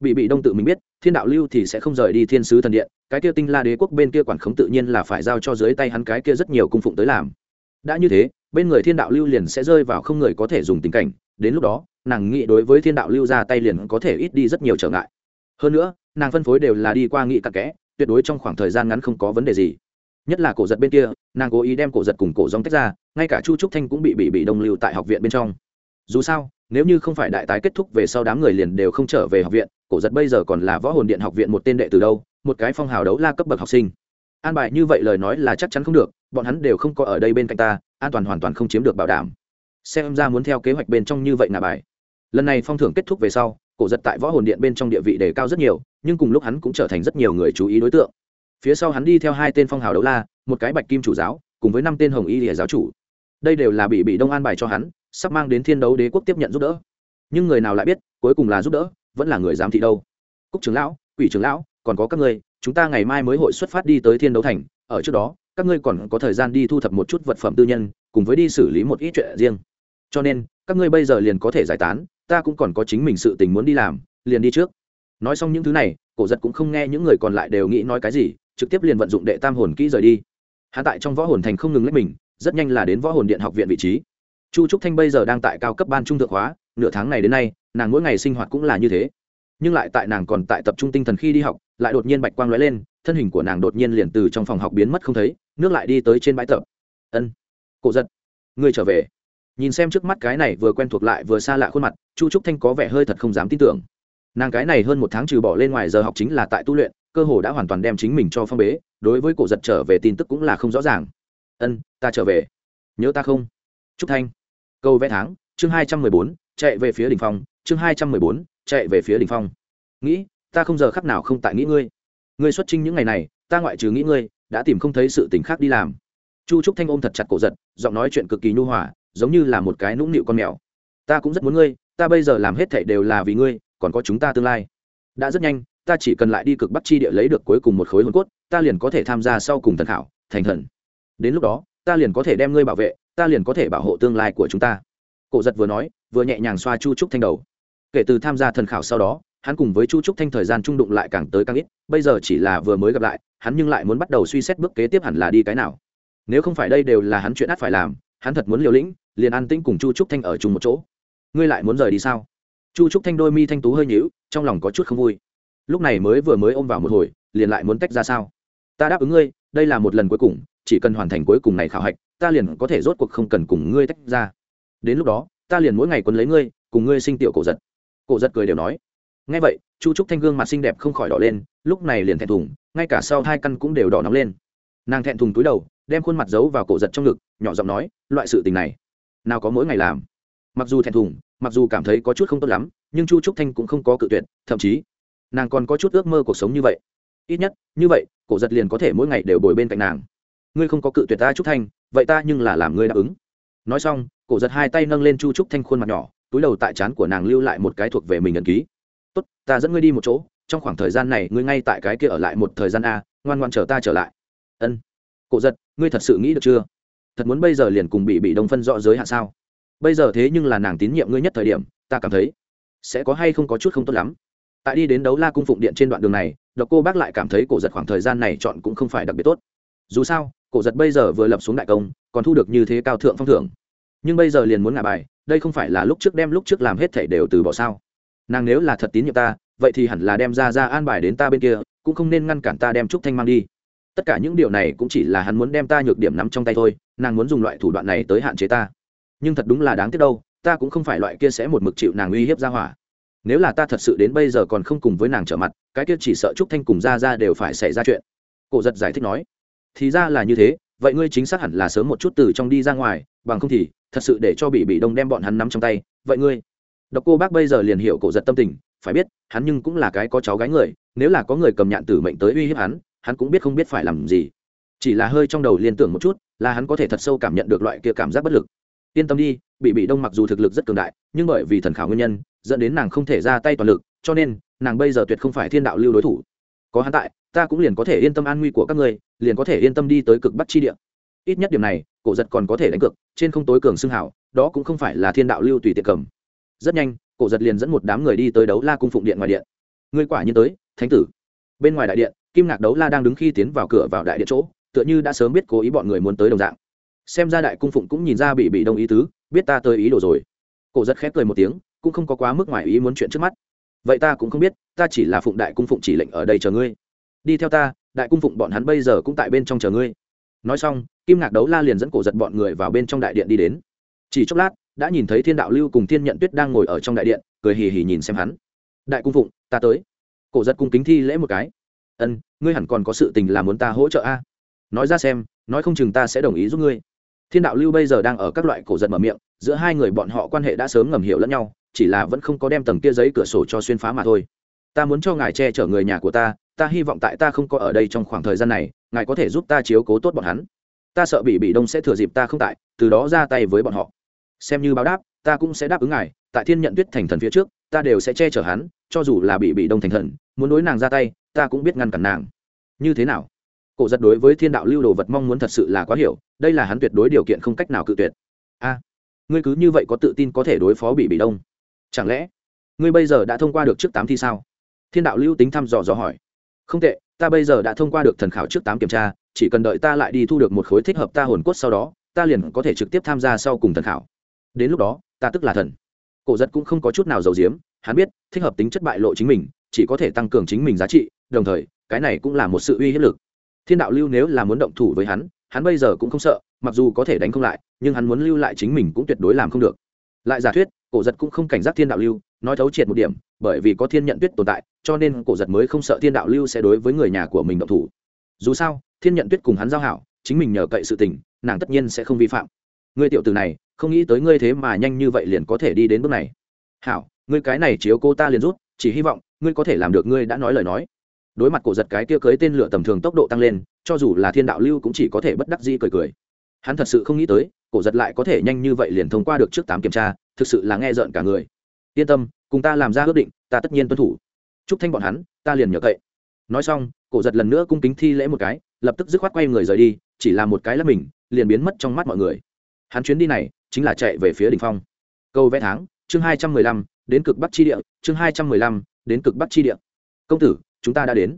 [SPEAKER 1] Bị bị đông tự mình biết, thiên đạo lưu thì sẽ không rời đi thiên sứ thần điện, cái kia tinh la đế quốc bên kia quản khống tự nhiên là phải giao cho dưới tay hắn cái kia rất nhiều cung phụng tới làm. Đã như thế, bên người thiên đạo lưu liền sẽ rơi vào không người có thể dùng tình cảnh, đến lúc đó, nàng nghĩ đối với thiên đạo lưu ra tay liền có thể ít đi rất nhiều trở ngại hơn nữa, nàng phân phối đều là đi qua nghị cặn kẽ, tuyệt đối trong khoảng thời gian ngắn không có vấn đề gì. Nhất là cổ giật bên kia, nàng cố ý đem cổ giật cùng cổ dòng tách ra, ngay cả chu trúc thanh cũng bị bị bị đông lưu tại học viện bên trong. Dù sao, nếu như không phải đại tái kết thúc về sau đám người liền đều không trở về học viện, cổ giật bây giờ còn là võ hồn điện học viện một tên đệ từ đâu, một cái phong hào đấu la cấp bậc học sinh. An bài như vậy lời nói là chắc chắn không được, bọn hắn đều không có ở đây bên cạnh ta, an toàn hoàn toàn không chiếm được bảo đảm. Xem ra muốn theo kế hoạch bên trong như vậy là bài. Lần này phong thưởng kết thúc về sau cổ giật tại võ hồn điện bên trong địa vị đề cao rất nhiều, nhưng cùng lúc hắn cũng trở thành rất nhiều người chú ý đối tượng. Phía sau hắn đi theo hai tên phong hào đấu la, một cái bạch kim chủ giáo, cùng với năm tên hồng y địa giáo chủ. Đây đều là bị bị đông an bài cho hắn, sắp mang đến thiên đấu đế quốc tiếp nhận giúp đỡ. Nhưng người nào lại biết, cuối cùng là giúp đỡ, vẫn là người giám thị đâu. Cúc trưởng lão, quỷ trưởng lão, còn có các ngươi, chúng ta ngày mai mới hội xuất phát đi tới thiên đấu thành, ở trước đó, các ngươi còn có thời gian đi thu thập một chút vật phẩm tư nhân, cùng với đi xử lý một ít chuyện riêng. Cho nên, các ngươi bây giờ liền có thể giải tán ta cũng còn có chính mình sự tình muốn đi làm, liền đi trước. Nói xong những thứ này, cổ giật cũng không nghe những người còn lại đều nghĩ nói cái gì, trực tiếp liền vận dụng đệ tam hồn kỹ rời đi. Hạ tại trong võ hồn thành không ngừng lấy mình, rất nhanh là đến võ hồn điện học viện vị trí. Chu trúc thanh bây giờ đang tại cao cấp ban trung thượng hóa nửa tháng này đến nay, nàng mỗi ngày sinh hoạt cũng là như thế. Nhưng lại tại nàng còn tại tập trung tinh thần khi đi học, lại đột nhiên bạch quang lóe lên, thân hình của nàng đột nhiên liền từ trong phòng học biến mất không thấy, nước lại đi tới trên bãi tập. Ân. Cổ giật, ngươi trở về nhìn xem trước mắt cái này vừa quen thuộc lại vừa xa lạ khuôn mặt, chu trúc thanh có vẻ hơi thật không dám tin tưởng. Nàng cái này hơn một tháng trừ bỏ lên ngoài giờ học chính là tại tu luyện, cơ hồ đã hoàn toàn đem chính mình cho phong bế, đối với cổ giật trở về tin tức cũng là không rõ ràng. Ân, ta trở về. Nhớ ta không? Trúc thanh. Câu vẽ tháng, chương hai trăm mười bốn, chạy về phía đ ỉ n h phong, chương hai trăm mười bốn, chạy về phía đ ỉ n h phong. Nghĩ, ta không giờ khắc nào không tại nghĩ ngươi. Ngươi xuất trinh những ngày này, ta ngoại trừ nghĩ ngươi, đã tìm không thấy sự t ì n h khác đi làm. Chu trúc thanh ôm thật chặt cổ giật, giọng nói chuyện cực kỳ nhu hòa giống như là một cái nũng nịu con mèo. Ta cũng rất muốn ngươi, ta bây giờ làm hết thảy đều là vì ngươi, còn có chúng ta tương lai. Đã rất nhanh, ta chỉ cần lại đi cực bắc chi địa lấy được cuối cùng một khối hồn cốt, ta liền có thể tham gia sau cùng thần khảo, thành thần. Đến lúc đó, ta liền có thể đem ngươi bảo vệ, ta liền có thể bảo hộ tương lai của chúng ta. Cổ giật vừa nói, vừa nhẹ nhàng xoa chu trúc thanh đầu. Kể từ tham gia thần khảo sau đó, hắn cùng với chu trúc thanh thời gian trung đụng lại càng tới càng ít, bây giờ chỉ là vừa mới gặp lại, hắn nhưng lại muốn bắt đầu suy xét bước kế tiếp hẳn là đi cái nào. Nếu không phải đây đều là hắn chuyện ắt phải làm hắn thật muốn liều lĩnh, liền an tĩnh cùng chu trúc thanh ở chung một chỗ. Ngươi lại muốn rời đi sao? Chu trúc thanh đôi mi thanh tú hơi nhíu, trong lòng có chút không vui. Lúc này mới vừa mới ôm vào một hồi, liền lại muốn tách ra sao? Ta đáp ứng ngươi, đây là một lần cuối cùng, chỉ cần hoàn thành cuối cùng này khảo hạch, ta liền có thể rốt cuộc không cần cùng ngươi tách ra. Đến lúc đó, ta liền mỗi ngày quấn lấy ngươi, cùng ngươi sinh tiểu cổ giật. Cổ giật cười đều nói. Ngay vậy, chu trúc thanh gương mặt xinh đẹp không khỏi đỏ lên, lúc này liền thẹn thùng, ngay cả sau hai căn cũng đều đỏ nóng lên. Nàng thẹn thùng túi đầu, đem khuôn mặt giấu vào cổ giật trong ngực nhỏ giọng nói, loại sự tình này, nào có mỗi ngày làm. Mặc dù thẹn thùng, mặc dù cảm thấy có chút không tốt lắm, nhưng chu trúc thanh cũng không có cự tuyệt, thậm chí, nàng còn có chút ước mơ cuộc sống như vậy. Ít nhất, như vậy, cổ giật liền có thể mỗi ngày đều bồi bên cạnh nàng. Ngươi không có cự tuyệt ta, trúc thanh, vậy ta nhưng là làm ngươi đáp ứng. Nói xong, cổ giật hai tay nâng lên chu trúc thanh khuôn mặt nhỏ, túi đầu tại trán của nàng lưu lại một cái thuộc về mình ẩn ký. Tốt, ta dẫn ngươi đi một chỗ, trong khoảng thời gian này ngươi ngay tại cái kia ở lại một thời gian a, ngoan ngoan chờ ta trở lại. Ân. Cổ giật, ngươi thật sự nghĩ được chưa? Thật muốn bây giờ liền cùng bị bị đông phân rõ giới hạn sao? Bây giờ thế nhưng là nàng tín nhiệm ngươi nhất thời điểm, ta cảm thấy sẽ có hay không có chút không tốt lắm. Tại đi đến đấu la cung phụng điện trên đoạn đường này, độc cô bác lại cảm thấy cổ giật khoảng thời gian này chọn cũng không phải đặc biệt tốt. Dù sao, cổ giật bây giờ vừa lập xuống đại công, còn thu được như thế cao thượng phong thưởng. Nhưng bây giờ liền muốn ngả bài, đây không phải là lúc trước đem lúc trước làm hết thể đều từ bỏ sao? Nàng nếu là thật tín nhiệm ta, vậy thì hẳn là đem ra ra an bài đến ta bên kia, cũng không nên ngăn cản ta đem trúc thanh mang đi. Tất cả những điều này cũng chỉ là hắn muốn đem ta nhược điểm nắm trong tay thôi nàng muốn dùng loại thủ đoạn này tới hạn chế ta. Nhưng thật đúng là đáng tiếc đâu, ta cũng không phải loại kia sẽ một mực chịu nàng uy hiếp ra hỏa. Nếu là ta thật sự đến bây giờ còn không cùng với nàng trở mặt, cái kia chỉ sợ trúc thanh cùng ra ra đều phải xảy ra chuyện. Cổ giật giải thích nói, thì ra là như thế, vậy ngươi chính xác hẳn là sớm một chút từ trong đi ra ngoài, bằng không thì thật sự để cho bị bị đông đem bọn hắn nắm trong tay, vậy ngươi? Độc cô bác bây giờ liền hiểu cổ giật tâm tình, phải biết, hắn nhưng cũng là cái có cháu gái người, nếu là có người cầm nhạn tử mệnh tới uy hiếp hắn hắn cũng biết không biết phải làm gì. Chỉ là hơi trong đầu liên tưởng một chút là hắn có thể thật sâu cảm nhận được loại kia cảm giác bất lực. Yên tâm đi bị bị đông mặc dù thực lực rất cường đại, nhưng bởi vì thần khảo nguyên nhân, dẫn đến nàng không thể ra tay toàn lực, cho nên, nàng bây giờ tuyệt không phải thiên đạo lưu đối thủ. Có hắn tại, ta cũng liền có thể yên tâm an nguy của các ngươi, liền có thể yên tâm đi tới cực bắc chi địa. Ít nhất điểm này, cổ giật còn có thể đánh cược, trên không tối cường xưng hảo, đó cũng không phải là thiên đạo lưu tùy tiệc cầm. Rất nhanh, cổ giật liền dẫn một đám người đi tới đấu la cung phụng điện ngoài điện. Ngươi quả nhiên tới, thánh tử. Bên ngoài đại điện, kim ngạc đấu la đang đứng khi tiến vào cửa vào đại điện chỗ tựa như đã sớm biết cố ý bọn người muốn tới đồng dạng. Xem ra đại cung phụng cũng nhìn ra bị bị đông ý tứ, biết ta tới ý đồ rồi. Cổ giật khép cười một tiếng, cũng không có quá mức ngoài ý muốn chuyện trước mắt. Vậy ta cũng không biết, ta chỉ là phụng đại cung phụng chỉ lệnh ở đây chờ ngươi. Đi theo ta, đại cung phụng bọn hắn bây giờ cũng tại bên trong chờ ngươi. Nói xong, kim ngạc đấu la liền dẫn cổ giật bọn người vào bên trong đại điện đi đến. Chỉ chốc lát, đã nhìn thấy thiên đạo lưu cùng thiên nhận tuyết đang ngồi ở trong đại điện, cười hì hì nhìn xem hắn. Đại cung phụng, ta tới. Cổ giật cung kính thi lễ một cái. Ân, ngươi hẳn còn có sự tình là muốn ta hỗ trợ a? Nói ra xem, nói không chừng ta sẽ đồng ý giúp ngươi. Thiên đạo lưu bây giờ đang ở các loại cổ giật mở miệng, giữa hai người bọn họ quan hệ đã sớm ngầm hiểu lẫn nhau, chỉ là vẫn không có đem tầng kia giấy cửa sổ cho xuyên phá mà thôi. Ta muốn cho ngài che chở người nhà của ta ta hy vọng tại ta không có ở đây trong khoảng thời gian này, ngài có thể giúp ta chiếu cố tốt bọn hắn. Ta sợ bị bị đông sẽ thừa dịp ta không tại, từ đó ra tay với bọn họ. Xem như báo đáp, ta cũng sẽ đáp ứng ngài, tại thiên nhận tuyết thành thần phía trước, ta đều sẽ che chở hắn, cho dù là bị bị đông thành thần, muốn đối nàng ra tay, ta cũng biết ngăn cản nàng. Như thế nào? Cổ giật đối với thiên đạo lưu đồ vật mong muốn thật sự là quá hiểu, đây là hắn tuyệt đối điều kiện không cách nào cự tuyệt. A, ngươi cứ như vậy có tự tin có thể đối phó bị bị đông. Chẳng lẽ, ngươi bây giờ đã thông qua được trước tám thi sao? Thiên đạo lưu tính thăm dò dò hỏi. Không tệ, ta bây giờ đã thông qua được thần khảo trước tám kiểm tra, chỉ cần đợi ta lại đi thu được một khối thích hợp ta hồn cốt sau đó, ta liền có thể trực tiếp tham gia sau cùng thần khảo. Đến lúc đó, ta tức là thần. Cổ giật cũng không có chút nào giàu diếm hắn biết, thích hợp tính chất bại lộ chính mình, chỉ có thể tăng cường chính mình giá trị, đồng thời, cái này cũng là một sự uy hiếp lực thiên đạo lưu nếu là muốn động thủ với hắn hắn bây giờ cũng không sợ, mặc dù có thể đánh không lại, nhưng hắn muốn lưu lại chính mình cũng tuyệt đối làm không được. Lại giả thuyết, cổ giật cũng không cảnh giác thiên đạo lưu, nói thấu triệt một điểm, bởi vì có thiên nhận tuyết tồn tại, cho nên cổ giật mới không sợ thiên đạo lưu sẽ đối với người nhà của mình động thủ. Dù sao, thiên nhận tuyết cùng hắn giao hảo, chính mình nhờ cậy sự tình, nàng tất nhiên sẽ không vi phạm. Ngươi tiểu từ này, không nghĩ tới ngươi thế mà nhanh như vậy liền có thể đi đến bước này. Hảo, ngươi cái này chiếu cô ta liền rút, chỉ hy vọng ngươi có thể làm được ngươi đã nói lời nói đối mặt cổ giật cái kia cưới tên lửa tầm thường tốc độ tăng lên, cho dù là thiên đạo lưu cũng chỉ có thể bất đắc dĩ cười cười. Hắn thật sự không nghĩ tới, cổ giật lại có thể nhanh như vậy liền thông qua được trước tám kiểm tra, thực sự là nghe rợn cả người. Yên tâm, cùng ta làm ra ước định, ta tất nhiên tuân thủ. Chúc thanh bọn hắn, ta liền nhờ cậy. Nói xong, cổ giật lần nữa cung kính thi lễ một cái, lập tức dứt khoát quay người rời đi, chỉ là một cái là mình, liền biến mất trong mắt mọi người. Hắn chuyến đi này, chính là chạy về phía đ ỉ n h phong. Câu vẽ tháng, chương hai trăm mười lăm, đến cực bắc chi địa, chương hai trăm mười lăm, đến cực bắc chi địa. Công tử chúng ta đã đến.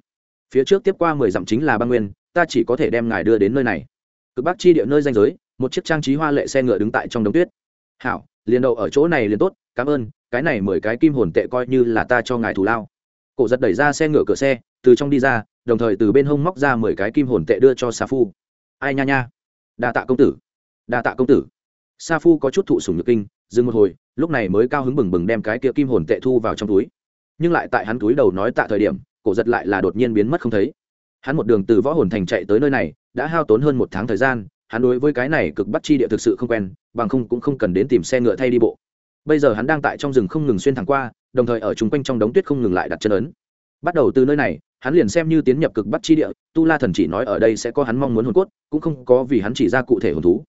[SPEAKER 1] Phía trước tiếp qua mười dặm chính là băng nguyên, ta chỉ có thể đem ngài đưa đến nơi này. Cực bắc chi địa nơi danh giới, một chiếc trang trí hoa lệ xe ngựa đứng tại trong đống tuyết. Hảo, liền đậu ở chỗ này liền tốt, cảm ơn, cái này mười cái kim hồn tệ coi như là ta cho ngài thù lao. Cổ giật đẩy ra xe ngựa cửa xe, từ trong đi ra, đồng thời từ bên hông móc ra mười cái kim hồn tệ đưa cho sa phu. Ai nha nha. Đa tạ công tử. Đa tạ công tử. Sa phu có chút thụ sùng nhược kinh, dừng một hồi, lúc này mới cao hứng bừng bừng đem cái kia kim hồn tệ thu vào trong túi. Nhưng lại tại hắn túi đầu nói tạ thời điểm cổ giật lại là đột nhiên biến mất không thấy. Hắn một đường từ võ hồn thành chạy tới nơi này, đã hao tốn hơn một tháng thời gian, hắn đối với cái này cực bắt chi địa thực sự không quen, bằng không cũng không cần đến tìm xe ngựa thay đi bộ. Bây giờ hắn đang tại trong rừng không ngừng xuyên thẳng qua, đồng thời ở chung quanh trong đống tuyết không ngừng lại đặt chân ấn. Bắt đầu từ nơi này, hắn liền xem như tiến nhập cực bắt chi địa, tu la thần chỉ nói ở đây sẽ có hắn mong muốn hồn cốt, cũng không có vì hắn chỉ ra cụ thể hồn thú.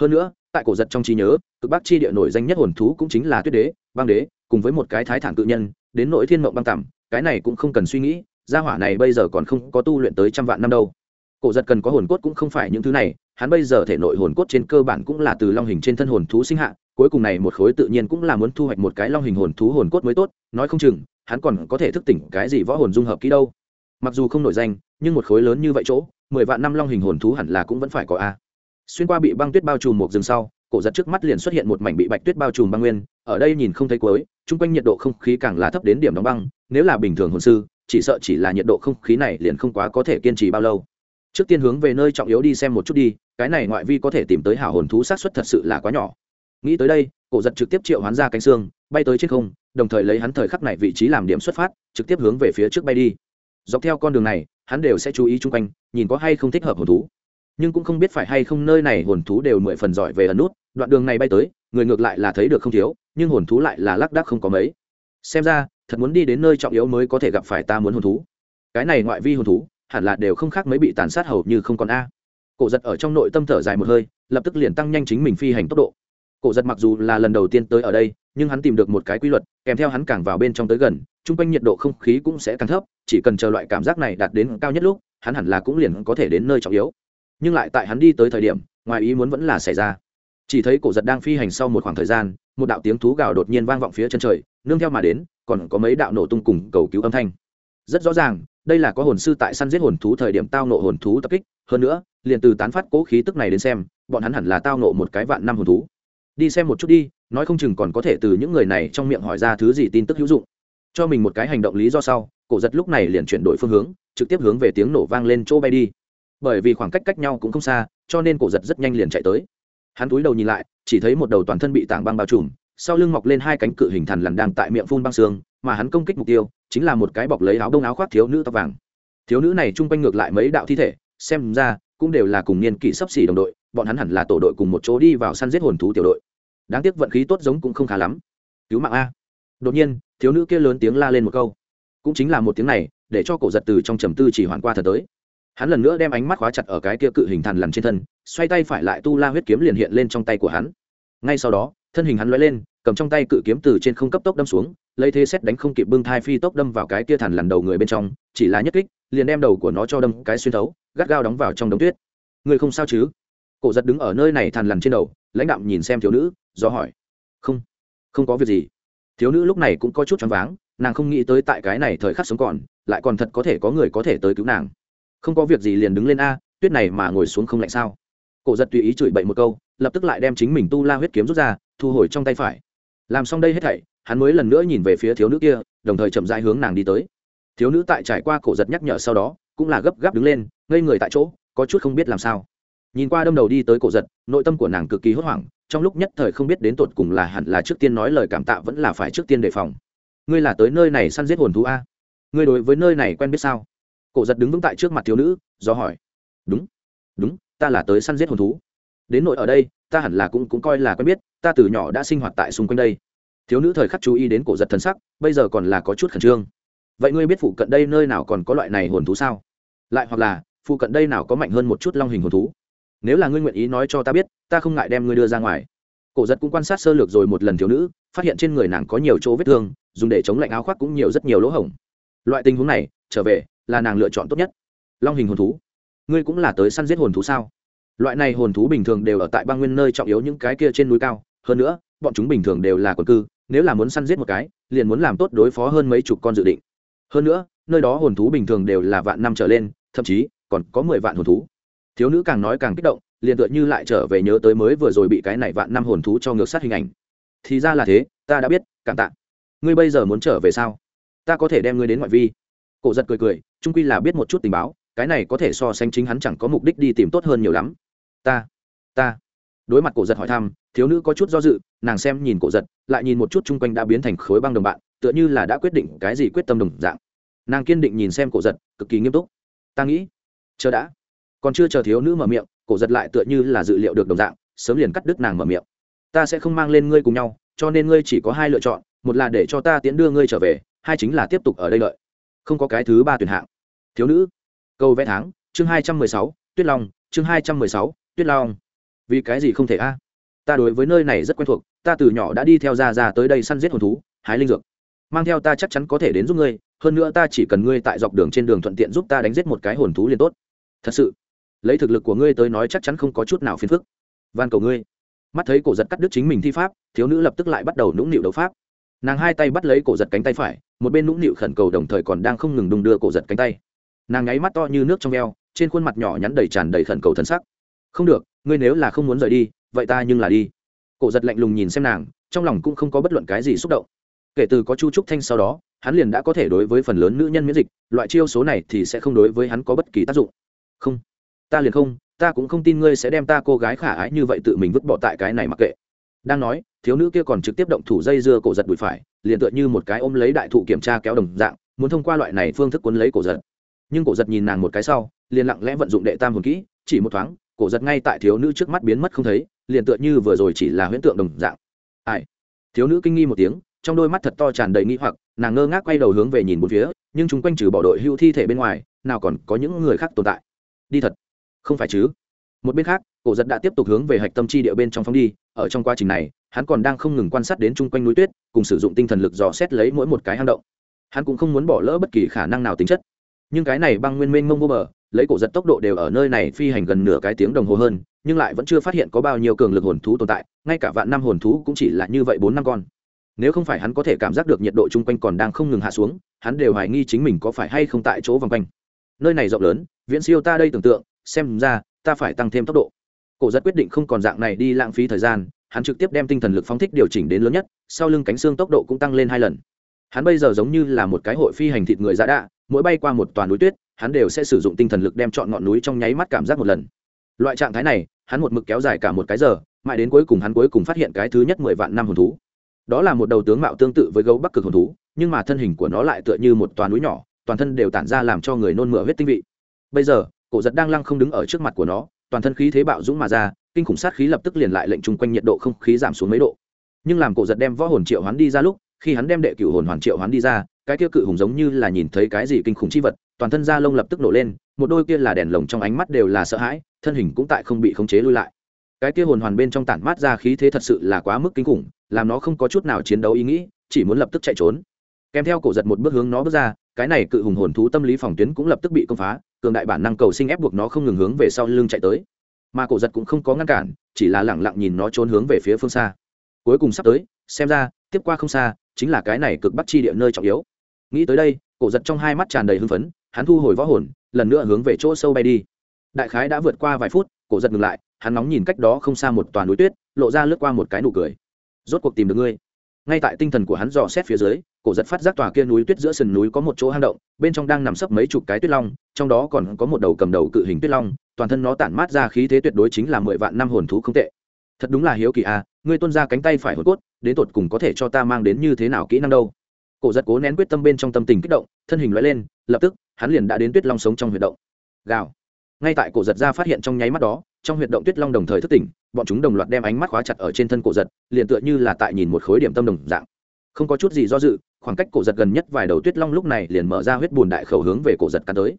[SPEAKER 1] Hơn nữa, tại cổ giật trong trí nhớ, cực bắc chi địa nổi danh nhất hồn thú cũng chính là tuyết đế, băng đế, cùng với một cái thái thản cự nhân, đến nội thiên mộng băng tằm cái này cũng không cần suy nghĩ, gia hỏa này bây giờ còn không có tu luyện tới trăm vạn năm đâu. Cổ giật cần có hồn cốt cũng không phải những thứ này, hắn bây giờ thể nội hồn cốt trên cơ bản cũng là từ long hình trên thân hồn thú sinh hạ, cuối cùng này một khối tự nhiên cũng là muốn thu hoạch một cái long hình hồn thú hồn cốt mới tốt, nói không chừng, hắn còn có thể thức tỉnh cái gì võ hồn dung hợp kỹ đâu. Mặc dù không nổi danh, nhưng một khối lớn như vậy chỗ, mười vạn năm long hình hồn thú hẳn là cũng vẫn phải có a. Xuyên qua bị băng tuyết bao trùm một rừng sau, cổ giật trước mắt liền xuất hiện một mảnh bị bạch tuyết bao trùm băng nguyên ở đây nhìn không thấy cuối, chung quanh nhiệt độ không khí càng là thấp đến điểm đóng băng, nếu là bình thường hồn sư, chỉ sợ chỉ là nhiệt độ không khí này liền không quá có thể kiên trì bao lâu. Trước tiên hướng về nơi trọng yếu đi xem một chút đi, cái này ngoại vi có thể tìm tới hảo hồn thú sát xuất thật sự là quá nhỏ. Nghĩ tới đây, cổ giật trực tiếp triệu hoán ra cánh xương, bay tới trên không, đồng thời lấy hắn thời khắc này vị trí làm điểm xuất phát, trực tiếp hướng về phía trước bay đi. Dọc theo con đường này, hắn đều sẽ chú ý chung quanh, nhìn có hay không thích hợp hồn thú. Nhưng cũng không biết phải hay không nơi này hồn thú đều mười phần giỏi về ẩn nút, đoạn đường này bay tới, người ngược lại là thấy được không thiếu nhưng hồn thú lại là lác đác không có mấy. Xem ra, thật muốn đi đến nơi trọng yếu mới có thể gặp phải ta muốn hồn thú. Cái này ngoại vi hồn thú, hẳn là đều không khác mấy bị tàn sát hầu như không còn a. Cổ giật ở trong nội tâm thở dài một hơi, lập tức liền tăng nhanh chính mình phi hành tốc độ. Cổ giật mặc dù là lần đầu tiên tới ở đây, nhưng hắn tìm được một cái quy luật, kèm theo hắn càng vào bên trong tới gần, chung quanh nhiệt độ không khí cũng sẽ càng thấp, chỉ cần chờ loại cảm giác này đạt đến cao nhất lúc, hắn hẳn là cũng liền có thể đến nơi trọng yếu. Nhưng lại tại hắn đi tới thời điểm, ngoài ý muốn vẫn là xảy ra chỉ thấy cổ giật đang phi hành sau một khoảng thời gian, một đạo tiếng thú gào đột nhiên vang vọng phía chân trời, nương theo mà đến, còn có mấy đạo nổ tung cùng cầu cứu âm thanh. Rất rõ ràng, đây là có hồn sư tại săn giết hồn thú thời điểm tao nộ hồn thú tập kích, hơn nữa, liền từ tán phát cố khí tức này đến xem, bọn hắn hẳn là tao nộ một cái vạn năm hồn thú. Đi xem một chút đi, nói không chừng còn có thể từ những người này trong miệng hỏi ra thứ gì tin tức hữu dụng. Cho mình một cái hành động lý do sau, cổ giật lúc này liền chuyển đổi phương hướng, trực tiếp hướng về tiếng nổ vang lên chỗ bay đi. Bởi vì khoảng cách cách nhau cũng không xa, cho nên cổ giật rất nhanh liền chạy tới hắn túi đầu nhìn lại, chỉ thấy một đầu toàn thân bị tảng băng bao trùm, sau lưng mọc lên hai cánh cự hình thằn lằn đang tại miệng phun băng xương, mà hắn công kích mục tiêu chính là một cái bọc lấy áo đông áo khoác thiếu nữ tóc vàng. Thiếu nữ này chung quanh ngược lại mấy đạo thi thể, xem ra cũng đều là cùng niên kỷ sấp xỉ đồng đội, bọn hắn hẳn là tổ đội cùng một chỗ đi vào săn giết hồn thú tiểu đội. Đáng tiếc vận khí tốt giống cũng không khá lắm. Cứu mạng a. Đột nhiên, thiếu nữ kia lớn tiếng la lên một câu. Cũng chính là một tiếng này, để cho cổ giật từ trong trầm tư chỉ hoàn qua thật tới. Hắn lần nữa đem ánh mắt khóa chặt ở cái kia cự hình thằn lằn trên thân xoay tay phải lại tu la huyết kiếm liền hiện lên trong tay của hắn. Ngay sau đó, thân hình hắn l lên, cầm trong tay cự kiếm từ trên không cấp tốc đâm xuống, lấy thế xét đánh không kịp bưng thai phi tốc đâm vào cái kia thằn lằn đầu người bên trong, chỉ là nhất kích, liền đem đầu của nó cho đâm cái xuyên thấu, gắt gao đóng vào trong đống tuyết. Người không sao chứ? Cổ giật đứng ở nơi này thằn lằn trên đầu, lãnh đạm nhìn xem thiếu nữ, do hỏi. Không không có việc gì. Thiếu nữ lúc này cũng có chút choáng váng, nàng không nghĩ tới tại cái này thời khắc sống còn, lại còn thật có thể có người có thể tới cứu nàng. Không có việc gì liền đứng lên a, tuyết này mà ngồi xuống không lạnh sao? Cổ giật tùy ý chửi bậy một câu, lập tức lại đem chính mình tu la huyết kiếm rút ra, thu hồi trong tay phải. Làm xong đây hết thảy, hắn mới lần nữa nhìn về phía thiếu nữ kia, đồng thời chậm rãi hướng nàng đi tới. Thiếu nữ tại trải qua cổ giật nhắc nhở sau đó, cũng là gấp gáp đứng lên, ngây người tại chỗ, có chút không biết làm sao. Nhìn qua đâm đầu đi tới cổ giật, nội tâm của nàng cực kỳ hốt hoảng, trong lúc nhất thời không biết đến tột cùng là hẳn là trước tiên nói lời cảm tạ vẫn là phải trước tiên đề phòng. Ngươi là tới nơi này săn giết hồn thú a? Ngươi đối với nơi này quen biết sao? Cổ giật đứng vững tại trước mặt thiếu nữ, do hỏi. Đúng đúng ta là tới săn giết hồn thú. Đến nội ở đây, ta hẳn là cũng cũng coi là quen biết, ta từ nhỏ đã sinh hoạt tại xung quanh đây. Thiếu nữ thời khắc chú ý đến cổ giật thần sắc, bây giờ còn là có chút khẩn trương. Vậy ngươi biết phụ cận đây nơi nào còn có loại này hồn thú sao? Lại hoặc là, phụ cận đây nào có mạnh hơn một chút long hình hồn thú? Nếu là ngươi nguyện ý nói cho ta biết, ta không ngại đem ngươi đưa ra ngoài. Cổ giật cũng quan sát sơ lược rồi một lần thiếu nữ, phát hiện trên người nàng có nhiều chỗ vết thương, dùng để chống lạnh áo khoác cũng nhiều rất nhiều lỗ hổng. Loại tình huống này, trở về, là nàng lựa chọn tốt nhất. Long hình hồn thú ngươi cũng là tới săn giết hồn thú sao? Loại này hồn thú bình thường đều ở tại băng nguyên nơi trọng yếu những cái kia trên núi cao. Hơn nữa, bọn chúng bình thường đều là quần cư, nếu là muốn săn giết một cái, liền muốn làm tốt đối phó hơn mấy chục con dự định. Hơn nữa, nơi đó hồn thú bình thường đều là vạn năm trở lên, thậm chí còn có mười vạn hồn thú. Thiếu nữ càng nói càng kích động, liền tựa như lại trở về nhớ tới mới vừa rồi bị cái này vạn năm hồn thú cho ngược sát hình ảnh. Thì ra là thế, ta đã biết, cảm tạ. Ngươi bây giờ muốn trở về sao? Ta có thể đem ngươi đến ngoại vi. Cổ giật cười cười, trung quy là biết một chút tình báo cái này có thể so sánh chính hắn chẳng có mục đích đi tìm tốt hơn nhiều lắm. Ta ta. Đối mặt cổ giật hỏi thăm, thiếu nữ có chút do dự, nàng xem nhìn cổ giật, lại nhìn một chút chung quanh đã biến thành khối băng đồng bạn, tựa như là đã quyết định cái gì quyết tâm đồng dạng. Nàng kiên định nhìn xem cổ giật, cực kỳ nghiêm túc. Ta nghĩ, chờ đã. Còn chưa chờ thiếu nữ mở miệng, cổ giật lại tựa như là dự liệu được đồng dạng, sớm liền cắt đứt nàng mở miệng. Ta sẽ không mang lên ngươi cùng nhau, cho nên ngươi chỉ có hai lựa chọn, một là để cho ta tiễn đưa ngươi trở về, hai chính là tiếp tục ở đây lợi không có cái thứ ba tuyển hạng. Thiếu nữ câu vẽ tháng, chương hai trăm mười sáu, tuyết long, chương hai trăm mười sáu, tuyết long. Vì cái gì không thể a? Ta đối với nơi này rất quen thuộc, ta từ nhỏ đã đi theo ra ra tới đây săn giết hồn thú, hái linh dược. Mang theo ta chắc chắn có thể đến giúp ngươi, hơn nữa ta chỉ cần ngươi tại dọc đường trên đường thuận tiện giúp ta đánh giết một cái hồn thú liền tốt. Thật sự, lấy thực lực của ngươi tới nói chắc chắn không có chút nào phiền phức. Van cầu ngươi. Mắt thấy cổ giật cắt đứt chính mình thi pháp, thiếu nữ lập tức lại bắt đầu nũng nịu đấu pháp. Nàng hai tay bắt lấy cổ giật cánh tay phải, một bên nũng nịu khẩn cầu đồng thời còn đang không ngừng đung đưa cổ giật cánh tay nàng nháy mắt to như nước trong veo trên khuôn mặt nhỏ nhắn đầy tràn đầy khẩn cầu thân sắc. Không được, ngươi nếu là không muốn rời đi, vậy ta nhưng là đi. Cổ giật lạnh lùng nhìn xem nàng, trong lòng cũng không có bất luận cái gì xúc động. Kể từ có chu trúc thanh sau đó, hắn liền đã có thể đối với phần lớn nữ nhân miễn dịch, loại chiêu số này thì sẽ không đối với hắn có bất kỳ tác dụng. Không, ta liền không, ta cũng không tin ngươi sẽ đem ta cô gái khả ái như vậy tự mình vứt bỏ tại cái này mặc kệ. Đang nói, thiếu nữ kia còn trực tiếp động thủ dây dưa cổ giật đùi phải, liền tựa như một cái ôm lấy đại thụ kiểm tra kéo đồng dạng, muốn thông qua loại này phương thức quấn lấy cổ giật nhưng cổ giật nhìn nàng một cái sau, liền lặng lẽ vận dụng đệ tam hồn kỹ, chỉ một thoáng, cổ giật ngay tại thiếu nữ trước mắt biến mất không thấy, liền tựa như vừa rồi chỉ là huyễn tượng đồng dạng. Ai? Thiếu nữ kinh nghi một tiếng, trong đôi mắt thật to tràn đầy nghi hoặc, nàng ngơ ngác quay đầu hướng về nhìn một phía, nhưng chúng quanh trừ bỏ đội hưu thi thể bên ngoài, nào còn có những người khác tồn tại. Đi thật. Không phải chứ? Một bên khác, cổ giật đã tiếp tục hướng về hạch tâm chi địa bên trong phóng đi, ở trong quá trình này, hắn còn đang không ngừng quan sát đến chung quanh núi tuyết, cùng sử dụng tinh thần lực dò xét lấy mỗi một cái hang động. Hắn cũng không muốn bỏ lỡ bất kỳ khả năng nào tính chất nhưng cái này băng nguyên mênh mông vô bờ, lấy cổ giật tốc độ đều ở nơi này phi hành gần nửa cái tiếng đồng hồ hơn, nhưng lại vẫn chưa phát hiện có bao nhiêu cường lực hồn thú tồn tại, ngay cả vạn năm hồn thú cũng chỉ là như vậy bốn năm con. Nếu không phải hắn có thể cảm giác được nhiệt độ chung quanh còn đang không ngừng hạ xuống, hắn đều hoài nghi chính mình có phải hay không tại chỗ vòng quanh. Nơi này rộng lớn, viễn siêu ta đây tưởng tượng, xem ra, ta phải tăng thêm tốc độ. Cổ giật quyết định không còn dạng này đi lãng phí thời gian, hắn trực tiếp đem tinh thần lực phóng thích điều chỉnh đến lớn nhất, sau lưng cánh xương tốc độ cũng tăng lên hai lần. Hắn bây giờ giống như là một cái hội phi hành thịt người giã đạ mỗi bay qua một toàn núi tuyết, hắn đều sẽ sử dụng tinh thần lực đem chọn ngọn núi trong nháy mắt cảm giác một lần. Loại trạng thái này, hắn một mực kéo dài cả một cái giờ, mãi đến cuối cùng hắn cuối cùng phát hiện cái thứ nhất mười vạn năm hồn thú. Đó là một đầu tướng mạo tương tự với gấu bắc cực hồn thú, nhưng mà thân hình của nó lại tựa như một toàn núi nhỏ, toàn thân đều tản ra làm cho người nôn mửa huyết tinh vị. Bây giờ, cổ giật đang lăng không đứng ở trước mặt của nó, toàn thân khí thế bạo dũng mà ra, kinh khủng sát khí lập tức liền lại lệnh chung quanh nhiệt độ không khí giảm xuống mấy độ. Nhưng làm cổ giật đem võ hồn triệu hoán đi ra lúc, khi hắn đem đệ cửu hồn hoàn triệu hoán đi ra cái kia cự hùng giống như là nhìn thấy cái gì kinh khủng chi vật, toàn thân da lông lập tức nổ lên, một đôi kia là đèn lồng trong ánh mắt đều là sợ hãi, thân hình cũng tại không bị khống chế lui lại. Cái kia hồn hoàn bên trong tản mát ra khí thế thật sự là quá mức kinh khủng, làm nó không có chút nào chiến đấu ý nghĩ, chỉ muốn lập tức chạy trốn. Kèm theo cổ giật một bước hướng nó bước ra, cái này cự hùng hồn thú tâm lý phòng tuyến cũng lập tức bị công phá, cường đại bản năng cầu sinh ép buộc nó không ngừng hướng về sau lưng chạy tới. Mà cổ giật cũng không có ngăn cản, chỉ là lẳng lặng nhìn nó trốn hướng về phía phương xa. Cuối cùng sắp tới, xem ra, tiếp qua không xa, chính là cái này cực bắc chi địa nơi trọng yếu nghĩ tới đây, cổ giật trong hai mắt tràn đầy hưng phấn, hắn thu hồi võ hồn, lần nữa hướng về chỗ sâu bay đi. Đại khái đã vượt qua vài phút, cổ giật ngừng lại, hắn nóng nhìn cách đó không xa một toàn núi tuyết, lộ ra lướt qua một cái nụ cười. Rốt cuộc tìm được ngươi. Ngay tại tinh thần của hắn dò xét phía dưới, cổ giật phát giác tòa kia núi tuyết giữa sườn núi có một chỗ hang động, bên trong đang nằm sấp mấy chục cái tuyết long, trong đó còn có một đầu cầm đầu cự hình tuyết long, toàn thân nó tản mát ra khí thế tuyệt đối chính là mười vạn năm hồn thú không tệ. Thật đúng là hiếu kỳ à ngươi tuân ra cánh tay phải hồn cốt, đến tột cùng có thể cho ta mang đến như thế nào kỹ năng đâu? Cổ giật cố nén quyết tâm bên trong tâm tình kích động, thân hình loại lên, lập tức, hắn liền đã đến tuyết long sống trong huyệt động. Gào. Ngay tại cổ giật ra phát hiện trong nháy mắt đó, trong huyệt động tuyết long đồng thời thức tỉnh, bọn chúng đồng loạt đem ánh mắt khóa chặt ở trên thân cổ giật, liền tựa như là tại nhìn một khối điểm tâm đồng dạng. Không có chút gì do dự, khoảng cách cổ giật gần nhất vài đầu tuyết long lúc này liền mở ra huyết bùn đại khẩu hướng về cổ giật cắn tới.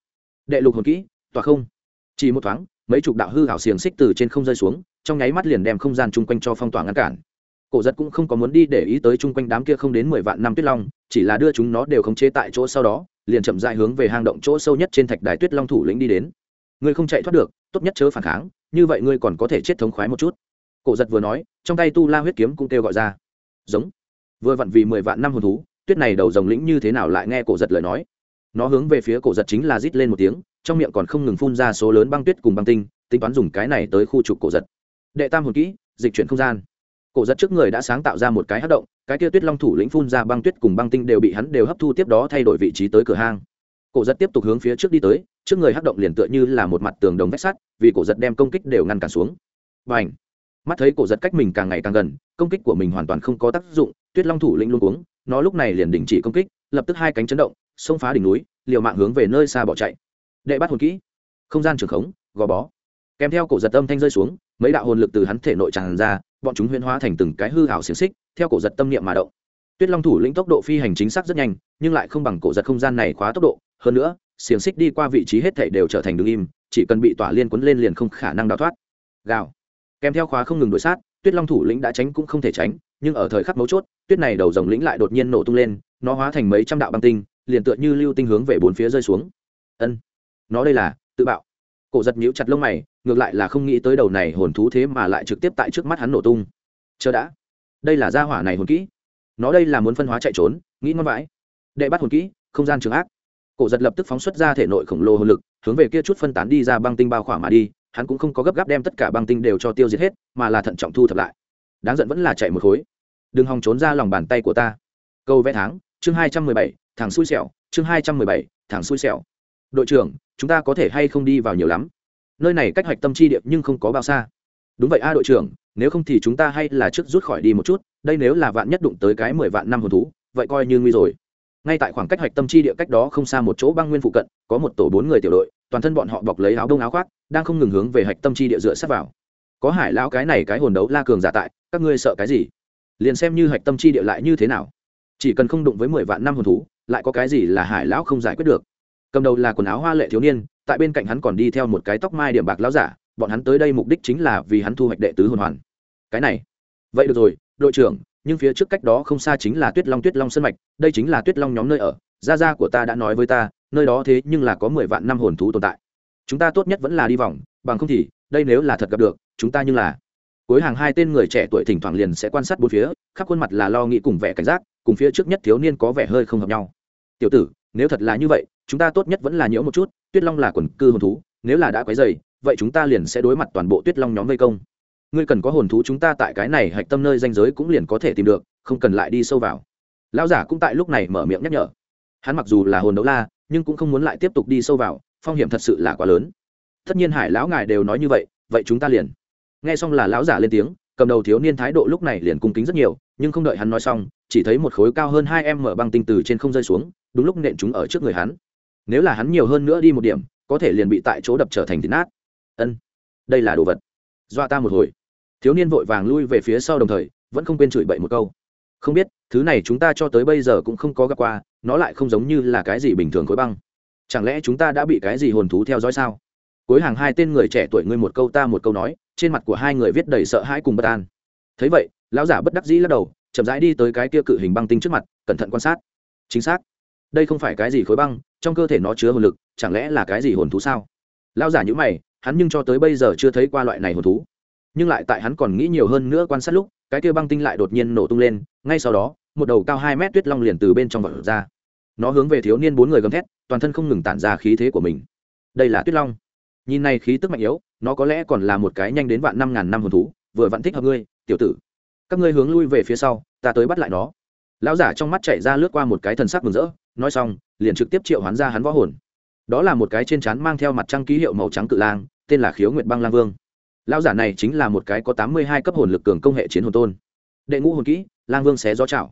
[SPEAKER 1] Đệ lục hồn kỹ tòa không. Chỉ một thoáng, mấy chục đạo hư hảo xiềng xích từ trên không rơi xuống, trong nháy mắt liền đem không gian chung quanh cho phong tỏa ngăn cản cổ giật cũng không có muốn đi để ý tới chung quanh đám kia không đến mười vạn năm tuyết long, chỉ là đưa chúng nó đều khống chế tại chỗ sau đó, liền chậm dại hướng về hang động chỗ sâu nhất trên thạch đài tuyết long thủ lĩnh đi đến. Ngươi không chạy thoát được, tốt nhất chớ phản kháng, như vậy ngươi còn có thể chết thống khoái một chút. Cổ giật vừa nói, trong tay tu la huyết kiếm cũng kêu gọi ra. Giống. Vừa vặn vì mười vạn năm hồn thú, tuyết này đầu dòng lĩnh như thế nào lại nghe cổ giật lời nói. Nó hướng về phía cổ giật chính là rít lên một tiếng, trong miệng còn không ngừng phun ra số lớn băng tuyết cùng băng tinh, tính toán dùng cái này tới khu trục cổ giật. Đệ tam hồn kỹ, dịch chuyển không gian cổ giật trước người đã sáng tạo ra một cái hát động, cái kia tuyết long thủ lĩnh phun ra băng tuyết cùng băng tinh đều bị hắn đều hấp thu tiếp đó thay đổi vị trí tới cửa hang. Cổ giật tiếp tục hướng phía trước đi tới, trước người hát động liền tựa như là một mặt tường đồng vách sắt, vì cổ giật đem công kích đều ngăn cản xuống. Và ảnh mắt thấy cổ giật cách mình càng ngày càng gần, công kích của mình hoàn toàn không có tác dụng, tuyết long thủ lĩnh luôn uống nó lúc này liền đình chỉ công kích, lập tức hai cánh chấn động, xông phá đỉnh núi, liều mạng hướng về nơi xa bỏ chạy. Đệ bắt hồn kỹ. Không gian trường khống, gò bó. Kèm theo cổ giật âm thanh rơi xuống mấy đạo hồn lực từ hắn thể nội tràn ra, bọn chúng huyễn hóa thành từng cái hư hảo xiềng xích, theo cổ giật tâm niệm mà động. Tuyết long thủ lĩnh tốc độ phi hành chính xác rất nhanh, nhưng lại không bằng cổ giật không gian này khóa tốc độ. Hơn nữa, xiềng xích đi qua vị trí hết thảy đều trở thành đứng im, chỉ cần bị tỏa liên quấn lên liền không khả năng đào thoát. Gào. Kèm theo khóa không ngừng đuổi sát, tuyết long thủ lĩnh đã tránh cũng không thể tránh, nhưng ở thời khắc mấu chốt, tuyết này đầu dòng lĩnh lại đột nhiên nổ tung lên, nó hóa thành mấy trăm đạo băng tinh, liền tựa như lưu tinh hướng về bốn phía rơi xuống. Ân. Nó đây là tự bạo cổ giật nhíu chặt lông mày, ngược lại là không nghĩ tới đầu này hồn thú thế mà lại trực tiếp tại trước mắt hắn nổ tung. Chờ đã. Đây là gia hỏa này hồn kỹ. Nó đây là muốn phân hóa chạy trốn, nghĩ ngon vãi. Đệ bắt hồn kỹ, không gian trường ác. Cổ giật lập tức phóng xuất ra thể nội khổng lồ hồn lực, hướng về kia chút phân tán đi ra băng tinh bao khỏa mà đi. Hắn cũng không có gấp gáp đem tất cả băng tinh đều cho tiêu diệt hết, mà là thận trọng thu thập lại. Đáng giận vẫn là chạy một khối. Đừng hòng trốn ra lòng bàn tay của ta. Câu vẽ tháng, chương hai trăm mười bảy, thằng xui xẻo, chương hai trăm mười bảy, thằng xui xẻo đội trưởng, chúng ta có thể hay không đi vào nhiều lắm? Nơi này cách hoạch tâm chi điệp nhưng không có bao xa. Đúng vậy a đội trưởng, nếu không thì chúng ta hay là trước rút khỏi đi một chút, đây nếu là vạn nhất đụng tới cái mười vạn năm hồn thú, vậy coi như nguy rồi. Ngay tại khoảng cách hoạch tâm chi địa cách đó không xa một chỗ băng nguyên phụ cận, có một tổ bốn người tiểu đội, toàn thân bọn họ bọc lấy áo đông áo khoác, đang không ngừng hướng về hạch tâm chi địa dựa sát vào. Có hải lão cái này cái hồn đấu la cường giả tại, các ngươi sợ cái gì? Liền xem như hạch tâm chi địa lại như thế nào? Chỉ cần không đụng với mười vạn năm hồn thú, lại có cái gì là hải lão không giải quyết được? Cầm đầu là quần áo hoa lệ thiếu niên, tại bên cạnh hắn còn đi theo một cái tóc mai điểm bạc lão giả, bọn hắn tới đây mục đích chính là vì hắn thu hoạch đệ tứ hồn hoàn. Cái này, vậy được rồi, đội trưởng, nhưng phía trước cách đó không xa chính là tuyết long tuyết long sân mạch, đây chính là tuyết long nhóm nơi ở, gia gia của ta đã nói với ta, nơi đó thế nhưng là có mười vạn năm hồn thú tồn tại. Chúng ta tốt nhất vẫn là đi vòng, bằng không thì, đây nếu là thật gặp được, chúng ta nhưng là cuối hàng hai tên người trẻ tuổi thỉnh thoảng liền sẽ quan sát bốn phía, khắp khuôn mặt là lo nghĩ cùng vẻ cảnh giác, cùng phía trước nhất thiếu niên có vẻ hơi không hợp nhau. Tiểu tử, nếu thật là như vậy chúng ta tốt nhất vẫn là nhiễu một chút, tuyết long là quần cư hồn thú, nếu là đã quấy dày vậy chúng ta liền sẽ đối mặt toàn bộ tuyết long nhóm vây công. Ngươi cần có hồn thú chúng ta tại cái này hạch tâm nơi danh giới cũng liền có thể tìm được, không cần lại đi sâu vào. Lão giả cũng tại lúc này mở miệng nhắc nhở. Hắn mặc dù là hồn đấu la, nhưng cũng không muốn lại tiếp tục đi sâu vào, phong hiểm thật sự là quá lớn. Tất nhiên hải lão ngài đều nói như vậy vậy chúng ta liền. Nghe xong là lão giả lên tiếng, cầm đầu thiếu niên thái độ lúc này liền cung kính rất nhiều, nhưng không đợi hắn nói xong, chỉ thấy một khối cao hơn hai em mở băng tinh từ trên không rơi xuống, đúng lúc nện chúng ở trước người hắn nếu là hắn nhiều hơn nữa đi một điểm, có thể liền bị tại chỗ đập trở thành thịt nát. Ân, đây là đồ vật. Dọa ta một hồi. Thiếu niên vội vàng lui về phía sau đồng thời, vẫn không quên chửi bậy một câu. Không biết, thứ này chúng ta cho tới bây giờ cũng không có gặp qua, nó lại không giống như là cái gì bình thường khối băng. Chẳng lẽ chúng ta đã bị cái gì hồn thú theo dõi sao? Cuối hàng hai tên người trẻ tuổi ngươi một câu ta một câu nói, trên mặt của hai người viết đầy sợ hãi cùng bất an. Thấy vậy, lão giả bất đắc dĩ lắc đầu, chậm rãi đi tới cái kia cự hình băng tinh trước mặt, cẩn thận quan sát. Chính xác đây không phải cái gì khối băng, trong cơ thể nó chứa hồn lực, chẳng lẽ là cái gì hồn thú sao? Lao giả nhữ mày, hắn nhưng cho tới bây giờ chưa thấy qua loại này hồn thú. Nhưng lại tại hắn còn nghĩ nhiều hơn nữa quan sát lúc, cái kia băng tinh lại đột nhiên nổ tung lên, ngay sau đó, một đầu cao hai mét tuyết long liền từ bên trong vật ra. Nó hướng về thiếu niên bốn người gầm thét, toàn thân không ngừng tản ra khí thế của mình. Đây là tuyết long. Nhìn này khí tức mạnh yếu, nó có lẽ còn là một cái nhanh đến vạn năm ngàn năm hồn thú, vừa vặn thích hợp ngươi, tiểu tử. Các ngươi hướng lui về phía sau, ta tới bắt lại nó. Lão giả trong mắt chạy ra lướt qua một cái thần sắc mừng rỡ nói xong, liền trực tiếp triệu hoán ra hắn võ hồn. Đó là một cái trên trán mang theo mặt trăng ký hiệu màu trắng cự lang, tên là khiếu nguyệt băng lang vương. Lão giả này chính là một cái có tám mươi hai cấp hồn lực cường công hệ chiến hồn tôn. Đệ ngũ hồn kỹ, lang vương xé gió chảo.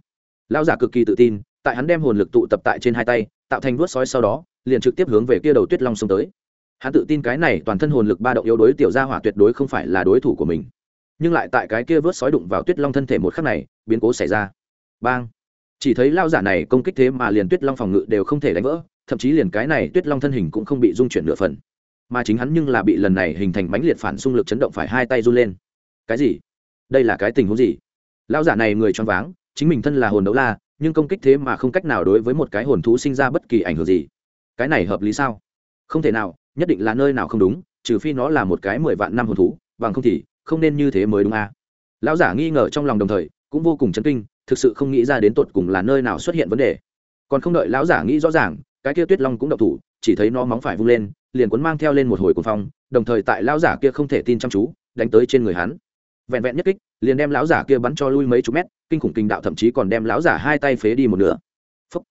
[SPEAKER 1] Lão giả cực kỳ tự tin, tại hắn đem hồn lực tụ tập tại trên hai tay, tạo thành vuốt sói sau đó, liền trực tiếp hướng về kia đầu tuyết long xông tới. Hắn tự tin cái này toàn thân hồn lực ba động yếu đối tiểu gia hỏa tuyệt đối không phải là đối thủ của mình. Nhưng lại tại cái kia vớt sói đụng vào tuyết long thân thể một khắc này, biến cố xảy ra. Bang! Chỉ thấy lao giả này công kích thế mà liền tuyết long phòng ngự đều không thể đánh vỡ, thậm chí liền cái này tuyết long thân hình cũng không bị dung chuyển nửa phần. Mà chính hắn nhưng là bị lần này hình thành bánh liệt phản xung lực chấn động phải hai tay run lên. Cái gì? Đây là cái tình huống gì? Lao giả này người choáng váng, chính mình thân là hồn đấu la, nhưng công kích thế mà không cách nào đối với một cái hồn thú sinh ra bất kỳ ảnh hưởng gì. Cái này hợp lý sao? Không thể nào, nhất định là nơi nào không đúng, trừ phi nó là một cái mười vạn năm hồn thú, bằng không thì không nên như thế mới đúng à. lão giả nghi ngờ trong lòng đồng thời, cũng vô cùng chấn kinh thực sự không nghĩ ra đến tột cùng là nơi nào xuất hiện vấn đề. Còn không đợi lão giả nghĩ rõ ràng, cái kia tuyết long cũng độc thủ, chỉ thấy nó móng phải vung lên, liền cuốn mang theo lên một hồi cuồng phong, đồng thời tại lão giả kia không thể tin chăm chú, đánh tới trên người hắn. Vẹn vẹn nhất kích, liền đem lão giả kia bắn cho lui mấy chục mét, kinh khủng kinh đạo thậm chí còn đem lão giả hai tay phế đi một nửa. Phúc.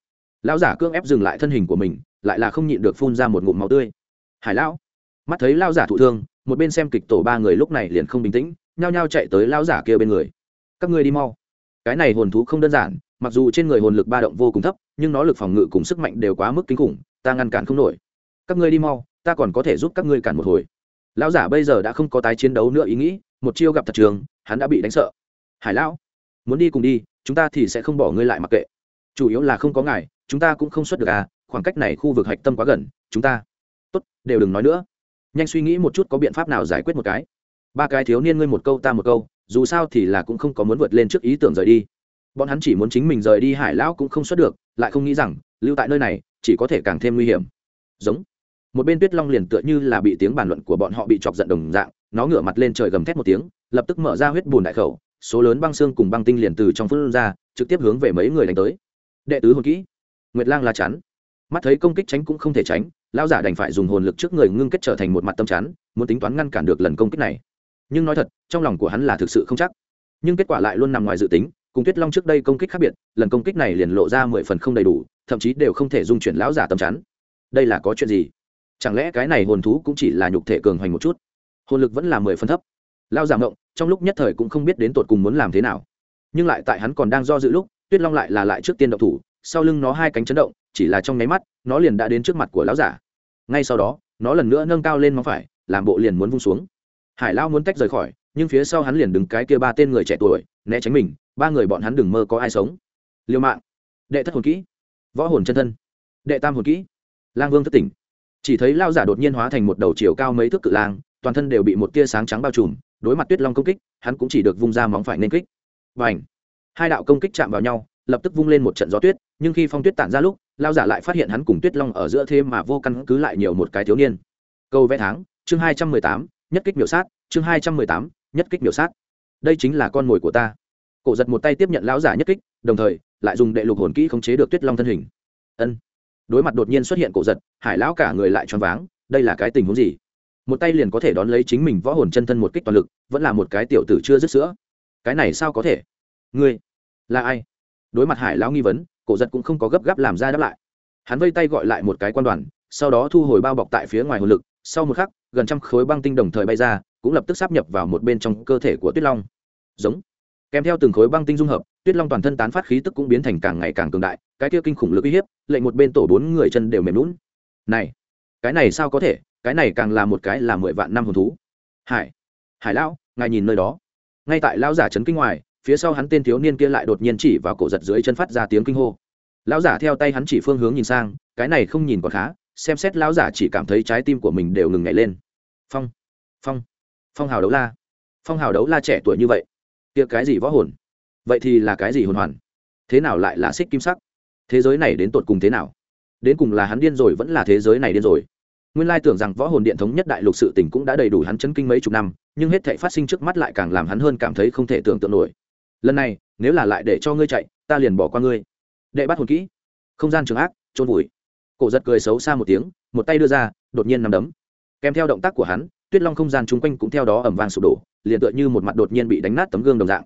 [SPEAKER 1] lão giả cương ép dừng lại thân hình của mình, lại là không nhịn được phun ra một ngụm máu tươi. Hải lão. Mắt thấy lão giả thụ thương, một bên xem kịch tổ ba người lúc này liền không bình tĩnh, nhao nhao chạy tới lão giả kia bên người. Các ngươi đi mau cái này hồn thú không đơn giản, mặc dù trên người hồn lực ba động vô cùng thấp, nhưng nó lực phòng ngự cùng sức mạnh đều quá mức kinh khủng, ta ngăn cản không nổi. Các ngươi đi mau, ta còn có thể giúp các ngươi cản một hồi. Lão giả bây giờ đã không có tái chiến đấu nữa ý nghĩ, một chiêu gặp thật trường, hắn đã bị đánh sợ. Hải lão, muốn đi cùng đi, chúng ta thì sẽ không bỏ ngươi lại mặc kệ. Chủ yếu là không có ngài, chúng ta cũng không xuất được à khoảng cách này khu vực hạch tâm quá gần, chúng ta. Tốt, đều đừng nói nữa. Nhanh suy nghĩ một chút có biện pháp nào giải quyết một cái. Ba cái thiếu niên ngươi một câu ta một câu dù sao thì là cũng không có muốn vượt lên trước ý tưởng rời đi. Bọn hắn chỉ muốn chính mình rời đi hải lão cũng không xuất được, lại không nghĩ rằng, lưu tại nơi này, chỉ có thể càng thêm nguy hiểm. Giống. Một bên tuyết long liền tựa như là bị tiếng bàn luận của bọn họ bị chọc giận đồng dạng, nó ngửa mặt lên trời gầm thét một tiếng, lập tức mở ra huyết bùn đại khẩu, số lớn băng xương cùng băng tinh liền từ trong phương ra, trực tiếp hướng về mấy người đánh tới. Đệ tứ hồn kỹ. Nguyệt lang la chắn. Mắt thấy công kích tránh cũng không thể tránh, lão giả đành phải dùng hồn lực trước người ngưng kết trở thành một mặt tâm chắn, muốn tính toán ngăn cản được lần công kích này nhưng nói thật, trong lòng của hắn là thực sự không chắc. Nhưng kết quả lại luôn nằm ngoài dự tính, cùng tuyết long trước đây công kích khác biệt, lần công kích này liền lộ ra mười phần không đầy đủ, thậm chí đều không thể dung chuyển lão giả tầm chắn. Đây là có chuyện gì? Chẳng lẽ cái này hồn thú cũng chỉ là nhục thể cường hoành một chút? Hồn lực vẫn là mười phần thấp. Lao giả mộng trong lúc nhất thời cũng không biết đến tột cùng muốn làm thế nào. Nhưng lại tại hắn còn đang do dự lúc, tuyết long lại là lại trước tiên động thủ, sau lưng nó hai cánh chấn động, chỉ là trong nháy mắt, nó liền đã đến trước mặt của lão giả. Ngay sau đó, nó lần nữa nâng cao lên móng phải, làm bộ liền muốn vung xuống hải lao muốn tách rời khỏi, nhưng phía sau hắn liền đứng cái kia ba tên người trẻ tuổi, né tránh mình, ba người bọn hắn đừng mơ có ai sống. Liêu mạng, đệ thất hồn kỹ, võ hồn chân thân, đệ tam hồn kỹ, lang vương thất tỉnh. Chỉ thấy lao giả đột nhiên hóa thành một đầu chiều cao mấy thước cự lang, toàn thân đều bị một tia sáng trắng bao trùm, đối mặt tuyết long công kích, hắn cũng chỉ được vung ra móng phải nên kích. Và ảnh hai đạo công kích chạm vào nhau, lập tức vung lên một trận gió tuyết, nhưng khi phong tuyết tản ra lúc, lao giả lại phát hiện hắn cùng tuyết long ở giữa thêm mà vô căn cứ lại nhiều một cái thiếu niên. Câu vẽ tháng, chương hai trăm mười tám nhất kích Miểu sát, chương hai trăm mười tám, nhất kích Miểu sát. Đây chính là con mồi của ta. Cổ giật một tay tiếp nhận lão giả nhất kích, đồng thời, lại dùng đệ lục hồn kỹ khống chế được tuyết long thân hình. Ân. Đối mặt đột nhiên xuất hiện cổ giật, hải lão cả người lại choáng váng, đây là cái tình huống gì? Một tay liền có thể đón lấy chính mình võ hồn chân thân một kích toàn lực, vẫn là một cái tiểu tử chưa dứt sữa. Cái này sao có thể? Ngươi là ai? Đối mặt hải lão nghi vấn, cổ giật cũng không có gấp gáp làm ra đáp lại. Hắn vây tay gọi lại một cái quan đoàn, sau đó thu hồi bao bọc tại phía ngoài hồn lực, sau một khắc gần trăm khối băng tinh đồng thời bay ra, cũng lập tức sắp nhập vào một bên trong cơ thể của tuyết long. Giống. Kèm theo từng khối băng tinh dung hợp, tuyết long toàn thân tán phát khí tức cũng biến thành càng ngày càng cường đại, cái kia kinh khủng lực uy hiếp, lệnh một bên tổ bốn người chân đều mềm lún này, cái này sao có thể? Cái này càng là một cái là mười vạn năm hồn thú. Hải hải lão, ngài nhìn nơi đó. Ngay tại lão giả trấn kinh ngoài, phía sau hắn tên thiếu niên kia lại đột nhiên chỉ vào cổ giật dưới chân phát ra tiếng kinh hô. Lão giả theo tay hắn chỉ phương hướng nhìn sang, cái này không nhìn còn khá xem xét lão giả chỉ cảm thấy trái tim của mình đều ngừng nhảy lên. Phong phong phong hào đấu la. Phong hào đấu la trẻ tuổi như vậy, kia cái gì võ hồn? Vậy thì là cái gì hồn hoàn? Thế nào lại là xích kim sắc? Thế giới này đến tột cùng thế nào? Đến cùng là hắn điên rồi vẫn là thế giới này điên rồi? Nguyên lai tưởng rằng võ hồn điện thống nhất đại lục sự tỉnh cũng đã đầy đủ hắn chấn kinh mấy chục năm, nhưng hết thệ phát sinh trước mắt lại càng làm hắn hơn cảm thấy không thể tưởng tượng nổi. Lần này, nếu là lại để cho ngươi chạy, ta liền bỏ qua ngươi. Đệ bắt hồn kỹ. Không gian trường ác trôn vùi cổ giật cười xấu xa một tiếng, một tay đưa ra, đột nhiên nằm đấm. Kèm theo động tác của hắn, tuyết long không gian chung quanh cũng theo đó ẩm vàng sụp đổ, liền tựa như một mặt đột nhiên bị đánh nát tấm gương đồng dạng.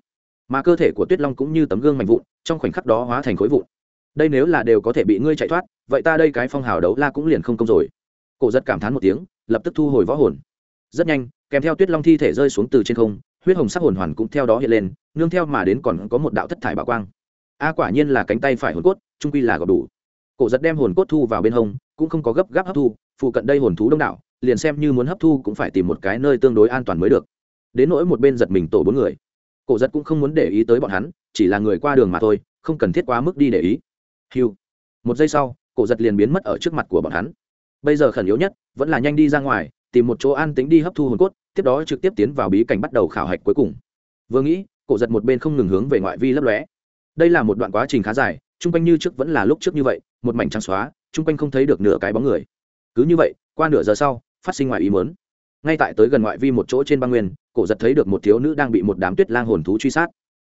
[SPEAKER 1] Mà cơ thể của tuyết long cũng như tấm gương mạnh vụn, trong khoảnh khắc đó hóa thành khối vụn. Đây nếu là đều có thể bị ngươi chạy thoát, vậy ta đây cái phong hào đấu la cũng liền không công rồi. Cổ giật cảm thán một tiếng, lập tức thu hồi võ hồn. Rất nhanh, kèm theo tuyết long thi thể rơi xuống từ trên không, huyết hồng sắc hồn hoàn cũng theo đó hiện lên, nương theo mà đến còn có một đạo thất thải bảo quang. A quả nhiên là cánh tay phải hồn cốt, trung quy là gọt đủ cổ giật đem hồn cốt thu vào bên hông, cũng không có gấp gáp hấp thu, phụ cận đây hồn thú đông đảo, liền xem như muốn hấp thu cũng phải tìm một cái nơi tương đối an toàn mới được. Đến nỗi một bên giật mình tổ bốn người, cổ giật cũng không muốn để ý tới bọn hắn, chỉ là người qua đường mà thôi, không cần thiết quá mức đi để ý. Hiu một giây sau, cổ giật liền biến mất ở trước mặt của bọn hắn. Bây giờ khẩn yếu nhất, vẫn là nhanh đi ra ngoài, tìm một chỗ an tính đi hấp thu hồn cốt, tiếp đó trực tiếp tiến vào bí cảnh bắt đầu khảo hạch cuối cùng. Vừa nghĩ, cổ giật một bên không ngừng hướng về ngoại vi lấp lóe. Đây là một đoạn quá trình khá dài, chung quanh như trước vẫn là lúc trước như vậy một mảnh trắng xóa, chung quanh không thấy được nửa cái bóng người. Cứ như vậy, qua nửa giờ sau, phát sinh ngoài ý mớn ngay tại tới gần ngoại vi một chỗ trên băng nguyên, cổ giật thấy được một thiếu nữ đang bị một đám tuyết lang hồn thú truy sát.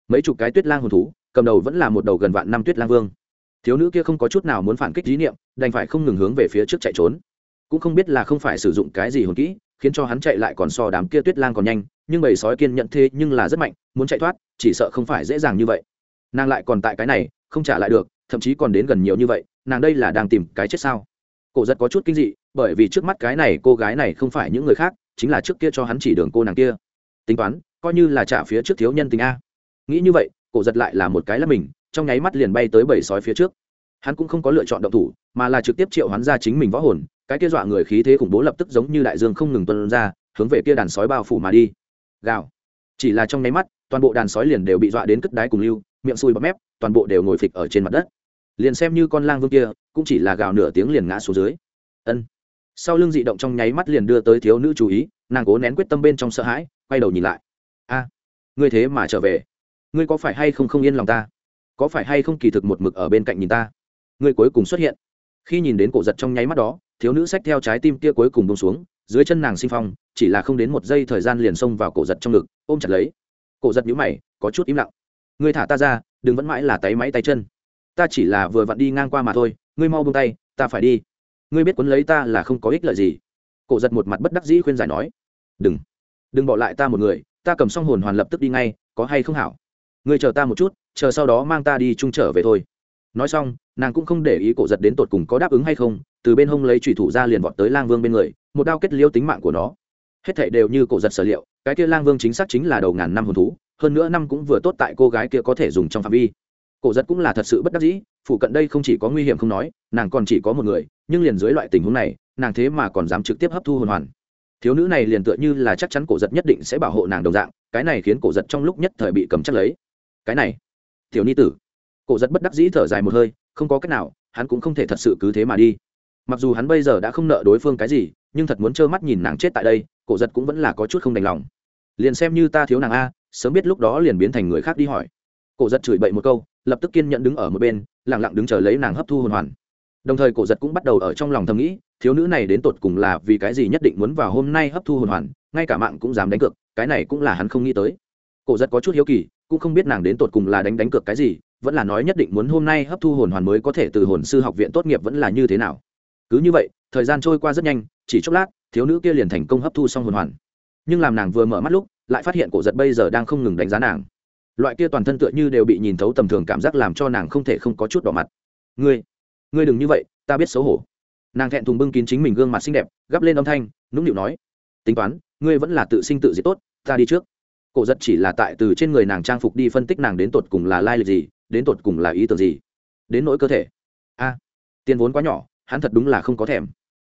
[SPEAKER 1] Mấy chục cái tuyết lang hồn thú, cầm đầu vẫn là một đầu gần vạn năm tuyết lang vương. Thiếu nữ kia không có chút nào muốn phản kích dí niệm, đành phải không ngừng hướng về phía trước chạy trốn. Cũng không biết là không phải sử dụng cái gì hồn kỹ, khiến cho hắn chạy lại còn so đám kia tuyết lang còn nhanh, nhưng bầy sói kiên nhận thế nhưng là rất mạnh, muốn chạy thoát, chỉ sợ không phải dễ dàng như vậy. Nàng lại còn tại cái này, không trả lại được, thậm chí còn đến gần nhiều như vậy nàng đây là đang tìm cái chết sao? Cổ giật có chút kinh dị, bởi vì trước mắt cái này cô gái này không phải những người khác, chính là trước kia cho hắn chỉ đường cô nàng kia. Tính toán, coi như là trả phía trước thiếu nhân tình a. Nghĩ như vậy, cổ giật lại là một cái là mình, trong nháy mắt liền bay tới bầy sói phía trước. Hắn cũng không có lựa chọn động thủ, mà là trực tiếp triệu hắn ra chính mình võ hồn, cái kia dọa người khí thế khủng bố lập tức giống như đại dương không ngừng tuân ra, hướng về kia đàn sói bao phủ mà đi. Gào. Chỉ là trong nháy mắt, toàn bộ đàn sói liền đều bị dọa đến cất đáy cùng lưu, miệng sùi bắp mép, toàn bộ đều ngồi phịch ở trên mặt đất liền xem như con lang vương kia, cũng chỉ là gào nửa tiếng liền ngã xuống dưới. Ân. Sau lưng dị động trong nháy mắt liền đưa tới thiếu nữ chú ý, nàng cố nén quyết tâm bên trong sợ hãi, quay đầu nhìn lại. A, ngươi thế mà trở về. Ngươi có phải hay không không yên lòng ta? Có phải hay không kỳ thực một mực ở bên cạnh nhìn ta? Ngươi cuối cùng xuất hiện. Khi nhìn đến cổ giật trong nháy mắt đó, thiếu nữ xách theo trái tim kia cuối cùng bông xuống, dưới chân nàng sinh phong, chỉ là không đến một giây thời gian liền xông vào cổ giật trong ngực, ôm chặt lấy. Cổ giật nhũ mày, có chút im lặng. Ngươi thả ta ra, đừng vẫn mãi là tay máy tay chân ta chỉ là vừa vặn đi ngang qua mà thôi, ngươi mau buông tay, ta phải đi. Ngươi biết quấn lấy ta là không có ích lợi gì. Cổ giật một mặt bất đắc dĩ khuyên giải nói. Đừng đừng bỏ lại ta một người, ta cầm xong hồn hoàn lập tức đi ngay, có hay không hảo? Ngươi chờ ta một chút, chờ sau đó mang ta đi chung trở về thôi. Nói xong, nàng cũng không để ý cổ giật đến tột cùng có đáp ứng hay không, từ bên hông lấy trùy thủ ra liền vọt tới lang vương bên người, một đao kết liêu tính mạng của nó. Hết thảy đều như cổ giật sở liệu, cái kia lang vương chính xác chính là đầu ngàn năm hồn thú, hơn nữa năm cũng vừa tốt tại cô gái kia có thể dùng trong phạm vi cổ giật cũng là thật sự bất đắc dĩ phụ cận đây không chỉ có nguy hiểm không nói, nàng còn chỉ có một người, nhưng liền dưới loại tình huống này, nàng thế mà còn dám trực tiếp hấp thu hồn hoàn. Thiếu nữ này liền tựa như là chắc chắn cổ giật nhất định sẽ bảo hộ nàng đồng dạng, cái này khiến cổ giật trong lúc nhất thời bị cầm chắc lấy. Cái này thiếu ni tử. Cổ giật bất đắc dĩ thở dài một hơi, không có cách nào, hắn cũng không thể thật sự cứ thế mà đi. Mặc dù hắn bây giờ đã không nợ đối phương cái gì, nhưng thật muốn trơ mắt nhìn nàng chết tại đây, cổ giật cũng vẫn là có chút không đành lòng. Liền xem như ta thiếu nàng a, sớm biết lúc đó liền biến thành người khác đi hỏi. Cổ giật chửi bậy một câu lập tức kiên nhẫn đứng ở một bên lẳng lặng đứng chờ lấy nàng hấp thu hồn hoàn. Đồng thời cổ giật cũng bắt đầu ở trong lòng thầm nghĩ, thiếu nữ này đến tột cùng là vì cái gì nhất định muốn vào hôm nay hấp thu hồn hoàn, ngay cả mạng cũng dám đánh cược, cái này cũng là hắn không nghĩ tới. Cổ giật có chút hiếu kỳ, cũng không biết nàng đến tột cùng là đánh đánh cược cái gì, vẫn là nói nhất định muốn hôm nay hấp thu hồn hoàn mới có thể từ hồn sư học viện tốt nghiệp vẫn là như thế nào. Cứ như vậy, thời gian trôi qua rất nhanh, chỉ chốc lát, thiếu nữ kia liền thành công hấp thu xong hồn hoàn. Nhưng làm nàng vừa mở mắt lúc, lại phát hiện cổ giật bây giờ đang không ngừng đánh giá nàng loại kia toàn thân tựa như đều bị nhìn thấu tầm thường cảm giác làm cho nàng không thể không có chút đỏ mặt. Ngươi ngươi đừng như vậy, ta biết xấu hổ. Nàng thẹn thùng bưng kín chính mình gương mặt xinh đẹp, gắp lên âm thanh, nũng nịu nói, tính toán, ngươi vẫn là tự sinh tự diệt tốt, ta đi trước. Cổ giật chỉ là tại từ trên người nàng trang phục đi phân tích nàng đến tột cùng là lai lịch gì, đến tột cùng là ý tưởng gì. Đến nỗi cơ thể. A, tiền vốn quá nhỏ, hắn thật đúng là không có thèm.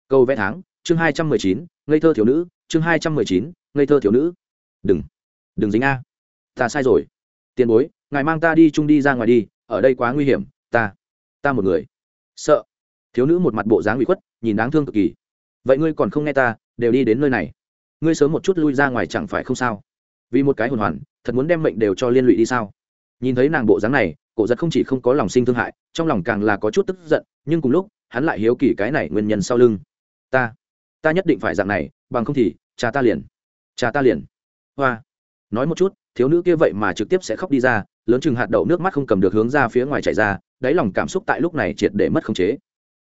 [SPEAKER 1] Câu vẽ tháng, chương hai trăm mười chín, ngây thơ thiếu nữ, chương hai trăm mười chín, ngây thơ thiếu nữ. Đừng đừng dính a. Ta sai rồi tiền bối, ngài mang ta đi chung đi ra ngoài đi, ở đây quá nguy hiểm, ta ta một người. Sợ. Thiếu nữ một mặt bộ dáng bị khuất, nhìn đáng thương cực kỳ. Vậy ngươi còn không nghe ta, đều đi đến nơi này. Ngươi sớm một chút lui ra ngoài chẳng phải không sao? Vì một cái hồn hoàn, thật muốn đem mệnh đều cho liên lụy đi sao? Nhìn thấy nàng bộ dáng này, cổ giật không chỉ không có lòng sinh thương hại, trong lòng càng là có chút tức giận, nhưng cùng lúc, hắn lại hiếu kỳ cái này nguyên nhân sau lưng. Ta ta nhất định phải dạng này, bằng không thì, cha ta liền, cha ta liền. Hoa. Nói một chút thiếu nữ kia vậy mà trực tiếp sẽ khóc đi ra, lớn chừng hạt đậu nước mắt không cầm được hướng ra phía ngoài chảy ra, đáy lòng cảm xúc tại lúc này triệt để mất khống chế.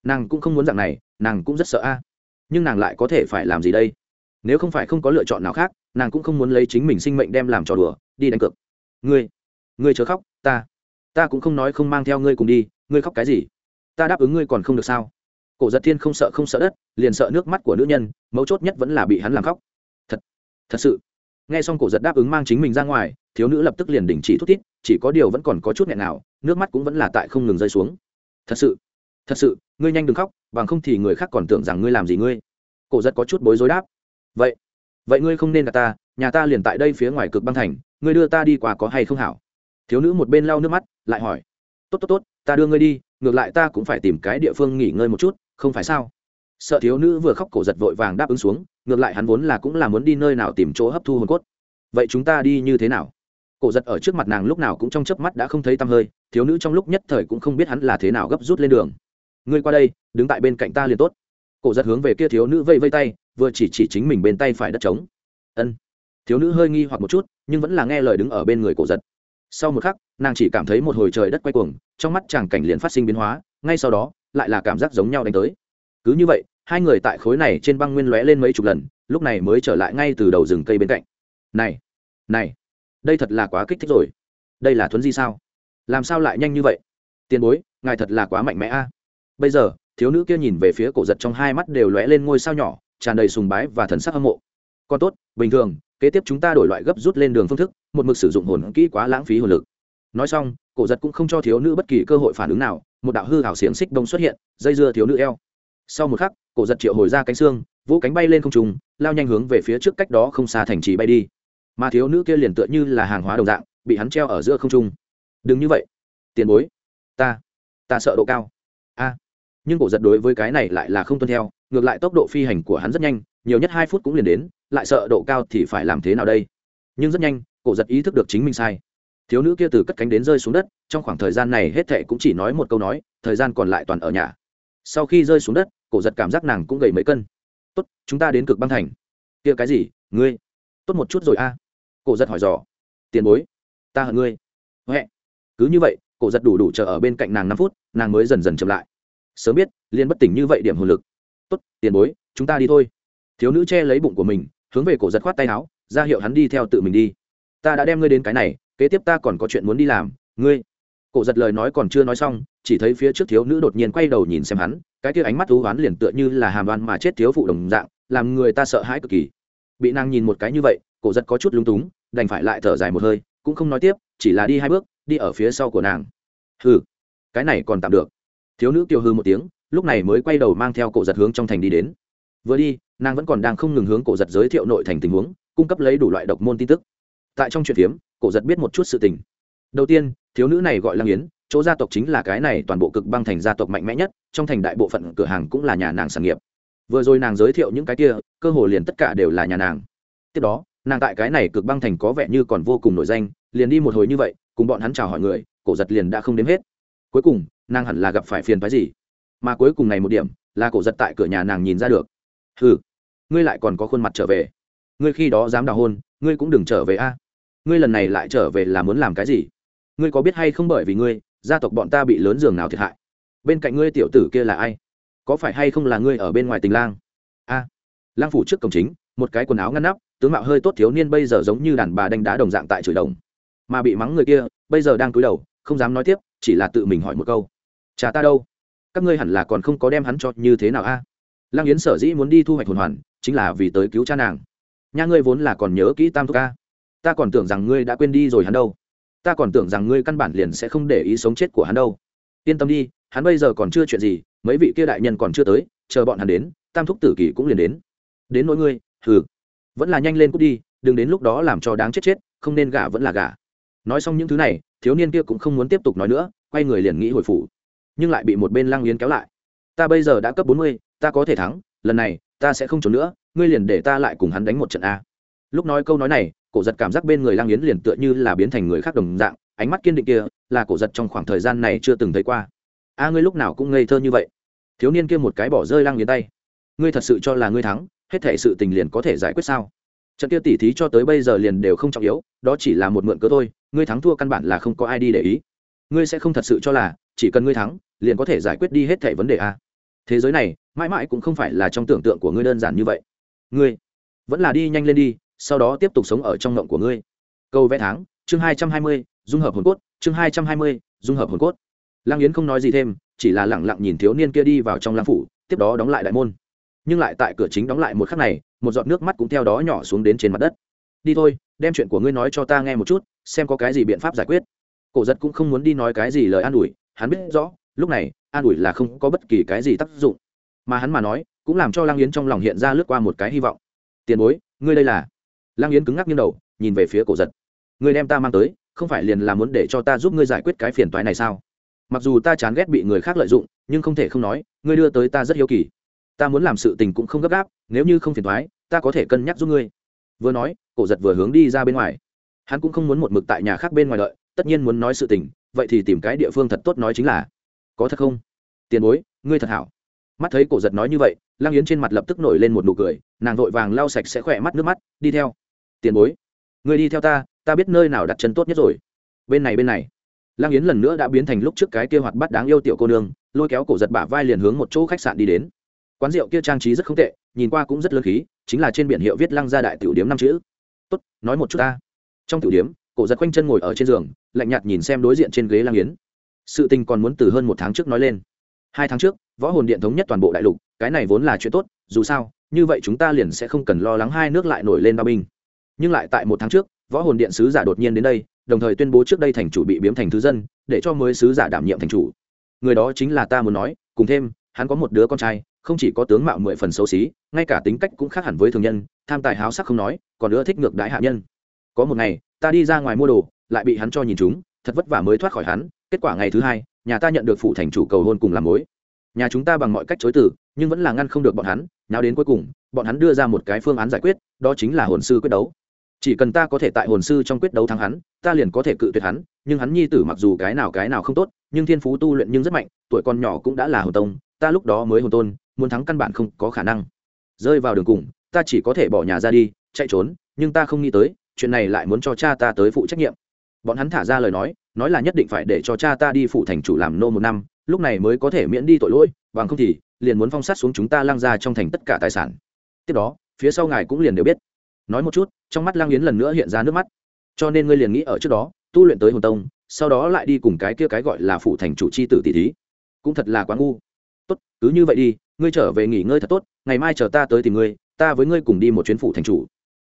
[SPEAKER 1] Nàng cũng không muốn dạng này, nàng cũng rất sợ a. Nhưng nàng lại có thể phải làm gì đây? Nếu không phải không có lựa chọn nào khác, nàng cũng không muốn lấy chính mình sinh mệnh đem làm trò đùa, đi đánh cược. Ngươi ngươi chớ khóc, ta ta cũng không nói không mang theo ngươi cùng đi, ngươi khóc cái gì? Ta đáp ứng ngươi còn không được sao? Cổ giật thiên không sợ không sợ đất, liền sợ nước mắt của nữ nhân, mấu chốt nhất vẫn là bị hắn làm khóc. Thật thật sự nghe xong cổ giật đáp ứng mang chính mình ra ngoài, thiếu nữ lập tức liền đình chỉ thút thít, chỉ có điều vẫn còn có chút nghẹn nào, nước mắt cũng vẫn là tại không ngừng rơi xuống. Thật sự thật sự, ngươi nhanh đừng khóc, bằng không thì người khác còn tưởng rằng ngươi làm gì ngươi. Cổ giật có chút bối rối đáp. Vậy vậy ngươi không nên gặp ta, nhà ta liền tại đây phía ngoài cực băng thành, ngươi đưa ta đi qua có hay không hảo? Thiếu nữ một bên lau nước mắt, lại hỏi. Tốt tốt tốt, ta đưa ngươi đi, ngược lại ta cũng phải tìm cái địa phương nghỉ ngơi một chút, không phải sao? Sợ thiếu nữ vừa khóc cổ giật vội vàng đáp ứng xuống, ngược lại hắn vốn là cũng là muốn đi nơi nào tìm chỗ hấp thu hồn cốt. Vậy chúng ta đi như thế nào? Cổ giật ở trước mặt nàng lúc nào cũng trong chớp mắt đã không thấy tăm hơi, thiếu nữ trong lúc nhất thời cũng không biết hắn là thế nào gấp rút lên đường. Ngươi qua đây, đứng tại bên cạnh ta liền tốt. Cổ giật hướng về kia thiếu nữ vây vây tay, vừa chỉ chỉ chính mình bên tay phải đất trống. Ân. Thiếu nữ hơi nghi hoặc một chút, nhưng vẫn là nghe lời đứng ở bên người cổ giật. Sau một khắc, nàng chỉ cảm thấy một hồi trời đất quay cuồng, trong mắt chàng cảnh liền phát sinh biến hóa, ngay sau đó, lại là cảm giác giống nhau đánh tới cứ như vậy, hai người tại khối này trên băng nguyên lóe lên mấy chục lần, lúc này mới trở lại ngay từ đầu rừng cây bên cạnh. Này này, đây thật là quá kích thích rồi. Đây là thuấn di sao? Làm sao lại nhanh như vậy? Tiền bối, ngài thật là quá mạnh mẽ a. Bây giờ, thiếu nữ kia nhìn về phía cổ giật trong hai mắt đều lóe lên ngôi sao nhỏ, tràn đầy sùng bái và thần sắc hâm mộ. Còn tốt, bình thường, kế tiếp chúng ta đổi loại gấp rút lên đường phương thức, một mực sử dụng hồn kỹ quá lãng phí hồn lực. Nói xong, cổ giật cũng không cho thiếu nữ bất kỳ cơ hội phản ứng nào, một đạo hư hảo xiềng xích đông xuất hiện, dây dưa thiếu nữ eo sau một khắc, cổ giật triệu hồi ra cánh xương vỗ cánh bay lên không trùng lao nhanh hướng về phía trước cách đó không xa thành trì bay đi. Mà thiếu nữ kia liền tựa như là hàng hóa đồng dạng, bị hắn treo ở giữa không trung. Đừng như vậy. Tiền bối. Ta. Ta sợ độ cao. A. Nhưng cổ giật đối với cái này lại là không tuân theo, ngược lại tốc độ phi hành của hắn rất nhanh, nhiều nhất hai phút cũng liền đến, lại sợ độ cao thì phải làm thế nào đây? Nhưng rất nhanh, cổ giật ý thức được chính mình sai. Thiếu nữ kia từ cất cánh đến rơi xuống đất, trong khoảng thời gian này hết thệ cũng chỉ nói một câu nói, thời gian còn lại toàn ở nhà sau khi rơi xuống đất, cổ giật cảm giác nàng cũng gầy mấy cân. Tốt, chúng ta đến cực băng thành. Kia cái gì? Ngươi? Tốt một chút rồi a. Cổ giật hỏi dò. Tiền bối, ta hận ngươi. Huệ cứ như vậy, cổ giật đủ đủ chờ ở bên cạnh nàng năm phút, nàng mới dần dần chậm lại. Sớm biết liên bất tỉnh như vậy điểm hồn lực. Tốt, tiền bối, chúng ta đi thôi. Thiếu nữ che lấy bụng của mình, hướng về cổ giật khoát tay áo, ra hiệu hắn đi theo tự mình đi. Ta đã đem ngươi đến cái này, kế tiếp ta còn có chuyện muốn đi làm, ngươi cổ giật lời nói còn chưa nói xong, chỉ thấy phía trước thiếu nữ đột nhiên quay đầu nhìn xem hắn, cái kia ánh mắt thú oán liền tựa như là hàm đoan mà chết thiếu phụ đồng dạng, làm người ta sợ hãi cực kỳ. Bị nàng nhìn một cái như vậy, cổ giật có chút lúng túng, đành phải lại thở dài một hơi, cũng không nói tiếp, chỉ là đi hai bước, đi ở phía sau của nàng. Hừ, cái này còn tạm được. Thiếu nữ kiều hư một tiếng, lúc này mới quay đầu mang theo cổ giật hướng trong thành đi đến. Vừa đi, nàng vẫn còn đang không ngừng hướng cổ giật giới thiệu nội thành tình huống, cung cấp lấy đủ loại độc môn tin tức. Tại trong chuyện phiếm, cổ giật biết một chút sự tình. Đầu tiên thiếu nữ này gọi lăng yến, chỗ gia tộc chính là cái này toàn bộ cực băng thành gia tộc mạnh mẽ nhất, trong thành đại bộ phận cửa hàng cũng là nhà nàng sản nghiệp. Vừa rồi nàng giới thiệu những cái kia, cơ hồ liền tất cả đều là nhà nàng. Tiếp đó, nàng tại cái này cực băng thành có vẻ như còn vô cùng nổi danh, liền đi một hồi như vậy, cùng bọn hắn chào hỏi người, cổ giật liền đã không đếm hết. Cuối cùng, nàng hẳn là gặp phải phiền phái gì? Mà cuối cùng này một điểm, là cổ giật tại cửa nhà nàng nhìn ra được. Ừ ngươi lại còn có khuôn mặt trở về. Ngươi khi đó dám đào hôn, ngươi cũng đừng trở về a. Ngươi lần này lại trở về là muốn làm cái gì? Ngươi có biết hay không bởi vì ngươi, gia tộc bọn ta bị lớn giường nào thiệt hại? Bên cạnh ngươi tiểu tử kia là ai? Có phải hay không là ngươi ở bên ngoài tình lang? A. Lang phủ trước cổng chính, một cái quần áo ngăn nắp, tướng mạo hơi tốt thiếu niên bây giờ giống như đàn bà đánh đá đồng dạng tại chửi đồng. Mà bị mắng người kia, bây giờ đang cúi đầu, không dám nói tiếp, chỉ là tự mình hỏi một câu. Cha ta đâu? Các ngươi hẳn là còn không có đem hắn cho như thế nào a? À? lăng yến sở dĩ muốn đi thu hoạch hồn hoàn, chính là vì tới cứu cha nàng. Nha ngươi vốn là còn nhớ kỹ tam thúc ca ta còn tưởng rằng ngươi đã quên đi rồi hắn đâu ta còn tưởng rằng ngươi căn bản liền sẽ không để ý sống chết của hắn đâu. Yên tâm đi, hắn bây giờ còn chưa chuyện gì, mấy vị kia đại nhân còn chưa tới, chờ bọn hắn đến, tam thúc tử kỳ cũng liền đến. Đến nỗi ngươi, hừ. Vẫn là nhanh lên cút đi, đừng đến lúc đó làm cho đáng chết chết, không nên gả vẫn là gả. Nói xong những thứ này, thiếu niên kia cũng không muốn tiếp tục nói nữa, quay người liền nghĩ hồi phủ. Nhưng lại bị một bên lăng yến kéo lại. Ta bây giờ đã cấp bốn mươi, ta có thể thắng, lần này, ta sẽ không trốn nữa, ngươi liền để ta lại cùng hắn đánh một trận a. Lúc nói câu nói này cổ giật cảm giác bên người lang yến liền tựa như là biến thành người khác đồng dạng, ánh mắt kiên định kia là cổ giật trong khoảng thời gian này chưa từng thấy qua. A, ngươi lúc nào cũng ngây thơ như vậy. Thiếu niên kia một cái bỏ rơi lang yến tay. Ngươi thật sự cho là ngươi thắng, hết thể sự tình liền có thể giải quyết sao? Trận kia tỉ thí cho tới bây giờ liền đều không trọng yếu, đó chỉ là một mượn cớ thôi, ngươi thắng thua căn bản là không có ai đi để ý. Ngươi sẽ không thật sự cho là, chỉ cần ngươi thắng, liền có thể giải quyết đi hết thể vấn đề a. Thế giới này, mãi mãi cũng không phải là trong tưởng tượng của ngươi đơn giản như vậy. Ngươi, vẫn là đi nhanh lên đi sau đó tiếp tục sống ở trong ngộng của ngươi. Câu vẽ tháng, chương hai trăm hai mươi, dung hợp hồn cốt, chương hai trăm hai mươi, dung hợp hồn cốt. Lăng yến không nói gì thêm, chỉ là lẳng lặng nhìn thiếu niên kia đi vào trong lăng phủ, tiếp đó đóng lại đại môn. Nhưng lại tại cửa chính đóng lại một khắc này, một giọt nước mắt cũng theo đó nhỏ xuống đến trên mặt đất. Đi thôi, đem chuyện của ngươi nói cho ta nghe một chút, xem có cái gì biện pháp giải quyết. Cổ giật cũng không muốn đi nói cái gì lời an ủi, hắn biết rõ, lúc này, an ủi là không có bất kỳ cái gì tác dụng. Mà hắn mà nói, cũng làm cho lang yến trong lòng hiện ra lướt qua một cái hy vọng. Tiền bối, ngươi đây là lang yến cứng ngắc nghiêng đầu, nhìn về phía cổ giật. Ngươi đem ta mang tới, không phải liền là muốn để cho ta giúp ngươi giải quyết cái phiền toái này sao? Mặc dù ta chán ghét bị người khác lợi dụng, nhưng không thể không nói, ngươi đưa tới ta rất hiếu kỳ. Ta muốn làm sự tình cũng không gấp gáp, nếu như không phiền toái, ta có thể cân nhắc giúp ngươi. Vừa nói, cổ giật vừa hướng đi ra bên ngoài. Hắn cũng không muốn một mực tại nhà khác bên ngoài đợi, tất nhiên muốn nói sự tình, vậy thì tìm cái địa phương thật tốt nói chính là. Có thật không? Tiền bối, ngươi thật hảo. Mắt thấy cổ giật nói như vậy lang yến trên mặt lập tức nổi lên một nụ cười, nàng vội vàng lau sạch sẽ khỏe mắt, nước mắt, đi theo tiền bối, ngươi đi theo ta ta biết nơi nào đặt chân tốt nhất rồi. Bên này bên này. Lang yến lần nữa đã biến thành lúc trước cái kia hoạt bắt đáng yêu tiểu cô nương, lôi kéo cổ giật bả vai liền hướng một chỗ khách sạn đi đến. Quán rượu kia trang trí rất không tệ, nhìn qua cũng rất lơ khí, chính là trên biển hiệu viết lăng gia đại tiểu điếm năm chữ. Tốt, nói một chút ta. Trong tiểu điếm, cổ giật quanh chân ngồi ở trên giường, lạnh nhạt nhìn xem đối diện trên ghế lang yến. Sự tình còn muốn từ hơn một tháng trước nói lên. Hai tháng trước, võ hồn điện thống nhất toàn bộ đại lục, cái này vốn là chuyện tốt, dù sao, như vậy chúng ta liền sẽ không cần lo lắng hai nước lại nổi lên ba binh nhưng lại tại một tháng trước, võ hồn điện sứ giả đột nhiên đến đây, đồng thời tuyên bố trước đây thành chủ bị biếm thành thứ dân, để cho mới sứ giả đảm nhiệm thành chủ. Người đó chính là ta muốn nói, cùng thêm, hắn có một đứa con trai, không chỉ có tướng mạo mười phần xấu xí, ngay cả tính cách cũng khác hẳn với thường nhân, tham tài háo sắc không nói, còn nữa thích ngược đãi hạ nhân. Có một ngày, ta đi ra ngoài mua đồ, lại bị hắn cho nhìn chúng, thật vất vả mới thoát khỏi hắn, kết quả ngày thứ hai, nhà ta nhận được phụ thành chủ cầu hôn cùng làm mối. Nhà chúng ta bằng mọi cách chối từ, nhưng vẫn là ngăn không được bọn hắn nào đến cuối cùng, bọn hắn đưa ra một cái phương án giải quyết, đó chính là hồn sư quyết đấu chỉ cần ta có thể tại hồn sư trong quyết đấu thắng hắn, ta liền có thể cự tuyệt hắn, nhưng hắn nhi tử mặc dù cái nào cái nào không tốt, nhưng thiên phú tu luyện nhưng rất mạnh, tuổi con nhỏ cũng đã là hồn tông, ta lúc đó mới hồn tôn, muốn thắng căn bản không có khả năng. Rơi vào đường cùng, ta chỉ có thể bỏ nhà ra đi, chạy trốn, nhưng ta không nghĩ tới, chuyện này lại muốn cho cha ta tới phụ trách nhiệm. Bọn hắn thả ra lời nói nói là nhất định phải để cho cha ta đi phụ thành chủ làm nô một năm, lúc này mới có thể miễn đi tội lỗi, bằng không thì liền muốn phong sát xuống chúng ta lăng ra trong thành tất cả tài sản. Tiếp đó, phía sau ngài cũng liền đều biết nói một chút, trong mắt Lang yến lần nữa hiện ra nước mắt. Cho nên ngươi liền nghĩ ở trước đó, tu luyện tới hồn tông, sau đó lại đi cùng cái kia cái gọi là phụ thành chủ c h i tử tỷ thí. Cũng thật là quá ngu. Tốt, cứ như vậy đi, ngươi trở về nghỉ ngơi thật tốt, ngày mai chờ ta tới tìm ngươi, ta với ngươi cùng đi một chuyến phụ thành chủ.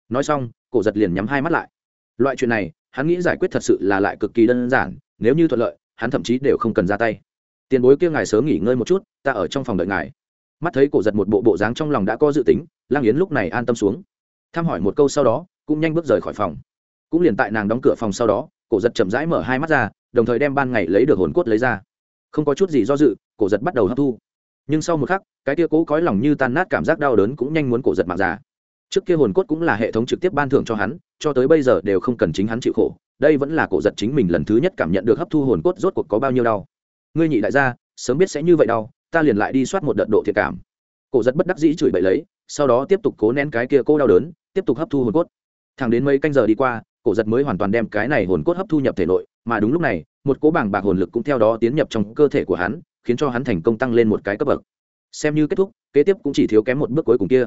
[SPEAKER 1] Nói xong, cổ giật liền nhắm hai mắt lại. Loại chuyện này, hắn nghĩ giải quyết thật sự là lại cực kỳ đơn giản, nếu như thuận lợi, hắn thậm chí đều không cần ra tay. Tiền bối kia ngài sớm nghỉ ngơi một chút, ta ở trong phòng đợi ngài. Mắt thấy cổ giật một bộ bộ dáng trong lòng đã có dự tính, lang yến lúc này an tâm xuống thăm hỏi một câu sau đó, cũng nhanh bước rời khỏi phòng. Cũng liền tại nàng đóng cửa phòng sau đó, cổ giật chậm rãi mở hai mắt ra, đồng thời đem ban ngày lấy được hồn cốt lấy ra. Không có chút gì do dự, cổ giật bắt đầu hấp thu. Nhưng sau một khắc, cái tia cố cói lòng như tan nát cảm giác đau đớn cũng nhanh muốn cổ giật mạng già trước kia hồn cốt cũng là hệ thống trực tiếp ban thưởng cho hắn, cho tới bây giờ đều không cần chính hắn chịu khổ. Đây vẫn là cổ giật chính mình lần thứ nhất cảm nhận được hấp thu hồn cốt rốt cuộc có bao nhiêu đau. Ngươi nhị đại gia, sớm biết sẽ như vậy đau, ta liền lại đi soát một đợt độ thiệt cảm. Cổ giật bất đắc dĩ chửi bậy lấy sau đó tiếp tục cố nén cái kia cô đau đớn, tiếp tục hấp thu hồn cốt. Thẳng đến mấy canh giờ đi qua, cổ giật mới hoàn toàn đem cái này hồn cốt hấp thu nhập thể nội, mà đúng lúc này, một cỗ bảng bạc hồn lực cũng theo đó tiến nhập trong cơ thể của hắn, khiến cho hắn thành công tăng lên một cái cấp bậc. Xem như kết thúc, kế tiếp cũng chỉ thiếu kém một bước cuối cùng kia.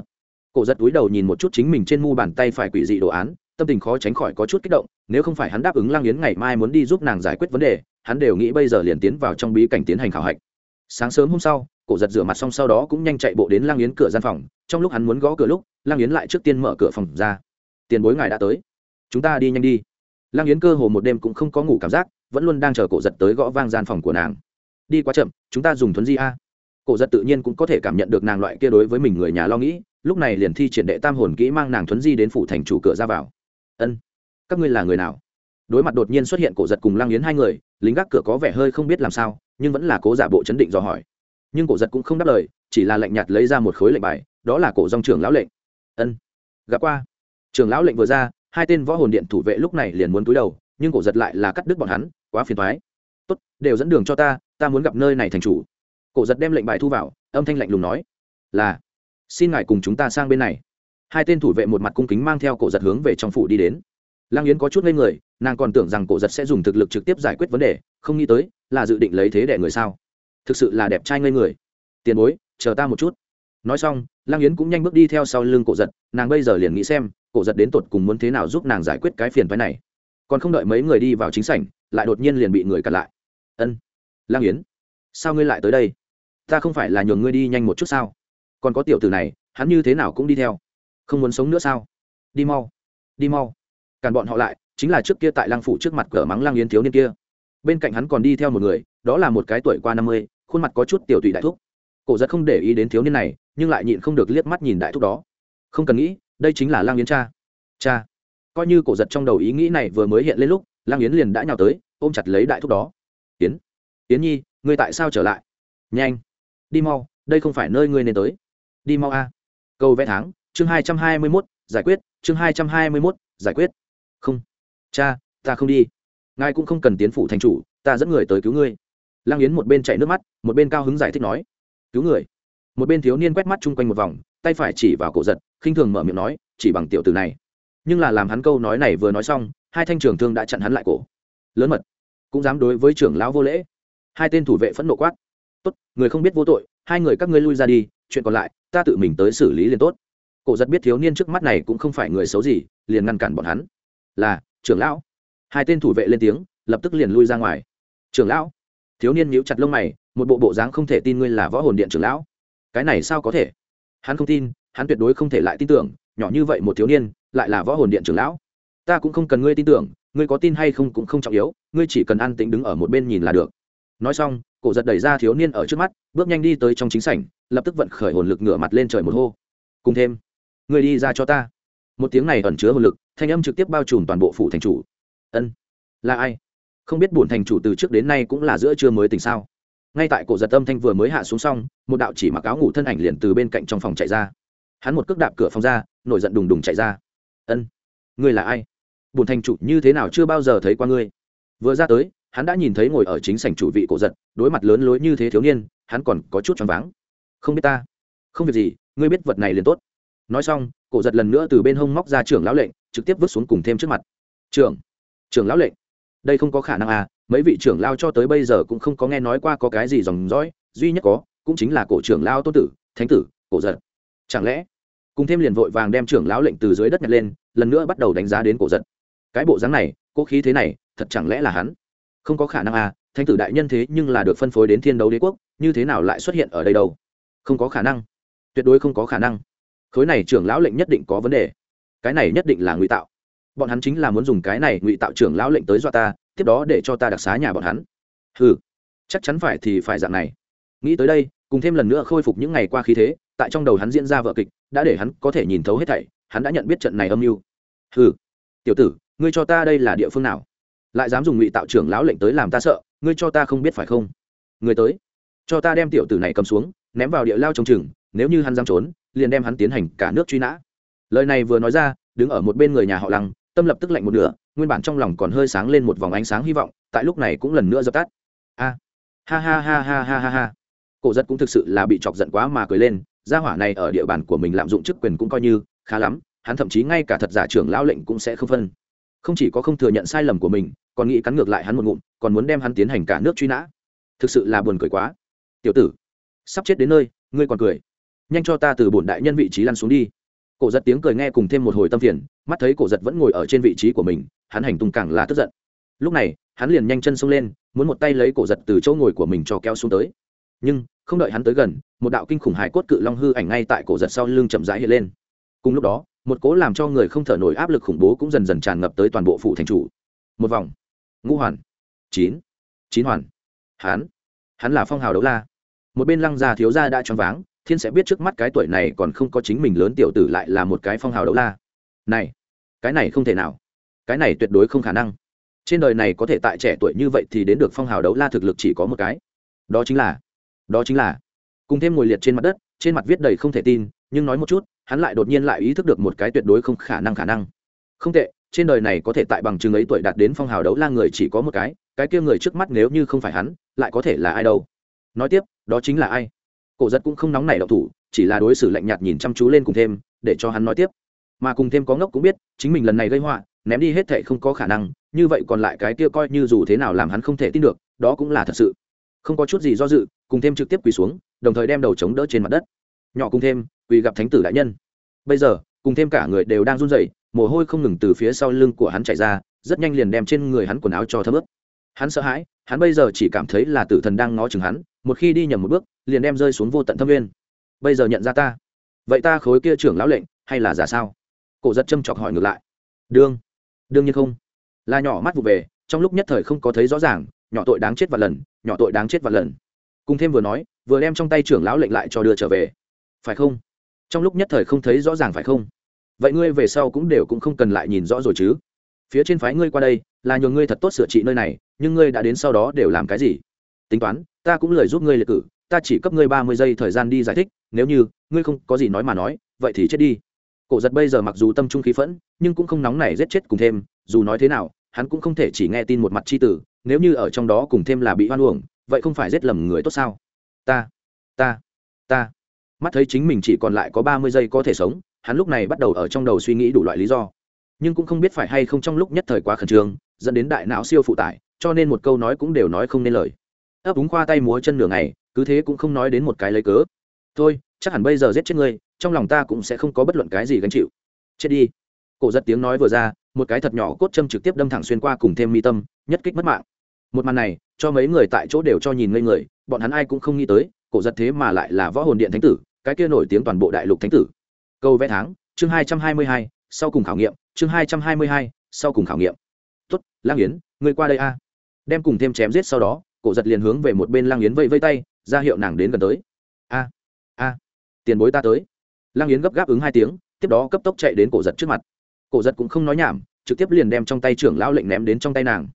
[SPEAKER 1] Cổ giật túi đầu nhìn một chút chính mình trên mu bàn tay phải quỷ dị đồ án, tâm tình khó tránh khỏi có chút kích động, nếu không phải hắn đáp ứng lang yến ngày mai muốn đi giúp nàng giải quyết vấn đề, hắn đều nghĩ bây giờ liền tiến vào trong bí cảnh tiến hành khảo hạch. Sáng sớm hôm sau, cổ giật rửa mặt xong sau đó cũng nhanh chạy bộ đến lang yến cửa gian phòng trong lúc hắn muốn gõ cửa lúc lang yến lại trước tiên mở cửa phòng ra. Tiền bối ngài đã tới. Chúng ta đi nhanh đi. Lang yến cơ hồ một đêm cũng không có ngủ cảm giác, vẫn luôn đang chờ cổ giật tới gõ vang gian phòng của nàng. Đi quá chậm, chúng ta dùng thuấn di a. Cổ giật tự nhiên cũng có thể cảm nhận được nàng loại kia đối với mình người nhà lo nghĩ, lúc này liền thi triển đệ tam hồn kỹ mang nàng thuấn di đến phủ thành chủ cửa ra vào. Ân, các ngươi là người nào? Đối mặt đột nhiên xuất hiện cổ giật cùng lang yến hai người, lính gác cửa có vẻ hơi không biết làm sao, nhưng vẫn là cố giả bộ chấn định dò hỏi. Nhưng cổ giật cũng không đáp lời, chỉ là lạnh nhạt lấy ra một khối lệnh bài đó là cổ dòng trưởng lão lệnh. Ân, gặp qua. Trưởng lão lệnh vừa ra, hai tên võ hồn điện thủ vệ lúc này liền muốn túi đầu, nhưng cổ giật lại là cắt đứt bọn hắn, quá phiền thoái tốt, đều dẫn đường cho ta ta muốn gặp nơi này thành chủ. Cổ giật đem lệnh bài thu vào, âm thanh lạnh lùng nói, là, xin ngài cùng chúng ta sang bên này. Hai tên thủ vệ một mặt cung kính mang theo cổ giật hướng về trong phủ đi đến. Lang yến có chút ngây người, nàng còn tưởng rằng cổ giật sẽ dùng thực lực trực tiếp giải quyết vấn đề, không nghĩ tới là dự định lấy thế đẻ người sao. Thực sự là đẹp trai ngây người. Tiền bối, chờ ta một chút nói xong Lang yến cũng nhanh bước đi theo sau lưng cổ giật, nàng bây giờ liền nghĩ xem, cổ giật đến tột cùng muốn thế nào giúp nàng giải quyết cái phiền phái này. Còn không đợi mấy người đi vào chính sảnh, lại đột nhiên liền bị người cặn lại. Ân Lang yến, sao ngươi lại tới đây? Ta không phải là nhường ngươi đi nhanh một chút sao? Còn có tiểu tử này, hắn như thế nào cũng đi theo. Không muốn sống nữa sao? Đi mau đi mau. Càn bọn họ lại, chính là trước kia tại Lang phủ trước mặt cửa mắng Lang yến thiếu niên kia. Bên cạnh hắn còn đi theo một người, đó là một cái tuổi qua năm mươi, khuôn mặt có chút tiểu tụy đại thúc. Cổ giật không để ý đến thiếu niên này nhưng lại nhịn không được liếc mắt nhìn đại thúc đó. Không cần nghĩ, đây chính là lang yến cha. Cha. Coi như cổ giật trong đầu ý nghĩ này vừa mới hiện lên lúc, lang yến liền đã nhào tới, ôm chặt lấy đại thúc đó. Yến. Yến nhi, ngươi tại sao trở lại? Nhanh. Đi mau, đây không phải nơi ngươi nên tới. Đi mau a. Câu vẽ tháng, chương hai trăm hai mươi mốt, giải quyết, chương hai trăm hai mươi mốt, giải quyết. Không. Cha, ta không đi. Ngài cũng không cần tiến phủ thành chủ, ta dẫn người tới cứu ngươi. Lang yến một bên chạy nước mắt, một bên cao hứng giải thích nói. Cứu người một bên thiếu niên quét mắt chung quanh một vòng, tay phải chỉ vào cổ giật, khinh thường mở miệng nói, chỉ bằng tiểu từ này. Nhưng là làm hắn câu nói này vừa nói xong, hai thanh trường thương đã chặn hắn lại cổ. Lớn mật, cũng dám đối với trưởng lão vô lễ. Hai tên thủ vệ phẫn nộ quát, tốt, người không biết vô tội, hai người các ngươi lui ra đi, chuyện còn lại, ta tự mình tới xử lý liền tốt. Cổ giật biết thiếu niên trước mắt này cũng không phải người xấu gì, liền ngăn cản bọn hắn. Là, trưởng lão. Hai tên thủ vệ lên tiếng, lập tức liền lui ra ngoài. Trưởng lão. Thiếu niên nhíu chặt lông mày, một bộ bộ dáng không thể tin ngươi là võ hồn điện trưởng lão cái này sao có thể? Hắn không tin, hắn tuyệt đối không thể lại tin tưởng, nhỏ như vậy một thiếu niên, lại là võ hồn điện trưởng lão. Ta cũng không cần ngươi tin tưởng, ngươi có tin hay không cũng không trọng yếu, ngươi chỉ cần an tĩnh đứng ở một bên nhìn là được. Nói xong, cổ giật đẩy ra thiếu niên ở trước mắt, bước nhanh đi tới trong chính sảnh, lập tức vận khởi hồn lực ngửa mặt lên trời một hô. Cùng thêm, ngươi đi ra cho ta. Một tiếng này ẩn chứa hồn lực, thanh âm trực tiếp bao trùm toàn bộ phủ thành chủ. Ân, là ai? Không biết bổn thành chủ từ trước đến nay cũng là giữa trưa mới tỉnh sao? Ngay tại cổ giật âm thanh vừa mới hạ xuống xong, một đạo chỉ mặc áo ngủ thân ảnh liền từ bên cạnh trong phòng chạy ra. Hắn một cước đạp cửa phòng ra, nổi giận đùng đùng chạy ra. Ân, ngươi là ai? Bùn thành chủ như thế nào chưa bao giờ thấy qua ngươi? Vừa ra tới, hắn đã nhìn thấy ngồi ở chính sảnh chủ vị cổ giật, đối mặt lớn lối như thế thiếu niên, hắn còn có chút choáng váng. Không biết ta. Không việc gì, ngươi biết vật này liền tốt. Nói xong, cổ giật lần nữa từ bên hông móc ra trưởng lão lệnh, trực tiếp vứt xuống cùng thêm trước mặt. Trưởng trưởng lão lệnh? Đây không có khả năng à mấy vị trưởng lao cho tới bây giờ cũng không có nghe nói qua có cái gì dòng dõi, duy nhất có, cũng chính là cổ trưởng lao tôn tử, thánh tử, cổ giật. Chẳng lẽ, cùng thêm liền vội vàng đem trưởng lão lệnh từ dưới đất nhặt lên, lần nữa bắt đầu đánh giá đến cổ giật. Cái bộ dáng này, cố khí thế này, thật chẳng lẽ là hắn? Không có khả năng à thánh tử đại nhân thế nhưng là được phân phối đến thiên đấu đế quốc, như thế nào lại xuất hiện ở đây đâu? Không có khả năng. Tuyệt đối không có khả năng. Khối này trưởng lão lệnh nhất định có vấn đề. Cái này nhất định là ngụy tạo. Bọn hắn chính là muốn dùng cái này ngụy tạo trưởng lão lệnh tới dọa ta tiếp đó để cho ta đặc xá nhà bọn hắn. Ừ chắc chắn phải thì phải dạng này. Nghĩ tới đây, cùng thêm lần nữa khôi phục những ngày qua khí thế, tại trong đầu hắn diễn ra vợ kịch, đã để hắn có thể nhìn thấu hết thảy, hắn đã nhận biết trận này âm mưu. Ừ tiểu tử, ngươi cho ta đây là địa phương nào? Lại dám dùng ngụy tạo trưởng lão lệnh tới làm ta sợ, ngươi cho ta không biết phải không? Người tới, cho ta đem tiểu tử này cầm xuống, ném vào địa lao trong chừng, nếu như hắn dám trốn, liền đem hắn tiến hành cả nước truy nã. Lời này vừa nói ra, đứng ở một bên người nhà họ lăng, tâm lập tức lạnh một nửa nguyên bản trong lòng còn hơi sáng lên một vòng ánh sáng hy vọng, tại lúc này cũng lần nữa dập tắt. A, ha ha ha ha ha ha ha. Cổ giật cũng thực sự là bị chọc giận quá mà cười lên, gia hỏa này ở địa bàn của mình lạm dụng chức quyền cũng coi như khá lắm, hắn thậm chí ngay cả thật giả trưởng lão lệnh cũng sẽ không phân. Không chỉ có không thừa nhận sai lầm của mình, còn nghĩ cắn ngược lại hắn một ngụm, còn muốn đem hắn tiến hành cả nước truy nã. Thực sự là buồn cười quá. Tiểu tử, sắp chết đến nơi, ngươi còn cười. Nhanh cho ta từ bổn đại nhân vị trí lăn xuống đi. Cổ giật tiếng cười nghe cùng thêm một hồi tâm phiền mắt thấy cổ giật vẫn ngồi ở trên vị trí của mình, hắn hành tung càng là tức giận. Lúc này, hắn liền nhanh chân xông lên, muốn một tay lấy cổ giật từ chỗ ngồi của mình cho kéo xuống tới. Nhưng, không đợi hắn tới gần, một đạo kinh khủng hải cốt cự long hư ảnh ngay tại cổ giật sau lưng chậm rãi hiện lên. Cùng lúc đó, một cố làm cho người không thở nổi áp lực khủng bố cũng dần dần tràn ngập tới toàn bộ phủ thành chủ. Một vòng. Ngũ hoàn. Chín. Chín hoàn. Hắn. Hắn là phong hào đấu la. Một bên lăng già thiếu gia đã choáng váng, thiên sẽ biết trước mắt cái tuổi này còn không có chính mình lớn tiểu tử lại là một cái phong hào đấu la này, cái này không thể nào. Cái này tuyệt đối không khả năng. Trên đời này có thể tại trẻ tuổi như vậy thì đến được phong hào đấu la thực lực chỉ có một cái. Đó chính là, đó chính là, cùng thêm ngồi liệt trên mặt đất, trên mặt viết đầy không thể tin, nhưng nói một chút, hắn lại đột nhiên lại ý thức được một cái tuyệt đối không khả năng khả năng. Không tệ, trên đời này có thể tại bằng chứng ấy tuổi đạt đến phong hào đấu la người chỉ có một cái cái kia người trước mắt nếu như không phải hắn, lại có thể là ai đâu? Nói tiếp, đó chính là ai? Cổ giật cũng không nóng nảy đậu thủ, chỉ là đối xử lạnh nhạt nhìn chăm chú lên cùng thêm, để cho hắn nói tiếp mà cùng thêm có ngốc cũng biết, chính mình lần này gây họa, ném đi hết thệ không có khả năng, như vậy còn lại cái kia coi như dù thế nào làm hắn không thể tin được, đó cũng là thật sự. Không có chút gì do dự, cùng thêm trực tiếp quỳ xuống, đồng thời đem đầu chống đỡ trên mặt đất. Nhỏ cùng thêm, quỳ gặp thánh tử đại nhân. Bây giờ, cùng thêm cả người đều đang run rẩy, mồ hôi không ngừng từ phía sau lưng của hắn chảy ra, rất nhanh liền đem trên người hắn quần áo cho thấm ướt. Hắn sợ hãi, hắn bây giờ chỉ cảm thấy là tử thần đang ngó chừng hắn, một khi đi nhầm một bước, liền đem rơi xuống vô tận thâm viên bây giờ nhận ra ta. Vậy ta khối kia trưởng lão lệnh, hay là giả sao? Cổ giật châm chọc hỏi ngược lại. Đương đương nhiên không. Là nhỏ mắt vụ về, trong lúc nhất thời không có thấy rõ ràng, nhỏ tội đáng chết và lần, nhỏ tội đáng chết và lần. Cùng thêm vừa nói, vừa đem trong tay trưởng lão lệnh lại cho đưa trở về. Phải không? Trong lúc nhất thời không thấy rõ ràng phải không? Vậy ngươi về sau cũng đều cũng không cần lại nhìn rõ rồi chứ. Phía trên phái ngươi qua đây, là nhờ ngươi thật tốt sửa trị nơi này, nhưng ngươi đã đến sau đó đều làm cái gì? Tính toán, ta cũng lời giúp ngươi liệt cử, ta chỉ cấp ngươi ba mươi giây thời gian đi giải thích, nếu như ngươi không có gì nói mà nói, vậy thì chết đi cổ giật bây giờ mặc dù tâm trung khí phẫn, nhưng cũng không nóng này giết chết cùng thêm, dù nói thế nào, hắn cũng không thể chỉ nghe tin một mặt c h i tử, nếu như ở trong đó cùng thêm là bị hoan uổng, vậy không phải giết lầm người tốt sao? Ta ta ta. Mắt thấy chính mình chỉ còn lại có ba mươi giây có thể sống, hắn lúc này bắt đầu ở trong đầu suy nghĩ đủ loại lý do. Nhưng cũng không biết phải hay không trong lúc nhất thời quá khẩn trương, dẫn đến đại não siêu phụ tải, cho nên một câu nói cũng đều nói không nên lời. Ấp úng khoa tay múa chân nửa ngày, cứ thế cũng không nói đến một cái lấy cớ. Thôi, chắc hẳn bây giờ giết chết ngươi trong lòng ta cũng sẽ không có bất luận cái gì gánh chịu. Chết đi. Cổ giật tiếng nói vừa ra, một cái thật nhỏ cốt châm trực tiếp đâm thẳng xuyên qua cùng thêm mi tâm, nhất kích mất mạng. Một màn này, cho mấy người tại chỗ đều cho nhìn ngây người, bọn hắn ai cũng không nghĩ tới, cổ giật thế mà lại là võ hồn điện thánh tử, cái kia nổi tiếng toàn bộ đại lục thánh tử. Câu vẽ tháng, chương hai trăm hai mươi hai, sau cùng khảo nghiệm, chương hai trăm hai mươi hai, sau cùng khảo nghiệm. Tuất lang yến, ngươi qua đây a. Đem cùng thêm chém giết sau đó, cổ giật liền hướng về một bên lang yến vây vây tay, ra hiệu nàng đến gần tới. A a, tiền bối ta tới lang yến gấp gáp ứng hai tiếng, tiếp đó cấp tốc chạy đến cổ giật trước mặt. Cổ giật cũng không nói nhảm, trực tiếp liền đem trong tay trưởng lão lệnh ném đến trong tay nàng.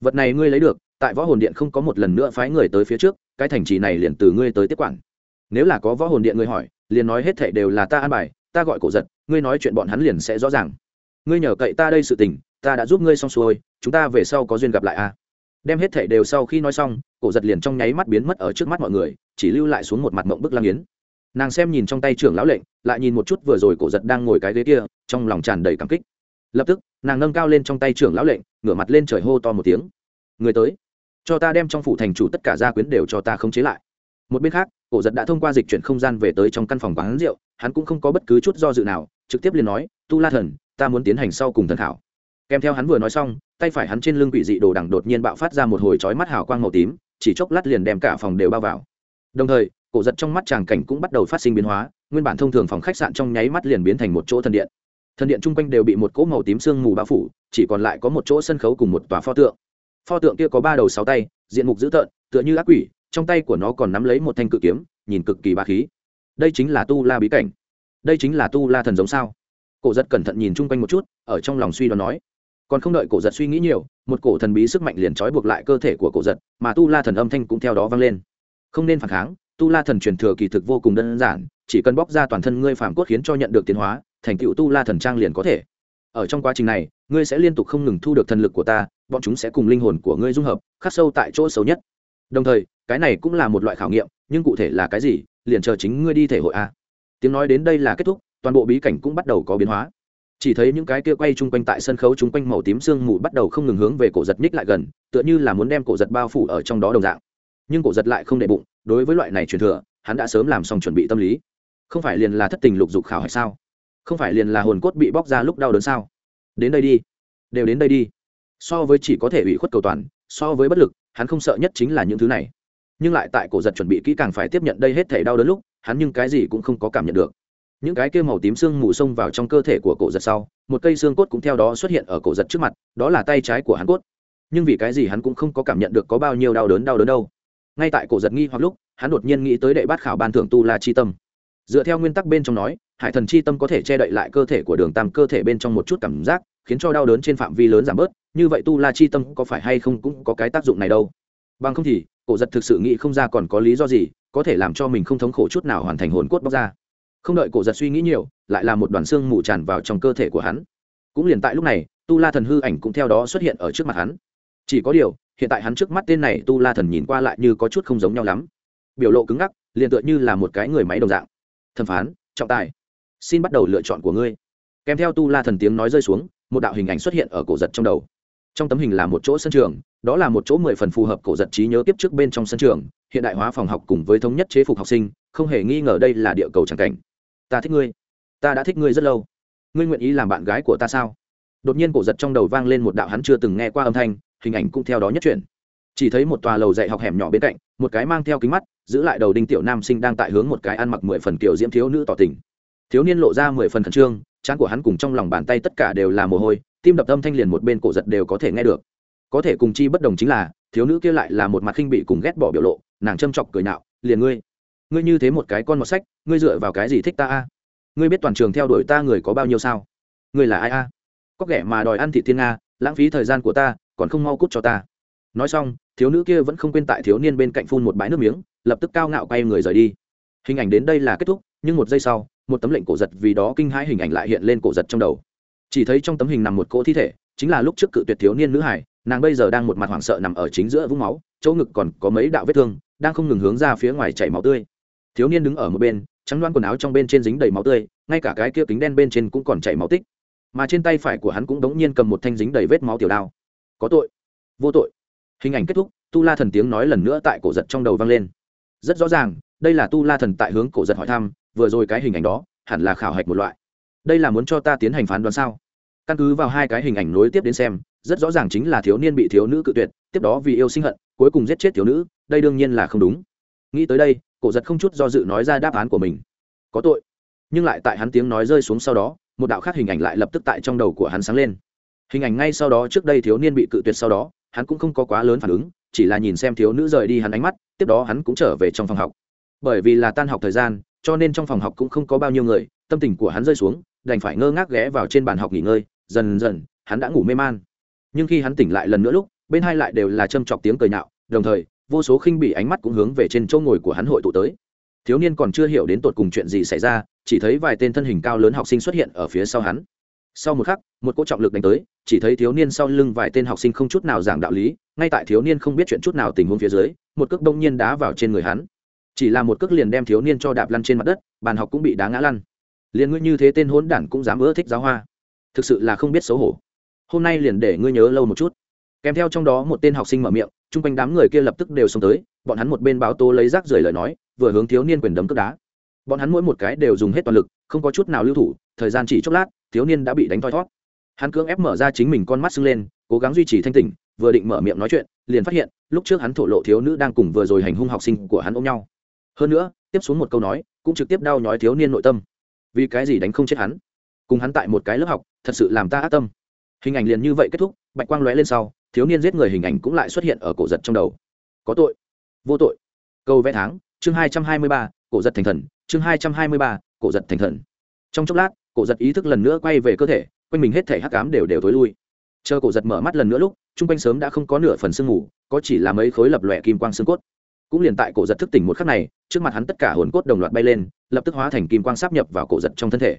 [SPEAKER 1] Vật này ngươi lấy được, tại võ hồn điện không có một lần nữa phái người tới phía trước, cái thành trì này liền từ ngươi tới tiếp quản. Nếu là có võ hồn điện ngươi hỏi, liền nói hết thệ đều là ta an bài, ta gọi cổ giật, ngươi nói chuyện bọn hắn liền sẽ rõ ràng. Ngươi nhờ cậy ta đây sự tình, ta đã giúp ngươi xong xuôi, chúng ta về sau có duyên gặp lại a đem hết thệ đều sau khi nói xong, cổ giật liền trong nháy mắt biến mất ở trước mắt mọi người, chỉ lưu lại xuống một mặt mộng bức lang yến nàng xem nhìn trong tay trưởng lão lệnh, lại nhìn một chút vừa rồi cổ giật đang ngồi cái ghế kia, trong lòng tràn đầy cảm kích. Lập tức, nàng nâng cao lên trong tay trưởng lão lệnh, ngửa mặt lên trời hô to một tiếng. Người tới, cho ta đem trong phủ thành chủ tất cả gia quyến đều cho ta khống chế lại. Một bên khác, cổ giật đã thông qua dịch chuyển không gian về tới trong căn phòng quán rượu, hắn cũng không có bất cứ chút do dự nào, trực tiếp liền nói, tu la thần, ta muốn tiến hành sau cùng thần thảo kèm theo hắn vừa nói xong, tay phải hắn trên lưng quỷ dị đồ đằng đột nhiên bạo phát ra một hồi chói mắt hào quang màu tím, chỉ chốc lát liền đem cả phòng đều bao vào. Đồng thời cổ giật trong mắt tràng cảnh cũng bắt đầu phát sinh biến hóa, nguyên bản thông thường phòng khách sạn trong nháy mắt liền biến thành một chỗ thần điện. Thần điện chung quanh đều bị một cỗ màu tím sương mù bao phủ, chỉ còn lại có một chỗ sân khấu cùng một tòa pho tượng. Pho tượng kia có ba đầu sáu tay, diện mục dữ tợn, tựa như ác quỷ, trong tay của nó còn nắm lấy một thanh cự kiếm, nhìn cực kỳ ba khí. Đây chính là tu la bí cảnh. Đây chính là tu la thần giống sao? Cổ giật cẩn thận nhìn chung quanh một chút, ở trong lòng suy đoán nói. Còn không đợi cổ giật suy nghĩ nhiều, một cổ thần bí sức mạnh liền trói buộc lại cơ thể của cổ giật, mà tu la thần âm thanh cũng theo đó vang lên. Không nên phản kháng tu la thần truyền thừa kỳ thực vô cùng đơn giản, chỉ cần bóc ra toàn thân ngươi phạm cốt khiến cho nhận được tiến hóa, thành tựu tu la thần trang liền có thể. Ở trong quá trình này, ngươi sẽ liên tục không ngừng thu được thần lực của ta, bọn chúng sẽ cùng linh hồn của ngươi dung hợp, khắc sâu tại chỗ xấu nhất. Đồng thời, cái này cũng là một loại khảo nghiệm, nhưng cụ thể là cái gì, liền chờ chính ngươi đi thể hội a. Tiếng nói đến đây là kết thúc, toàn bộ bí cảnh cũng bắt đầu có biến hóa. Chỉ thấy những cái kia quay chung quanh tại sân khấu chung quanh màu tím sương mù bắt đầu không ngừng hướng về cổ giật nhích lại gần, tựa như là muốn đem cổ giật bao phủ ở trong đó đồng dạng nhưng cổ giật lại không đệ bụng, đối với loại này truyền thừa, hắn đã sớm làm xong chuẩn bị tâm lý. Không phải liền là thất tình lục dục khảo hay sao? Không phải liền là hồn cốt bị bóc ra lúc đau đớn sao? Đến đây đi. Đều đến đây đi. So với chỉ có thể ủy khuất cầu toàn, so với bất lực, hắn không sợ nhất chính là những thứ này. Nhưng lại tại cổ giật chuẩn bị kỹ càng phải tiếp nhận đây hết thể đau đớn lúc, hắn nhưng cái gì cũng không có cảm nhận được. Những cái kia màu tím xương mù xông vào trong cơ thể của cổ giật sau, một cây xương cốt cũng theo đó xuất hiện ở cổ giật trước mặt, đó là tay trái của hắn cốt. Nhưng vì cái gì hắn cũng không có cảm nhận được có bao nhiêu đau đớn đau đớn đâu ngay tại cổ giật nghi hoặc lúc, hắn đột nhiên nghĩ tới đệ bát khảo ban thưởng tu la chi tâm. Dựa theo nguyên tắc bên trong nói, hải thần chi tâm có thể che đậy lại cơ thể của đường tam cơ thể bên trong một chút cảm giác, khiến cho đau đớn trên phạm vi lớn giảm bớt, như vậy tu la chi tâm có phải hay không cũng có cái tác dụng này đâu. Bằng không thì, cổ giật thực sự nghĩ không ra còn có lý do gì, có thể làm cho mình không thống khổ chút nào hoàn thành hồn cốt bóc ra. Không đợi cổ giật suy nghĩ nhiều, lại là một đoàn xương mù tràn vào trong cơ thể của hắn. Cũng liền tại lúc này, tu la thần hư ảnh cũng theo đó xuất hiện ở trước mặt hắn chỉ có điều, hiện tại hắn trước mắt tên này tu la thần nhìn qua lại như có chút không giống nhau lắm. Biểu lộ cứng ngắc, liền tựa như là một cái người máy đồng dạng. Thẩm phán, trọng tài, xin bắt đầu lựa chọn của ngươi. Kèm theo tu la thần tiếng nói rơi xuống, một đạo hình ảnh xuất hiện ở cổ giật trong đầu. Trong tấm hình là một chỗ sân trường, đó là một chỗ mười phần phù hợp cổ giật trí nhớ tiếp trước bên trong sân trường, hiện đại hóa phòng học cùng với thống nhất chế phục học sinh, không hề nghi ngờ đây là địa cầu tràng cảnh. Ta thích ngươi. Ta đã thích ngươi rất lâu. Ngươi nguyện ý làm bạn gái của ta sao? Đột nhiên cổ giật trong đầu vang lên một đạo hắn chưa từng nghe qua âm thanh hình ảnh cũng theo đó nhất chuyển. Chỉ thấy một tòa lầu dạy học hẻm nhỏ bên cạnh, một cái mang theo kính mắt, giữ lại đầu đinh tiểu nam sinh đang tại hướng một cái ăn mặc mười phần kiểu diễm thiếu nữ tỏ tình. Thiếu niên lộ ra mười phần khẩn trương trán của hắn cùng trong lòng bàn tay tất cả đều là mồ hôi, tim đập âm thanh liền một bên cổ giật đều có thể nghe được. Có thể cùng chi bất đồng chính là, thiếu nữ kia lại là một mặt khinh bị cùng ghét bỏ biểu lộ, nàng châm chọc cười nạo, liền ngươi ngươi như thế một cái con mọt sách, ngươi dựa vào cái gì thích ta a? Ngươi biết toàn trường theo đuổi ta người có bao nhiêu sao? Ngươi là ai a? Có kẻ mà đòi ăn thị thiên nga lãng phí thời gian của ta còn không mau cút cho ta. Nói xong, thiếu nữ kia vẫn không quên tại thiếu niên bên cạnh phun một bãi nước miếng, lập tức cao ngạo quay người rời đi. Hình ảnh đến đây là kết thúc, nhưng một giây sau, một tấm lệnh cổ giật vì đó kinh hãi hình ảnh lại hiện lên cổ giật trong đầu. Chỉ thấy trong tấm hình nằm một cỗ thi thể, chính là lúc trước cự tuyệt thiếu niên nữ hải, nàng bây giờ đang một mặt hoảng sợ nằm ở chính giữa vũng máu, chỗ ngực còn có mấy đạo vết thương, đang không ngừng hướng ra phía ngoài chảy máu tươi. Thiếu niên đứng ở một bên, trắng loan quần áo trong bên trên dính đầy máu tươi, ngay cả cái kia kính đen bên trên cũng còn chảy máu tích. Mà trên tay phải của hắn cũng đống nhiên cầm một thanh dính đầy vết máu tiểu đao có tội. Vô tội. Hình ảnh kết thúc, tu la thần tiếng nói lần nữa tại cổ giật trong đầu vang lên. Rất rõ ràng, đây là tu la thần tại hướng cổ giật hỏi thăm, vừa rồi cái hình ảnh đó, hẳn là khảo hạch một loại. Đây là muốn cho ta tiến hành phán đoán sao? Căn cứ vào hai cái hình ảnh nối tiếp đến xem, rất rõ ràng chính là thiếu niên bị thiếu nữ cự tuyệt, tiếp đó vì yêu sinh hận, cuối cùng giết chết thiếu nữ, đây đương nhiên là không đúng. Nghĩ tới đây, cổ giật không chút do dự nói ra đáp án của mình. Có tội. Nhưng lại tại hắn tiếng nói rơi xuống sau đó, một đạo khác hình ảnh lại lập tức tại trong đầu của hắn sáng lên hình ảnh ngay sau đó trước đây thiếu niên bị cự tuyệt sau đó, hắn cũng không có quá lớn phản ứng, chỉ là nhìn xem thiếu nữ rời đi hắn ánh mắt, tiếp đó hắn cũng trở về trong phòng học. Bởi vì là tan học thời gian, cho nên trong phòng học cũng không có bao nhiêu người, tâm tình của hắn rơi xuống, đành phải ngơ ngác ghé vào trên bàn học nghỉ ngơi, dần dần, hắn đã ngủ mê man. Nhưng khi hắn tỉnh lại lần nữa lúc, bên hai lại đều là châm chọc tiếng cười nhạo, đồng thời, vô số khinh bị ánh mắt cũng hướng về trên chỗ ngồi của hắn hội tụ tới. Thiếu niên còn chưa hiểu đến tột cùng chuyện gì xảy ra, chỉ thấy vài tên thân hình cao lớn học sinh xuất hiện ở phía sau hắn sau một khắc, một cỗ trọng lực đánh tới, chỉ thấy thiếu niên sau lưng vài tên học sinh không chút nào giảng đạo lý, ngay tại thiếu niên không biết chuyện chút nào tình huống phía dưới, một cước đông nhiên đá vào trên người hắn. Chỉ là một cước liền đem thiếu niên cho đạp lăn trên mặt đất, bàn học cũng bị đá ngã lăn. Liền ngươi như thế tên hỗn đản cũng dám ưa thích giáo hoa. Thực sự là không biết xấu hổ. Hôm nay liền để ngươi nhớ lâu một chút. Kèm theo trong đó một tên học sinh mở miệng, chung quanh đám người kia lập tức đều xông tới, bọn hắn một bên báo tố lấy rác rời lời nói, vừa hướng thiếu niên quyền đấm cướp đá. Bọn hắn mỗi một cái đều dùng hết toàn lực, không có chút nào lưu thủ, thời gian chỉ chốc lát thiếu niên đã bị đánh thoi thót. Hắn cưỡng ép mở ra chính mình con mắt sưng lên, cố gắng duy trì thanh tỉnh, vừa định mở miệng nói chuyện, liền phát hiện, lúc trước hắn thổ lộ thiếu nữ đang cùng vừa rồi hành hung học sinh của hắn ôm nhau. Hơn nữa, tiếp xuống một câu nói, cũng trực tiếp đau nhói thiếu niên nội tâm. Vì cái gì đánh không chết hắn? Cùng hắn tại một cái lớp học, thật sự làm ta ác tâm. Hình ảnh liền như vậy kết thúc, bạch quang lóe lên sau, thiếu niên giết người hình ảnh cũng lại xuất hiện ở cổ giật trong đầu. Có tội. Vô tội. Câu vẽ tháng, chương hai trăm hai mươi ba, cổ giật thành thần, chương hai trăm hai mươi ba, cổ giật thành thần. Trong chốc lát cổ giật ý thức lần nữa quay về cơ thể, quanh mình hết thể hắc cám đều đều tối lui. Chờ cổ giật mở mắt lần nữa lúc, chung quanh sớm đã không có nửa phần sương mù, có chỉ là mấy khối lập lòe kim quang xương cốt. Cũng liền tại cổ giật thức tỉnh một khắc này, trước mặt hắn tất cả hồn cốt đồng loạt bay lên, lập tức hóa thành kim quang sáp nhập vào cổ giật trong thân thể.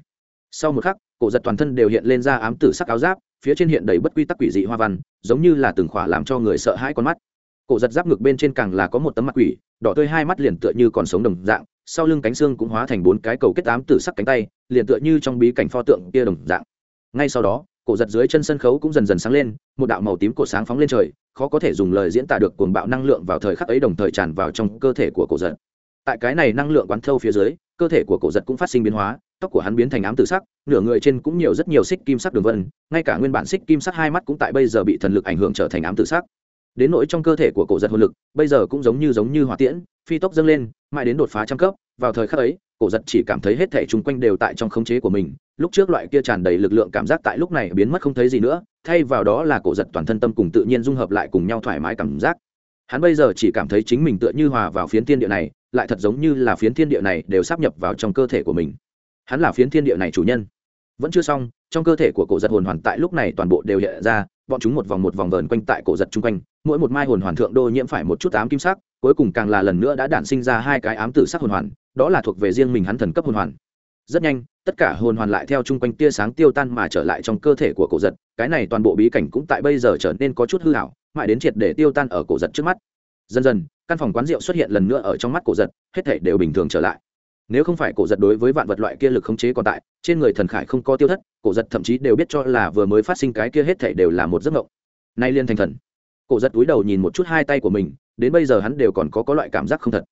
[SPEAKER 1] Sau một khắc, cổ giật toàn thân đều hiện lên ra ám tử sắc áo giáp, phía trên hiện đầy bất quy tắc quỷ dị hoa văn, giống như là từng khỏa làm cho người sợ hãi con mắt cổ giật giáp ngực bên trên càng là có một tấm mặt quỷ, đỏ tươi hai mắt liền tựa như còn sống đồng dạng, sau lưng cánh xương cũng hóa thành bốn cái cầu kết tám tử sắc cánh tay, liền tựa như trong bí cảnh pho tượng kia đồng dạng. Ngay sau đó, cổ giật dưới chân sân khấu cũng dần dần sáng lên, một đạo màu tím cổ sáng phóng lên trời, khó có thể dùng lời diễn tả được cuồng bạo năng lượng vào thời khắc ấy đồng thời tràn vào trong cơ thể của cổ giật. Tại cái này năng lượng quán thâu phía dưới, cơ thể của cổ giật cũng phát sinh biến hóa, tóc của hắn biến thành ám tử sắc, nửa người trên cũng nhiều rất nhiều xích kim sắc đường vân, ngay cả nguyên bản xích kim sắc hai mắt cũng tại bây giờ bị thần lực ảnh hưởng trở thành ám tử sắc đến nỗi trong cơ thể của cổ giật hồn lực, bây giờ cũng giống như giống như hỏa tiễn, phi tốc dâng lên, mãi đến đột phá trăm cấp, vào thời khắc ấy, cổ giật chỉ cảm thấy hết thể chung quanh đều tại trong khống chế của mình, lúc trước loại kia tràn đầy lực lượng cảm giác tại lúc này biến mất không thấy gì nữa, thay vào đó là cổ giật toàn thân tâm cùng tự nhiên dung hợp lại cùng nhau thoải mái cảm giác. Hắn bây giờ chỉ cảm thấy chính mình tựa như hòa vào phiến thiên địa này, lại thật giống như là phiến thiên địa này đều sắp nhập vào trong cơ thể của mình. Hắn là phiến thiên địa này chủ nhân. Vẫn chưa xong, trong cơ thể của cổ giật hồn hoàn tại lúc này toàn bộ đều hiện ra bọn chúng một vòng một vòng vờn quanh tại cổ giật chung quanh, mỗi một mai hồn hoàn thượng đô nhiễm phải một chút ám kim sắc, cuối cùng càng là lần nữa đã đản sinh ra hai cái ám tử sắc hồn hoàn, đó là thuộc về riêng mình hắn thần cấp hồn hoàn. Rất nhanh, tất cả hồn hoàn lại theo chung quanh tia sáng tiêu tan mà trở lại trong cơ thể của cổ giật, cái này toàn bộ bí cảnh cũng tại bây giờ trở nên có chút hư hảo mãi đến triệt để tiêu tan ở cổ giật trước mắt. Dần dần, căn phòng quán rượu xuất hiện lần nữa ở trong mắt cổ giật, hết thể đều bình thường trở lại nếu không phải cổ giật đối với vạn vật loại kia lực khống chế còn tại, trên người thần khải không có tiêu thất, cổ giật thậm chí đều biết cho là vừa mới phát sinh cái kia hết thể đều là một giấc mộng. Nay liên thành thần. Cổ giật túi đầu nhìn một chút hai tay của mình, đến bây giờ hắn đều còn có có loại cảm giác không thật.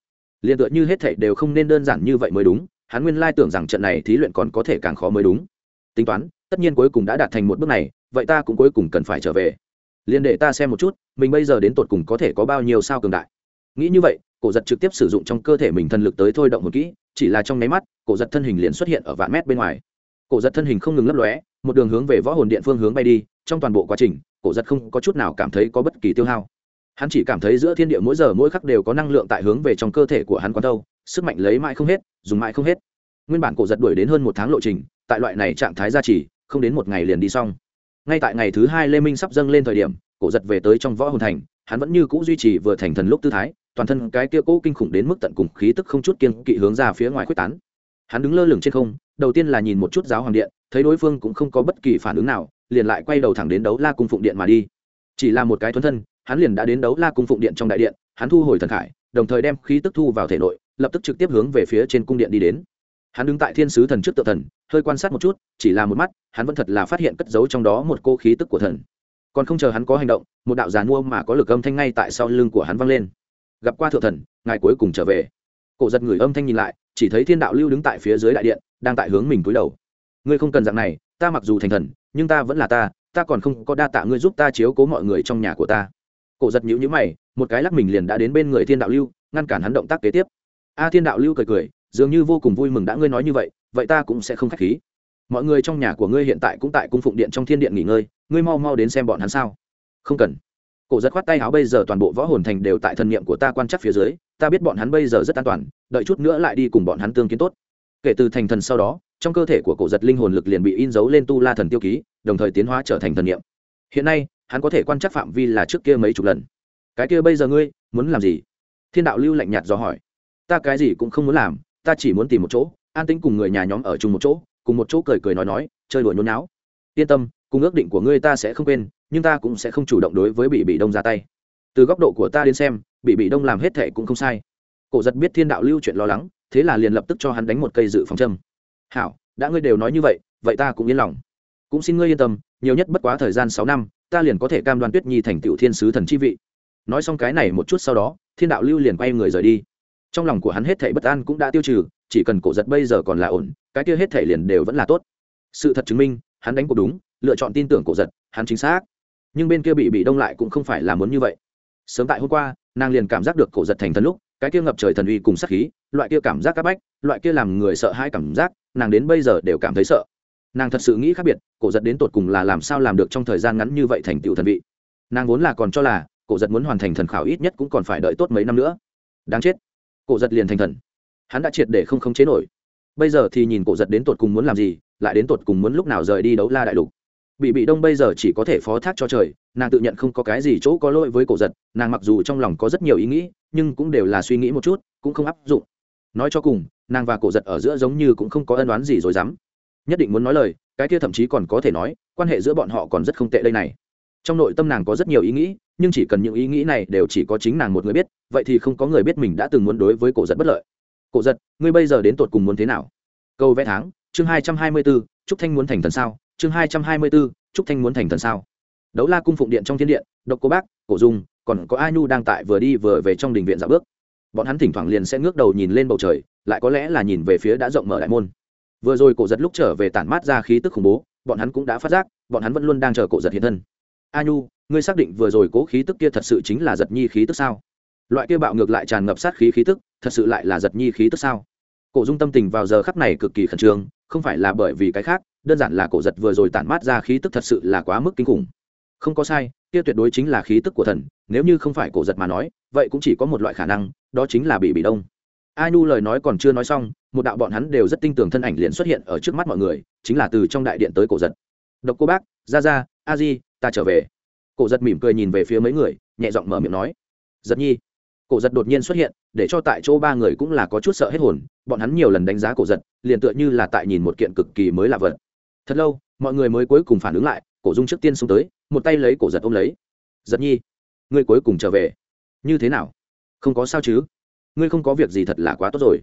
[SPEAKER 1] Liền tựa như hết thể đều không nên đơn giản như vậy mới đúng, hắn nguyên lai tưởng rằng trận này thí luyện còn có thể càng khó mới đúng. Tính toán, tất nhiên cuối cùng đã đạt thành một bước này, vậy ta cũng cuối cùng cần phải trở về. Liền để ta xem một chút, mình bây giờ đến tột cùng có thể có bao nhiêu sao cường đại. Nghĩ như vậy, cổ giật trực tiếp sử dụng trong cơ thể mình thần lực tới thôi động một kỹ chỉ là trong nháy mắt, cổ giật thân hình liền xuất hiện ở vạn mét bên ngoài. Cổ giật thân hình không ngừng lấp lóe, một đường hướng về võ hồn điện phương hướng bay đi, trong toàn bộ quá trình, cổ giật không có chút nào cảm thấy có bất kỳ tiêu hao. Hắn chỉ cảm thấy giữa thiên địa mỗi giờ mỗi khắc đều có năng lượng tại hướng về trong cơ thể của hắn quán đâu, sức mạnh lấy mãi không hết, dùng mãi không hết. Nguyên bản cổ giật đuổi đến hơn một tháng lộ trình, tại loại này trạng thái gia trì, không đến một ngày liền đi xong. Ngay tại ngày thứ hai lê minh sắp dâng lên thời điểm, cổ giật về tới trong võ hồn thành, hắn vẫn như c ũ duy trì vừa thành thần lúc tư thái toàn thân cái kia cỗ kinh khủng đến mức tận cùng khí tức không chút kiên kỵ hướng ra phía ngoài quyết tán. Hắn đứng lơ lửng trên không, đầu tiên là nhìn một chút giáo hoàng điện, thấy đối phương cũng không có bất kỳ phản ứng nào, liền lại quay đầu thẳng đến đấu la cung phụng điện mà đi. Chỉ là một cái thuần thân, hắn liền đã đến đấu la cung phụng điện trong đại điện, hắn thu hồi thần khải, đồng thời đem khí tức thu vào thể nội, lập tức trực tiếp hướng về phía trên cung điện đi đến. Hắn đứng tại thiên sứ thần trước tự thần, hơi quan sát một chút, chỉ là một mắt, hắn vẫn thật là phát hiện cất giấu trong đó một cô khí tức của thần. Còn không chờ hắn có hành động, một đạo giàn mua mà có lực âm thanh ngay tại sau lưng của hắn vang lên gặp qua thượng thần, ngài cuối cùng trở về. Cổ giật người âm thanh nhìn lại, chỉ thấy thiên đạo lưu đứng tại phía dưới đại điện, đang tại hướng mình cúi đầu. Ngươi không cần dạng này, ta mặc dù thành thần, nhưng ta vẫn là ta ta còn không có đa tạ ngươi giúp ta chiếu cố mọi người trong nhà của ta. Cổ giật nhữ nhữ mày, một cái lắc mình liền đã đến bên người thiên đạo lưu, ngăn cản hắn động tác kế tiếp. A, thiên đạo lưu cười cười, dường như vô cùng vui mừng đã ngươi nói như vậy vậy ta cũng sẽ không k h á c h khí. Mọi người trong nhà của ngươi hiện tại cũng tại cung phụng điện trong thiên điện nghỉ ngơi, ngươi mau mau đến xem bọn hắn sao? Không cần cổ giật khoát tay áo, bây giờ toàn bộ võ hồn thành đều tại thần niệm của ta quan chắc phía dưới, ta biết bọn hắn bây giờ rất an toàn, đợi chút nữa lại đi cùng bọn hắn tương kiến tốt. Kể từ thành thần sau đó, trong cơ thể của cổ giật linh hồn lực liền bị in dấu lên tu la thần tiêu ký, đồng thời tiến hóa trở thành thần niệm. Hiện nay, hắn có thể quan chắc phạm vi là trước kia mấy chục lần. Cái kia bây giờ ngươi, muốn làm gì? Thiên đạo lưu lạnh nhạt do hỏi. Ta cái gì cũng không muốn làm, ta chỉ muốn tìm một chỗ, an tĩnh cùng người nhà nhóm ở chung một chỗ, cùng một chỗ cười cười nói nói, chơi đùa nhốn náo yên tâm, cùng ước định của ngươi ta sẽ không quên nhưng ta cũng sẽ không chủ động đối với bị bị đông ra tay. Từ góc độ của ta đến xem bị bị đông làm hết thệ cũng không sai. Cổ giật biết thiên đạo lưu chuyện lo lắng, thế là liền lập tức cho hắn đánh một cây dự phòng châm. Hảo, đã ngươi đều nói như vậy vậy ta cũng yên lòng. Cũng xin ngươi yên tâm, nhiều nhất bất quá thời gian sáu năm, ta liền có thể cam đoan tuyết nhi thành tựu thiên sứ thần chi vị. Nói xong cái này một chút sau đó, thiên đạo lưu liền quay người rời đi. Trong lòng của hắn hết thảy bất an cũng đã tiêu trừ, chỉ cần cổ giật bây giờ còn là ổn, cái kia hết thảy liền đều vẫn là tốt. Sự thật chứng minh, hắn đánh cuộc đúng, lựa chọn tin tưởng cổ giật, hắn chính xác nhưng bên kia bị bị đông lại cũng không phải là muốn như vậy. Sớm tại hôm qua, nàng liền cảm giác được cổ giật thành thần lúc, cái kia ngập trời thần uy cùng sát khí, loại kia cảm giác áp bách, loại kia làm người sợ hai cảm giác, nàng đến bây giờ đều cảm thấy sợ. Nàng thật sự nghĩ khác biệt, cổ giật đến tột cùng là làm sao làm được trong thời gian ngắn như vậy thành tựu thần vị. Nàng vốn là còn cho là, cổ giật muốn hoàn thành thần khảo ít nhất cũng còn phải đợi tốt mấy năm nữa. Đáng chết. Cổ giật liền thành thần. Hắn đã triệt để không khống chế nổi. Bây giờ thì nhìn cổ giật đến tột cùng muốn làm gì, lại đến tột cùng muốn lúc nào rời đi đấu la đại lục bị bị đông bây giờ chỉ có thể phó thác cho trời, nàng tự nhận không có cái gì chỗ có lỗi với cổ giật, nàng mặc dù trong lòng có rất nhiều ý nghĩ, nhưng cũng đều là suy nghĩ một chút, cũng không áp dụng. Nói cho cùng, nàng và cổ giật ở giữa giống như cũng không có ân oán gì rồi dám. Nhất định muốn nói lời, cái kia thậm chí còn có thể nói, quan hệ giữa bọn họ còn rất không tệ đây này. Trong nội tâm nàng có rất nhiều ý nghĩ, nhưng chỉ cần những ý nghĩ này đều chỉ có chính nàng một người biết, vậy thì không có người biết mình đã từng muốn đối với cổ giật bất lợi. Cổ giật, ngươi bây giờ đến tột cùng muốn thế nào? Câu vẽ tháng, chương hai trăm hai mươi bốn trúc thanh muốn thành thần sao? Chương hai trăm hai mươi b ố trúc thanh muốn thành thần sao? Đấu la cung phụng điện trong thiên điện, độc cô bác, cổ dung, còn có ai nhu đang tại vừa đi vừa về trong đình viện dạo bước. Bọn hắn thỉnh thoảng liền sẽ ngước đầu nhìn lên bầu trời, lại có lẽ là nhìn về phía đã rộng mở đại môn. Vừa rồi cổ giật lúc trở về tản mát ra khí tức khủng bố, bọn hắn cũng đã phát giác, bọn hắn vẫn luôn đang chờ cổ giật hiện thân. A nhu, ngươi xác định vừa rồi cố khí tức kia thật sự chính là giật nhi khí tức sao? Loại kia bạo ngược lại tràn ngập sát khí khí tức, thật sự lại là giật nhi khí tức sao? Cổ dung tâm tình vào giờ khắc này cực kỳ khẩn trương, không phải là bởi vì cái khác đơn giản là cổ giật vừa rồi tản mát ra khí tức thật sự là quá mức kinh khủng. Không có sai, kia tuyệt đối chính là khí tức của thần, nếu như không phải cổ giật mà nói, vậy cũng chỉ có một loại khả năng, đó chính là bị bị đông. A nhu lời nói còn chưa nói xong, một đạo bọn hắn đều rất tin tưởng thân ảnh liền xuất hiện ở trước mắt mọi người, chính là từ trong đại điện tới cổ giật. Độc cô bác, ra ra, a di, ta trở về. Cổ giật mỉm cười nhìn về phía mấy người, nhẹ giọng mở miệng nói. Giật nhi. Cổ giật đột nhiên xuất hiện, để cho tại chỗ ba người cũng là có chút sợ hết hồn, bọn hắn nhiều lần đánh giá cổ giật, liền tựa như là tại nhìn một kiện cực kỳ mới lạ vật thật lâu, mọi người mới cuối cùng phản ứng lại, cổ dung trước tiên xông tới, một tay lấy cổ giật ôm lấy. Giật nhi, ngươi cuối cùng trở về. Như thế nào? Không có sao chứ? Ngươi không có việc gì thật là quá tốt rồi.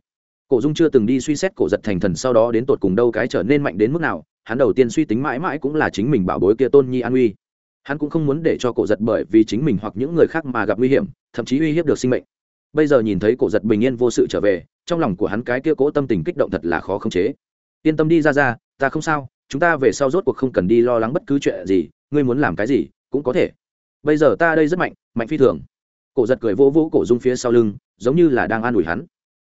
[SPEAKER 1] Cổ dung chưa từng đi suy xét cổ giật thành thần sau đó đến tột cùng đâu cái trở nên mạnh đến mức nào, hắn đầu tiên suy tính mãi mãi cũng là chính mình bảo bối kia tôn nhi an uy. Hắn cũng không muốn để cho cổ giật bởi vì chính mình hoặc những người khác mà gặp nguy hiểm, thậm chí uy hiếp được sinh mệnh. Bây giờ nhìn thấy cổ giật bình yên vô sự trở về, trong lòng của hắn cái kia cố tâm tình kích động thật là khó khống chế. Yên tâm đi ra ra ta không sao chúng ta về sau rốt cuộc không cần đi lo lắng bất cứ chuyện gì ngươi muốn làm cái gì cũng có thể. Bây giờ ta đây rất mạnh mạnh phi thường. Cổ giật cười vỗ vỗ cổ dung phía sau lưng giống như là đang an ủi hắn.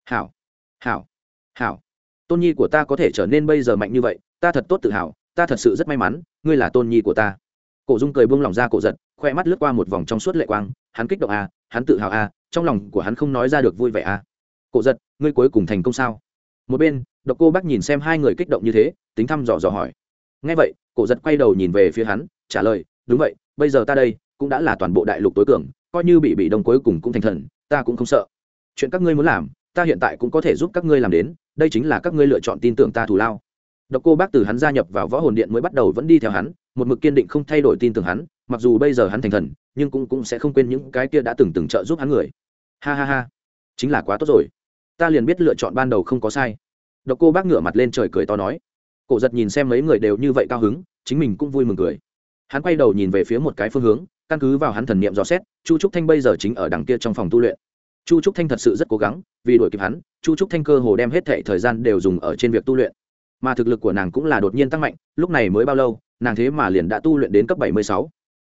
[SPEAKER 1] Hảo hảo hảo. Tôn nhi của ta có thể trở nên bây giờ mạnh như vậy ta thật tốt tự hào ta thật sự rất may mắn ngươi là tôn nhi của ta. Cổ dung cười buông lỏng ra cổ giật khoe mắt lướt qua một vòng trong suốt lệ quang hắn kích động à, hắn tự hào à, trong lòng của hắn không nói ra được vui vẻ à. cổ giật ngươi cuối cùng thành công sao? Một bên độc cô bác nhìn xem hai người kích động như thế, tính thăm dò dò hỏi. Nghe vậy, cổ giật quay đầu nhìn về phía hắn, trả lời, đúng vậy, bây giờ ta đây cũng đã là toàn bộ đại lục tối cường, coi như bị bị đồng cuối cùng cũng thành thần, ta cũng không sợ. Chuyện các ngươi muốn làm, ta hiện tại cũng có thể giúp các ngươi làm đến, đây chính là các ngươi lựa chọn tin tưởng ta thù lao. Độc cô bác từ hắn gia nhập vào võ hồn điện mới bắt đầu vẫn đi theo hắn, một mực kiên định không thay đổi tin tưởng hắn, mặc dù bây giờ hắn thành thần, nhưng cũng cũng sẽ không quên những cái kia đã từng từng trợ giúp hắn người. Ha ha ha, chính là quá tốt rồi. Ta liền biết lựa chọn ban đầu không có sai độc cô bác ngửa mặt lên trời cười to nói. Cổ giật nhìn xem mấy người đều như vậy cao hứng, chính mình cũng vui mừng cười. Hắn quay đầu nhìn về phía một cái phương hướng, căn cứ vào hắn thần niệm dò xét, chu trúc thanh bây giờ chính ở đằng kia trong phòng tu luyện. Chu trúc thanh thật sự rất cố gắng, vì đuổi kịp hắn, chu trúc thanh cơ hồ đem hết thệ thời gian đều dùng ở trên việc tu luyện. Mà thực lực của nàng cũng là đột nhiên tăng mạnh, lúc này mới bao lâu, nàng thế mà liền đã tu luyện đến cấp bảy mươi sáu.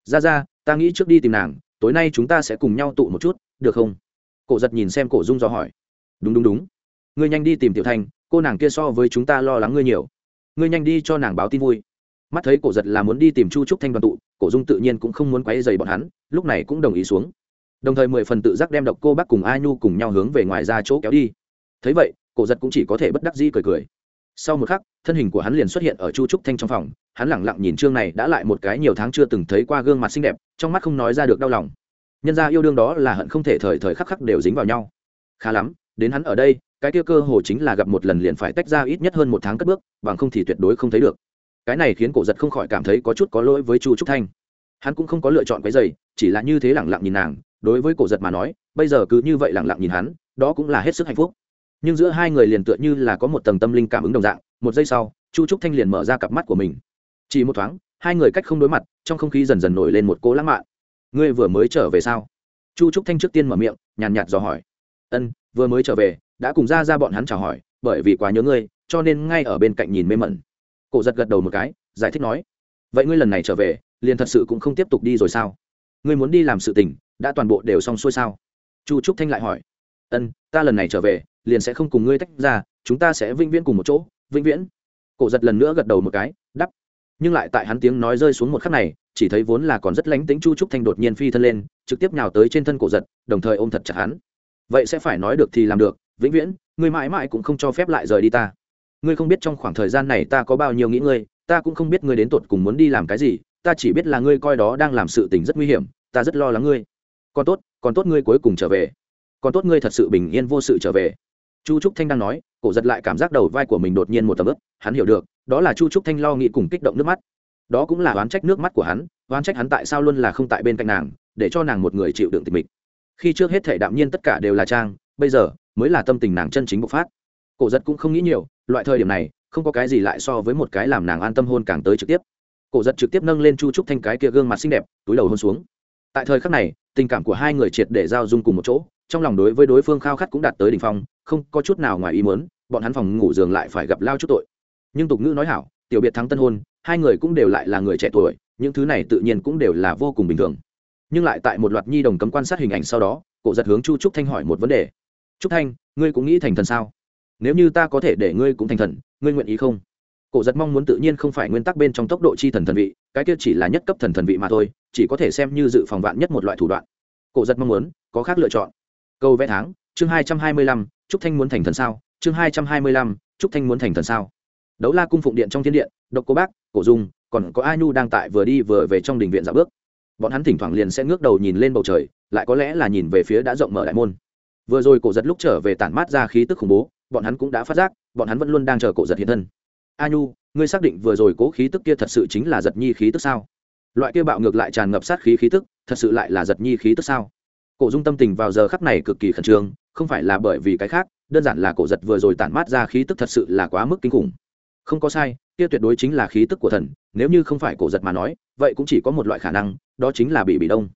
[SPEAKER 1] Ra ra, ta nghĩ trước đi tìm nàng, tối nay chúng ta sẽ cùng nhau tụ một chút, được không? Cổ giật nhìn xem cổ dung do hỏi. Đúng đúng đúng ngươi nhanh đi tìm tiểu thanh, cô nàng kia so với chúng ta lo lắng ngươi nhiều. Ngươi nhanh đi cho nàng báo tin vui. Mắt thấy cổ giật là muốn đi tìm chu trúc thanh đoàn tụ, cổ dung tự nhiên cũng không muốn quấy dày bọn hắn, lúc này cũng đồng ý xuống. Đồng thời mười phần tự giác đem độc cô bác cùng a nhu cùng nhau hướng về ngoài ra chỗ kéo đi. Thấy vậy, cổ giật cũng chỉ có thể bất đắc dĩ cười cười. Sau một khắc, thân hình của hắn liền xuất hiện ở chu trúc thanh trong phòng, hắn lẳng lặng nhìn chương này đã lại một cái nhiều tháng chưa từng thấy qua gương mặt xinh đẹp, trong mắt không nói ra được đau lòng. Nhân ra yêu đương đó là hận không thể thời thời khắc khắc đều dính vào nhau. Khá lắm, đến hắn ở đây cái kia cơ hồ chính là gặp một lần liền phải tách ra ít nhất hơn một tháng cất bước, bằng không thì tuyệt đối không thấy được. Cái này khiến cổ giật không khỏi cảm thấy có chút có lỗi với chu trúc thanh. Hắn cũng không có lựa chọn cái giày chỉ là như thế lẳng lặng nhìn nàng, đối với cổ giật mà nói, bây giờ cứ như vậy lẳng lặng nhìn hắn, đó cũng là hết sức hạnh phúc. Nhưng giữa hai người liền tựa như là có một tầng tâm linh cảm ứng đồng dạng, một giây sau, chu trúc thanh liền mở ra cặp mắt của mình. Chỉ một thoáng, hai người cách không đối mặt, trong không khí dần dần nổi lên một cố lãng mạn. Ngươi vừa mới trở về sao? Chu trúc thanh trước tiên mở miệng, nhàn nhạt dò hỏi. Ân, vừa mới trở về đã cùng ra ra bọn hắn chào hỏi, bởi vì quá nhớ ngươi, cho nên ngay ở bên cạnh nhìn mê mẩn. Cổ giật gật đầu một cái, giải thích nói, vậy ngươi lần này trở về, liền thật sự cũng không tiếp tục đi rồi sao? Ngươi muốn đi làm sự tình, đã toàn bộ đều xong xuôi sao? Chu trúc thanh lại hỏi, ân, ta lần này trở về, liền sẽ không cùng ngươi tách ra, chúng ta sẽ vĩnh viễn cùng một chỗ, vĩnh viễn. Cổ giật lần nữa gật đầu một cái đắp nhưng lại tại hắn tiếng nói rơi xuống một khắc này, chỉ thấy vốn là còn rất lánh tính chu trúc thanh đột nhiên phi thân lên, trực tiếp nhào tới trên thân cổ giật, đồng thời ôm thật chặt hắn. Vậy sẽ phải nói được thì làm được vĩnh viễn, ngươi mãi mãi cũng không cho phép lại rời đi ta. Ngươi không biết trong khoảng thời gian này ta có bao nhiêu nghĩ ngươi, ta cũng không biết ngươi đến tột cùng muốn đi làm cái gì, ta chỉ biết là ngươi coi đó đang làm sự tình rất nguy hiểm, ta rất lo lắng ngươi. Còn tốt còn tốt ngươi cuối cùng trở về. Còn tốt ngươi thật sự bình yên vô sự trở về. Chu trúc thanh đang nói, cổ giật lại cảm giác đầu vai của mình đột nhiên một tầm ướp hắn hiểu được, đó là chu trúc thanh lo nghĩ cùng kích động nước mắt. Đó cũng là oán trách nước mắt của hắn, oán trách hắn tại sao luôn là không tại bên cạnh nàng, để cho nàng một người chịu đựng tình mình khi trước hết thể đạm nhiên tất cả đều là trang, bây giờ mới là tâm tình nàng chân chính bộc phát. Cổ giật cũng không nghĩ nhiều, loại thời điểm này, không có cái gì lại so với một cái làm nàng an tâm hôn càng tới trực tiếp. Cổ giật trực tiếp nâng lên chu trúc thanh cái kia gương mặt xinh đẹp, túi đầu hôn xuống. Tại thời khắc này, tình cảm của hai người triệt để giao dung cùng một chỗ, trong lòng đối với đối phương khao khát cũng đạt tới đ ỉ n h phong, không có chút nào ngoài ý muốn, bọn hắn phòng ngủ giường lại phải gặp lao chút tội. Nhưng tục ngữ nói hảo, tiểu biệt thắng tân hôn, hai người cũng đều lại là người trẻ tuổi, những thứ này tự nhiên cũng đều là vô cùng bình thường. Nhưng lại tại một loạt nhi đồng cấm quan sát hình ảnh sau đó, cổ giật hướng chu trúc thanh hỏi một vấn đề trúc thanh, ngươi cũng nghĩ thành thần sao? Nếu như ta có thể để ngươi cũng thành thần, ngươi nguyện ý không? Cổ giật mong muốn tự nhiên không phải nguyên tắc bên trong tốc độ chi thần thần vị, cái kia chỉ là nhất cấp thần thần vị mà thôi, chỉ có thể xem như dự phòng vạn nhất một loại thủ đoạn. Cổ giật mong muốn, có khác lựa chọn. Câu vẽ tháng, chương hai trăm hai mươi lăm, trúc thanh muốn thành thần sao? Chương hai trăm hai mươi lăm, trúc thanh muốn thành thần sao? Đấu la cung phụng điện trong thiên điện, độc cô bác, cổ dung, còn có a nhu đang tại vừa đi vừa về trong đình viện dạo bước. Bọn hắn thỉnh thoảng liền sẽ ngước đầu nhìn lên bầu trời, lại có lẽ là nhìn về phía đã rộng mở đại môn vừa rồi cổ giật lúc trở về tản mát ra khí tức khủng bố, bọn hắn cũng đã phát giác, bọn hắn vẫn luôn đang chờ cổ giật hiện thân. A nhu, ngươi xác định vừa rồi cố khí tức kia thật sự chính là giật nhi khí tức sao? Loại kia bạo ngược lại tràn ngập sát khí khí tức, thật sự lại là giật nhi khí tức sao? Cổ dung tâm tình vào giờ khắc này cực kỳ khẩn trương, không phải là bởi vì cái khác, đơn giản là cổ giật vừa rồi tản mát ra khí tức thật sự là quá mức kinh khủng. Không có sai, kia tuyệt đối chính là khí tức của thần, nếu như không phải cổ giật mà nói, vậy cũng chỉ có một loại khả năng, đó chính là bị bị đông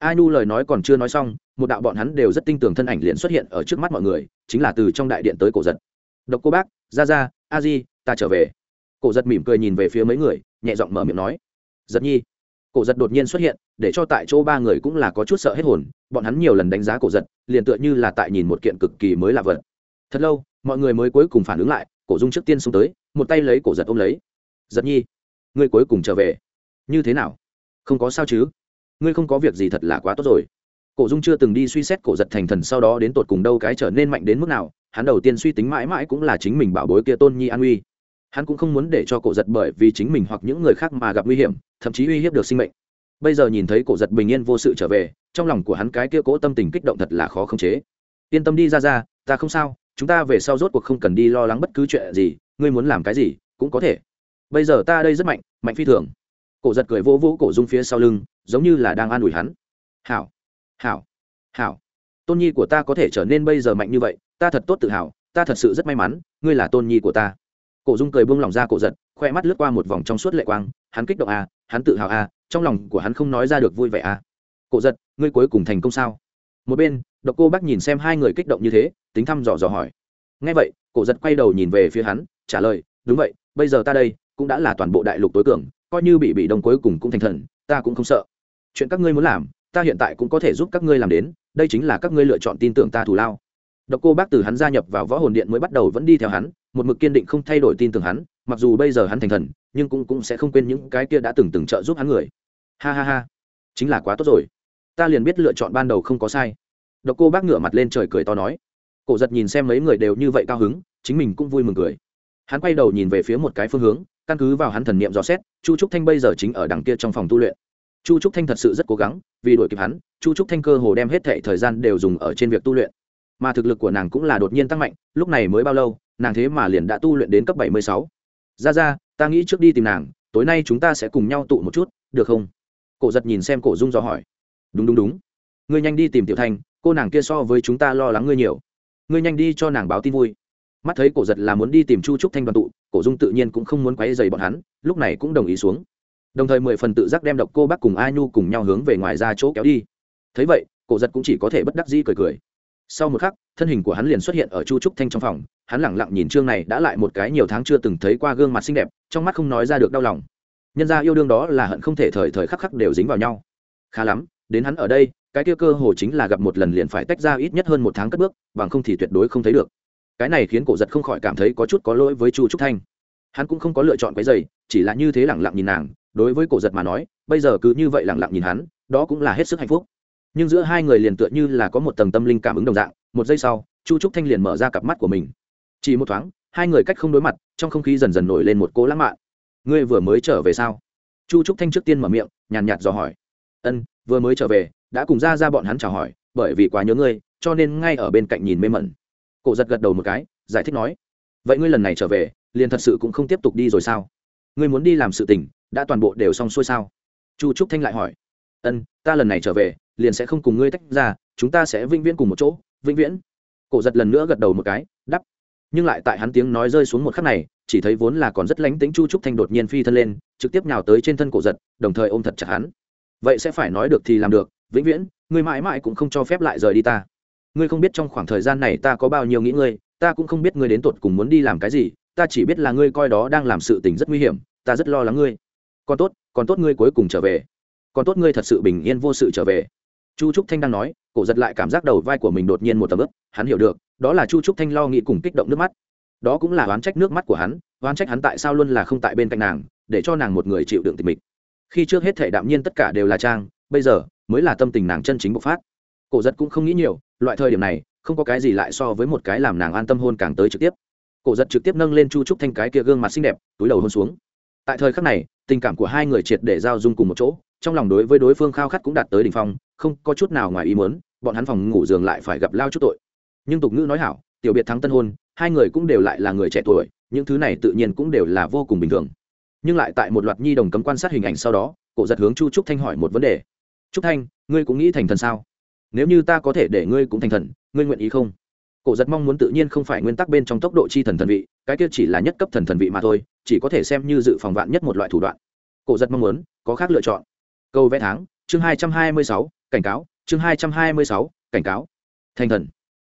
[SPEAKER 1] a nhu lời nói còn chưa nói xong, một đạo bọn hắn đều rất tinh tường thân ảnh liền xuất hiện ở trước mắt mọi người, chính là từ trong đại điện tới cổ giật. Độc cô bác, ra ra, a di, ta trở về. Cổ giật mỉm cười nhìn về phía mấy người, nhẹ giọng mở miệng nói. Giật nhi. Cổ giật đột nhiên xuất hiện, để cho tại chỗ ba người cũng là có chút sợ hết hồn, bọn hắn nhiều lần đánh giá cổ giật, liền tựa như là tại nhìn một kiện cực kỳ mới lạ vật. Thật lâu, mọi người mới cuối cùng phản ứng lại, cổ dung trước tiên xuống tới, một tay lấy cổ giật ôm lấy. Giật nhi, ngươi cuối cùng trở về. Như thế nào? Không có sao chứ? Ngươi không có việc gì thật là quá tốt rồi. Cổ dung chưa từng đi suy xét cổ giật thành thần sau đó đến tột cùng đâu cái trở nên mạnh đến mức nào, hắn đầu tiên suy tính mãi mãi cũng là chính mình bảo bối kia tôn nhi an uy. Hắn cũng không muốn để cho cổ giật bởi vì chính mình hoặc những người khác mà gặp nguy hiểm, thậm chí uy hiếp được sinh mệnh. Bây giờ nhìn thấy cổ giật bình yên vô sự trở về, trong lòng của hắn cái kia cố tâm tình kích động thật là khó khống chế. Yên tâm đi, ra ra, ta không sao, chúng ta về sau rốt cuộc không cần đi lo lắng bất cứ chuyện gì, ngươi muốn làm cái gì cũng có thể. Bây giờ ta đây rất mạnh mạnh phi thường cổ giật cười vỗ vỗ cổ dung phía sau lưng giống như là đang an ủi hắn. Hảo hảo hảo. Tôn nhi của ta có thể trở nên bây giờ mạnh như vậy ta thật tốt tự hào ta thật sự rất may mắn ngươi là tôn nhi của ta. Cổ dung cười buông lỏng ra cổ giật khoe mắt lướt qua một vòng trong suốt lệ quang hắn kích động à, hắn tự hào à, trong lòng của hắn không nói ra được vui vẻ à. cổ giật ngươi cuối cùng thành công sao? Một bên độc cô bác nhìn xem hai người kích động như thế tính thăm dò dò hỏi. Ngay vậy cổ giật quay đầu nhìn về phía hắn trả lời đúng vậy bây giờ ta đây cũng đã là toàn bộ đại lục tối cường coi như bị bị đông cuối cùng cũng thành thần, ta cũng không sợ. Chuyện các ngươi muốn làm, ta hiện tại cũng có thể giúp các ngươi làm đến, đây chính là các ngươi lựa chọn tin tưởng ta thù lao. Độc cô bác từ hắn gia nhập vào võ hồn điện mới bắt đầu vẫn đi theo hắn, một mực kiên định không thay đổi tin tưởng hắn, mặc dù bây giờ hắn thành thần, nhưng cũng cũng sẽ không quên những cái kia đã từng từng trợ giúp hắn người. Ha ha ha, chính là quá tốt rồi. Ta liền biết lựa chọn ban đầu không có sai. Độc cô bác ngửa mặt lên trời cười to nói. Cổ giật nhìn xem mấy người đều như vậy cao hứng, chính mình cũng vui mừng cười. Hắn quay đầu nhìn về phía một cái phương hướng căn cứ vào hắn thần niệm dò xét, chu trúc thanh bây giờ chính ở đằng kia trong phòng tu luyện. Chu trúc thanh thật sự rất cố gắng, vì đuổi kịp hắn, chu trúc thanh cơ hồ đem hết thệ thời gian đều dùng ở trên việc tu luyện. Mà thực lực của nàng cũng là đột nhiên tăng mạnh, lúc này mới bao lâu, nàng thế mà liền đã tu luyện đến cấp bảy mươi sáu. Ra ra, ta nghĩ trước đi tìm nàng, tối nay chúng ta sẽ cùng nhau tụ một chút, được không? Cổ giật nhìn xem cổ dung do hỏi. Đúng đúng đúng. Ngươi nhanh đi tìm tiểu thanh, cô nàng kia so với chúng ta lo lắng ngươi nhiều. Ngươi nhanh đi cho nàng báo tin vui mắt thấy cổ giật là muốn đi tìm chu trúc thanh đoàn tụ, cổ dung tự nhiên cũng không muốn quấy dày bọn hắn, lúc này cũng đồng ý xuống. Đồng thời mười phần tự giác đem độc cô bác cùng a nhu cùng nhau hướng về ngoài ra chỗ kéo đi. Thấy vậy, cổ giật cũng chỉ có thể bất đắc dĩ cười cười. Sau một khắc, thân hình của hắn liền xuất hiện ở chu trúc thanh trong phòng, hắn lẳng lặng nhìn trương này đã lại một cái nhiều tháng chưa từng thấy qua gương mặt xinh đẹp, trong mắt không nói ra được đau lòng. Nhân ra yêu đương đó là hận không thể thời thời khắc khắc đều dính vào nhau. Khá lắm, đến hắn ở đây, cái kia cơ hồ chính là gặp một lần liền phải tách ra ít nhất hơn một tháng cất bước, bằng không thì tuyệt đối không thấy được cái này khiến cổ giật không khỏi cảm thấy có chút có lỗi với chu trúc thanh hắn cũng không có lựa chọn cái giày chỉ là như thế lẳng lặng nhìn nàng đối với cổ giật mà nói bây giờ cứ như vậy lẳng lặng nhìn hắn đó cũng là hết sức hạnh phúc nhưng giữa hai người liền tựa như là có một tầng tâm linh cảm ứng đồng dạng một giây sau chu trúc thanh liền mở ra cặp mắt của mình chỉ một thoáng hai người cách không đối mặt trong không khí dần dần nổi lên một cỗ lãng mạn ngươi vừa mới trở về sao chu trúc thanh trước tiên mở miệng nhàn nhạt dò hỏi ân vừa mới trở về đã cùng ra ra bọn hắn chào hỏi bởi vì quá nhớ ngươi cho nên ngay ở bên cạnh nhìn mê mẩn cổ giật gật đầu một cái, giải thích nói, vậy ngươi lần này trở về, liền thật sự cũng không tiếp tục đi rồi sao? Ngươi muốn đi làm sự tình, đã toàn bộ đều xong xuôi sao? Chu trúc thanh lại hỏi, ân, ta lần này trở về, liền sẽ không cùng ngươi tách ra, chúng ta sẽ vĩnh viễn cùng một chỗ, vĩnh viễn. Cổ giật lần nữa gật đầu một cái đắp nhưng lại tại hắn tiếng nói rơi xuống một khắc này, chỉ thấy vốn là còn rất lánh tính chu trúc thanh đột nhiên phi thân lên, trực tiếp nhào tới trên thân cổ giật, đồng thời ôm thật chặt hắn. Vậy sẽ phải nói được thì làm được, vĩnh viễn, ngươi mãi mãi cũng không cho phép lại rời đi ta ngươi không biết trong khoảng thời gian này ta có bao nhiêu nghĩ ngươi, ta cũng không biết ngươi đến tột cùng muốn đi làm cái gì, ta chỉ biết là ngươi coi đó đang làm sự tình rất nguy hiểm, ta rất lo lắng ngươi. Còn tốt còn tốt ngươi cuối cùng trở về. Còn tốt ngươi thật sự bình yên vô sự trở về. Chu trúc thanh đang nói, cổ giật lại cảm giác đầu vai của mình đột nhiên một tầm ướp hắn hiểu được, đó là chu trúc thanh lo nghĩ cùng kích động nước mắt. Đó cũng là oán trách nước mắt của hắn, oán trách hắn tại sao luôn là không tại bên cạnh nàng, để cho nàng một người chịu đựng tình mình khi trước hết thể đạm nhiên tất cả đều là trang, bây giờ mới là tâm tình nàng chân chính bộc phát. Cổ giật cũng không nghĩ nhiều loại thời điểm này, không có cái gì lại so với một cái làm nàng an tâm hôn càng tới trực tiếp. Cổ giật trực tiếp nâng lên chu trúc thanh cái kia gương mặt xinh đẹp, túi đầu hôn xuống. Tại thời khắc này, tình cảm của hai người triệt để giao dung cùng một chỗ, trong lòng đối với đối phương khao khát cũng đạt tới đ ỉ n h phong, không có chút nào ngoài ý muốn, bọn hắn phòng ngủ giường lại phải gặp lao chút tội. Nhưng tục ngữ nói hảo, tiểu biệt thắng tân hôn, hai người cũng đều lại là người trẻ tuổi, những thứ này tự nhiên cũng đều là vô cùng bình thường. Nhưng lại tại một loạt nhi đồng cấm quan sát hình ảnh sau đó, cổ giật hướng chu trúc thanh hỏi một vấn đề. Trúc thanh, ngươi cũng nghĩ thành thần sao? Nếu như ta có thể để ngươi cũng thành thần, ngươi nguyện ý không? Cổ giật mong muốn tự nhiên không phải nguyên tắc bên trong tốc độ chi thần thần vị, cái kia chỉ là nhất cấp thần thần vị mà thôi, chỉ có thể xem như dự phòng vạn nhất một loại thủ đoạn. Cổ giật mong muốn, có khác lựa chọn. Câu vẽ tháng, chương hai trăm hai mươi sáu, cảnh cáo, chương hai trăm hai mươi sáu, cảnh cáo. Thành thần.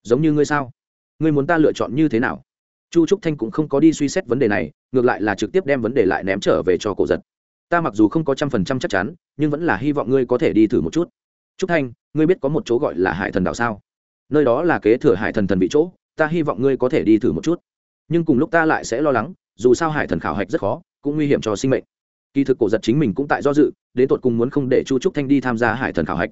[SPEAKER 1] Giống như ngươi sao? Ngươi muốn ta lựa chọn như thế nào? Chu trúc thanh cũng không có đi suy xét vấn đề này, ngược lại là trực tiếp đem vấn đề lại ném trở về cho cổ giật. Ta mặc dù không có trăm phần trăm chắc chắn, nhưng vẫn là hy vọng ngươi có thể đi thử một chút trúc thanh, ngươi biết có một chỗ gọi là hải thần đảo sao? Nơi đó là kế thừa hải thần thần vị chỗ, ta hy vọng ngươi có thể đi thử một chút. Nhưng cùng lúc ta lại sẽ lo lắng, dù sao hải thần khảo hạch rất khó, cũng nguy hiểm cho sinh mệnh. Kỳ thực cổ giật chính mình cũng tại do dự, đến tột cùng muốn không để chu trúc thanh đi tham gia hải thần khảo hạch.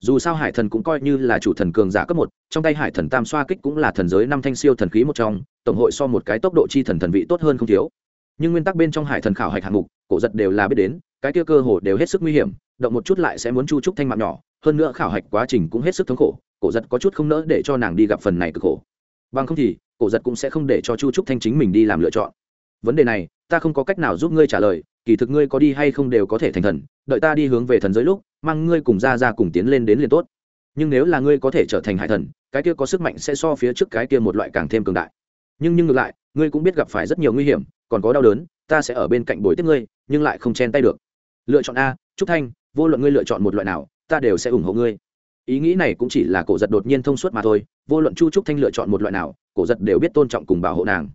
[SPEAKER 1] Dù sao hải thần cũng coi như là chủ thần cường giả cấp một, trong tay hải thần tam xoa kích cũng là thần giới năm thanh siêu thần khí một trong, tổng hội so một cái tốc độ chi thần thần vị tốt hơn không thiếu. Nhưng nguyên tắc bên trong hải thần khảo hạch hạng mục, cổ giật đều là biết đến, cái kia cơ hồ đều hết sức nguy hiểm, động một chút lại sẽ muốn chu trúc thanh mạng nhỏ hơn nữa khảo hạch quá trình cũng hết sức thống khổ, cổ giật có chút không nỡ để cho nàng đi gặp phần này cực khổ. Bằng không thì, cổ giật cũng sẽ không để cho chu trúc thanh chính mình đi làm lựa chọn. Vấn đề này, ta không có cách nào giúp ngươi trả lời, kỳ thực ngươi có đi hay không đều có thể thành thần, đợi ta đi hướng về thần giới lúc, mang ngươi cùng ra ra cùng tiến lên đến liền tốt. Nhưng nếu là ngươi có thể trở thành hải thần, cái kia có sức mạnh sẽ so phía trước cái kia một loại càng thêm cường đại. Nhưng nhưng ngược lại, ngươi cũng biết gặp phải rất nhiều nguy hiểm, còn có đau đớn, ta sẽ ở bên cạnh bồi tiếp ngươi, nhưng lại không chen tay được. Lựa chọn a, trúc thanh, vô luận ngươi lựa chọn một loại nào ta đều sẽ ủng hộ ngươi. Ý nghĩ này cũng chỉ là cổ giật đột nhiên thông suốt mà thôi, vô luận chu trúc thanh lựa chọn một loại nào, cổ giật đều biết tôn trọng cùng bảo hộ nàng.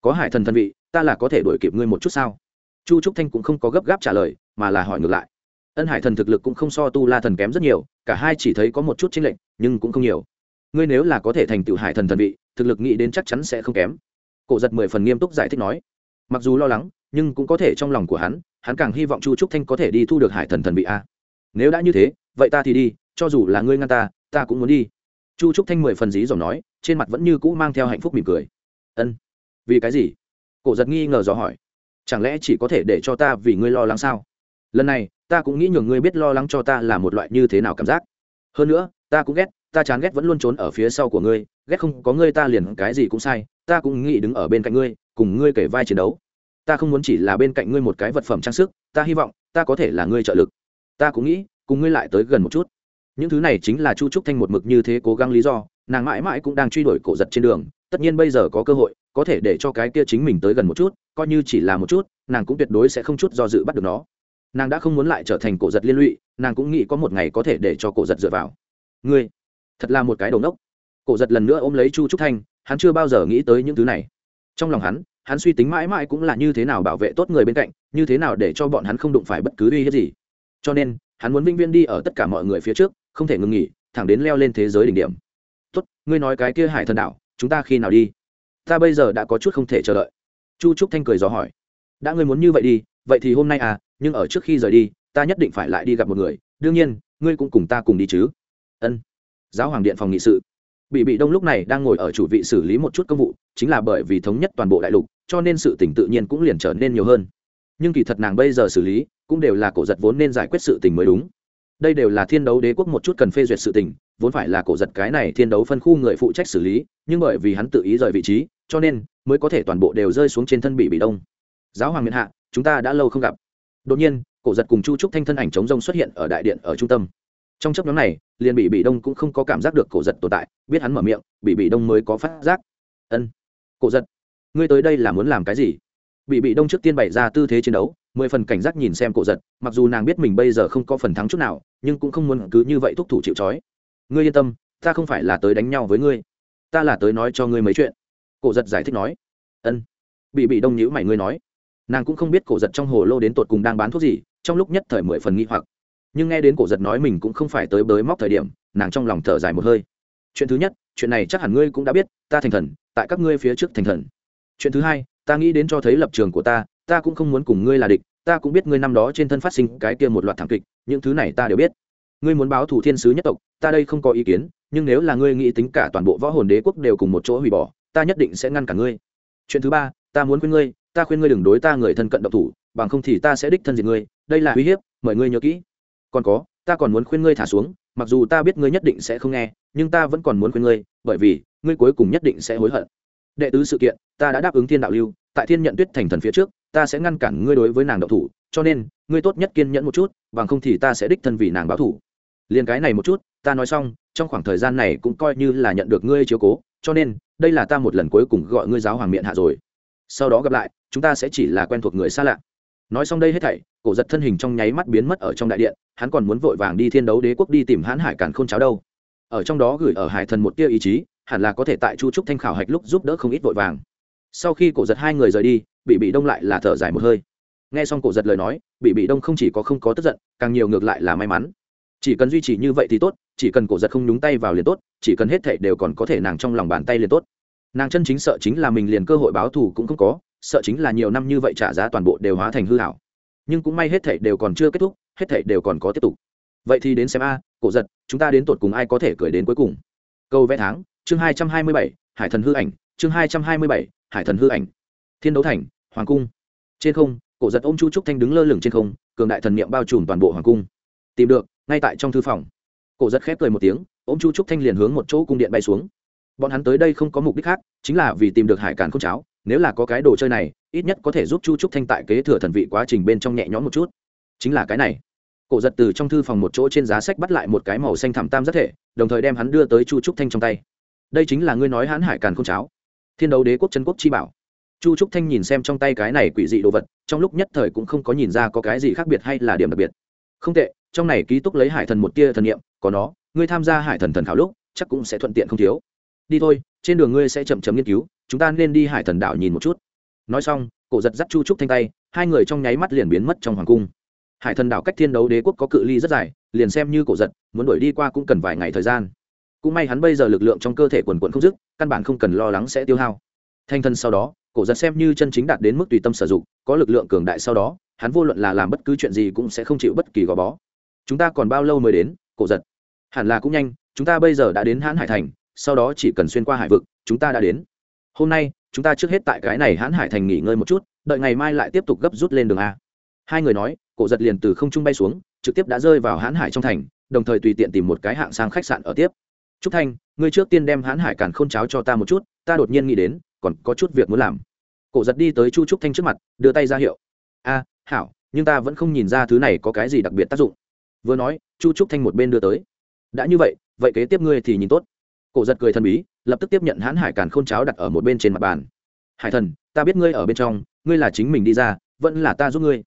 [SPEAKER 1] Có hải thần thân vị, ta là có thể đổi kịp ngươi một chút sao? Chu trúc thanh cũng không có gấp gáp trả lời, mà là hỏi ngược lại. Ân hải thần thực lực cũng không so tu la thần kém rất nhiều, cả hai chỉ thấy có một chút chênh lệch, nhưng cũng không nhiều. Ngươi nếu là có thể thành tựu hải thần thần vị, thực lực nghĩ đến chắc chắn sẽ không kém. Cổ giật mười phần nghiêm túc giải thích nói. Mặc dù lo lắng, nhưng cũng có thể trong lòng của hắn hắn càng hy vọng chu trúc thanh có thể đi thu được hải thần thần vị a. Nếu đã như thế vậy ta thì đi, cho dù là ngươi ngăn ta ta cũng muốn đi. Chu trúc thanh mười phần dí dòm nói, trên mặt vẫn như cũ mang theo hạnh phúc mỉm cười. Ân, vì cái gì? Cổ giật nghi ngờ dò hỏi. Chẳng lẽ chỉ có thể để cho ta vì ngươi lo lắng sao? Lần này, ta cũng nghĩ nhường ngươi biết lo lắng cho ta là một loại như thế nào cảm giác. Hơn nữa, ta cũng ghét, ta chán ghét vẫn luôn trốn ở phía sau của ngươi, ghét không có ngươi ta liền cái gì cũng sai, ta cũng nghĩ đứng ở bên cạnh ngươi, cùng ngươi kể vai chiến đấu. Ta không muốn chỉ là bên cạnh ngươi một cái vật phẩm trang sức, ta hy vọng ta có thể là ngươi trợ lực. Ta cũng nghĩ cùng ngươi lại tới gần một chút. Những thứ này chính là chu trúc thanh một mực như thế cố gắng lý do, nàng mãi mãi cũng đang truy đuổi cổ giật trên đường, tất nhiên bây giờ có cơ hội, có thể để cho cái kia chính mình tới gần một chút, coi như chỉ là một chút, nàng cũng tuyệt đối sẽ không chút do dự bắt được nó. Nàng đã không muốn lại trở thành cổ giật liên lụy, nàng cũng nghĩ có một ngày có thể để cho cổ giật dựa vào. Ngươi, thật là một cái đầu nốc cổ giật lần nữa ôm lấy chu trúc thanh, hắn chưa bao giờ nghĩ tới những thứ này. Trong lòng hắn hắn suy tính mãi mãi cũng là như thế nào bảo vệ tốt người bên cạnh, như thế nào để cho bọn hắn không đụng phải bất cứ uy hiếp gì. Cho nên hắn muốn vĩnh viên đi ở tất cả mọi người phía trước không thể ngừng nghỉ thẳng đến leo lên thế giới đỉnh điểm. Tốt ngươi nói cái kia hải thần đảo, chúng ta khi nào đi? Ta bây giờ đã có chút không thể chờ đợi. Chu trúc thanh cười gió hỏi. Đã ngươi muốn như vậy đi vậy thì hôm nay à nhưng ở trước khi rời đi ta nhất định phải lại đi gặp một người. Đương nhiên ngươi cũng cùng ta cùng đi chứ. Ân. Giáo hoàng điện phòng nghị sự. Bị bị đông lúc này đang ngồi ở chủ vị xử lý một chút công vụ chính là bởi vì thống nhất toàn bộ đại lục cho nên sự tỉnh tự nhiên cũng liền trở nên nhiều hơn. Nhưng kỳ thật nàng bây giờ xử lý cũng đều là cổ giật vốn nên giải quyết sự tình mới đúng. Đây đều là thiên đấu đế quốc một chút cần phê duyệt sự tình, vốn phải là cổ giật cái này thiên đấu phân khu người phụ trách xử lý, nhưng bởi vì hắn tự ý rời vị trí, cho nên mới có thể toàn bộ đều rơi xuống trên thân bị bị đông. Giáo hoàng miền hạ, chúng ta đã lâu không gặp. Đột nhiên, cổ giật cùng chu trúc thanh thân ảnh chống rông xuất hiện ở đại điện ở trung tâm. Trong chấp nhóm này, liền bị bị đông cũng không có cảm giác được cổ giật tồn tại, biết hắn mở miệng, bị bị đông mới có phát giác. Ân, cổ giật, ngươi tới đây là muốn làm cái gì? Bị bị đông trước tiên bày ra tư thế chiến đấu mười phần cảnh giác nhìn xem cổ giật, mặc dù nàng biết mình bây giờ không có phần thắng chút nào, nhưng cũng không muốn cứ như vậy thúc thủ chịu c ngươi yên tâm, ta không phải là tới đánh nhau với ngươi, ta là tới nói cho ngươi mấy chuyện. Cổ giật giải thích nói. Ân. Bị bị đông nhữ mày ngươi nói. Nàng cũng không biết cổ giật trong hồ lô đến tột cùng đang bán thuốc gì, trong lúc nhất thời mười phần nghi hoặc. Nhưng nghe đến cổ giật nói mình cũng không phải tới bới móc thời điểm, nàng trong lòng thở dài một hơi. Chuyện thứ nhất, chuyện này chắc hẳn ngươi cũng đã biết, ta thành thần, tại các ngươi phía trước thành thần. Chuyện thứ hai, ta nghĩ đến cho thấy lập trường của ta ta cũng không muốn cùng ngươi là địch, ta cũng biết ngươi năm đó trên thân phát sinh cái kia một loạt thảm kịch, những thứ này ta đều biết. Ngươi muốn báo thủ thiên sứ nhất tộc, ta đây không có ý kiến, nhưng nếu là ngươi nghĩ tính cả toàn bộ võ hồn đế quốc đều cùng một chỗ hủy bỏ, ta nhất định sẽ ngăn cả ngươi. Chuyện thứ ba, ta muốn khuyên ngươi, ta khuyên ngươi đừng đối ta người thân cận độc thủ, bằng không thì ta sẽ đích thân diệt ngươi, đây là uy hiếp, mời ngươi nhớ kỹ. Còn có, ta còn muốn khuyên ngươi thả xuống, mặc dù ta biết ngươi nhất định sẽ không nghe, nhưng ta vẫn còn muốn khuyên ngươi, bởi vì, ngươi cuối cùng nhất định sẽ hối hận. Đệ tứ sự kiện, ta đã đáp ứng thiên đạo lưu, tại thiên nhận tuyết thành thần phía trước ta sẽ ngăn cản ngươi đối với nàng đậu thủ, cho nên, ngươi tốt nhất kiên nhẫn một chút, bằng không thì ta sẽ đích thân vì nàng báo thủ. Liền cái này một chút, ta nói xong, trong khoảng thời gian này cũng coi như là nhận được ngươi chiếu cố, cho nên, đây là ta một lần cuối cùng gọi ngươi giáo hoàng miệng hạ rồi. Sau đó gặp lại, chúng ta sẽ chỉ là quen thuộc người xa lạ. Nói xong đây hết thảy, cổ giật thân hình trong nháy mắt biến mất ở trong đại điện, hắn còn muốn vội vàng đi thiên đấu đế quốc đi tìm hãn hải càn k h ô n cháo đâu. Ở trong đó gửi ở hải thần một tia ý chí, hẳn là có thể tại chu trúc thanh khảo hạch lúc giúp đỡ không ít vội vàng sau khi cổ giật hai người rời đi bị bị đông lại là thở dài một hơi. Nghe xong cổ giật lời nói bị bị đông không chỉ có không có tức giận, càng nhiều ngược lại là may mắn. Chỉ cần duy trì như vậy thì tốt, chỉ cần cổ giật không nhúng tay vào liền tốt, chỉ cần hết thảy đều còn có thể nàng trong lòng bàn tay liền tốt. Nàng chân chính sợ chính là mình liền cơ hội báo thù cũng không có, sợ chính là nhiều năm như vậy trả giá toàn bộ đều hóa thành hư hảo. Nhưng cũng may hết thảy đều còn chưa kết thúc, hết thảy đều còn có tiếp tục. Vậy thì đến xem a, cổ giật, chúng ta đến tột cùng ai có thể cười đến cuối cùng? Câu vẽ tháng, chương hai trăm hai mươi bảy, hải thần hư ảnh, chương hai trăm hai mươi bảy hải thần hư ảnh, thiên đấu thành, hoàng cung. Trên không, cổ giật ôm chu trúc thanh đứng lơ lửng trên không, cường đại thần niệm bao trùm toàn bộ hoàng cung. Tìm được, ngay tại trong thư phòng. Cổ giật khép cười một tiếng, ôm chu trúc thanh liền hướng một chỗ cung điện bay xuống. Bọn hắn tới đây không có mục đích khác, chính là vì tìm được hải càn không cháo, nếu là có cái đồ chơi này, ít nhất có thể giúp chu trúc thanh tại kế thừa thần vị quá trình bên trong nhẹ nhõm một chút. Chính là cái này. Cổ giật từ trong thư phòng một chỗ trên giá sách bắt lại một cái màu xanh thảm tam rất thể, đồng thời đem hắn đưa tới chu trúc thanh trong tay. Đây chính là ngươi nói hãn hải càn không cháo thiên đấu đế quốc chân quốc chi bảo. Chu trúc thanh nhìn xem trong tay cái này quỷ dị đồ vật, trong lúc nhất thời cũng không có nhìn ra có cái gì khác biệt hay là điểm đặc biệt. Không tệ, trong này ký túc lấy hải thần một tia thần nghiệm có nó, ngươi tham gia hải thần thần khảo lúc, chắc cũng sẽ thuận tiện không thiếu. Đi thôi, trên đường ngươi sẽ chậm chậm nghiên cứu, chúng ta nên đi hải thần đảo nhìn một chút. Nói xong, cổ giật dắt chu trúc thanh tay, hai người trong nháy mắt liền biến mất trong hoàng cung. Hải thần đảo cách thiên đấu đế quốc có cự ly rất dài, liền xem như cổ giật, muốn đuổi đi qua cũng cần vài ngày thời gian cũng may hắn bây giờ lực lượng trong cơ thể quần quận không dứt, căn bản không cần lo lắng sẽ tiêu hao. Thanh thân sau đó, cổ giật xem như chân chính đạt đến mức tùy tâm sử dụng, có lực lượng cường đại sau đó, hắn vô luận là làm bất cứ chuyện gì cũng sẽ không chịu bất kỳ gò bó. Chúng ta còn bao lâu mới đến, cổ giật? Hẳn là cũng nhanh, chúng ta bây giờ đã đến hãn hải thành, sau đó chỉ cần xuyên qua hải vực, chúng ta đã đến. Hôm nay, chúng ta trước hết tại cái này hãn hải thành nghỉ ngơi một chút, đợi ngày mai lại tiếp tục gấp rút lên đường a. Hai người nói, cổ giật liền từ không trung bay xuống, trực tiếp đã rơi vào hãn hải trong thành, đồng thời tùy tiện tìm một cái hạng sang khách sạn ở tiếp trúc thanh, ngươi trước tiên đem hãn hải càn k h ô n cháo cho ta một chút, ta đột nhiên nghĩ đến, còn có chút việc muốn làm. Cổ giật đi tới chu trúc thanh trước mặt, đưa tay ra hiệu. A, hảo, nhưng ta vẫn không nhìn ra thứ này có cái gì đặc biệt tác dụng. Vừa nói, chu trúc thanh một bên đưa tới. Đã như vậy vậy kế tiếp ngươi thì nhìn tốt. Cổ giật cười thần bí, lập tức tiếp nhận hãn hải càn k h ô n cháo đặt ở một bên trên mặt bàn. Hải thần, ta biết ngươi ở bên trong, ngươi là chính mình đi ra, vẫn là ta giúp ngươi.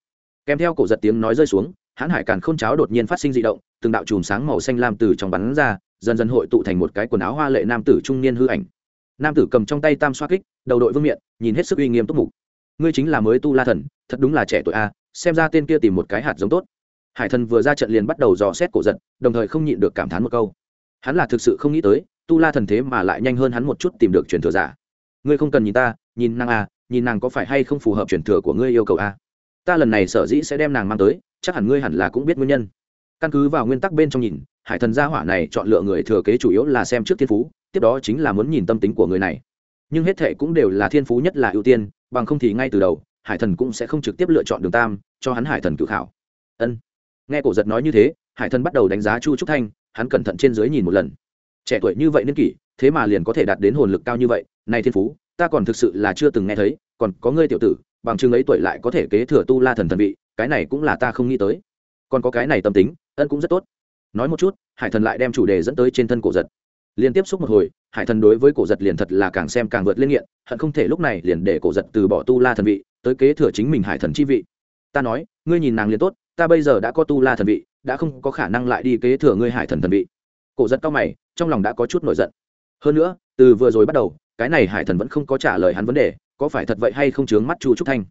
[SPEAKER 1] Kèm theo cổ giật tiếng nói rơi xuống hãn hải càn k h ô n cháo đột nhiên phát sinh d ị động, từng đạo chùm sáng màu xanh lam từ trong bắn ra dần dần hội tụ thành một cái quần áo hoa lệ nam tử trung niên hư ảnh. Nam tử cầm trong tay tam xoa kích, đầu đội vương miện, nhìn hết sức uy nghiêm túc mục. Ngươi chính là mới tu la thần, thật đúng là trẻ tuổi a, xem ra tên kia tìm một cái hạt giống tốt. Hải thần vừa ra trận liền bắt đầu dò xét cổ giật, đồng thời không nhịn được cảm thán một câu. Hắn là thực sự không nghĩ tới, tu la thần thế mà lại nhanh hơn hắn một chút tìm được truyền thừa giả. Ngươi không cần nhìn ta, nhìn nàng à nhìn nàng có phải hay không phù hợp truyền thừa của ngươi yêu cầu à. ta lần này sở dĩ sẽ đem nàng mang tới, chắc hẳn ngươi hẳn là cũng biết nguyên nhân căn cứ vào nguyên tắc bên trong nhìn, hải thần gia hỏa này chọn lựa người thừa kế chủ yếu là xem trước thiên phú, tiếp đó chính là muốn nhìn tâm tính của người này. Nhưng hết thệ cũng đều là thiên phú nhất là ưu tiên, bằng không thì ngay từ đầu, hải thần cũng sẽ không trực tiếp lựa chọn đường tam, cho hắn hải thần cự khảo. Ân. Nghe cổ giật nói như thế, hải thần bắt đầu đánh giá chu trúc thanh, hắn cẩn thận trên dưới nhìn một lần. Trẻ tuổi như vậy niên kỷ, thế mà liền có thể đạt đến hồn lực cao như vậy, này thiên phú, ta còn thực sự là chưa từng nghe thấy, còn có ngươi tiểu tử, bằng chừng ấy tuổi lại có thể kế thừa tu la thần thần vị, cái này cũng là ta không nghĩ tới. Còn có cái này tâm tính ân cũng rất tốt. Nói một chút, hải thần lại đem chủ đề dẫn tới trên thân cổ giật. Liên tiếp xúc một hồi, hải thần đối với cổ giật liền thật là càng xem càng vượt lên nghiện, hận không thể lúc này liền để cổ giật từ bỏ tu la thần vị, tới kế thừa chính mình hải thần chi vị. Ta nói, ngươi nhìn nàng liền tốt, ta bây giờ đã có tu la thần vị, đã không có khả năng lại đi kế thừa ngươi hải thần thần vị. Cổ giật cao mày, trong lòng đã có chút nổi giận. Hơn nữa, từ vừa rồi bắt đầu, cái này hải thần vẫn không có trả lời hắn vấn đề, có phải thật vậy hay không chướng mắt chu trúc thanh?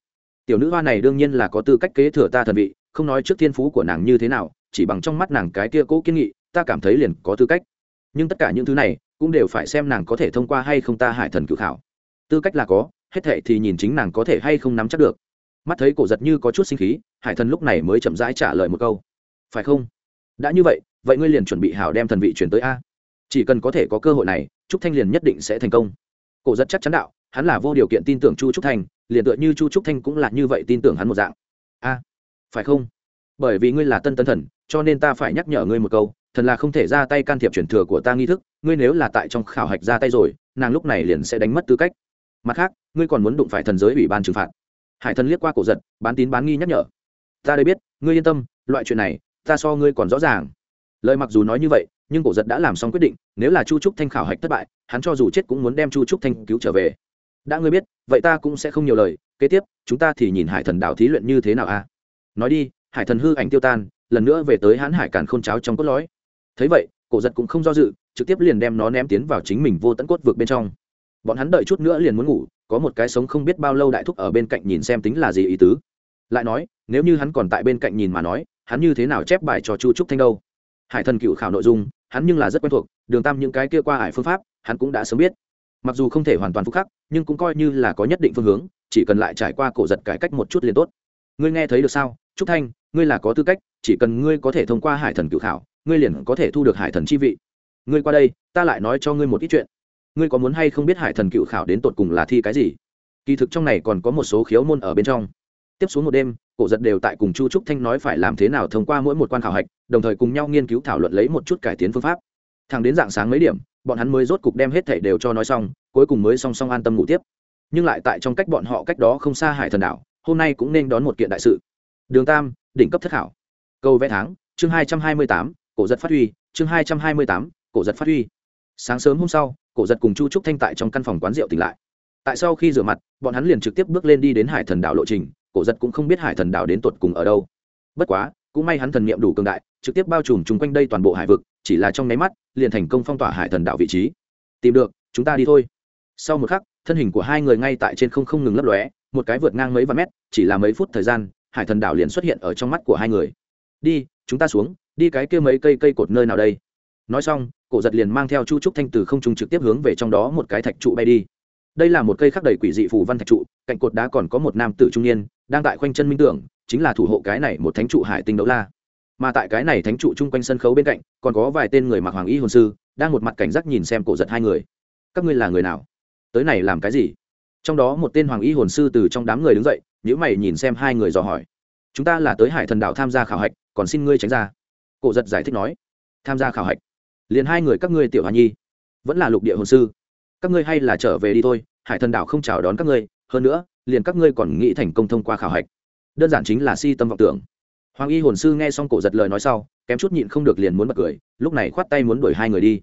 [SPEAKER 1] Tiểu nữ hoa này đương nhiên là có tư cách kế thừa ta thần vị không nói trước thiên phú của nàng như thế nào, chỉ bằng trong mắt nàng cái kia cố kiên nghị, ta cảm thấy liền có tư cách. Nhưng tất cả những thứ này, cũng đều phải xem nàng có thể thông qua hay không ta hải thần cự khảo. Tư cách là có, hết thệ thì nhìn chính nàng có thể hay không nắm chắc được. Mắt thấy cổ giật như có chút sinh khí, hải thần lúc này mới chậm rãi trả lời một câu. Phải không? Đã như vậy vậy ngươi liền chuẩn bị hảo đem thần vị chuyển tới a. Chỉ cần có thể có cơ hội này, trúc thanh liền nhất định sẽ thành công. Cổ giật chắc chắn đạo, hắn là vô điều kiện tin tưởng chu trúc thanh, liền tựa như chu trúc thanh cũng là như vậy tin tưởng hắn một dạng. A phải không? Bởi vì ngươi là tân tân thần, cho nên ta phải nhắc nhở ngươi một câu, thần là không thể ra tay can thiệp chuyển thừa của ta nghi thức, ngươi nếu là tại trong khảo hạch ra tay rồi, nàng lúc này liền sẽ đánh mất tư cách. Mặt khác, ngươi còn muốn đụng phải thần giới ủy ban trừng phạt. Hải thần liếc qua cổ giật, bán tín bán nghi nhắc nhở. Ta đây biết, ngươi yên tâm, loại chuyện này, ta so ngươi còn rõ ràng. Lời mặc dù nói như vậy, nhưng cổ giật đã làm xong quyết định, nếu là chu trúc thanh khảo hạch thất bại, hắn cho dù chết cũng muốn đem chu trúc thanh cứu trở về. Đã ngươi biết, vậy ta cũng sẽ không nhiều lời, kế tiếp, chúng ta thì nhìn hải thần đạo thí luyện như thế nào a? Nói đi, hải thần hư ảnh tiêu tan, lần nữa về tới hãn hải càn khôn cháo trong cốt lõi. Thấy vậy, cổ giật cũng không do dự, trực tiếp liền đem nó ném tiến vào chính mình vô tận cốt vượt bên trong. Bọn hắn đợi chút nữa liền muốn ngủ, có một cái sống không biết bao lâu đại thúc ở bên cạnh nhìn xem tính là gì ý tứ. Lại nói, nếu như hắn còn tại bên cạnh nhìn mà nói, hắn như thế nào chép bài cho chu trúc thanh đâu? Hải thần cựu khảo nội dung, hắn nhưng là rất quen thuộc, đường tam những cái kia qua hải phương pháp, hắn cũng đã sớm biết. Mặc dù không thể hoàn toàn phúc khắc, nhưng cũng coi như là có nhất định phương hướng, chỉ cần lại trải qua cổ giật cải cách một chút liền tốt ngươi nghe thấy được sao? Trúc thanh, ngươi là có tư cách, chỉ cần ngươi có thể thông qua hải thần cựu khảo, ngươi liền có thể thu được hải thần chi vị. Ngươi qua đây, ta lại nói cho ngươi một ít chuyện. Ngươi có muốn hay không biết hải thần cựu khảo đến tột cùng là thi cái gì? Kỳ thực trong này còn có một số khiếu môn ở bên trong. Tiếp xuống một đêm, cổ giật đều tại cùng chu trúc thanh nói phải làm thế nào thông qua mỗi một quan khảo hạch, đồng thời cùng nhau nghiên cứu thảo luận lấy một chút cải tiến phương pháp. Thẳng đến dạng sáng mấy điểm, bọn hắn mới rốt cục đem hết thảy đều cho nói xong, cuối cùng mới song song an tâm ngủ tiếp. Nhưng lại tại trong cách bọn họ cách đó không xa hải thần đảo hôm nay cũng nên đón một kiện đại sự. Đường tam, đỉnh cấp thất hảo câu vẽ tháng, chương hai trăm hai mươi tám, cổ giật phát huy, chương hai trăm hai mươi tám, cổ giật phát huy. Sáng sớm hôm sau, cổ giật cùng chu trúc thanh tại trong căn phòng quán rượu tỉnh lại. Tại sau khi rửa mặt, bọn hắn liền trực tiếp bước lên đi đến hải thần đảo lộ trình, cổ giật cũng không biết hải thần đảo đến tột cùng ở đâu. Bất quá, cũng may hắn thần niệm đủ cường đại, trực tiếp bao trùm chung quanh đây toàn bộ hải vực, chỉ là trong nháy mắt, liền thành công phong tỏa hải thần đảo vị trí. Tìm được, chúng ta đi thôi. Sau một khắc, thân hình của hai người ngay tại trên không không ngừng lấp lóe một cái vượt ngang mấy vạn mét, chỉ là mấy phút thời gian, hải thần đảo liền xuất hiện ở trong mắt của hai người. Đi, chúng ta xuống, đi cái kia mấy cây cây cột nơi nào đây? Nói xong, cổ giật liền mang theo chu trúc thanh từ không trung trực tiếp hướng về trong đó một cái thạch trụ bay đi. Đây là một cây khắc đầy quỷ dị phù văn thạch trụ, cạnh cột đá còn có một nam tử trung niên, đang tại khoanh chân minh tưởng, chính là thủ hộ cái này một thánh trụ hải tinh đấu la. Mà tại cái này thánh trụ chung quanh sân khấu bên cạnh, còn có vài tên người mặc hoàng y hồn sư, đang một mặt cảnh giác nhìn xem cổ giật hai người. Các ngươi là người nào? Tới này làm cái gì? Trong đó một tên hoàng y hồn sư từ trong đám người đứng dậy nhữ mày nhìn xem hai người dò hỏi. Chúng ta là tới hải thần đạo tham gia khảo hạch, còn xin ngươi tránh ra. Cổ giật giải thích nói. Tham gia khảo hạch. Liền hai người các ngươi tiểu hoa nhi, vẫn là lục địa hồn sư. Các ngươi hay là trở về đi thôi, hải thần đạo không chào đón các ngươi, hơn nữa, liền các ngươi còn nghĩ thành công thông qua khảo hạch. Đơn giản chính là si tâm vọng tưởng. Hoàng y hồn sư nghe xong cổ giật lời nói sau, kém chút nhịn không được liền muốn bật cười, lúc này khoát tay muốn đuổi hai người đi.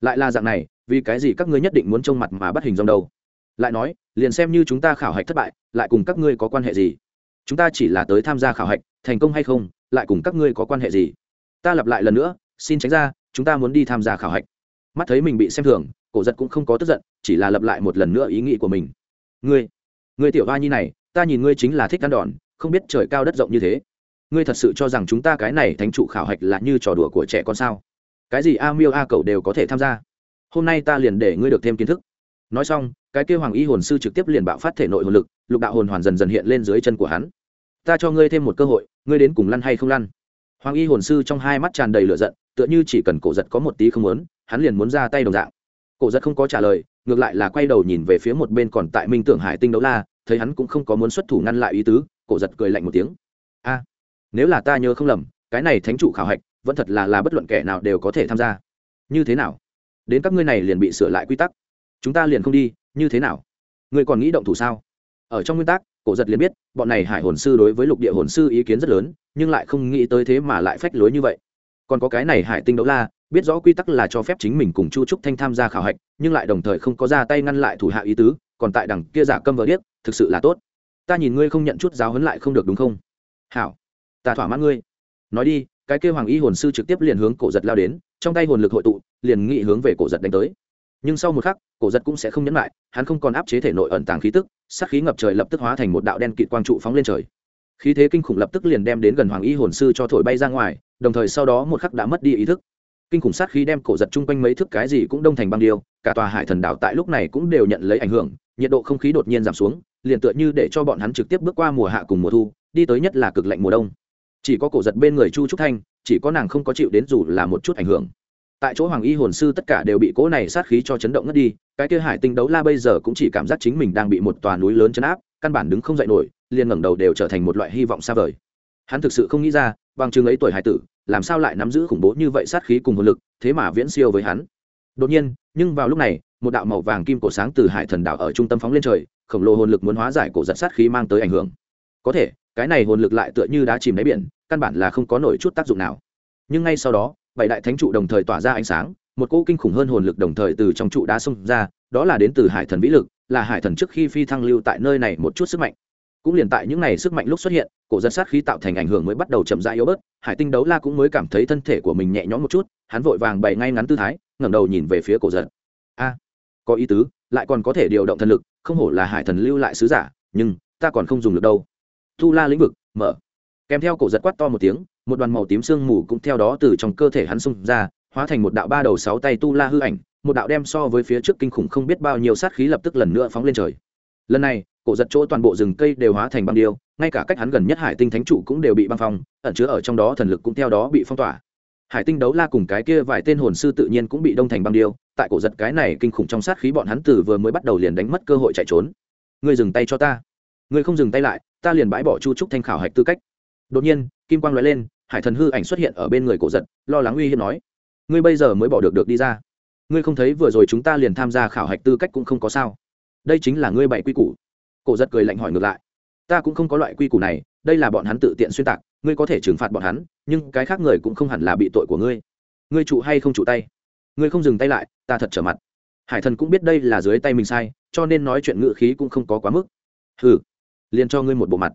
[SPEAKER 1] Lại là dạng này, vì cái gì các ngươi nhất định muốn trông mặt mà bắt hình dòng đâu? Lại nói, liền xem như chúng ta khảo hạch thất bại, lại cùng các ngươi có quan hệ gì? Chúng ta chỉ là tới tham gia khảo hạch, thành công hay không, lại cùng các ngươi có quan hệ gì? Ta lặp lại lần nữa, xin tránh ra, chúng ta muốn đi tham gia khảo hạch. Mắt thấy mình bị xem thường, cổ giật cũng không có tức giận, chỉ là lặp lại một lần nữa ý nghĩ của mình. Ngươi ngươi tiểu hoa nhi này, ta nhìn ngươi chính là thích ăn đòn, không biết trời cao đất rộng như thế. Ngươi thật sự cho rằng chúng ta cái này thánh trụ khảo hạch là như trò đùa của trẻ con sao? Cái gì a miêu a cậu đều có thể tham gia? Hôm nay ta liền để ngươi được thêm kiến thức nói xong, cái kêu hoàng y hồn sư trực tiếp liền bạo phát thể nội hồn lực, lục đạo hồn hoàn dần dần hiện lên dưới chân của hắn. Ta cho ngươi thêm một cơ hội, ngươi đến cùng lăn hay không lăn? Hoàng y hồn sư trong hai mắt tràn đầy lửa giận, tựa như chỉ cần cổ giật có một tí không muốn, hắn liền muốn ra tay đồng dạng. Cổ giật không có trả lời, ngược lại là quay đầu nhìn về phía một bên còn tại minh tưởng hải tinh đấu la, thấy hắn cũng không có muốn xuất thủ ngăn lại ý tứ, cổ giật cười lạnh một tiếng. A, nếu là ta nhớ không lầm, cái này thánh Chủ khảo hạch, vẫn thật là là bất luận kẻ nào đều có thể tham gia. Như thế nào? Đến các ngươi này liền bị sửa lại quy tắc chúng ta liền không đi, như thế nào? Ngươi còn nghĩ động thủ sao? Ở trong nguyên tắc, cổ giật liền biết, bọn này hải hồn sư đối với lục địa hồn sư ý kiến rất lớn, nhưng lại không nghĩ tới thế mà lại phách lối như vậy. Còn có cái này hải tinh đấu la, biết rõ quy tắc là cho phép chính mình cùng chu trúc thanh tham gia khảo hạch, nhưng lại đồng thời không có ra tay ngăn lại thủ hạ ý tứ, còn tại đằng kia giả câm vợ điếc, thực sự là tốt. Ta nhìn ngươi không nhận chút giáo hấn lại không được đúng không? Hảo, ta thỏa mãn ngươi. Nói đi, cái kêu hoàng y hồn sư trực tiếp liền hướng cổ giật lao đến, trong tay hồn lực hội tụ, liền nghị hướng về cổ giật đánh tới nhưng sau một khắc, cổ giật cũng sẽ không nhẫn lại, hắn không còn áp chế thể nội ẩn tàng khí tức sắc khí ngập trời lập tức hóa thành một đạo đen kịt quang trụ phóng lên trời. Khí thế kinh khủng lập tức liền đem đến gần hoàng y hồn sư cho thổi bay ra ngoài, đồng thời sau đó một khắc đã mất đi ý thức. Kinh khủng sát khí đem cổ giật chung quanh mấy thước cái gì cũng đông thành băng điêu, cả tòa hải thần đảo tại lúc này cũng đều nhận lấy ảnh hưởng, nhiệt độ không khí đột nhiên giảm xuống, liền tựa như để cho bọn hắn trực tiếp bước qua mùa hạ cùng mùa thu, đi tới nhất là cực lạnh mùa đông. Chỉ có cổ giật bên người chu trúc thanh, chỉ có nàng không có chịu đến dù là một chút ảnh hưởng tại chỗ hoàng y hồn sư tất cả đều bị cỗ này sát khí cho chấn động ngất đi, cái kia hải tinh đấu la bây giờ cũng chỉ cảm giác chính mình đang bị một tòa núi lớn chấn áp, căn bản đứng không dậy nổi, liền ngẩng đầu đều trở thành một loại hy vọng xa vời. Hắn thực sự không nghĩ ra, bằng chừng ấy tuổi hải tử, làm sao lại nắm giữ khủng bố như vậy sát khí cùng hồn lực, thế mà viễn siêu với hắn. Đột nhiên, nhưng vào lúc này, một đạo màu vàng kim cổ sáng từ hải thần đạo ở trung tâm phóng lên trời, khổng lồ hồn lực muốn hóa giải cổ giật sát khí mang tới ảnh hưởng. Có thể, cái này hồn lực lại tựa như đá chìm đáy biển, căn bản là không có nổi chút tác dụng nào. Nhưng ngay sau đó bảy đại thánh trụ đồng thời tỏa ra ánh sáng, một cỗ kinh khủng hơn hồn lực đồng thời từ trong trụ đá xông ra, đó là đến từ hải thần vĩ lực, là hải thần trước khi phi thăng lưu tại nơi này một chút sức mạnh. Cũng liền tại những n à y sức mạnh lúc xuất hiện, cổ dân sát khí tạo thành ảnh hưởng mới bắt đầu chậm rãi yếu bớt, hải tinh đấu la cũng mới cảm thấy thân thể của mình nhẹ nhõm một chút, hắn vội vàng bày ngay ngắn tư thái, ngẩng đầu nhìn về phía cổ giật a, có ý tứ, lại còn có thể điều động thần lực, không hổ là hải thần lưu lại sứ giả, nhưng ta còn không dùng được đâu. Thu la lĩnh vực, mở. Kèm theo cổ giật quát to một tiếng một đoàn màu tím sương mù cũng theo đó từ trong cơ thể hắn xung ra, hóa thành một đạo ba đầu sáu tay tu la hư ảnh, một đạo đem so với phía trước kinh khủng không biết bao nhiêu sát khí lập tức lần nữa phóng lên trời. Lần này, cổ giật chỗ toàn bộ rừng cây đều hóa thành băng điêu, ngay cả cách hắn gần nhất hải tinh thánh trụ cũng đều bị băng phong, ẩn chứa ở trong đó thần lực cũng theo đó bị phong tỏa. Hải tinh đấu la cùng cái kia vài tên hồn sư tự nhiên cũng bị đông thành băng điêu, tại cổ giật cái này kinh khủng trong sát khí bọn hắn từ vừa mới bắt đầu liền đánh mất cơ hội chạy trốn. Ngươi dừng tay cho ta. Ngươi không dừng tay lại, ta liền bãi bỏ chu trúc thanh khảo hạch tư cách. Đột nhiên, kim quang lóe lên hải thần hư ảnh xuất hiện ở bên người cổ giật, lo lắng uy hiếp nói, ngươi bây giờ mới bỏ được được đi ra. Ngươi không thấy vừa rồi chúng ta liền tham gia khảo hạch tư cách cũng không có sao? Đây chính là ngươi bậy quy củ. Cổ giật cười lạnh hỏi ngược lại, ta cũng không có loại quy củ này, đây là bọn hắn tự tiện xuyên tạc, ngươi có thể trừng phạt bọn hắn, nhưng cái khác người cũng không hẳn là bị tội của ngươi. Ngươi trụ hay không trụ tay? Ngươi không dừng tay lại, ta thật trở mặt. Hải thần cũng biết đây là dưới tay mình sai, cho nên nói chuyện ngự khí cũng không có quá mức. Ừ liền cho ngươi một bộ mặt.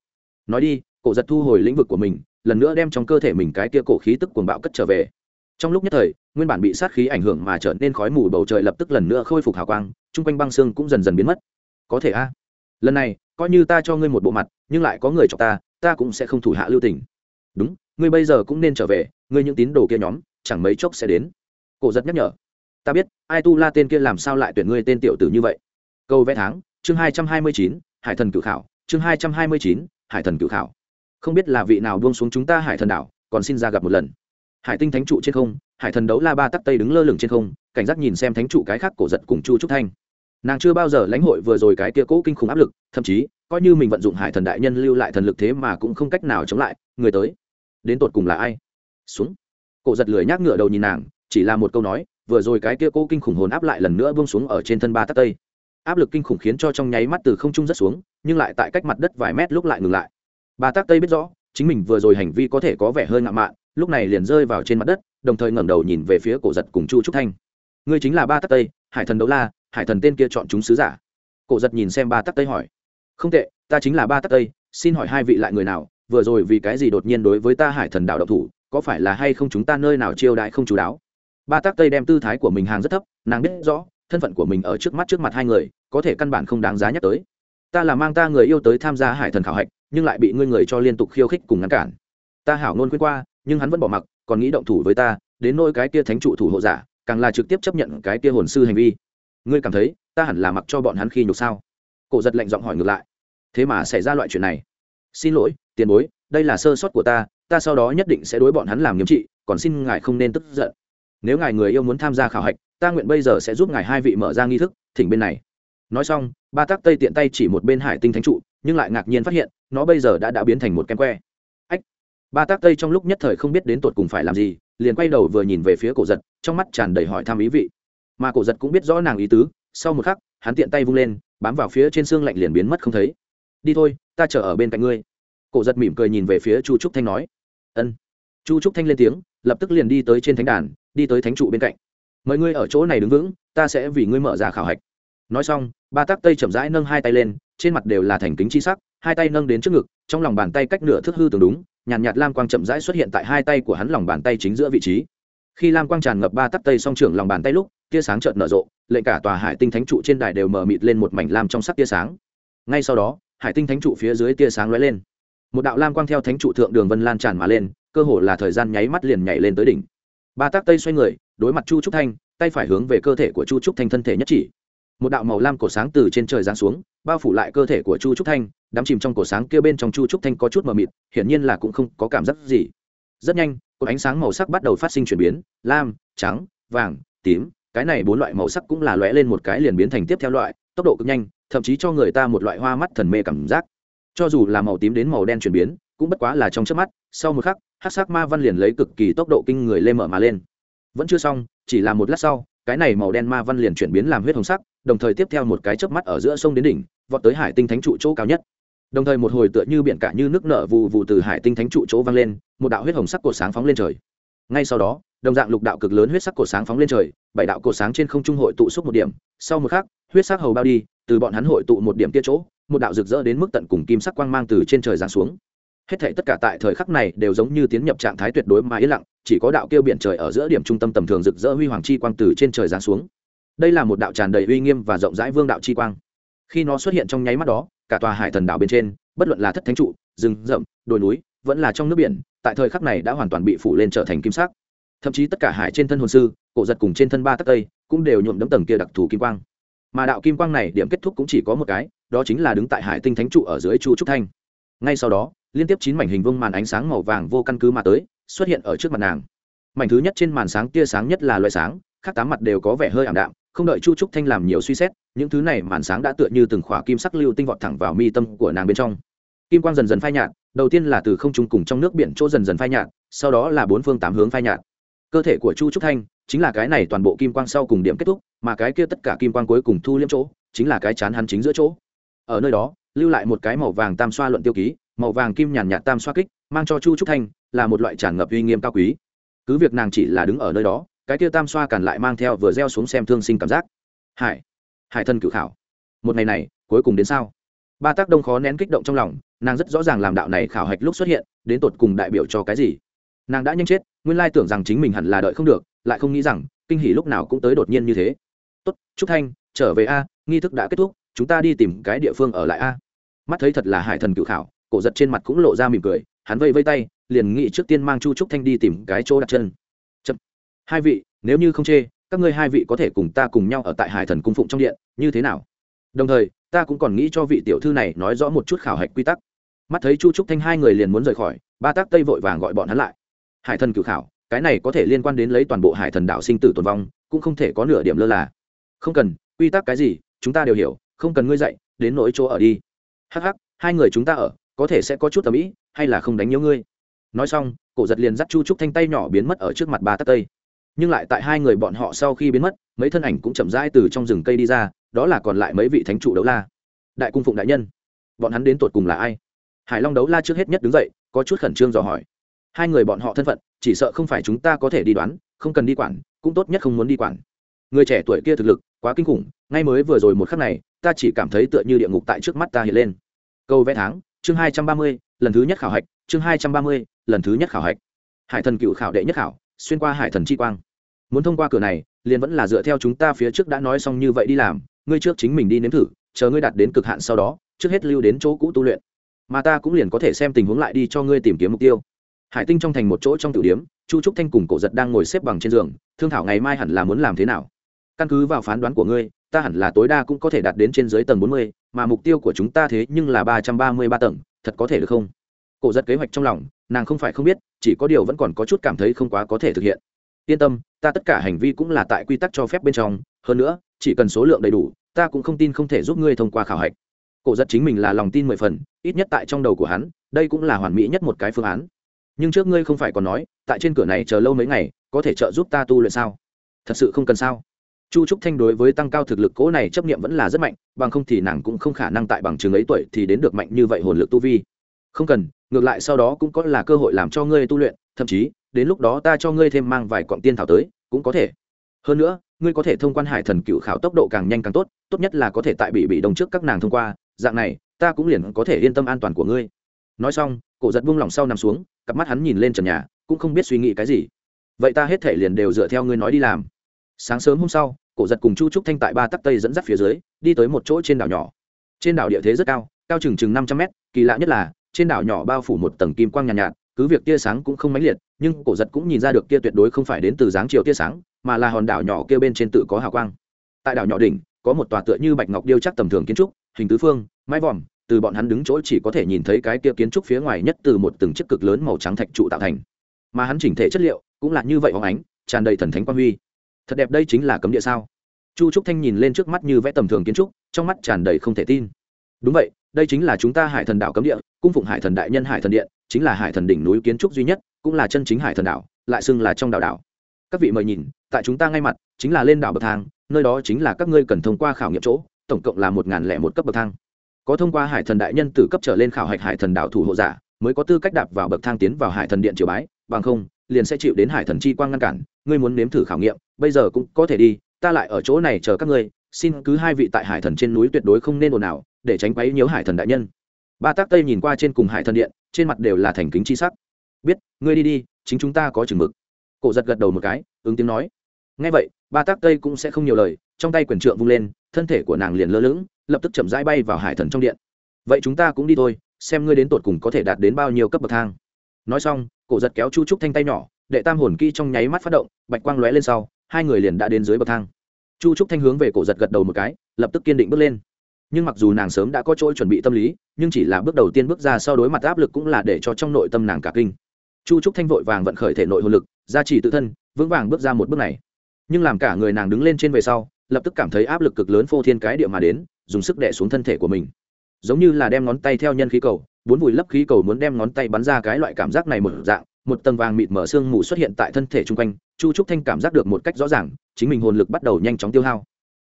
[SPEAKER 1] Nói đi, cổ giật thu hồi lĩnh vực của mình lần nữa đem trong cơ thể mình cái kia cổ khí tức cuồng bạo cất trở về. Trong lúc nhất thời, nguyên bản bị sát khí ảnh hưởng mà trở nên khói mù bầu trời lập tức lần nữa khôi phục hào quang, chung quanh băng xương cũng dần dần biến mất. Có thể a. Lần này, coi như ta cho ngươi một bộ mặt, nhưng lại có người cho ta ta cũng sẽ không thủ hạ lưu tình. Đúng, ngươi bây giờ cũng nên trở về, ngươi những tín đồ kia nhóm, chẳng mấy chốc sẽ đến. Cổ giật nhắc nhở. Ta biết, ai tu la tên kia làm sao lại tuyển ngươi tên tiểu tử như vậy? Câu vẽ tháng, chương hai trăm hai mươi chín, hải thần cự khảo, chương hai trăm hai mươi chín, hải thần cự khảo không biết là vị nào buông xuống chúng ta hải thần đảo, còn xin ra gặp một lần. Hải tinh thánh trụ trên không, hải thần đấu la ba tắc tây đứng lơ lửng trên không, cảnh giác nhìn xem thánh trụ cái khác cổ giật cùng chu trúc thanh. Nàng chưa bao giờ lãnh hội vừa rồi cái kia cố kinh khủng áp lực, thậm chí, coi như mình vận dụng hải thần đại nhân lưu lại thần lực thế mà cũng không cách nào chống lại, người tới. Đến tột cùng là ai? Xuống. Cổ giật lười nhác ngựa đầu nhìn nàng, chỉ là một câu nói, vừa rồi cái kia cố kinh khủng hồn áp lại lần nữa buông xuống ở trên thân ba tắc tây. Áp lực kinh khủng khiến cho trong nháy mắt từ không trung rất xuống, nhưng lại tại cách mặt đất vài mét lúc lại ngừng lại ba tắc tây biết rõ, chính mình vừa rồi hành vi có thể có vẻ hơi ngạo mạn, lúc này liền rơi vào trên mặt đất, đồng thời ngẩng đầu nhìn về phía cổ giật cùng chu trúc thanh. Ngươi chính là ba tắc tây, hải thần đấu la, hải thần tên kia chọn chúng sứ giả. Cổ giật nhìn xem ba tắc tây hỏi. Không tệ, ta chính là ba tắc tây, xin hỏi hai vị lại người nào, vừa rồi vì cái gì đột nhiên đối với ta hải thần đạo độc thủ, có phải là hay không chúng ta nơi nào chiêu đại không chú đáo? Ba tắc tây đem tư thái của mình hàng rất thấp, nàng biết rõ, thân phận của mình ở trước mắt trước mặt hai người, có thể căn bản không đáng giá nhắc tới. Ta là mang ta người yêu tới tham gia hải thần khảo hạch nhưng lại bị ngươi người cho liên tục khiêu khích cùng ngăn cản. Ta hảo nôn quên qua, nhưng hắn vẫn bỏ mặc, còn nghĩ động thủ với ta, đến nôi cái kia thánh trụ thủ hộ giả, càng là trực tiếp chấp nhận cái kia hồn sư hành vi. Ngươi cảm thấy, ta hẳn là mặc cho bọn hắn khi nhục sao? Cổ giật lệnh giọng hỏi ngược lại. Thế mà xảy ra loại chuyện này. Xin lỗi, tiền bối, đây là sơ sót của ta ta sau đó nhất định sẽ đối bọn hắn làm nghiêm trị, còn xin ngài không nên tức giận. Nếu ngài người yêu muốn tham gia khảo hạch, ta nguyện bây giờ sẽ giúp ngài hai vị mở ra nghi thức, thỉnh bên này. Nói xong, ba tác tây tiện tay chỉ một bên hải tinh thánh trụ, nhưng lại ngạc nhiên phát hiện nó bây giờ đã đã biến thành một kem que. Ách! Ba tác tây trong lúc nhất thời không biết đến tột cùng phải làm gì, liền quay đầu vừa nhìn về phía cổ giật, trong mắt tràn đầy hỏi thăm ý vị. Mà cổ giật cũng biết rõ nàng ý tứ, sau một khắc, hắn tiện tay vung lên, bám vào phía trên xương lạnh liền biến mất không thấy. Đi thôi, ta chờ ở bên cạnh ngươi. Cổ giật mỉm cười nhìn về phía chu trúc thanh nói. Ân. Chu trúc thanh lên tiếng, lập tức liền đi tới trên thánh đàn, đi tới thánh trụ bên cạnh. Mời ngươi ở chỗ này đứng vững, ta sẽ vì ngươi mở ra khảo hạch. Nói xong, ba tác tây chậm rãi nâng hai tay lên, trên mặt đều là thành kính chi sắc hai tay nâng đến trước ngực trong lòng bàn tay cách nửa thước hư tường đúng nhàn nhạt, nhạt lam quang chậm rãi xuất hiện tại hai tay của hắn lòng bàn tay chính giữa vị trí. Khi lam quang tràn ngập ba tắc tây song trưởng lòng bàn tay lúc tia sáng trợn nở rộ lệnh cả tòa hải tinh thánh trụ trên đài đều mở mịt lên một mảnh lam trong sắc tia sáng. Ngay sau đó hải tinh thánh trụ phía dưới tia sáng lóe lên. Một đạo lam quang theo thánh trụ thượng đường vân lan tràn mà lên cơ hồ là thời gian nháy mắt liền nhảy lên tới đỉnh. Ba tác tây xoay người đối mặt chu trúc thanh tay phải hướng về cơ thể của chu trúc thanh thân thể nhất chỉ một đạo màu lam cổ sáng từ trên trời giáng xuống, bao phủ lại cơ thể của chu trúc thanh, đắm chìm trong cổ sáng kia bên trong chu trúc thanh có chút mờ mịt, hiển nhiên là cũng không có cảm giác gì. Rất nhanh, cột ánh sáng màu sắc bắt đầu phát sinh chuyển biến, lam, trắng, vàng, tím, cái này bốn loại màu sắc cũng là lóe lên một cái liền biến thành tiếp theo loại, tốc độ cực nhanh, thậm chí cho người ta một loại hoa mắt thần mê cảm giác. Cho dù là màu tím đến màu đen chuyển biến, cũng bất quá là trong trước mắt, sau một khắc hát sắc ma văn liền lấy cực kỳ tốc độ kinh người lê mở mà lên. Vẫn chưa xong, chỉ là một lát sau cái này màu đen ma văn liền chuyển biến làm huyết hồng sắc, đồng thời tiếp theo một cái chớp mắt ở giữa sông đến đỉnh, vọt tới hải tinh thánh trụ chỗ cao nhất. Đồng thời một hồi tựa như biển cả như nước nở vụ vụ từ hải tinh thánh trụ chỗ vang lên, một đạo huyết hồng sắc cột sáng phóng lên trời. Ngay sau đó, đồng dạng lục đạo cực lớn huyết sắc cột sáng phóng lên trời, bảy đạo cột sáng trên không trung hội tụ xúc một điểm, sau một khắc, huyết sắc hầu bao đi, từ bọn hắn hội tụ một điểm kia chỗ, một đạo rực rỡ đến mức tận cùng kim sắc quang mang từ trên trời giáng xuống hết thảy tất cả tại thời khắc này đều giống như tiến nhập trạng thái tuyệt đối mà yên lặng, chỉ có đạo kêu biển trời ở giữa điểm trung tâm tầm thường rực rỡ huy hoàng chi quang từ trên trời giáng xuống. Đây là một đạo tràn đầy uy nghiêm và rộng rãi vương đạo chi quang. Khi nó xuất hiện trong nháy mắt đó, cả tòa hải thần đảo bên trên, bất luận là thất thánh trụ, rừng rậm, đồi núi, vẫn là trong nước biển, tại thời khắc này đã hoàn toàn bị phủ lên trở thành kim sắc. Thậm chí tất cả hải trên thân hồn sư, cổ giật cùng trên thân ba tắc tây, cũng đều nhuộm đấm tầng kia đặc thù kim quang. Mà đạo kim quang này điểm kết thúc cũng chỉ có một cái, đó chính là đứng tại hải tinh thánh trụ ở dưới chu trúc thanh ngay sau đó, liên tiếp chín mảnh hình vương màn ánh sáng màu vàng vô căn cứ mà tới, xuất hiện ở trước mặt nàng. Mảnh thứ nhất trên màn sáng tia sáng nhất là loại sáng, khác tám mặt đều có vẻ hơi ảm đạm, không đợi chu trúc thanh làm nhiều suy xét, những thứ này màn sáng đã tựa như từng khỏa kim sắc lưu tinh vọt thẳng vào mi tâm của nàng bên trong. Kim quang dần dần phai nhạt, đầu tiên là từ không trung cùng trong nước biển chỗ dần dần phai nhạt, sau đó là bốn phương tám hướng phai nhạt. Cơ thể của chu trúc thanh chính là cái này toàn bộ kim quang sau cùng điểm kết thúc, mà cái kia tất cả kim quang cuối cùng thu liếm chỗ chính là cái chán hắn chính giữa chỗ. Ở nơi đó lưu lại một cái màu vàng tam xoa luận tiêu ký, màu vàng kim nhàn nhạt tam xoa kích, mang cho chu trúc thanh, là một loại tràn ngập uy nghiêm cao quý. Cứ việc nàng chỉ là đứng ở nơi đó, cái kia tam xoa càn lại mang theo vừa gieo xuống xem thương sinh cảm giác. Hải hải thân cự khảo. Một ngày này, cuối cùng đến sao? Ba tác đông khó nén kích động trong lòng, nàng rất rõ ràng làm đạo này khảo hạch lúc xuất hiện, đến tột cùng đại biểu cho cái gì? Nàng đã nhanh chết, nguyên lai tưởng rằng chính mình hẳn là đợi không được, lại không nghĩ rằng, kinh hỉ lúc nào cũng tới đột nhiên như thế. Tốt, trúc thanh, trở về a, nghi thức đã kết thúc, chúng ta đi tìm cái địa phương ở lại a mắt thấy thật là hải thần cự khảo, cổ giật trên mặt cũng lộ ra mỉm cười, hắn vây vây tay, liền nghĩ trước tiên mang chu trúc thanh đi tìm cái chỗ đặt chân. Chậm. hai vị, nếu như không chê, các ngươi hai vị có thể cùng ta cùng nhau ở tại hải thần cung phụng trong điện, như thế nào? Đồng thời, ta cũng còn nghĩ cho vị tiểu thư này nói rõ một chút khảo hạch quy tắc. Mắt thấy chu trúc thanh hai người liền muốn rời khỏi, ba tác tây vội vàng gọi bọn hắn lại. Hải thần cử khảo, cái này có thể liên quan đến lấy toàn bộ hải thần đạo sinh tử tồn vong, cũng không thể có nửa điểm lơ là. Không cần, quy tắc cái gì, chúng ta đều hiểu, không cần ngươi dạy, đến nỗi chỗ ở đi hắc hắc, hai người chúng ta ở, có thể sẽ có chút tầm ý, hay là không đánh nhớ ngươi? Nói xong, cổ giật liền dắt chu trúc thanh tay nhỏ biến mất ở trước mặt ba tắc tây. Nhưng lại tại hai người bọn họ sau khi biến mất, mấy thân ảnh cũng chậm rãi từ trong rừng cây đi ra, đó là còn lại mấy vị thánh trụ đấu la. Đại cung phụng đại nhân, bọn hắn đến tột cùng là ai? Hải long đấu la trước hết nhất đứng dậy, có chút khẩn trương dò hỏi. Hai người bọn họ thân phận, chỉ sợ không phải chúng ta có thể đi đoán, không cần đi quản, cũng tốt nhất không muốn đi quản. Người trẻ tuổi kia thực lực quá kinh khủng, ngay mới vừa rồi một khắc này, ta chỉ cảm thấy tựa như địa ngục tại trước mắt ta hiện lên. Câu vẽ tháng, chương hai trăm ba mươi, lần thứ nhất khảo hạch, chương hai trăm ba mươi, lần thứ nhất khảo hạch. Hải thần cựu khảo đệ nhất khảo, xuyên qua hải thần chi quang. Muốn thông qua cửa này, liền vẫn là dựa theo chúng ta phía trước đã nói xong như vậy đi làm, ngươi trước chính mình đi nếm thử, chờ ngươi đạt đến cực hạn sau đó, trước hết lưu đến chỗ cũ tu luyện. Mà ta cũng liền có thể xem tình huống lại đi cho ngươi tìm kiếm mục tiêu. Hải tinh trong thành một chỗ trong tử điếm, chu trúc thanh cùng cổ giật đang ngồi xếp bằng trên giường, thương thảo ngày mai hẳn là muốn làm thế nào? Căn cứ vào phán đoán của ngươi, ta hẳn là tối đa cũng có thể đạt đến trên dưới tầng bốn mươi, mà mục tiêu của chúng ta thế nhưng là ba trăm ba mươi ba tầng, thật có thể được không? Cổ giật kế hoạch trong lòng, nàng không phải không biết, chỉ có điều vẫn còn có chút cảm thấy không quá có thể thực hiện. Yên tâm, ta tất cả hành vi cũng là tại quy tắc cho phép bên trong, hơn nữa, chỉ cần số lượng đầy đủ, ta cũng không tin không thể giúp ngươi thông qua khảo hạch. Cổ giật chính mình là lòng tin mười phần, ít nhất tại trong đầu của hắn, đây cũng là hoàn mỹ nhất một cái phương án. Nhưng trước ngươi không phải còn nói, tại trên cửa này chờ lâu mấy ngày, có thể trợ giúp ta tu luyện sao? Thật sự không cần sao? Chu trúc thanh đối với tăng cao thực lực cố này chấp nghiệm vẫn là rất mạnh, bằng không thì nàng cũng không khả năng tại bằng chứng ấy tuổi thì đến được mạnh như vậy hồn lực tu vi. Không cần, ngược lại sau đó cũng có là cơ hội làm cho ngươi tu luyện, thậm chí, đến lúc đó ta cho ngươi thêm mang vài cọng tiên thảo tới, cũng có thể. Hơn nữa, ngươi có thể thông quan hải thần cựu khảo tốc độ càng nhanh càng tốt tốt nhất là có thể tại bị bị đồng trước các nàng thông qua, dạng này, ta cũng liền có thể yên tâm an toàn của ngươi. Nói xong, cổ giật buông lỏng sau nằm xuống, cặp mắt hắn nhìn lên trần nhà, cũng không biết suy nghĩ cái gì. Vậy ta hết thể liền đều dựa theo ngươi nói đi làm sáng sớm hôm sau cổ giật cùng chu trúc thanh tại ba tắc tây dẫn dắt phía dưới đi tới một chỗ trên đảo nhỏ. Trên đảo địa thế rất cao cao chừng chừng năm trăm mét kỳ lạ nhất là trên đảo nhỏ bao phủ một tầng kim quang nhàn nhạt, nhạt cứ việc tia sáng cũng không mãnh liệt nhưng cổ giật cũng nhìn ra được kia tuyệt đối không phải đến từ dáng chiều tia sáng mà là hòn đảo nhỏ kia bên trên tự có hào quang. Tại đảo nhỏ đỉnh có một tòa tựa như bạch ngọc điêu chắc tầm thường kiến trúc hình tứ phương mái vòm từ bọn hắn đứng chỗ chỉ có thể nhìn thấy cái kia kiến trúc phía ngoài nhất từ một từng chiếc cực lớn màu trắng thạch trụ tạo thành. Mà hắn chỉnh thể chất liệu cũng là như vậy hóng ánh tràn đầy thần thánh quang huy thật đẹp đây chính là cấm địa sao? Chu trúc thanh nhìn lên trước mắt như vẽ tầm thường kiến trúc, trong mắt tràn đầy không thể tin. Đúng vậy, đây chính là chúng ta hải thần đảo cấm địa, cung phụng hải thần đại nhân hải thần điện, chính là hải thần đỉnh núi kiến trúc duy nhất, cũng là chân chính hải thần đảo, lại xưng là trong đảo đảo. Các vị mời nhìn, tại chúng ta ngay mặt, chính là lên đảo bậc thang, nơi đó chính là các ngươi cần thông qua khảo nghiệm chỗ, tổng cộng là một n g h n lẻ một cấp bậc thang. Có thông qua hải thần đại nhân từ cấp trở lên khảo hạch hải thần đảo thủ hộ giả, mới có tư cách đạp vào bậc thang tiến vào hải thần điện triều bái, bằng không, liền sẽ chịu đến hải thần chi quang ngăn cản ngươi muốn nếm thử khảo nghiệm, bây giờ cũng có thể đi, ta lại ở chỗ này chờ các ngươi, xin cứ hai vị tại hải thần trên núi tuyệt đối không nên ồn ào, để tránh quấy nhiễu hải thần đại nhân. Ba tác tây nhìn qua trên cùng hải thần điện, trên mặt đều là thành kính chi sắc. Biết, ngươi đi đi, chính chúng ta có chừng mực. Cổ giật gật đầu một cái, ứng tiếng nói. Ngay vậy, ba tác tây cũng sẽ không nhiều lời, trong tay quyền trượng vung lên, thân thể của nàng liền lơ lửng, lập tức chậm rãi bay vào hải thần trong điện. Vậy chúng ta cũng đi thôi, xem ngươi đến tột cùng có thể đạt đến bao nhiêu cấp bậc thang. Nói xong, cổ giật kéo chu trúc thanh tay nhỏ đệ tam hồn kỹ trong nháy mắt phát động, bạch quang lóe lên sau, hai người liền đã đến dưới bậc thang. Chu trúc thanh hướng về cổ giật gật đầu một cái, lập tức kiên định bước lên. Nhưng mặc dù nàng sớm đã có chỗ chuẩn bị tâm lý, nhưng chỉ là bước đầu tiên bước ra sau đối mặt áp lực cũng là để cho trong nội tâm nàng cả kinh. Chu trúc thanh vội vàng vận khởi thể nội hồn lực, gia trì tự thân, vững vàng bước ra một bước này. Nhưng làm cả người nàng đứng lên trên về sau, lập tức cảm thấy áp lực cực lớn phô thiên cái địa mà đến, dùng sức đẻ xuống thân thể của mình. Giống như là đem ngón tay theo nhân khí cầu, bốn vùi lấp khí cầu muốn đem ngón tay bắn ra cái loại cảm giác này một dạng một tầng vàng mịt mở sương mù xuất hiện tại thân thể chung quanh, chu trúc thanh cảm giác được một cách rõ ràng, chính mình hồn lực bắt đầu nhanh chóng tiêu hao.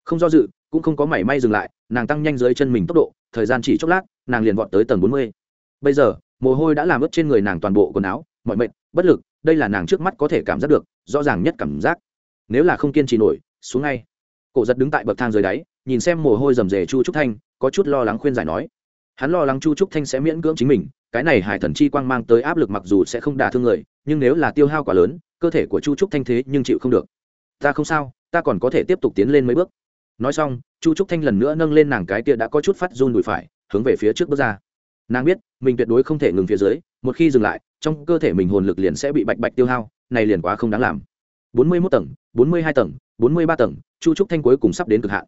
[SPEAKER 1] Không do dự, cũng không có mảy may dừng lại, nàng tăng nhanh dưới chân mình tốc độ, thời gian chỉ chốc lát, nàng liền vọt tới tầng bốn mươi. Bây giờ, mồ hôi đã làm ướt trên người nàng toàn bộ quần áo, mọi mệnh bất lực, đây là nàng trước mắt có thể cảm giác được, rõ ràng nhất cảm giác. Nếu là không kiên trì nổi, xuống ngay. Cổ giật đứng tại bậc thang dưới đáy, nhìn xem mồ hôi rầm rề chu trúc thanh, có chút lo lắng khuyên giải nói. Hắn lo lắng chu trúc thanh sẽ miễn cưỡng chính mình cái này hải thần chi quang mang tới áp lực mặc dù sẽ không đả thương người, nhưng nếu là tiêu hao quá lớn, cơ thể của chu trúc thanh thế nhưng chịu không được. Ta không sao, ta còn có thể tiếp tục tiến lên mấy bước. Nói xong, chu trúc thanh lần nữa nâng lên nàng cái kia đã có chút phát run đùi phải, hướng về phía trước bước ra. Nàng biết, mình tuyệt đối không thể ngừng phía dưới, một khi dừng lại, trong cơ thể mình hồn lực liền sẽ bị bạch bạch tiêu hao, này liền quá không đáng làm. Bốn mươi 41 tầng, bốn mươi hai tầng, bốn mươi ba tầng, chu trúc thanh cuối cùng sắp đến cực hạn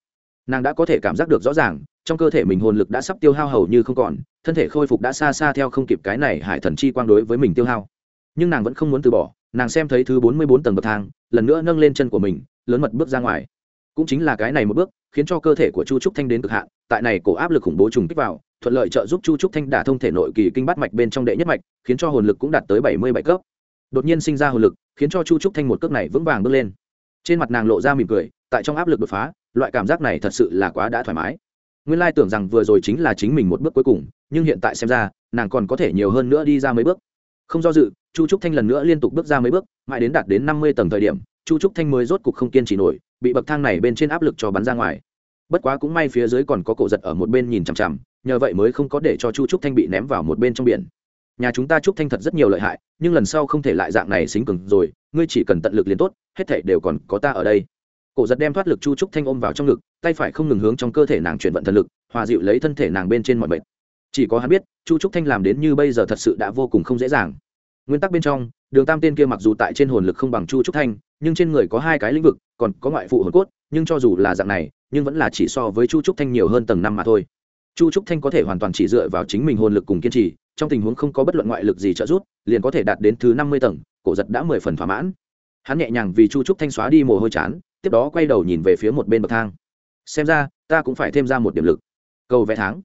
[SPEAKER 1] nàng đã có thể cảm giác được rõ ràng, trong cơ thể mình hồn lực đã sắp tiêu hao hầu như không còn, thân thể khôi phục đã xa xa theo không kịp cái này hải thần chi quang đối với mình tiêu hao. Nhưng nàng vẫn không muốn từ bỏ, nàng xem thấy thứ bốn mươi bốn tầng bậc thang, lần nữa nâng lên chân của mình, lớn mật bước ra ngoài. Cũng chính là cái này một bước, khiến cho cơ thể của chu trúc thanh đến cực hạn, tại này cổ áp lực khủng bố trùng kích vào, thuận lợi trợ giúp chu trúc thanh đả thông thể nội kỳ kinh bắt mạch bên trong đệ nhất mạch, khiến cho hồn lực cũng đạt tới bảy mươi bảy cấp. Đột nhiên sinh ra hồn lực, khiến cho chu trúc thanh một cước này vững vàng bước lên. Trên mặt nàng lộ ra mỉm cười, tại trong áp lực đột phá loại cảm giác này thật sự là quá đã thoải mái. Nguyên lai tưởng rằng vừa rồi chính là chính mình một bước cuối cùng, nhưng hiện tại xem ra, nàng còn có thể nhiều hơn nữa đi ra mấy bước. Không do dự, chu trúc thanh lần nữa liên tục bước ra mấy bước, mãi đến đạt đến năm mươi tầng thời điểm, chu trúc thanh mới rốt cục không kiên trì nổi, bị bậc thang này bên trên áp lực cho bắn ra ngoài. Bất quá cũng may phía dưới còn có cổ giật ở một bên nhìn chằm chằm, nhờ vậy mới không có để cho chu trúc thanh bị ném vào một bên trong biển. Nhà chúng ta trúc thanh thật rất nhiều lợi hại, nhưng lần sau không thể lại dạng này xính cừng rồi, ngươi chỉ cần tận lực liền tốt, hết thể đều còn có ta ở đây cổ giật đem thoát lực chu trúc thanh ôm vào trong ngực, tay phải không ngừng hướng trong cơ thể nàng chuyển vận thần lực, hòa dịu lấy thân thể nàng bên trên mọi bệnh chỉ có hắn biết, chu trúc thanh làm đến như bây giờ thật sự đã vô cùng không dễ dàng. Nguyên tắc bên trong, đường tam tên kia mặc dù tại trên hồn lực không bằng chu trúc thanh, nhưng trên người có hai cái lĩnh vực, còn có ngoại phụ hồn cốt, nhưng cho dù là dạng này, nhưng vẫn là chỉ so với chu trúc thanh nhiều hơn tầng năm mà thôi. Chu trúc thanh có thể hoàn toàn chỉ dựa vào chính mình hồn lực cùng kiên trì, trong tình huống không có bất luận ngoại lực gì trợ giúp, liền có thể đạt đến thứ năm mươi tầng, cổ giật đã mười phần thỏa mãn. Hắn nhẹ nhàng vì chu trúc thanh xóa đi mồ hôi chán tiếp đó quay đầu nhìn về phía một bên bậc thang. Xem ra, ta cũng phải thêm ra một điểm lực. Cầu vẽ tháng.